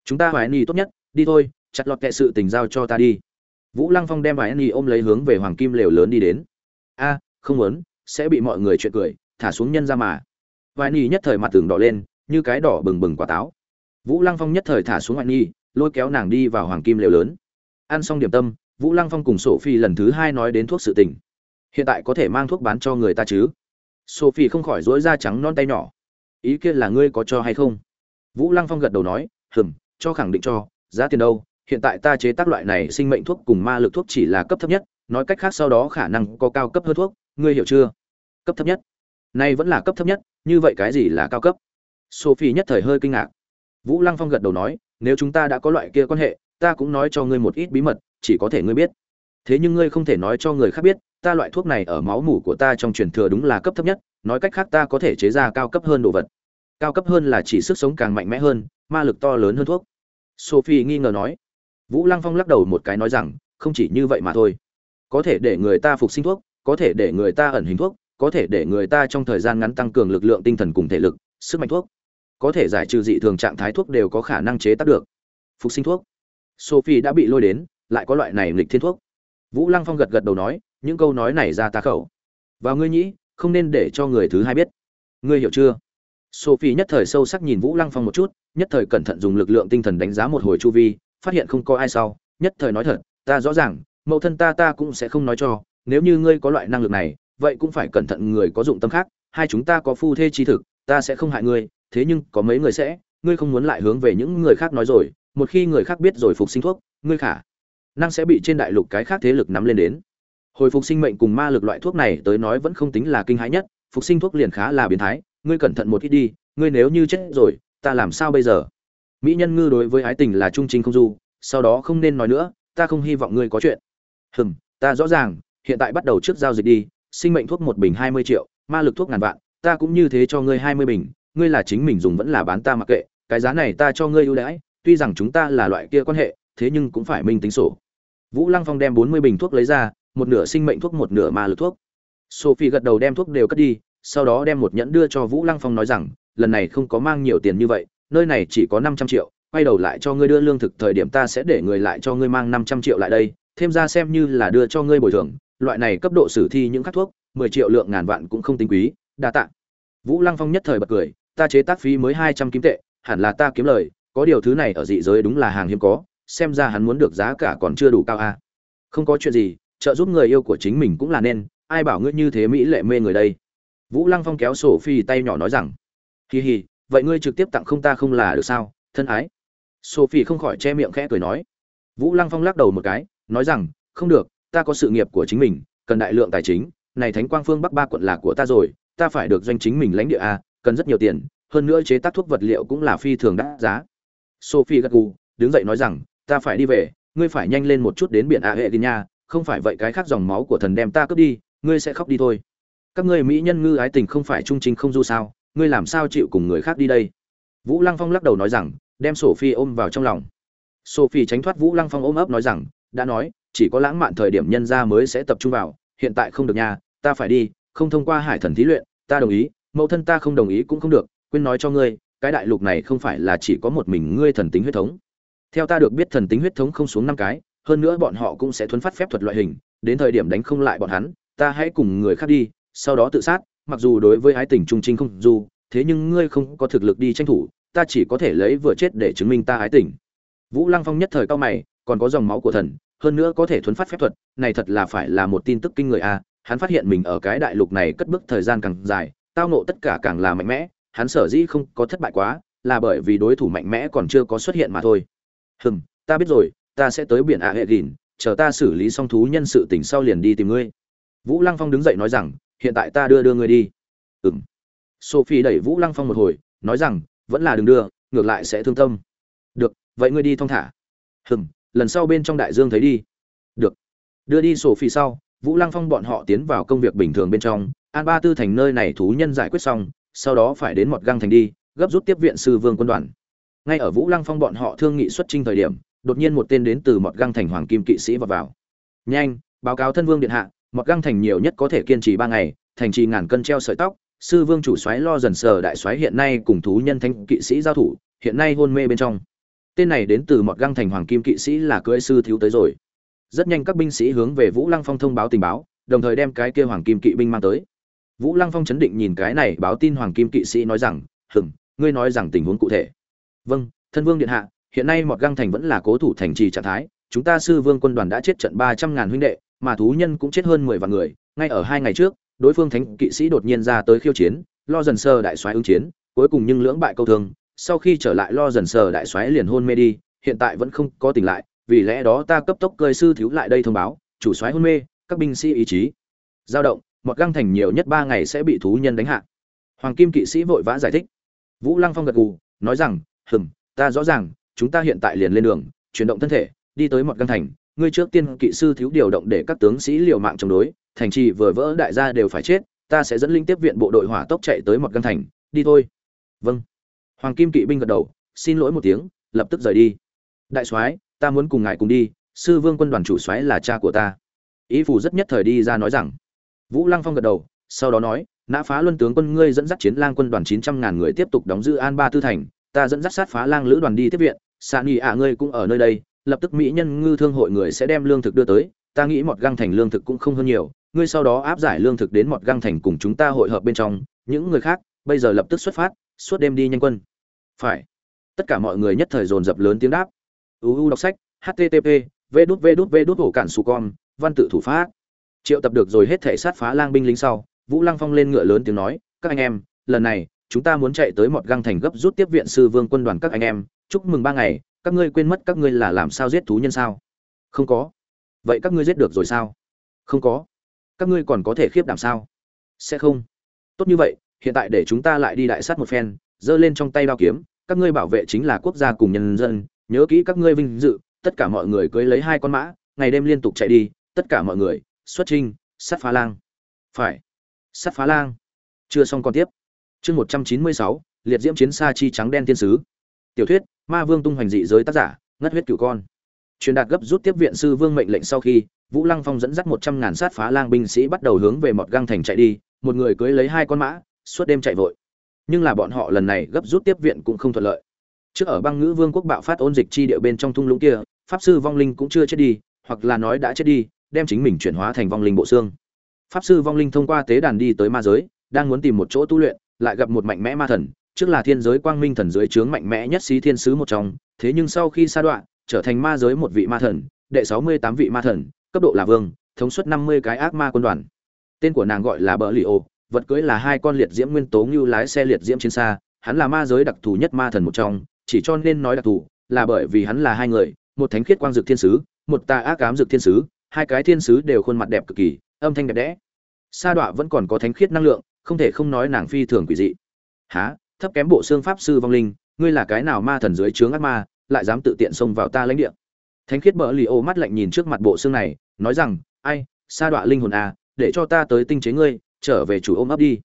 Chúng ta hoài ni tốt nhất, đi thôi, chặt lọt kệ sự tình giao cho ta đi. Vũ lăng phong đem hoài ni ôm lấy hướng về hoàng kim lều lớn đi đến. A, không muốn, sẽ bị mọi người chuyện cười, thả xuống nhân ra mà. Hoài ni nhất thời mặt tường đỏ lên, như cái đỏ bừng bừng quả táo. Vũ lăng phong nhất thời thả xuống hoài ni lôi kéo nàng đi vào hoàng kim lều lớn. Ăn xong điểm tâm, vũ lăng phong cùng sophie lần thứ hai nói đến thuốc sự tình. Hiện tại có thể mang thuốc bán cho người ta chứ? Sophie không khỏi dối da trắng non tay nhỏ. Ý kiến là ngươi có cho hay không? Vũ lăng phong gật đầu nói, hừm, cho khẳng định cho, giá tiền đâu? Hiện tại ta chế tác loại này sinh mệnh thuốc cùng ma lực thuốc chỉ là cấp thấp nhất, nói cách khác sau đó khả năng có cao cấp hơn thuốc, ngươi hiểu chưa? Cấp thấp nhất? Nay vẫn là cấp thấp nhất, như vậy cái gì là cao cấp? Sophie nhất thời hơi kinh ngạc. Vũ lăng phong gật đầu nói nếu chúng ta đã có loại kia quan hệ, ta cũng nói cho ngươi một ít bí mật, chỉ có thể ngươi biết. Thế nhưng ngươi không thể nói cho người khác biết, ta loại thuốc này ở máu mủ của ta trong truyền thừa đúng là cấp thấp nhất, nói cách khác ta có thể chế ra cao cấp hơn đồ vật. Cao cấp hơn là chỉ sức sống càng mạnh mẽ hơn, ma lực to lớn hơn thuốc. Sophie nghi ngờ nói. Vũ lăng phong lắc đầu một cái nói rằng, không chỉ như vậy mà thôi. Có thể để người ta phục sinh thuốc, có thể để người ta ẩn hình thuốc, có thể để người ta trong thời gian ngắn tăng cường lực lượng tinh thần cùng thể lực, sức mạnh thuốc có thể giải trừ dị thường trạng thái thuốc đều có khả năng chế tác được. Phục sinh thuốc. Sophie đã bị lôi đến, lại có loại này lịch thiên thuốc. Vũ lăng phong gật gật đầu nói, những câu nói này ra ta khẩu. Vào ngươi nhĩ, không nên để cho người thứ hai biết. Ngươi hiểu chưa? Sophie nhất thời sâu sắc nhìn vũ lăng phong một chút, nhất thời cẩn thận dùng lực lượng tinh thần đánh giá một hồi chu vi, phát hiện không có ai sau, nhất thời nói thật, ta rõ ràng, mẫu thân ta ta cũng sẽ không nói cho, nếu như ngươi có loại năng lực này, vậy cũng phải cẩn thận người có dụng tâm khác, hai chúng ta có phu thê chi thực, ta sẽ không hại ngươi thế nhưng có mấy người sẽ, ngươi không muốn lại hướng về những người khác nói rồi, một khi người khác biết rồi phục sinh thuốc, ngươi khả năng sẽ bị trên đại lục cái khác thế lực nắm lên đến. Hồi phục sinh mệnh cùng ma lực loại thuốc này tới nói vẫn không tính là kinh hãi nhất, phục sinh thuốc liền khá là biến thái, ngươi cẩn thận một ít đi, ngươi nếu như chết rồi, ta làm sao bây giờ? Mỹ nhân ngư đối với ái tình là trung trình không du, sau đó không nên nói nữa, ta không hy vọng ngươi có chuyện. Hừm, ta rõ ràng, hiện tại bắt đầu trước giao dịch đi, sinh mệnh thuốc một bình hai mươi triệu, ma lực thuốc ngàn vạn, ta cũng như thế cho ngươi hai mươi bình ngươi là chính mình dùng vẫn là bán ta mặc kệ, cái giá này ta cho ngươi ưu đãi, tuy rằng chúng ta là loại kia quan hệ, thế nhưng cũng phải minh tính sổ. Vũ lăng phong đem bốn mươi bình thuốc lấy ra, một nửa sinh mệnh thuốc, một nửa ma lực thuốc. Sophie gật đầu đem thuốc đều cất đi, sau đó đem một nhẫn đưa cho vũ lăng phong nói rằng, lần này không có mang nhiều tiền như vậy, nơi này chỉ có năm trăm triệu, quay đầu lại cho ngươi đưa lương thực, thời điểm ta sẽ để người lại cho ngươi mang năm trăm triệu lại đây, thêm ra xem như là đưa cho ngươi bồi thường, loại này cấp độ sử thi những khắc thuốc, mười triệu lượng ngàn vạn cũng không tính quý, đa tạ. Vũ lăng phong nhất thời bật cười ta chế tác phí mới hai trăm kim tệ, hẳn là ta kiếm lời, có điều thứ này ở dị giới đúng là hàng hiếm có, xem ra hắn muốn được giá cả còn chưa đủ cao a không có chuyện gì, trợ giúp người yêu của chính mình cũng là nên, ai bảo ngươi như thế mỹ lệ mê người đây? Vũ lăng phong kéo sổ phi tay nhỏ nói rằng hì hì vậy ngươi trực tiếp tặng không ta không là được sao, thân ái. Sophie không khỏi che miệng khẽ cười nói. Vũ lăng phong lắc đầu một cái, nói rằng, không được, ta có sự nghiệp của chính mình, cần đại lượng tài chính, này thánh quang phương bắc ba quận là của ta rồi, ta phải được doanh chính mình lãnh địa a cần rất nhiều tiền, hơn nữa chế tác thuốc vật liệu cũng là phi thường đắt giá. Sophie gật gù, đứng dậy nói rằng, ta phải đi về, ngươi phải nhanh lên một chút đến biển a hệ nha, không phải vậy cái khác dòng máu của thần đem ta cướp đi, ngươi sẽ khóc đi thôi. Các ngươi mỹ nhân ngư ái tình không phải trung trình không du sao, ngươi làm sao chịu cùng người khác đi đây? Vũ lăng phong lắc đầu nói rằng, đem sophie ôm vào trong lòng. Sophie tránh thoát vũ lăng phong ôm ấp nói rằng, đã nói, chỉ có lãng mạn thời điểm nhân ra mới sẽ tập trung vào, hiện tại không được nha, ta phải đi, không thông qua hải thần thí luyện, ta đồng ý mẫu thân ta không đồng ý cũng không được, quên nói cho ngươi, cái đại lục này không phải là chỉ có một mình ngươi thần tính huyết thống theo ta được biết thần tính huyết thống không xuống năm cái, hơn nữa bọn họ cũng sẽ thuấn phát phép thuật loại hình, đến thời điểm đánh không lại bọn hắn, ta hãy cùng người khác đi, sau đó tự sát, mặc dù đối với ái tình trung trinh không dù, thế nhưng ngươi không có thực lực đi tranh thủ, ta chỉ có thể lấy vừa chết để chứng minh ta ái tình vũ lăng phong nhất thời cao mày, còn có dòng máu của thần, hơn nữa có thể thuấn phát phép thuật, này thật là phải là một tin tức kinh người a à. hắn phát hiện mình ở cái đại lục này cất bước thời gian càng dài tao nộ tất cả càng là mạnh mẽ, hắn sở dĩ không có thất bại quá, là bởi vì đối thủ mạnh mẽ còn chưa có xuất hiện mà thôi. Hừm, ta biết rồi, ta sẽ tới biển ạ hệ gìn, chờ ta xử lý xong thú nhân sự tỉnh sau liền đi tìm ngươi. Vũ lăng phong đứng dậy nói rằng, hiện tại ta đưa đưa ngươi đi. Ừm. Sophie đẩy vũ lăng phong một hồi, nói rằng, vẫn là đừng đưa, ngược lại sẽ thương tâm. Được, vậy ngươi đi thong thả. Hừm, lần sau bên trong đại dương thấy đi. Được. Đưa đi sophie sau, vũ lăng phong bọn họ tiến vào công việc bình thường bên trong an ba tư thành nơi này thú nhân giải quyết xong, sau đó phải đến Mọt găng thành đi, gấp rút tiếp viện sư vương quân đoàn. Ngay ở vũ lăng phong bọn họ thương nghị xuất trinh thời điểm, đột nhiên một tên đến từ Mọt găng thành hoàng kim kỵ sĩ vào vào. Nhanh, báo cáo thân vương điện hạ, Mọt găng thành nhiều nhất có thể kiên trì ba ngày, thành trì ngàn cân treo sợi tóc, sư vương chủ soái lo dần sờ đại soái hiện nay cùng thú nhân thanh kỵ sĩ giao thủ, hiện nay hôn mê bên trong. Tên này đến từ Mọt găng thành hoàng kim kỵ sĩ là cưỡi sư thiếu tới rồi. Rất nhanh các binh sĩ hướng về vũ lăng phong thông báo tình báo, đồng thời đem cái kia hoàng kim kỵ binh mang tới vũ lăng phong chấn định nhìn cái này báo tin hoàng kim kỵ sĩ nói rằng, hừm, ngươi nói rằng tình huống cụ thể. Vâng thân vương điện hạ, hiện nay một găng thành vẫn là cố thủ thành trì trạng thái, chúng ta sư vương quân đoàn đã chết trận ba trăm ngàn huynh đệ, mà thú nhân cũng chết hơn mười vạn người. Ngay ở hai ngày trước, đối phương thánh kỵ sĩ đột nhiên ra tới khiêu chiến, lo dần sơ đại soái ứng chiến, cuối cùng nhưng lưỡng bại câu thương. Sau khi trở lại lo dần sơ đại soái liền hôn mê đi, hiện tại vẫn không có tỉnh lại, vì lẽ đó ta cấp tốc cơi sư thiếu lại đây thông báo, chủ soái hôn mê, các binh sĩ ý chí dao động một găng thành nhiều nhất ba ngày sẽ bị thú nhân đánh hạ. Hoàng kim kỵ sĩ vội vã giải thích. Vũ lăng phong gật gù, nói rằng, hừm, ta rõ ràng, chúng ta hiện tại liền lên đường, chuyển động thân thể, đi tới một găng thành. Ngươi trước tiên kỵ sư thiếu điều động để các tướng sĩ liều mạng chống đối, thành trì vừa vỡ đại gia đều phải chết, ta sẽ dẫn linh tiếp viện bộ đội hỏa tốc chạy tới một găng thành, đi thôi. Vâng. Hoàng kim kỵ binh gật đầu, xin lỗi một tiếng, lập tức rời đi. Đại soái, ta muốn cùng ngài cùng đi, sư vương quân đoàn chủ soái là cha của ta. Ý phủ rất nhất thời đi ra nói rằng vũ lăng phong gật đầu, sau đó nói, nã phá luân tướng quân ngươi dẫn dắt chiến lang quân đoàn chín trăm ngàn người tiếp tục đóng giữ an ba tư thành, ta dẫn dắt sát phá lang lữ đoàn đi tiếp viện xạ nghị ạ ngươi cũng ở nơi đây, lập tức mỹ nhân ngư thương hội người sẽ đem lương thực đưa tới, ta nghĩ một găng thành lương thực cũng không hơn nhiều, ngươi sau đó áp giải lương thực đến một găng thành cùng chúng ta hội hợp bên trong, những người khác, bây giờ lập tức xuất phát, suốt đêm đi nhanh quân. Phải. Tất cả mọi người nhất thời dồn dập lớn tiếng đáp. Uu đọc sách http v đút v đút v đút hổ cản su con văn tự thủ pháp triệu tập được rồi hết thể sát phá lang binh lính sau, vũ lăng phong lên ngựa lớn tiếng nói, các anh em, lần này, chúng ta muốn chạy tới một găng thành gấp rút tiếp viện sư vương quân đoàn các anh em. Chúc mừng ba ngày, các ngươi quên mất các ngươi là làm sao giết thú nhân sao? Không có. Vậy các ngươi giết được rồi sao? Không có. Các ngươi còn có thể khiếp đảm sao? Sẽ không. Tốt như vậy, hiện tại để chúng ta lại đi đại sát một phen, giơ lên trong tay đao kiếm, các ngươi bảo vệ chính là quốc gia cùng nhân dân. Nhớ kỹ các ngươi vinh dự, tất cả mọi người cưới lấy hai con mã, ngày đêm liên tục chạy đi, tất cả mọi người xuất trinh sát phá lang. Phải. Sát phá lang. Chưa xong còn tiếp. Chương một trăm chín mươi sáu, liệt diễm chiến xa chi trắng đen thiên sứ. Tiểu thuyết, ma vương tung hoành dị giới tác giả, ngất huyết cửu con. Truyền đạt gấp rút tiếp viện sư vương mệnh lệnh sau khi, vũ lăng phong dẫn dắt một trăm ngàn sát phá lang binh sĩ bắt đầu hướng về mọt găng thành chạy đi, một người cưới lấy hai con mã, suốt đêm chạy vội. Nhưng là bọn họ lần này gấp rút tiếp viện cũng không thuận lợi. Trước ở băng ngữ vương quốc bạo phát ôn dịch chi địa bên trong thung lũng kia, pháp sư vong linh cũng chưa chết đi, hoặc là nói đã chết đi đem chính mình chuyển hóa thành vong linh bộ xương. Pháp sư vong linh thông qua tế đàn đi tới ma giới, đang muốn tìm một chỗ tu luyện, lại gặp một mạnh mẽ ma thần, trước là thiên giới quang minh thần dưới trướng mạnh mẽ nhất xí thiên sứ một trong, thế nhưng sau khi sa đoạn trở thành ma giới một vị ma thần, đệ sáu mươi tám vị ma thần, cấp độ là vương, thống suất năm mươi cái ác ma quân đoàn. Tên của nàng gọi là bờ li ô, vật cưới là hai con liệt diễm nguyên tố như lái xe liệt diễm chiến xa, hắn là ma giới đặc thù nhất ma thần một trong, chỉ cho nên nói đặc thù, là bởi vì hắn là hai người, một thánh khiết quang dược thiên sứ, một tà ác ám dược thiên sứ hai cái thiên sứ đều khuôn mặt đẹp cực kỳ, âm thanh đẹp đẽ. Sa đọa vẫn còn có thánh khiết năng lượng, không thể không nói nàng phi thường quỷ dị. Há thấp kém bộ xương pháp sư vong linh, ngươi là cái nào ma thần dưới trướng ác ma, lại dám tự tiện xông vào ta lãnh địa? Thánh khiết bỡ lì ô mắt lạnh nhìn trước mặt bộ xương này, nói rằng, ai, sa đọa linh hồn à để cho ta tới tinh chế ngươi, trở về chủ ôm ấp đi.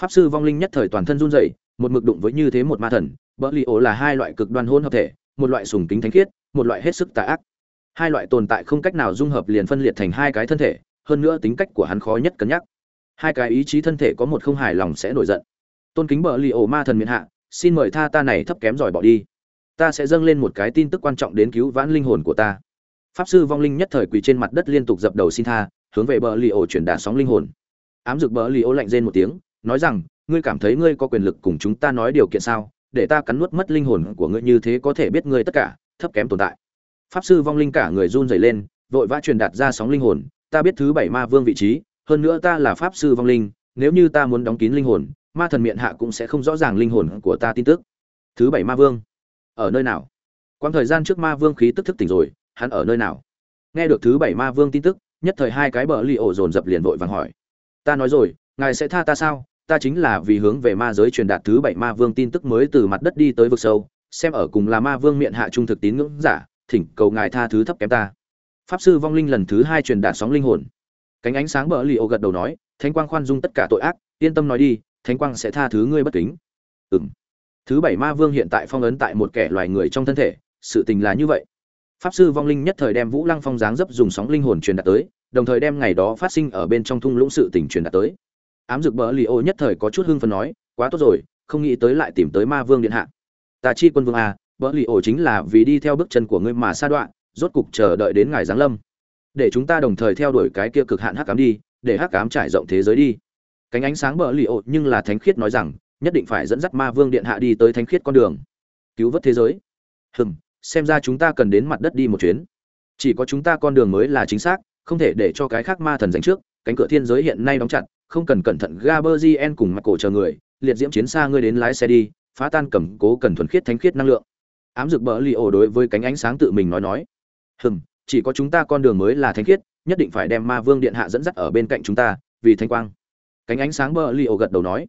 Pháp sư vong linh nhất thời toàn thân run rẩy, một mực đụng với như thế một ma thần bỡ lì ô là hai loại cực đoan hôn hợp thể, một loại sùng kính thánh khiết, một loại hết sức tà ác hai loại tồn tại không cách nào dung hợp liền phân liệt thành hai cái thân thể, hơn nữa tính cách của hắn khó nhất cân nhắc. Hai cái ý chí thân thể có một không hài lòng sẽ nổi giận. Tôn kính bờ li ổ ma thần miền hạ, xin mời tha ta này thấp kém giỏi bỏ đi. Ta sẽ dâng lên một cái tin tức quan trọng đến cứu vãn linh hồn của ta. Pháp sư vong linh nhất thời quỳ trên mặt đất liên tục dập đầu xin tha, hướng về bờ li ổ chuyển đả sóng linh hồn. Ám dực bờ li ổ lạnh rên một tiếng, nói rằng, ngươi cảm thấy ngươi có quyền lực cùng chúng ta nói điều kiện sao? Để ta cắn nuốt mất linh hồn của ngươi như thế có thể biết ngươi tất cả, thấp kém tồn tại pháp sư vong linh cả người run rẩy lên, vội vã truyền đạt ra sóng linh hồn, ta biết thứ bảy ma vương vị trí, hơn nữa ta là pháp sư vong linh, nếu như ta muốn đóng kín linh hồn, ma thần miệng hạ cũng sẽ không rõ ràng linh hồn của ta tin tức. Thứ bảy ma vương, ở nơi nào? Quãng thời gian trước ma vương khí tức thức tỉnh rồi, hắn ở nơi nào? Nghe được thứ bảy ma vương tin tức, nhất thời hai cái bờ li ổ dồn dập liền vội vàng hỏi. Ta nói rồi, ngài sẽ tha ta sao? Ta chính là vì hướng về ma giới truyền đạt thứ bảy ma vương tin tức mới từ mặt đất đi tới vực sâu, xem ở cùng là ma vương miệng hạ trung thực tín ngưỡng giả thỉnh cầu ngài tha thứ thấp kém ta. Pháp sư vong linh lần thứ hai truyền đạt sóng linh hồn. Cánh ánh sáng bờ li ô gật đầu nói, thánh quang khoan dung tất cả tội ác, yên tâm nói đi, thánh quang sẽ tha thứ ngươi bất kính. Ừng thứ bảy ma vương hiện tại phong ấn tại một kẻ loài người trong thân thể, sự tình là như vậy. Pháp sư vong linh nhất thời đem vũ lăng phong dáng dấp dùng sóng linh hồn truyền đạt tới, đồng thời đem ngày đó phát sinh ở bên trong thung lũng sự tình truyền đạt tới. Ám dực bờ li ô nhất thời có chút hưng phấn nói, quá tốt rồi, không nghĩ tới lại tìm tới ma vương điện hạ. Ta chi quân vương a bờ lì ổ chính là vì đi theo bước chân của ngươi mà sa đoạn rốt cục chờ đợi đến ngài giáng lâm. Để chúng ta đồng thời theo đuổi cái kia cực hạn hắc ám đi, để hắc ám trải rộng thế giới đi. Cánh ánh sáng bờ lì ổ nhưng là thánh khiết nói rằng, nhất định phải dẫn dắt ma vương điện hạ đi tới thánh khiết con đường, cứu vớt thế giới. Hừm, xem ra chúng ta cần đến mặt đất đi một chuyến. Chỉ có chúng ta con đường mới là chính xác, không thể để cho cái khác ma thần dành trước. Cánh cửa thiên giới hiện nay đóng chặt, không cần cẩn thận gaberzien cùng mặt cổ chờ người, liệt diễm chiến xa ngươi đến lái xe đi, phá tan cầm cố cần thuần khiết thánh khiết năng lượng ám dược bờ li ổ đối với cánh ánh sáng tự mình nói nói. Hừm, chỉ có chúng ta con đường mới là thánh khiết, nhất định phải đem ma vương điện hạ dẫn dắt ở bên cạnh chúng ta, vì thanh quang. Cánh ánh sáng bờ li ổ gật đầu nói.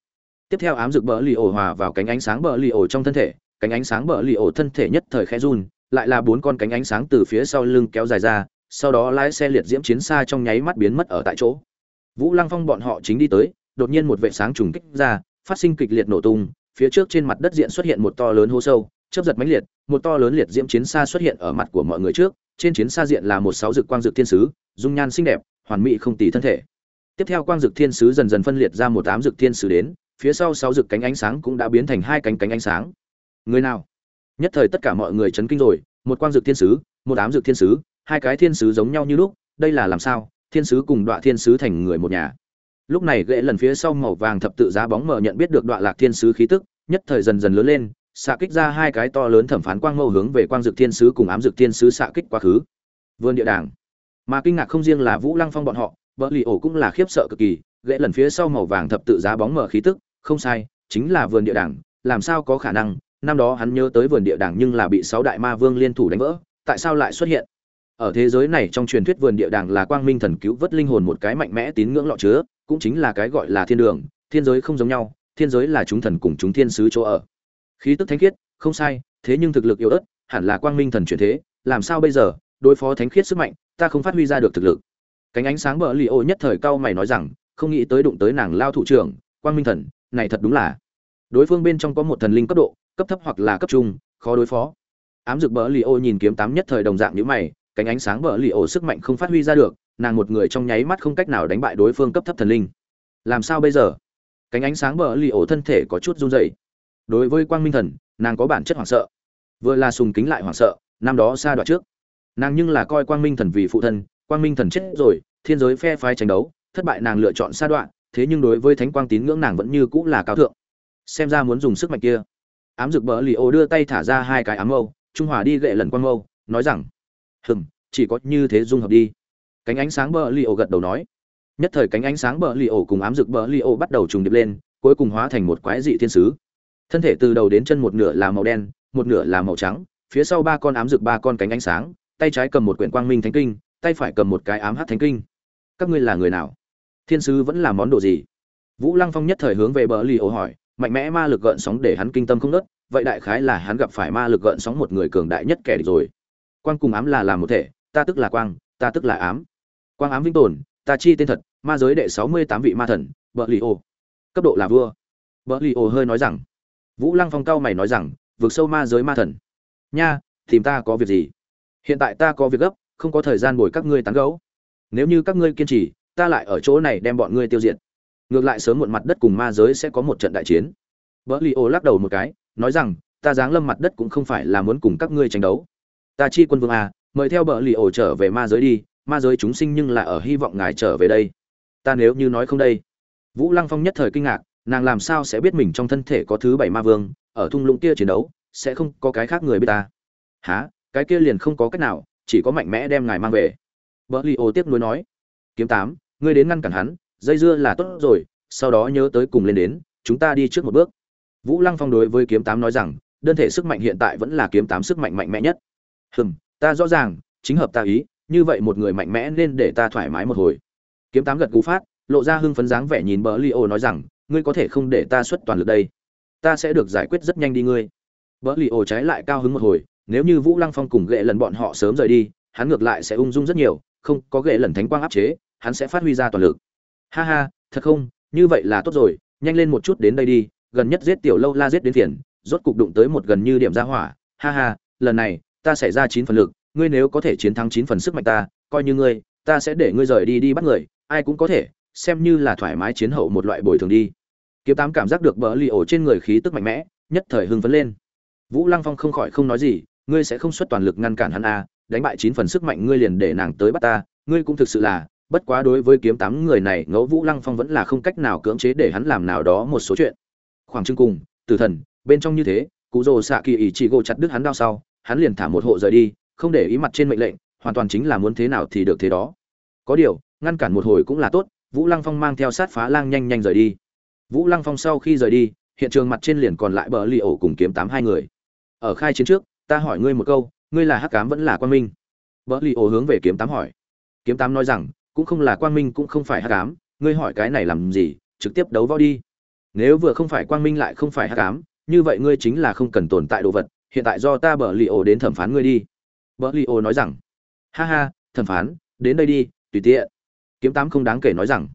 Tiếp theo ám dược bờ li ổ hòa vào cánh ánh sáng bờ li ổ trong thân thể, cánh ánh sáng bờ li ổ thân thể nhất thời khẽ run, lại là bốn con cánh ánh sáng từ phía sau lưng kéo dài ra, sau đó lái xe liệt diễm chiến xa trong nháy mắt biến mất ở tại chỗ. Vũ lăng phong bọn họ chính đi tới, đột nhiên một vệ sáng trùng kích ra, phát sinh kịch liệt nổ tung, phía trước trên mặt đất diện xuất hiện một to lớn hố sâu chớp giật mãnh liệt, một to lớn liệt diễm chiến xa xuất hiện ở mặt của mọi người trước, trên chiến xa diện là một sáu dược quang dược thiên sứ, dung nhan xinh đẹp, hoàn mỹ không tì thân thể. Tiếp theo quang dược thiên sứ dần dần phân liệt ra một tám dược thiên sứ đến, phía sau sáu dược cánh ánh sáng cũng đã biến thành hai cánh cánh ánh sáng. Người nào? Nhất thời tất cả mọi người chấn kinh rồi, một quang dược thiên sứ, một ám dược thiên sứ, hai cái thiên sứ giống nhau như lúc, đây là làm sao? Thiên sứ cùng đoạn thiên sứ thành người một nhà. Lúc này gã lần phía sau màu vàng thập tự giá bóng mờ nhận biết được đoạn lạc thiên sứ khí tức, nhất thời dần dần lớn lên xạ kích ra hai cái to lớn thẩm phán quang mâu hướng về quang dực thiên sứ cùng ám dực thiên sứ xạ kích quá khứ. Vườn địa đàng mà kinh ngạc không riêng là vũ lăng phong bọn họ, vợ lì ổ cũng là khiếp sợ cực kỳ gãy lần phía sau màu vàng thập tự giá bóng mở khí tức, không sai, chính là vườn địa đàng làm sao có khả năng, năm đó hắn nhớ tới vườn địa đàng nhưng là bị sáu đại ma vương liên thủ đánh vỡ, tại sao lại xuất hiện? Ở thế giới này trong truyền thuyết vườn địa đàng là quang minh thần cứu vớt linh hồn một cái mạnh mẽ tín ngưỡng lọ chứa, cũng chính là cái gọi là thiên đường, thiên giới không giống nhau, thiên giới là chúng thần cùng chúng thiên sứ chỗ ở khí tức thánh khiết, không sai, thế nhưng thực lực yếu ớt, hẳn là quang minh thần chuyển thế, làm sao bây giờ, đối phó thánh khiết sức mạnh, ta không phát huy ra được thực lực. Cánh ánh sáng bờ li ô nhất thời cao mày nói rằng, không nghĩ tới đụng tới nàng lao thủ trưởng, quang minh thần, này thật đúng là. Đối phương bên trong có một thần linh cấp độ, cấp thấp hoặc là cấp trung, khó đối phó. Ám dực bờ li ô nhìn kiếm tám nhất thời đồng dạng như mày, cánh ánh sáng bờ li ô sức mạnh không phát huy ra được, nàng một người trong nháy mắt không cách nào đánh bại đối phương cấp thấp thần linh. Làm sao bây giờ? Cánh ánh sáng bờ li ô thân thể có chút run rẩy đối với quang minh thần nàng có bản chất hoảng sợ. Vừa là sùng kính lại hoảng sợ năm đó xa đoạn trước. Nàng nhưng là coi quang minh thần vì phụ thân quang minh thần chết rồi thiên giới phe phái tranh đấu thất bại nàng lựa chọn xa đoạn thế nhưng đối với thánh quang tín ngưỡng nàng vẫn như cũng là cao thượng. Xem ra muốn dùng sức mạnh kia. Ám dực bờ lì ô đưa tay thả ra hai cái ám âu, trung hòa đi gậy lần quang âu, nói rằng hừm chỉ có như thế dung hợp đi. Cánh ánh sáng bờ lì ô gật đầu nói. Nhất thời cánh ánh sáng bờ lì ô cùng ám dực bờ lì ô bắt đầu trùng điệp lên cuối cùng hóa thành một quái dị thiên sứ thân thể từ đầu đến chân một nửa là màu đen, một nửa là màu trắng, phía sau ba con ám rực ba con cánh ánh sáng, tay trái cầm một quyển quang minh thánh kinh, tay phải cầm một cái ám hát thánh kinh. Các ngươi là người nào? Thiên sứ vẫn là món đồ gì? Vũ lăng phong nhất thời hướng về bờ lì ổ hỏi, mạnh mẽ ma lực gợn sóng để hắn kinh tâm không nớt vậy đại khái là hắn gặp phải ma lực gợn sóng một người cường đại nhất kẻ địch rồi. Quang cùng ám là làm một thể, ta tức là quang, ta tức là ám. Quang ám vĩnh tồn, ta chi tên thật, ma giới đệ sáu mươi tám vị ma thần, bờ lì ổ. Cấp độ là vua. Bờ lì ổ hơi nói rằng vũ lăng phong cao mày nói rằng vượt sâu ma giới ma thần. Nha, tìm ta có việc gì? Hiện tại ta có việc gấp, không có thời gian bồi các ngươi tán gấu nếu như các ngươi kiên trì, ta lại ở chỗ này đem bọn ngươi tiêu diệt. Ngược lại sớm muộn mặt đất cùng ma giới sẽ có một trận đại chiến. Vợ li ô lắc đầu một cái, nói rằng, ta giáng lâm mặt đất cũng không phải là muốn cùng các ngươi tranh đấu. Ta chi quân vương à mời theo bờ li ô trở về ma giới đi, ma giới chúng sinh nhưng là ở hy vọng ngài trở về đây. Ta nếu như nói không đây. Vũ lăng phong nhất thời kinh ngạc nàng làm sao sẽ biết mình trong thân thể có thứ bảy ma vương, ở thung lũng kia chiến đấu, sẽ không có cái khác người biết ta? Há cái kia liền không có cách nào, chỉ có mạnh mẽ đem ngài mang về. Vợ li ô tiếp nối nói, kiếm tám, ngươi đến ngăn cản hắn, dây dưa là tốt rồi, sau đó nhớ tới cùng lên đến, chúng ta đi trước một bước. Vũ lăng phong đối với kiếm tám nói rằng, đơn thể sức mạnh hiện tại vẫn là kiếm tám sức mạnh mạnh mẽ nhất. Hừm, ta rõ ràng, chính hợp ta ý, như vậy một người mạnh mẽ nên để ta thoải mái một hồi. Kiếm tám gật cú phát, lộ ra hưng phấn dáng vẻ nhìn bờ li ô nói rằng ngươi có thể không để ta xuất toàn lực đây. Ta sẽ được giải quyết rất nhanh đi ngươi. Vợ lì ô trái lại cao hứng một hồi, nếu như vũ lăng phong cùng ghệ lần bọn họ sớm rời đi, hắn ngược lại sẽ ung dung rất nhiều, không, có ghệ lần thánh quang áp chế, hắn sẽ phát huy ra toàn lực. Ha ha, thật không, như vậy là tốt rồi, nhanh lên một chút đến đây đi, gần nhất giết tiểu lâu la giết đến tiền rốt cục đụng tới một gần như điểm ra hỏa. Ha ha, lần này, ta sẽ ra chín phần lực, ngươi nếu có thể chiến thắng chín phần sức mạnh ta, coi như ngươi, ta sẽ để ngươi rời đi đi bắt người, ai cũng có thể, xem như là thoải mái chiến hậu một loại bồi thường đi kiếm tám cảm giác được bờ li ổ trên người khí tức mạnh mẽ nhất thời hưng phấn lên vũ lăng phong không khỏi không nói gì ngươi sẽ không xuất toàn lực ngăn cản hắn à, đánh bại chín phần sức mạnh ngươi liền để nàng tới bắt ta, ngươi cũng thực sự là, bất quá đối với kiếm tám người này, Ngẫu Vũ Lăng Phong vẫn là không cách nào cưỡng chế để hắn làm nào đó một số chuyện. Khoảng chừng cùng, Tử Thần, bên trong như thế, Cú Dồ Sạ Kỳ ỷ chỉ gỗ chặt đứt hắn đao sau, hắn liền thả một hộ rời đi, không để ý mặt trên mệnh lệnh, hoàn toàn chính là muốn thế nào thì được thế đó. Có điều, ngăn cản một hồi cũng là tốt, Vũ Lăng Phong mang theo sát phá lang nhanh nhanh rời đi. Vũ Lăng Phong sau khi rời đi, hiện trường mặt trên liền còn lại bờ lì ổ cùng kiếm tám hai người. Ở khai chiến trước, ta hỏi ngươi một câu ngươi là hắc cám vẫn là quang minh? Bờ li ổ hướng về kiếm tám hỏi. Kiếm tám nói rằng cũng không là quang minh cũng không phải hắc cám ngươi hỏi cái này làm gì trực tiếp đấu võ đi. Nếu vừa không phải quang minh lại không phải hắc cám như vậy ngươi chính là không cần tồn tại đồ vật hiện tại do ta bờ li ổ đến thẩm phán ngươi đi. Bờ li ổ nói rằng ha ha thẩm phán đến đây đi tùy tiện. Kiếm tám không đáng kể nói rằng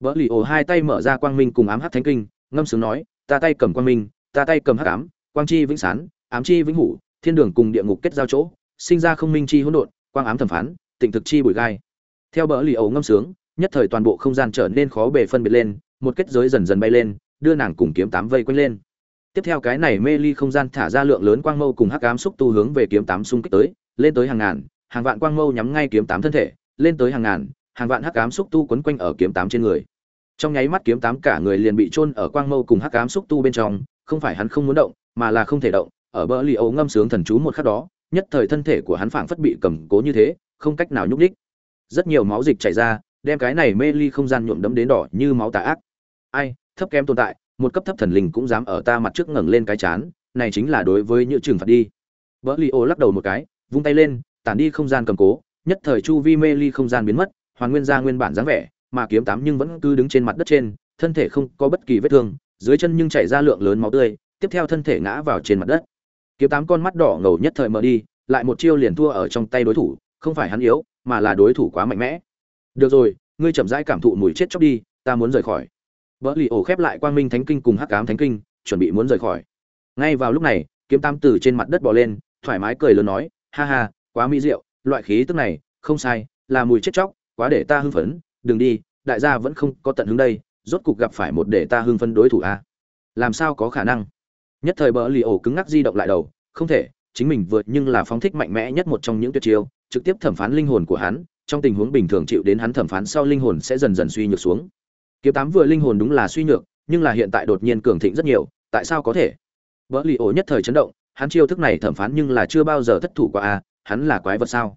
bỡ lì ổ hai tay mở ra quang minh cùng ám hắc thánh kinh, ngâm sướng nói, ta tay cầm quang minh, ta tay cầm hắc ám, quang chi vĩnh sán, ám chi vĩnh hủ, thiên đường cùng địa ngục kết giao chỗ, sinh ra không minh chi hỗn độn, quang ám thẩm phán, tịnh thực chi bụi gai. Theo bỡ lì ấu ngâm sướng, nhất thời toàn bộ không gian trở nên khó bề phân biệt lên, một kết giới dần dần bay lên, đưa nàng cùng kiếm tám vây quanh lên. Tiếp theo cái này mê ly không gian thả ra lượng lớn quang mâu cùng hắc ám xúc tu hướng về kiếm tám xung kích tới, lên tới hàng ngàn, hàng vạn quang mâu nhắm ngay kiếm tám thân thể, lên tới hàng ngàn hàng vạn hắc ám xúc tu quấn quanh ở kiếm tám trên người. Trong nháy mắt kiếm tám cả người liền bị chôn ở quang mâu cùng hắc ám xúc tu bên trong, không phải hắn không muốn động, mà là không thể động, ở bờ li ấu ngâm sướng thần chú một khắc đó, nhất thời thân thể của hắn phảng phất bị cầm cố như thế, không cách nào nhúc nhích. Rất nhiều máu dịch chảy ra, đem cái này mê ly không gian nhuộm đẫm đến đỏ như máu tà ác. Ai, thấp kém tồn tại, một cấp thấp thần linh cũng dám ở ta mặt trước ngẩng lên cái chán, này chính là đối với những trừng phạt đi. Vỡ li ô lắc đầu một cái, vung tay lên, tản đi không gian cầm cố, nhất thời chu vi mê ly không gian biến mất hoàn nguyên ra nguyên bản dáng vẻ, mà kiếm tám nhưng vẫn cứ đứng trên mặt đất trên, thân thể không có bất kỳ vết thương, dưới chân nhưng chảy ra lượng lớn máu tươi, tiếp theo thân thể ngã vào trên mặt đất. Kiếm tám con mắt đỏ ngầu nhất thời mở đi, lại một chiêu liền thua ở trong tay đối thủ, không phải hắn yếu, mà là đối thủ quá mạnh mẽ. Được rồi, ngươi chậm rãi cảm thụ mùi chết chóc đi, ta muốn rời khỏi. Vỡ lì ổ khép lại quang minh thánh kinh cùng hắc cám thánh kinh, chuẩn bị muốn rời khỏi. Ngay vào lúc này, kiếm tam từ trên mặt đất bò lên, thoải mái cười lớn nói, ha ha, quá mỹ diệu, loại khí tức này, không sai, là mùi chết chóc quá để ta hưng phấn, đừng đi, đại gia vẫn không có tận hứng đây, rốt cục gặp phải một để ta hưng phấn đối thủ a. À? làm sao có khả năng? Nhất thời bờ lì ổ cứng ngắc di động lại đầu, không thể, chính mình vượt nhưng là phóng thích mạnh mẽ nhất một trong những tuyệt chiêu, trực tiếp thẩm phán linh hồn của hắn, trong tình huống bình thường chịu đến hắn thẩm phán sau linh hồn sẽ dần dần suy nhược xuống. Kiếm tám vừa linh hồn đúng là suy nhược, nhưng là hiện tại đột nhiên cường thịnh rất nhiều, tại sao có thể? Bỡ lì ổ nhất thời chấn động, hắn chiêu thức này thẩm phán nhưng là chưa bao giờ thất thủ qua a, hắn là quái vật sao?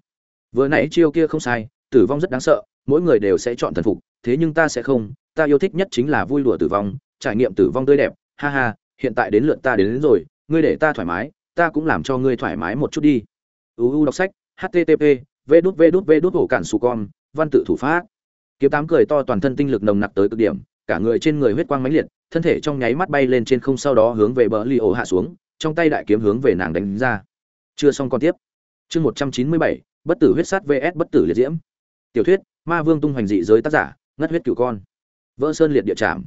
Vừa nãy chiêu kia không sai tử vong rất đáng sợ mỗi người đều sẽ chọn thần phục thế nhưng ta sẽ không ta yêu thích nhất chính là vui lùa tử vong trải nghiệm tử vong tươi đẹp. Ha ha hiện tại đến lượt ta đến, đến rồi ngươi để ta thoải mái ta cũng làm cho ngươi thoải mái một chút đi. Uu đọc sách http v đút v đút v đút hổ cản su con văn tự thủ pháp. Kiếm tám cười to toàn thân tinh lực nồng nặc tới cực điểm cả người trên người huyết quang mãnh liệt thân thể trong nháy mắt bay lên trên không sau đó hướng về bờ li ổ hạ xuống trong tay đại kiếm hướng về nàng đánh ra. Chưa xong con tiếp. Chương một trăm chín mươi bảy bất tử huyết sát vs bất tử liệt diễm tiểu thuyết, ma vương tung hoành dị giới tác giả, ngất huyết cửu con. Vỡ sơn liệt địa chạm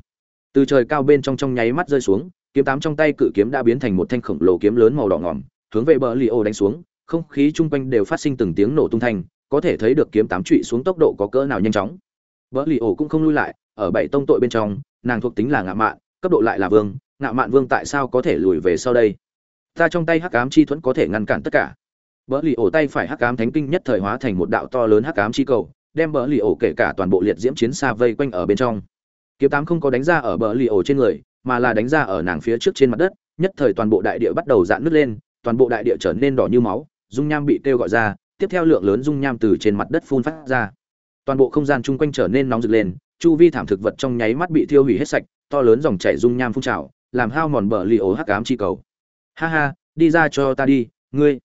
từ trời cao bên trong trong nháy mắt rơi xuống, kiếm tám trong tay cự kiếm đã biến thành một thanh khổng lồ kiếm lớn màu đỏ ngỏm, hướng về bờ li ô đánh xuống, không khí chung quanh đều phát sinh từng tiếng nổ tung thanh, có thể thấy được kiếm tám trụy xuống tốc độ có cỡ nào nhanh chóng. Bờ li ô cũng không lui lại, ở bảy tông tội bên trong, nàng thuộc tính là ngạ mạn, cấp độ lại là vương Ngạ mạn vương tại sao có thể lùi về sau đây? Ta trong tay hắc ám chi thuẫn có thể ngăn cản tất cả. Bờ li ô tay phải hắc ám thánh kinh nhất thời hóa thành một đạo to lớn hắc ám chi cầu đem bờ lì ổ kể cả toàn bộ liệt diễm chiến xa vây quanh ở bên trong. Kiếm tám không có đánh ra ở bờ lì ổ trên người, mà là đánh ra ở nàng phía trước trên mặt đất, nhất thời toàn bộ đại địa bắt đầu dạn nứt lên, toàn bộ đại địa trở nên đỏ như máu, dung nham bị kêu gọi ra, tiếp theo lượng lớn dung nham từ trên mặt đất phun phát ra. Toàn bộ không gian chung quanh trở nên nóng rực lên, chu vi thảm thực vật trong nháy mắt bị thiêu hủy hết sạch, to lớn dòng chảy dung nham phun trào, làm hao mòn bờ lì ổ hắc ám chi cầu. Ha ha, đi ra cho ta đi, ngươi.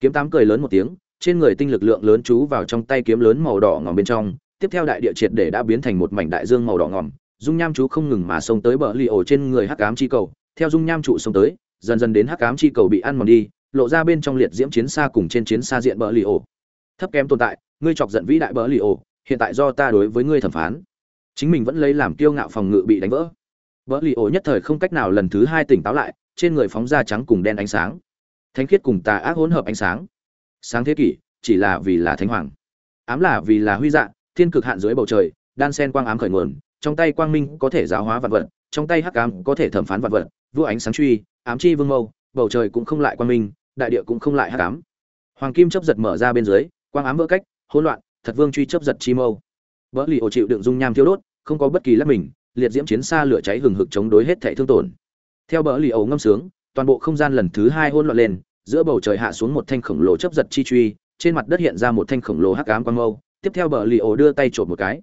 Kiếm tám cười lớn một tiếng trên người tinh lực lượng lớn chú vào trong tay kiếm lớn màu đỏ ngòm bên trong, tiếp theo đại địa triệt để đã biến thành một mảnh đại dương màu đỏ ngòm, dung nham chú không ngừng mà xông tới bờ li ổ trên người hắc ám chi cầu, theo dung nham trụ xông tới, dần dần đến hắc ám chi cầu bị ăn mòn đi, lộ ra bên trong liệt diễm chiến xa cùng trên chiến xa diện bờ li ổ. Thấp kém tồn tại, ngươi chọc giận vĩ đại bờ li ổ, hiện tại do ta đối với ngươi thẩm phán. Chính mình vẫn lấy làm kiêu ngạo phòng ngự bị đánh vỡ. Bờ li ổ nhất thời không cách nào lần thứ hai tỉnh táo lại, trên người phóng ra trắng cùng đen ánh sáng. Thánh khiết cùng tà ác hỗn hợp ánh sáng sáng thế kỷ, chỉ là vì là thánh hoàng. Ám là vì là huy dạ thiên cực hạn dưới bầu trời, đan sen quang ám khởi nguồn, trong tay quang minh có thể giáo hóa vạn vật, trong tay hắc ám có thể thẩm phán vạn vật, vua ánh sáng truy, ám chi vương mâu, bầu trời cũng không lại quang minh, đại địa cũng không lại hắc ám. Hoàng kim chấp giật mở ra bên dưới, quang ám vỡ cách, hỗn loạn, thật vương truy chấp giật chi mâu. Vỡ lì ổ chịu đựng dung nham thiêu đốt, không có bất kỳ lắp mình, liệt diễm chiến xa lửa cháy hừng hực chống đối hết thể thương tổn. Theo bỡ lì ổ ngâm sướng, toàn bộ không gian lần thứ hai hỗn loạn lên giữa bầu trời hạ xuống một thanh khổng lồ chấp giật chi truy, trên mặt đất hiện ra một thanh khổng lồ hắc ám quang mâu, tiếp theo bờ lì ổ đưa tay trộm một cái.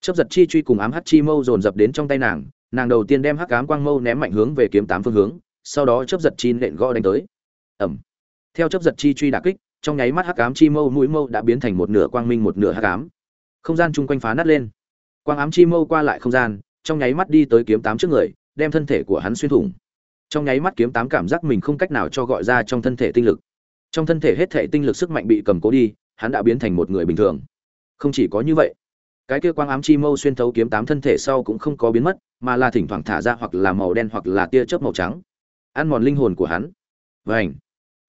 Chấp giật chi truy cùng ám hắc chi mâu dồn dập đến trong tay nàng nàng đầu tiên đem hắc ám quang mâu ném mạnh hướng về kiếm tám phương hướng, sau đó chấp giật chi nện gõ đánh tới. Ẩm. Theo chấp giật chi truy đả kích, trong nháy mắt hắc ám chi mâu mũi mâu đã biến thành một nửa quang minh một nửa hắc ám. Không gian chung quanh phá nát lên. Quang ám chi mâu qua lại không gian, trong nháy mắt đi tới kiếm tám trước người, đem thân thể của hắn xuyên thủng trong nháy mắt kiếm tám cảm giác mình không cách nào cho gọi ra trong thân thể tinh lực. Trong thân thể hết thể tinh lực sức mạnh bị cầm cố đi, hắn đã biến thành một người bình thường. Không chỉ có như vậy, cái kia quang ám chi mâu xuyên thấu kiếm tám thân thể sau cũng không có biến mất, mà là thỉnh thoảng thả ra hoặc là màu đen hoặc là tia chớp màu trắng. Ăn mòn linh hồn của hắn. Vảnh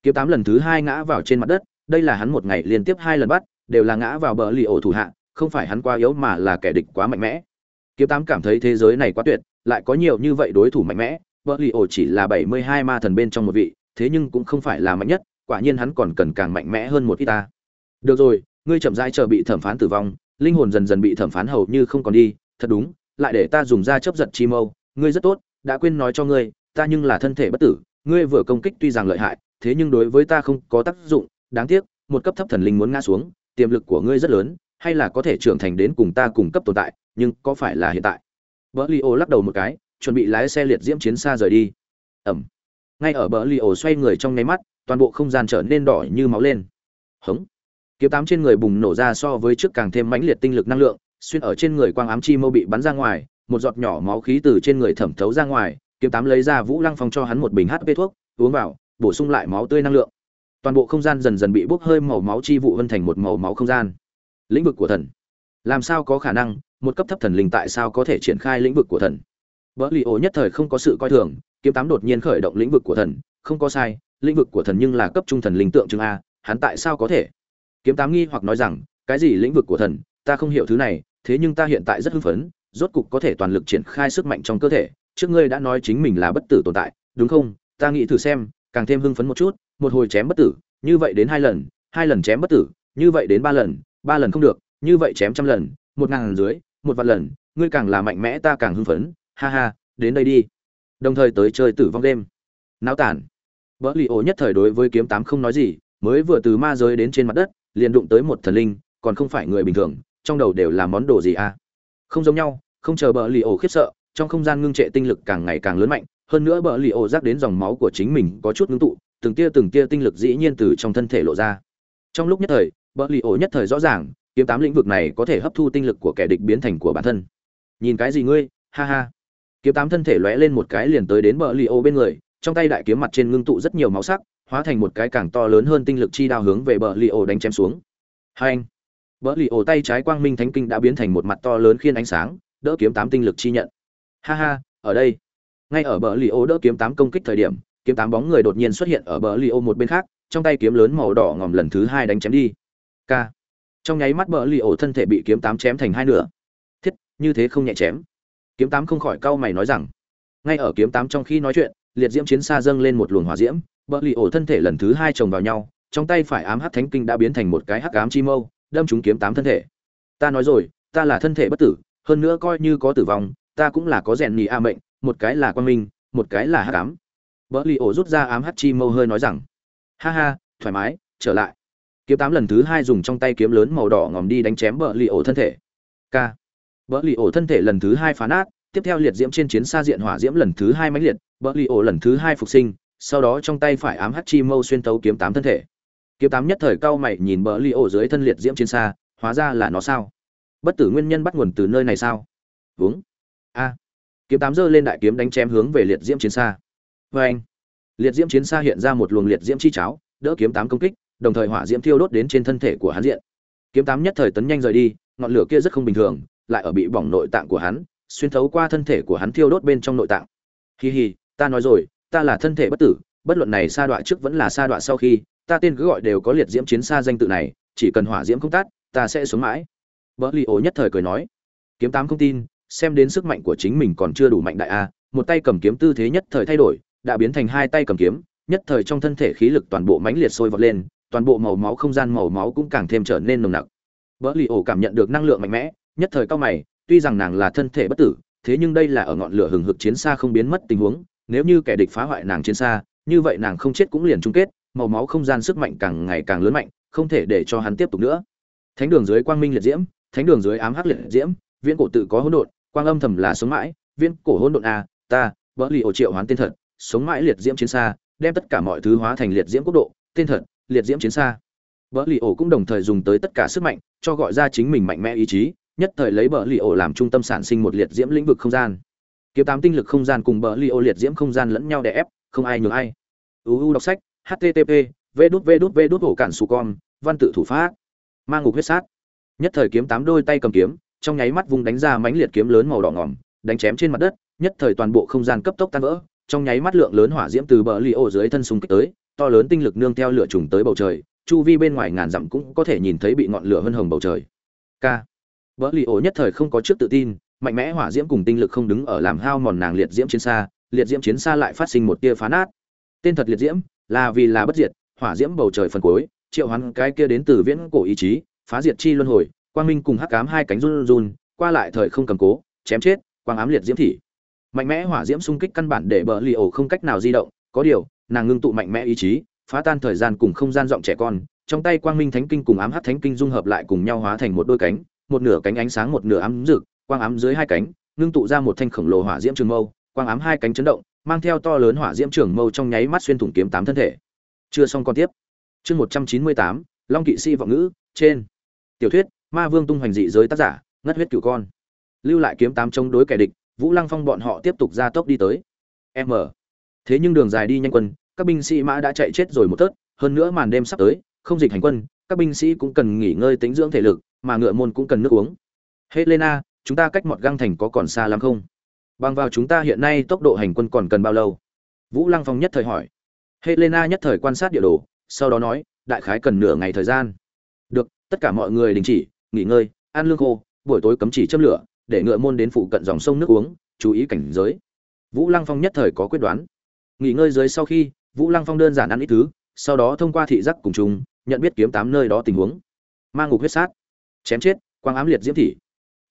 kiếm tám lần thứ hai ngã vào trên mặt đất, đây là hắn một ngày liên tiếp hai lần bắt, đều là ngã vào bờ lì ổ thủ hạ, không phải hắn quá yếu mà là kẻ địch quá mạnh mẽ. Kiếm tám cảm thấy thế giới này quá tuyệt, lại có nhiều như vậy đối thủ mạnh mẽ vợ lì ổ chỉ là bảy mươi hai ma thần bên trong một vị, thế nhưng cũng không phải là mạnh nhất, quả nhiên hắn còn cần càng mạnh mẽ hơn một ít ta. Được rồi, ngươi chậm rãi chờ bị thẩm phán tử vong, linh hồn dần dần bị thẩm phán hầu như không còn đi, thật đúng, lại để ta dùng ra chấp giật chi mâu, ngươi rất tốt, đã quên nói cho ngươi, ta nhưng là thân thể bất tử, ngươi vừa công kích tuy rằng lợi hại, thế nhưng đối với ta không có tác dụng, đáng tiếc, một cấp thấp thần linh muốn ngã xuống, tiềm lực của ngươi rất lớn, hay là có thể trưởng thành đến cùng ta cùng cấp tồn tại, nhưng có phải là hiện tại? Vợ li ô lắc đầu một cái chuẩn bị lái xe liệt diễm chiến xa rời đi. Ẩm. Ngay ở bờ li ổ xoay người trong nháy mắt, toàn bộ không gian trở nên đỏ như máu lên. Hống. Kiếm tám trên người bùng nổ ra so với trước càng thêm mãnh liệt tinh lực năng lượng, xuyên ở trên người quang ám chi mâu bị bắn ra ngoài, một giọt nhỏ máu khí từ trên người thẩm thấu ra ngoài, kiếm tám lấy ra vũ lăng phong cho hắn một bình hp thuốc, uống vào, bổ sung lại máu tươi năng lượng. Toàn bộ không gian dần dần bị bốc hơi màu máu chi vụ vân thành một màu máu không gian. Lĩnh vực của thần. Làm sao có khả năng, một cấp thấp thần linh tại sao có thể triển khai lĩnh vực của thần? Bỡ Lý ổ nhất thời không có sự coi thường, kiếm tám đột nhiên khởi động lĩnh vực của thần, không có sai, lĩnh vực của thần nhưng là cấp trung thần linh tượng chứng a, hắn tại sao có thể? Kiếm tám nghi hoặc nói rằng, cái gì lĩnh vực của thần, ta không hiểu thứ này, thế nhưng ta hiện tại rất hưng phấn, rốt cục có thể toàn lực triển khai sức mạnh trong cơ thể. Trước ngươi đã nói chính mình là bất tử tồn tại, đúng không? Ta nghĩ thử xem, càng thêm hưng phấn một chút, một hồi chém bất tử, như vậy đến hai lần hai lần chém bất tử, như vậy đến ba lần ba lần không được, như vậy chém trăm lần, một ngàn dưới, một vạn lần, ngươi càng là mạnh mẽ ta càng hưng phấn ha ha, đến đây đi. Đồng thời tới chơi tử vong đêm. Náo tản. Vợ lì ổ nhất thời đối với kiếm tám không nói gì, mới vừa từ ma giới đến trên mặt đất, liền đụng tới một thần linh, còn không phải người bình thường, trong đầu đều là món đồ gì à? Không giống nhau, không chờ bờ lì ổ khiếp sợ, trong không gian ngưng trệ tinh lực càng ngày càng lớn mạnh, hơn nữa bờ lì ổ rác đến dòng máu của chính mình có chút ngưng tụ, từng tia từng tia tinh lực dĩ nhiên từ trong thân thể lộ ra. Trong lúc nhất thời bờ lì ổ nhất thời rõ ràng, kiếm tám lĩnh vực này có thể hấp thu tinh lực của kẻ địch biến thành của bản thân. Nhìn cái gì ngươi, ha ha kiếm tám thân thể lóe lên một cái liền tới đến bờ li ô bên người, trong tay đại kiếm mặt trên ngưng tụ rất nhiều máu sắc, hóa thành một cái càng to lớn hơn tinh lực chi đao hướng về bờ li ô đánh chém xuống. Hai anh, bờ li ô tay trái quang minh thánh kinh đã biến thành một mặt to lớn khiên ánh sáng, đỡ kiếm tám tinh lực chi nhận. Ha ha, ở đây. Ngay ở bờ li ô đỡ kiếm tám công kích thời điểm, kiếm tám bóng người đột nhiên xuất hiện ở bờ li ô một bên khác, trong tay kiếm lớn màu đỏ ngòm lần thứ hai đánh chém đi. K trong nháy mắt bờ li ô thân thể bị kiếm tám chém thành hai nửa. Thiết, như thế không nhẹ chém kiếm tám không khỏi cau mày nói rằng, ngay ở kiếm tám trong khi nói chuyện, liệt diễm chiến xa dâng lên một luồng hỏa diễm, bờ lì ổ thân thể lần thứ hai chồng vào nhau, trong tay phải ám hắc thánh kinh đã biến thành một cái hắc ám chi mâu, đâm trúng kiếm tám thân thể. Ta nói rồi, ta là thân thể bất tử, hơn nữa coi như có tử vong, ta cũng là có rèn nhì a mệnh, một cái là quan minh, một cái là hắc ám. Bờ lì ổ rút ra ám hắc chi mâu hơi nói rằng, ha ha, thoải mái, trở lại. Kiếm tám lần thứ hai dùng trong tay kiếm lớn màu đỏ ngòm đi đánh chém bờ lì ổ thân thể. K Bỡ lì ổ thân thể lần thứ hai phá nát, tiếp theo liệt diễm trên chiến xa diện hỏa diễm lần thứ hai mãnh liệt, Bỡ lì ổ lần thứ hai phục sinh, sau đó trong tay phải ám hắc chi mâu xuyên tấu kiếm tám thân thể. Kiếm tám nhất thời cao mày nhìn Bỡ lì ổ dưới thân liệt diễm chiến xa, hóa ra là nó sao? Bất tử nguyên nhân bắt nguồn từ nơi này sao? Uống a. Kiếm tám giơ lên đại kiếm đánh chém hướng về liệt diễm chiến xa. Oeng. anh liệt diễm chiến xa hiện ra một luồng liệt diễm chi cháo, đỡ kiếm tám công kích, đồng thời hỏa diễm thiêu đốt đến trên thân thể của hắn diện. Kiếm tám nhất thời tấn nhanh rời đi, ngọn lửa kia rất không bình thường lại ở bị bỏng nội tạng của hắn xuyên thấu qua thân thể của hắn thiêu đốt bên trong nội tạng. Hì hì, ta nói rồi ta là thân thể bất tử bất luận này sa đọa trước vẫn là sa đọa sau khi ta tên cứ gọi đều có liệt diễm chiến xa danh tự này chỉ cần hỏa diễm không tắt ta sẽ sống mãi. Vợ li ố nhất thời cười nói kiếm tám không tin xem đến sức mạnh của chính mình còn chưa đủ mạnh đại a một tay cầm kiếm tư thế nhất thời thay đổi đã biến thành hai tay cầm kiếm nhất thời trong thân thể khí lực toàn bộ mãnh liệt sôi vọt lên toàn bộ màu máu không gian màu máu cũng càng thêm trở nên nồng nặc. Vợ li ổ cảm nhận được năng lượng mạnh mẽ nhất thời cao mày, tuy rằng nàng là thân thể bất tử, thế nhưng đây là ở ngọn lửa hừng hực chiến xa không biến mất tình huống, nếu như kẻ địch phá hoại nàng chiến xa, như vậy nàng không chết cũng liền chung kết, màu máu không gian sức mạnh càng ngày càng lớn mạnh, không thể để cho hắn tiếp tục nữa. Thánh đường dưới quang minh liệt diễm, thánh đường dưới ám hắc liệt diễm, viễn cổ tự có hỗn độn, quang âm thầm là sống mãi, viễn cổ hỗn độn a, ta, vỡ lì ổ triệu hoán tên thật, sống mãi liệt diễm chiến xa, đem tất cả mọi thứ hóa thành liệt diễm quốc độ, tên thật, liệt diễm chiến xa. Vỡ lì ổ cũng đồng thời dùng tới tất cả sức mạnh, cho gọi ra chính mình mạnh mẽ ý chí nhất thời lấy bờ li ổ làm trung tâm sản sinh một liệt diễm lĩnh vực không gian. Kiếm tám tinh lực không gian cùng bờ li ổ liệt diễm không gian lẫn nhau đè ép, không ai nhường ai. Uu đọc sách http v đút v đút v đút ổ cản su con, văn tự thủ pháp. Mang ngục huyết sát. Nhất thời kiếm tám đôi tay cầm kiếm, trong nháy mắt vùng đánh ra mãnh liệt kiếm lớn màu đỏ ngỏm, đánh chém trên mặt đất, nhất thời toàn bộ không gian cấp tốc tan vỡ, trong nháy mắt lượng lớn hỏa diễm từ bờ li ổ dưới thân súng kích tới, to lớn tinh lực nương theo lửa trùng tới bầu trời, chu vi bên ngoài ngàn dặm cũng có thể nhìn thấy bị ngọn lửa vân hồng bầu trời. K bờ li ổ nhất thời không có trước tự tin, mạnh mẽ hỏa diễm cùng tinh lực không đứng ở làm hao mòn nàng liệt diễm chiến xa, liệt diễm chiến xa lại phát sinh một tia phá nát. Tên thật liệt diễm, là vì là bất diệt, hỏa diễm bầu trời phần cuối, triệu hoán cái kia đến từ viễn cổ ý chí, phá diệt chi luân hồi, quang minh cùng hắc ám hai cánh run run, qua lại thời không cầm cố, chém chết, quang ám liệt diễm thị. Mạnh mẽ hỏa diễm xung kích căn bản để bờ li ổ không cách nào di động, có điều, nàng ngưng tụ mạnh mẽ ý chí, phá tan thời gian cùng không gian giọng trẻ con, trong tay quang minh thánh kinh cùng ám hắc thánh kinh dung hợp lại cùng nhau hóa thành một đôi cánh một nửa cánh ánh sáng một nửa ám rực, quang ám dưới hai cánh, ngưng tụ ra một thanh khổng lồ hỏa diễm trường mâu, quang ám hai cánh chấn động, mang theo to lớn hỏa diễm trường mâu trong nháy mắt xuyên thủng kiếm tám thân thể. Chưa xong còn tiếp. Chương một trăm chín mươi tám, long kỵ sĩ vọng ngữ, trên. Tiểu thuyết, ma vương tung hoành dị giới tác giả, ngất huyết cửu con. Lưu lại kiếm tám chống đối kẻ địch, vũ lăng phong bọn họ tiếp tục ra tốc đi tới. M. Thế nhưng đường dài đi nhanh quân, các binh sĩ mã đã chạy chết rồi một tớt, hơn nữa màn đêm sắp tới, không dịch hành quân, các binh sĩ cũng cần nghỉ ngơi tính dưỡng thể lực mà ngựa môn cũng cần nước uống. Helena, chúng ta cách mọt găng thành có còn xa lắm không? Bằng vào chúng ta hiện nay tốc độ hành quân còn cần bao lâu? Vũ lăng phong nhất thời hỏi. Helena nhất thời quan sát địa đồ, sau đó nói, đại khái cần nửa ngày thời gian. Được, tất cả mọi người đình chỉ, nghỉ ngơi, ăn lương khô, buổi tối cấm chỉ châm lửa, để ngựa môn đến phụ cận dòng sông nước uống, chú ý cảnh giới. Vũ lăng phong nhất thời có quyết đoán. Nghỉ ngơi dưới sau khi, vũ lăng phong đơn giản ăn ít thứ, sau đó thông qua thị giác cùng chúng, nhận biết kiếm tám nơi đó tình huống. Mang ngục huyết sát chém chết quang ám liệt diễm thị.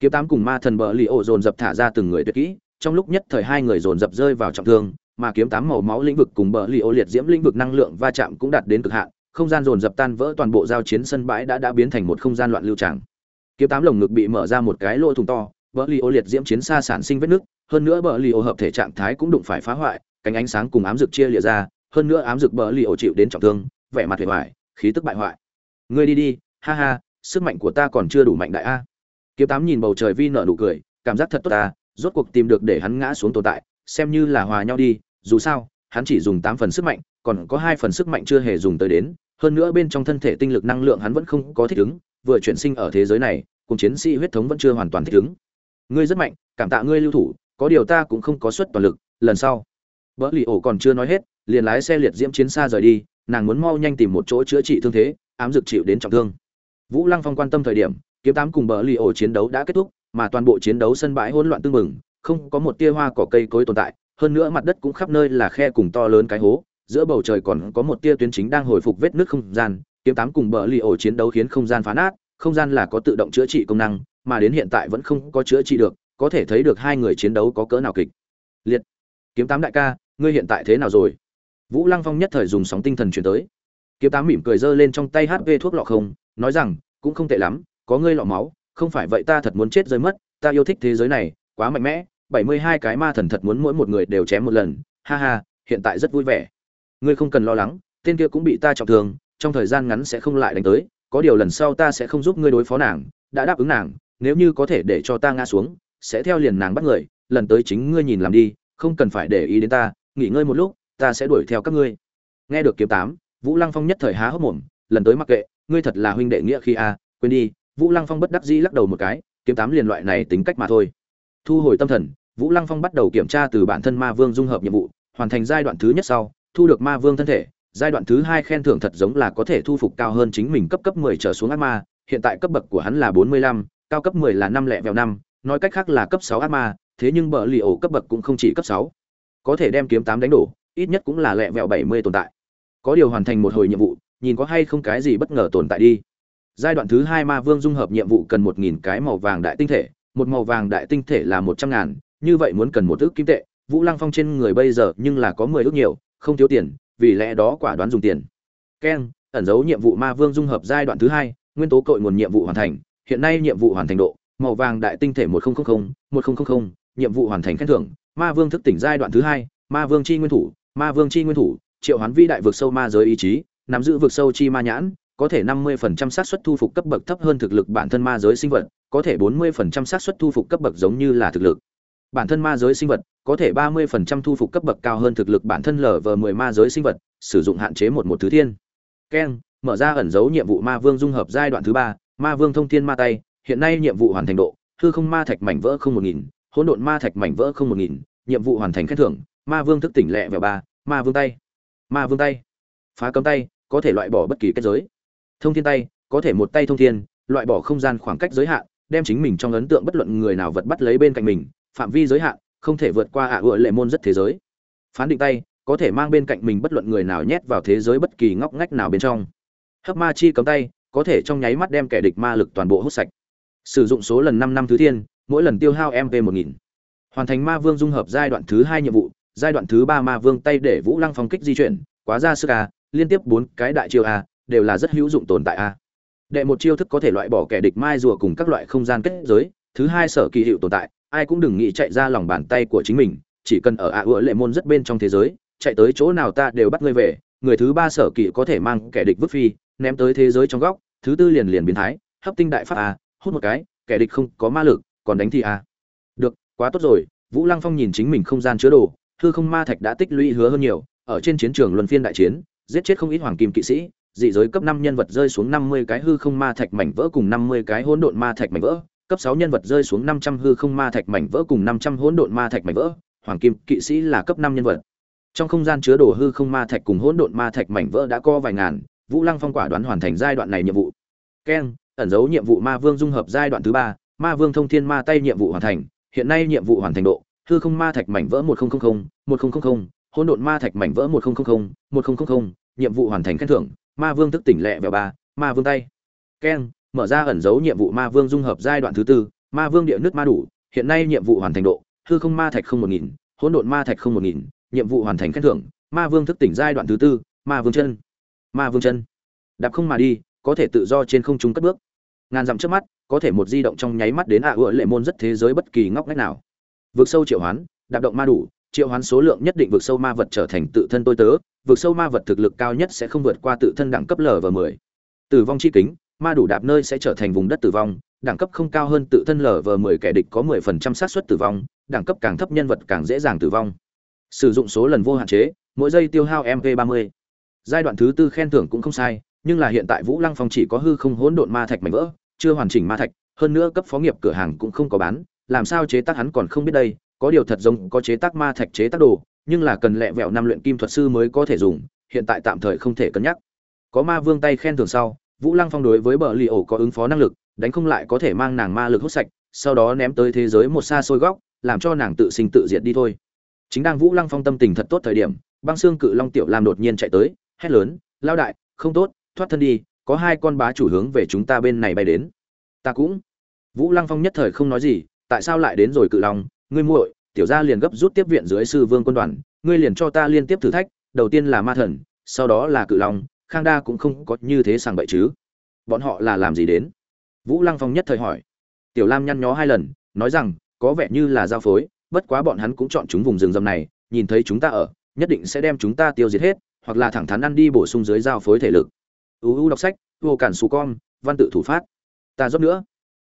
Kiếm tám cùng ma thần bờ li ổ dồn dập thả ra từng người tuyệt kỹ trong lúc nhất thời hai người dồn dập rơi vào trọng thương mà kiếm tám màu máu lĩnh vực cùng bờ li ổ liệt diễm lĩnh vực năng lượng va chạm cũng đạt đến cực hạn không gian dồn dập tan vỡ toàn bộ giao chiến sân bãi đã đã biến thành một không gian loạn lưu tràng. Kiếm tám lồng ngực bị mở ra một cái lỗ thủng to bờ li ổ liệt diễm chiến xa sản sinh vết nứt hơn nữa bờ li ổ hợp thể trạng thái cũng đụng phải phá hoại cánh ánh sáng cùng ám dược chia lìa ra hơn nữa ám dược bờ li ổ chịu đến trọng thương vẻ mặt hề vải, khí tức bại hoại. Ngươi đi đi ha ha sức mạnh của ta còn chưa đủ mạnh đại a. Kiếm tám nhìn bầu trời vi nở nụ cười, cảm giác thật tốt ta, rốt cuộc tìm được để hắn ngã xuống tồn tại, xem như là hòa nhau đi, dù sao, hắn chỉ dùng tám phần sức mạnh, còn có hai phần sức mạnh chưa hề dùng tới đến, hơn nữa bên trong thân thể tinh lực năng lượng hắn vẫn không có thích ứng, vừa chuyển sinh ở thế giới này, cùng chiến sĩ huyết thống vẫn chưa hoàn toàn thích ứng. Ngươi rất mạnh, cảm tạ ngươi lưu thủ, có điều ta cũng không có suất toàn lực, lần sau. Vợ lì ổ còn chưa nói hết, liền lái xe liệt diễm chiến xa rời đi, nàng muốn mau nhanh tìm một chỗ chữa trị thương thế, ám dược chịu đến trọng thương vũ lăng phong quan tâm thời điểm, kiếm tám cùng bờ lì ổ chiến đấu đã kết thúc, mà toàn bộ chiến đấu sân bãi hỗn loạn tương mừng không có một tia hoa cỏ cây cối tồn tại, hơn nữa mặt đất cũng khắp nơi là khe cùng to lớn cái hố, giữa bầu trời còn có một tia tuyến chính đang hồi phục vết nước không gian, kiếm tám cùng bờ lì ổ chiến đấu khiến không gian phá nát, không gian là có tự động chữa trị công năng, mà đến hiện tại vẫn không có chữa trị được, có thể thấy được hai người chiến đấu có cỡ nào kịch. Liệt. Kiếm tám đại ca, ngươi hiện tại thế nào rồi? Vũ lăng phong nhất thời dùng sóng tinh thần truyền tới. Kiếm tám mỉm cười giơ lên trong tay hp thuốc lọ không nói rằng, cũng không tệ lắm, có ngươi lọ máu, không phải vậy ta thật muốn chết rơi mất, ta yêu thích thế giới này, quá mạnh mẽ, bảy mươi hai cái ma thần thật muốn mỗi một người đều chém một lần, ha ha, hiện tại rất vui vẻ. Ngươi không cần lo lắng, tên kia cũng bị ta trọng thương, trong thời gian ngắn sẽ không lại đánh tới, có điều lần sau ta sẽ không giúp ngươi đối phó nàng, đã đáp ứng nàng, nếu như có thể để cho ta ngã xuống, sẽ theo liền nàng bắt người, lần tới chính ngươi nhìn làm đi, không cần phải để ý đến ta, nghỉ ngơi một lúc, ta sẽ đuổi theo các ngươi. Nghe được kiếm tám, vũ lăng phong nhất thời há hốc mồm, lần tới mặc kệ ngươi thật là huynh đệ nghĩa khi a, quên đi, vũ lăng phong bất đắc dĩ lắc đầu một cái, kiếm tám liền loại này tính cách mà thôi. Thu hồi tâm thần, vũ lăng phong bắt đầu kiểm tra từ bản thân ma vương dung hợp nhiệm vụ, hoàn thành giai đoạn thứ nhất sau, thu được ma vương thân thể. Giai đoạn thứ hai khen thưởng thật giống là có thể thu phục cao hơn chính mình cấp cấp mười trở xuống ác ma, hiện tại cấp bậc của hắn là bốn mươi lăm, cao cấp mười là năm lẻ vẹo năm, nói cách khác là cấp sáu ác ma, thế nhưng bờ lì ổ cấp bậc cũng không chỉ cấp sáu. Có thể đem kiếm tám đánh đổ, ít nhất cũng là lẹ vẹo bảy mươi tồn tại. Có điều hoàn thành một hồi nhiệm vụ nhìn có hay không cái gì bất ngờ tồn tại đi. Giai đoạn thứ hai ma vương dung hợp nhiệm vụ cần một nghìn cái màu vàng đại tinh thể, một màu vàng đại tinh thể là một trăm ngàn, như vậy muốn cần một ước kim tệ. Vũ lăng phong trên người bây giờ nhưng là có mười ước nhiều, không thiếu tiền, vì lẽ đó quả đoán dùng tiền. Keng, ẩn dấu nhiệm vụ ma vương dung hợp giai đoạn thứ hai, nguyên tố cội nguồn nhiệm vụ hoàn thành, hiện nay nhiệm vụ hoàn thành độ, màu vàng đại tinh thể một nghìn một nghìn nhiệm vụ hoàn thành khen thưởng, ma vương thức tỉnh giai đoạn thứ hai, ma vương chi nguyên thủ, ma vương chi nguyên thủ, triệu hoán vi đại vực sâu ma giới ý chí nắm giữ vực sâu chi ma nhãn có thể 50% xác suất thu phục cấp bậc thấp hơn thực lực bản thân ma giới sinh vật, có thể 40% xác suất thu phục cấp bậc giống như là thực lực. Bản thân ma giới sinh vật, có thể 30% thu phục cấp bậc cao hơn thực lực bản thân LV10 ma giới sinh vật, sử dụng hạn chế một một thứ thiên. Ken, mở ra ẩn dấu nhiệm vụ ma vương dung hợp giai đoạn thứ 3, ma vương thông thiên ma tay, hiện nay nhiệm vụ hoàn thành độ, hư không ma thạch mảnh vỡ không một nghìn, hỗn độn ma thạch mảnh vỡ không một nghìn, nhiệm vụ hoàn thành khen thưởng, ma vương thức tỉnh lẹ vào 3, ma vương tay. Ma vương tay. Phá cấm tay, có thể loại bỏ bất kỳ kết giới. Thông thiên tay, có thể một tay thông thiên, loại bỏ không gian khoảng cách giới hạn, đem chính mình trong ấn tượng bất luận người nào vật bắt lấy bên cạnh mình, phạm vi giới hạn, không thể vượt qua ạ à ựa lệ môn rất thế giới. Phán định tay, có thể mang bên cạnh mình bất luận người nào nhét vào thế giới bất kỳ ngóc ngách nào bên trong. Hấp ma chi cấm tay, có thể trong nháy mắt đem kẻ địch ma lực toàn bộ hút sạch. Sử dụng số lần năm năm thứ thiên, mỗi lần tiêu hao mp một nghìn. Hoàn thành ma vương dung hợp giai đoạn thứ hai nhiệm vụ, giai đoạn thứ ba ma vương tay để vũ lăng phong kích di chuyển, quá ra sức à liên tiếp bốn cái đại chiêu a, đều là rất hữu dụng tồn tại a. Đệ một chiêu thức có thể loại bỏ kẻ địch mai rùa cùng các loại không gian kết giới, thứ hai sở kỳ hiệu tồn tại, ai cũng đừng nghĩ chạy ra lòng bàn tay của chính mình, chỉ cần ở ạ ựa lệ môn rất bên trong thế giới, chạy tới chỗ nào ta đều bắt ngươi về, người thứ ba sở kỳ có thể mang kẻ địch vứt phi, ném tới thế giới trong góc, thứ tư liền liền biến thái, hấp tinh đại pháp a, hút một cái, kẻ địch không có ma lực, còn đánh thì a. Được, quá tốt rồi, vũ lăng phong nhìn chính mình không gian chứa đồ, hư không ma thạch đã tích lũy hứa hơn nhiều, ở trên chiến trường luân phiên đại chiến giết chết không ít hoàng kim kỵ sĩ, dị giới cấp năm nhân vật rơi xuống năm mươi cái hư không ma thạch mảnh vỡ cùng năm mươi cái hỗn độn ma thạch mảnh vỡ, cấp sáu nhân vật rơi xuống năm trăm hư không ma thạch mảnh vỡ cùng năm trăm hỗn độn ma thạch mảnh vỡ, hoàng kim kỵ sĩ là cấp năm nhân vật. Trong không gian chứa đồ hư không ma thạch cùng hỗn độn ma thạch mảnh vỡ đã có vài ngàn, vũ lăng phong quả đoán hoàn thành giai đoạn này nhiệm vụ. Keng, ẩn dấu nhiệm vụ ma vương dung hợp giai đoạn thứ ba, ma vương thông thiên ma tay nhiệm vụ hoàn thành, hiện nay nhiệm vụ hoàn thành độ, hư không ma thạch mảnh vỡ một nghìn một nghìn hỗn độn ma thạch mảnh vỡ một nghìn một nghìn nhiệm vụ hoàn thành khen thưởng, ma vương thức tỉnh lẹ vẹo ba, ma vương tay. Keng mở ra ẩn dấu nhiệm vụ ma vương dung hợp giai đoạn thứ tư, ma vương địa nước ma đủ, hiện nay nhiệm vụ hoàn thành độ, hư không ma thạch không một nghìn, hỗn độn ma thạch không một nghìn, nhiệm vụ hoàn thành khen thưởng, ma vương thức tỉnh giai đoạn thứ tư, ma vương chân. Ma vương chân. Đạp không mà đi, có thể tự do trên không trung cất bước. Ngàn dặm trước mắt, có thể một di động trong nháy mắt đến ạ à lệ môn rất thế giới bất kỳ ngóc ngách nào. Vượt sâu triệu hoán, đạp động ma đủ, triệu hoán số lượng nhất định vượt sâu ma vật trở thành tự thân tôi tớ vượt sâu ma vật thực lực cao nhất sẽ không vượt qua tự thân đẳng cấp lở và mười. Tử vong chi kính, ma đủ đạp nơi sẽ trở thành vùng đất tử vong, đẳng cấp không cao hơn tự thân lở và mười kẻ địch có mười phần trăm xác suất tử vong, đẳng cấp càng thấp nhân vật càng dễ dàng tử vong. Sử dụng số lần vô hạn chế, mỗi giây tiêu hao mv ba mươi. Giai đoạn thứ tư khen thưởng cũng không sai, nhưng là hiện tại vũ lăng phong chỉ có hư không hỗn độn ma thạch mảnh vỡ, chưa hoàn chỉnh ma thạch, hơn nữa cấp phó nghiệp cửa hàng cũng không có bán, làm sao chế tác hắn còn không biết đây, có điều thật giống có chế tác ma thạch chế tác đồ nhưng là cần lẹ vẹo năm luyện kim thuật sư mới có thể dùng, hiện tại tạm thời không thể cân nhắc. Có ma vương tay khen thưởng sau, vũ lăng phong đối với bờ lì ổ có ứng phó năng lực, đánh không lại có thể mang nàng ma lực hút sạch, sau đó ném tới thế giới một xa xôi góc, làm cho nàng tự sinh tự diệt đi thôi. Chính đang vũ lăng phong tâm tình thật tốt thời điểm, băng xương cự long tiểu lam đột nhiên chạy tới, hét lớn lao đại, không tốt, thoát thân đi, có hai con bá chủ hướng về chúng ta bên này bay đến. Ta cũng. Vũ lăng phong nhất thời không nói gì, tại sao lại đến rồi cự long? Ngươi muội tiểu gia liền gấp rút tiếp viện dưới sư vương quân đoàn, ngươi liền cho ta liên tiếp thử thách, đầu tiên là ma thần, sau đó là cự long, khang đa cũng không có như thế sàng bậy chứ. Bọn họ là làm gì đến? Vũ lăng phong nhất thời hỏi. Tiểu lam nhăn nhó hai lần, nói rằng, có vẻ như là giao phối, bất quá bọn hắn cũng chọn chúng vùng rừng rậm này, nhìn thấy chúng ta ở, nhất định sẽ đem chúng ta tiêu diệt hết, hoặc là thẳng thắn ăn đi bổ sung dưới giao phối thể lực. Uu đọc sách, vô cản xù con, văn tự thủ phát. Ta giúp nữa.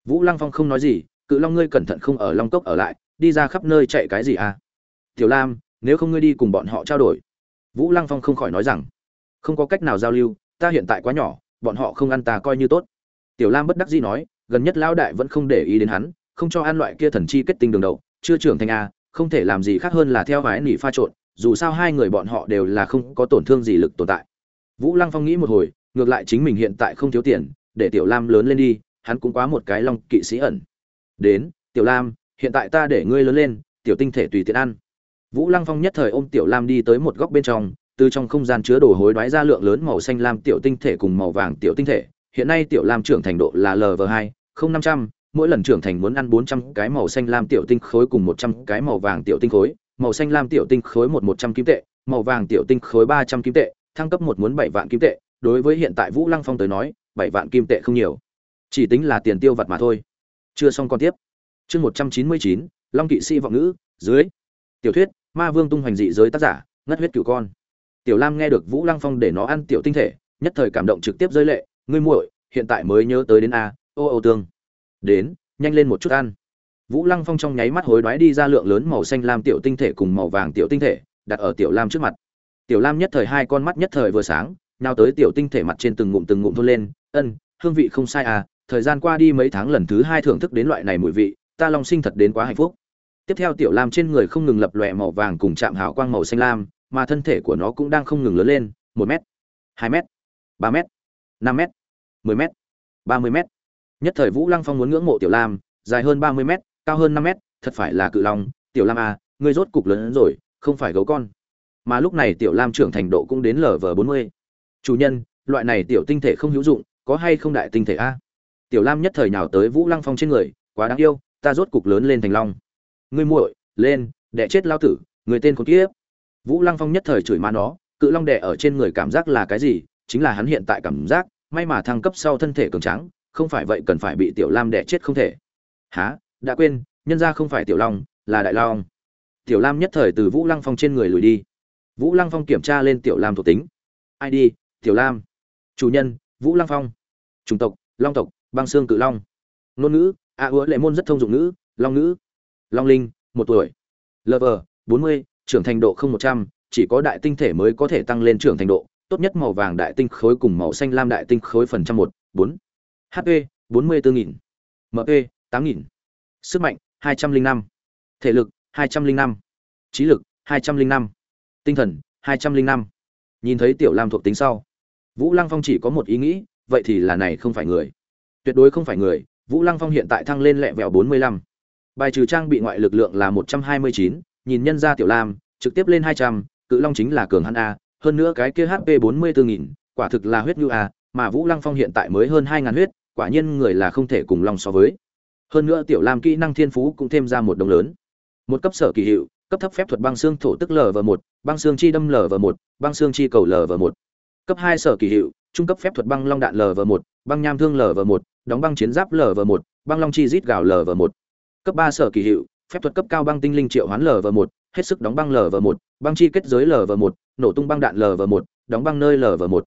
Vũ lăng phong không nói gì, cự long ngươi cẩn thận không ở long cốc ở lại đi ra khắp nơi chạy cái gì à? Tiểu lam, nếu không ngươi đi cùng bọn họ trao đổi. Vũ lăng phong không khỏi nói rằng, không có cách nào giao lưu, ta hiện tại quá nhỏ, bọn họ không ăn ta coi như tốt. Tiểu lam bất đắc dĩ nói, gần nhất lão đại vẫn không để ý đến hắn, không cho ăn loại kia thần chi kết tinh đường đầu chưa trưởng thành a không thể làm gì khác hơn là theo vái nỉ pha trộn, dù sao hai người bọn họ đều là không có tổn thương gì lực tồn tại. Vũ lăng phong nghĩ một hồi, ngược lại chính mình hiện tại không thiếu tiền, để tiểu lam lớn lên đi, hắn cũng quá một cái long kỵ sĩ ẩn. Đến, tiểu lam hiện tại ta để ngươi lớn lên, tiểu tinh thể tùy tiện ăn. Vũ lăng phong nhất thời ôm tiểu lam đi tới một góc bên trong, từ trong không gian chứa đồ hối đoái ra lượng lớn màu xanh lam tiểu tinh thể cùng màu vàng tiểu tinh thể. Hiện nay tiểu lam trưởng thành độ là lv hai, không năm trăm, mỗi lần trưởng thành muốn ăn bốn trăm cái màu xanh lam tiểu tinh khối cùng một trăm cái màu vàng tiểu tinh khối. Màu xanh lam tiểu tinh khối một một trăm kim tệ, màu vàng tiểu tinh khối ba trăm kim tệ, thăng cấp một muốn bảy vạn kim tệ. Đối với hiện tại vũ lăng phong tới nói, bảy vạn kim tệ không nhiều. Chỉ tính là tiền tiêu vặt mà thôi. Chưa xong còn tiếp chương một trăm chín mươi chín, long kỵ sĩ vọng ngữ, dưới. Tiểu thuyết, ma vương tung hoành dị giới tác giả, ngất huyết cửu con. Tiểu lam nghe được vũ lăng phong để nó ăn tiểu tinh thể, nhất thời cảm động trực tiếp rơi lệ. Ngươi muội, hiện tại mới nhớ tới đến a, ô ô tương. Đến, nhanh lên một chút ăn. Vũ lăng phong trong nháy mắt hối đoái đi ra lượng lớn màu xanh lam tiểu tinh thể cùng màu vàng tiểu tinh thể, đặt ở tiểu lam trước mặt. Tiểu lam nhất thời hai con mắt nhất thời vừa sáng nào tới tiểu tinh thể mặt trên từng ngụm từng ngụm thôn lên. Ân, hương vị không sai à thời gian qua đi mấy tháng lần thứ hai thưởng thức đến loại này mùi vị ta long sinh thật đến quá hạnh phúc. Tiếp theo tiểu lam trên người không ngừng lập lòe màu vàng cùng chạm hào quang màu xanh lam mà thân thể của nó cũng đang không ngừng lớn lên một m hai m ba m năm m mười m ba mươi m nhất thời vũ lăng phong muốn ngưỡng mộ tiểu lam dài hơn ba mươi m cao hơn năm m thật phải là cự long tiểu lam à, ngươi rốt cục lớn hơn rồi không phải gấu con. Mà lúc này tiểu lam trưởng thành độ cũng đến lv bốn mươi. Chủ nhân loại này tiểu tinh thể không hữu dụng có hay không đại tinh thể a? Tiểu lam nhất thời nào tới vũ lăng phong trên người quá đáng yêu ta rốt cục lớn lên thành long. Ngươi muội, lên, đẻ chết lao tử, người tên con kiếp vũ lăng phong nhất thời chửi má nó, cự long đẻ ở trên người cảm giác là cái gì? Chính là hắn hiện tại cảm giác, may mà thăng cấp sau thân thể cường tráng, không phải vậy cần phải bị tiểu lam đẻ chết không thể. Há đã quên, nhân ra không phải tiểu long, là đại long. Tiểu lam nhất thời từ vũ lăng phong trên người lùi đi. Vũ lăng phong kiểm tra lên tiểu lam thuộc tính. Id tiểu lam? Chủ nhân, vũ lăng phong. Chủng tộc, long tộc, băng xương cự long. Ngôn ngữ a à, ứa lệ môn rất thông dụng ngữ long ngữ. Long linh một tuổi. Lv bốn mươi trưởng thành độ không một trăm chỉ có đại tinh thể mới có thể tăng lên trưởng thành độ. Tốt nhất màu vàng đại tinh khối cùng màu xanh lam đại tinh khối phần trăm một bốn. Hp bốn mươi bốn nghìn. Mp tám nghìn. Sức mạnh hai trăm linh năm. Thể lực hai trăm linh năm. Trí lực hai trăm linh năm. Tinh thần hai trăm linh năm. Nhìn thấy tiểu lam thuộc tính sau vũ lăng phong chỉ có một ý nghĩ vậy thì là này không phải người. Tuyệt đối không phải người vũ lăng phong hiện tại thăng lên lẹ vẹo bốn mươi lăm. Bài trừ trang bị ngoại lực lượng là một trăm hai mươi chín, nhìn nhân ra tiểu lam, trực tiếp lên hai trăm, cự long chính là cường hắn a, hơn nữa cái kia hp bốn mươi bốn nghìn, quả thực là huyết nhu a, mà vũ lăng phong hiện tại mới hơn hai ngàn huyết, quả nhiên người là không thể cùng long so với. Hơn nữa tiểu lam kỹ năng thiên phú cũng thêm ra một đồng lớn. Một cấp sở kỳ hiệu, cấp thấp phép thuật băng xương thổ tức lv một, băng xương chi đâm lv một, băng xương chi cầu lv một. Cấp hai sở kỳ hiệu, trung cấp phép thuật băng long đạn lv một, băng nham thương lv một đóng băng chiến giáp lv một, băng long chi rít gào lv một. Cấp ba sở kỳ hiệu, phép thuật cấp cao băng tinh linh triệu hoán lv một, hết sức đóng băng lv một, băng chi kết giới lv một, nổ tung băng đạn lv một, đóng băng nơi lv một.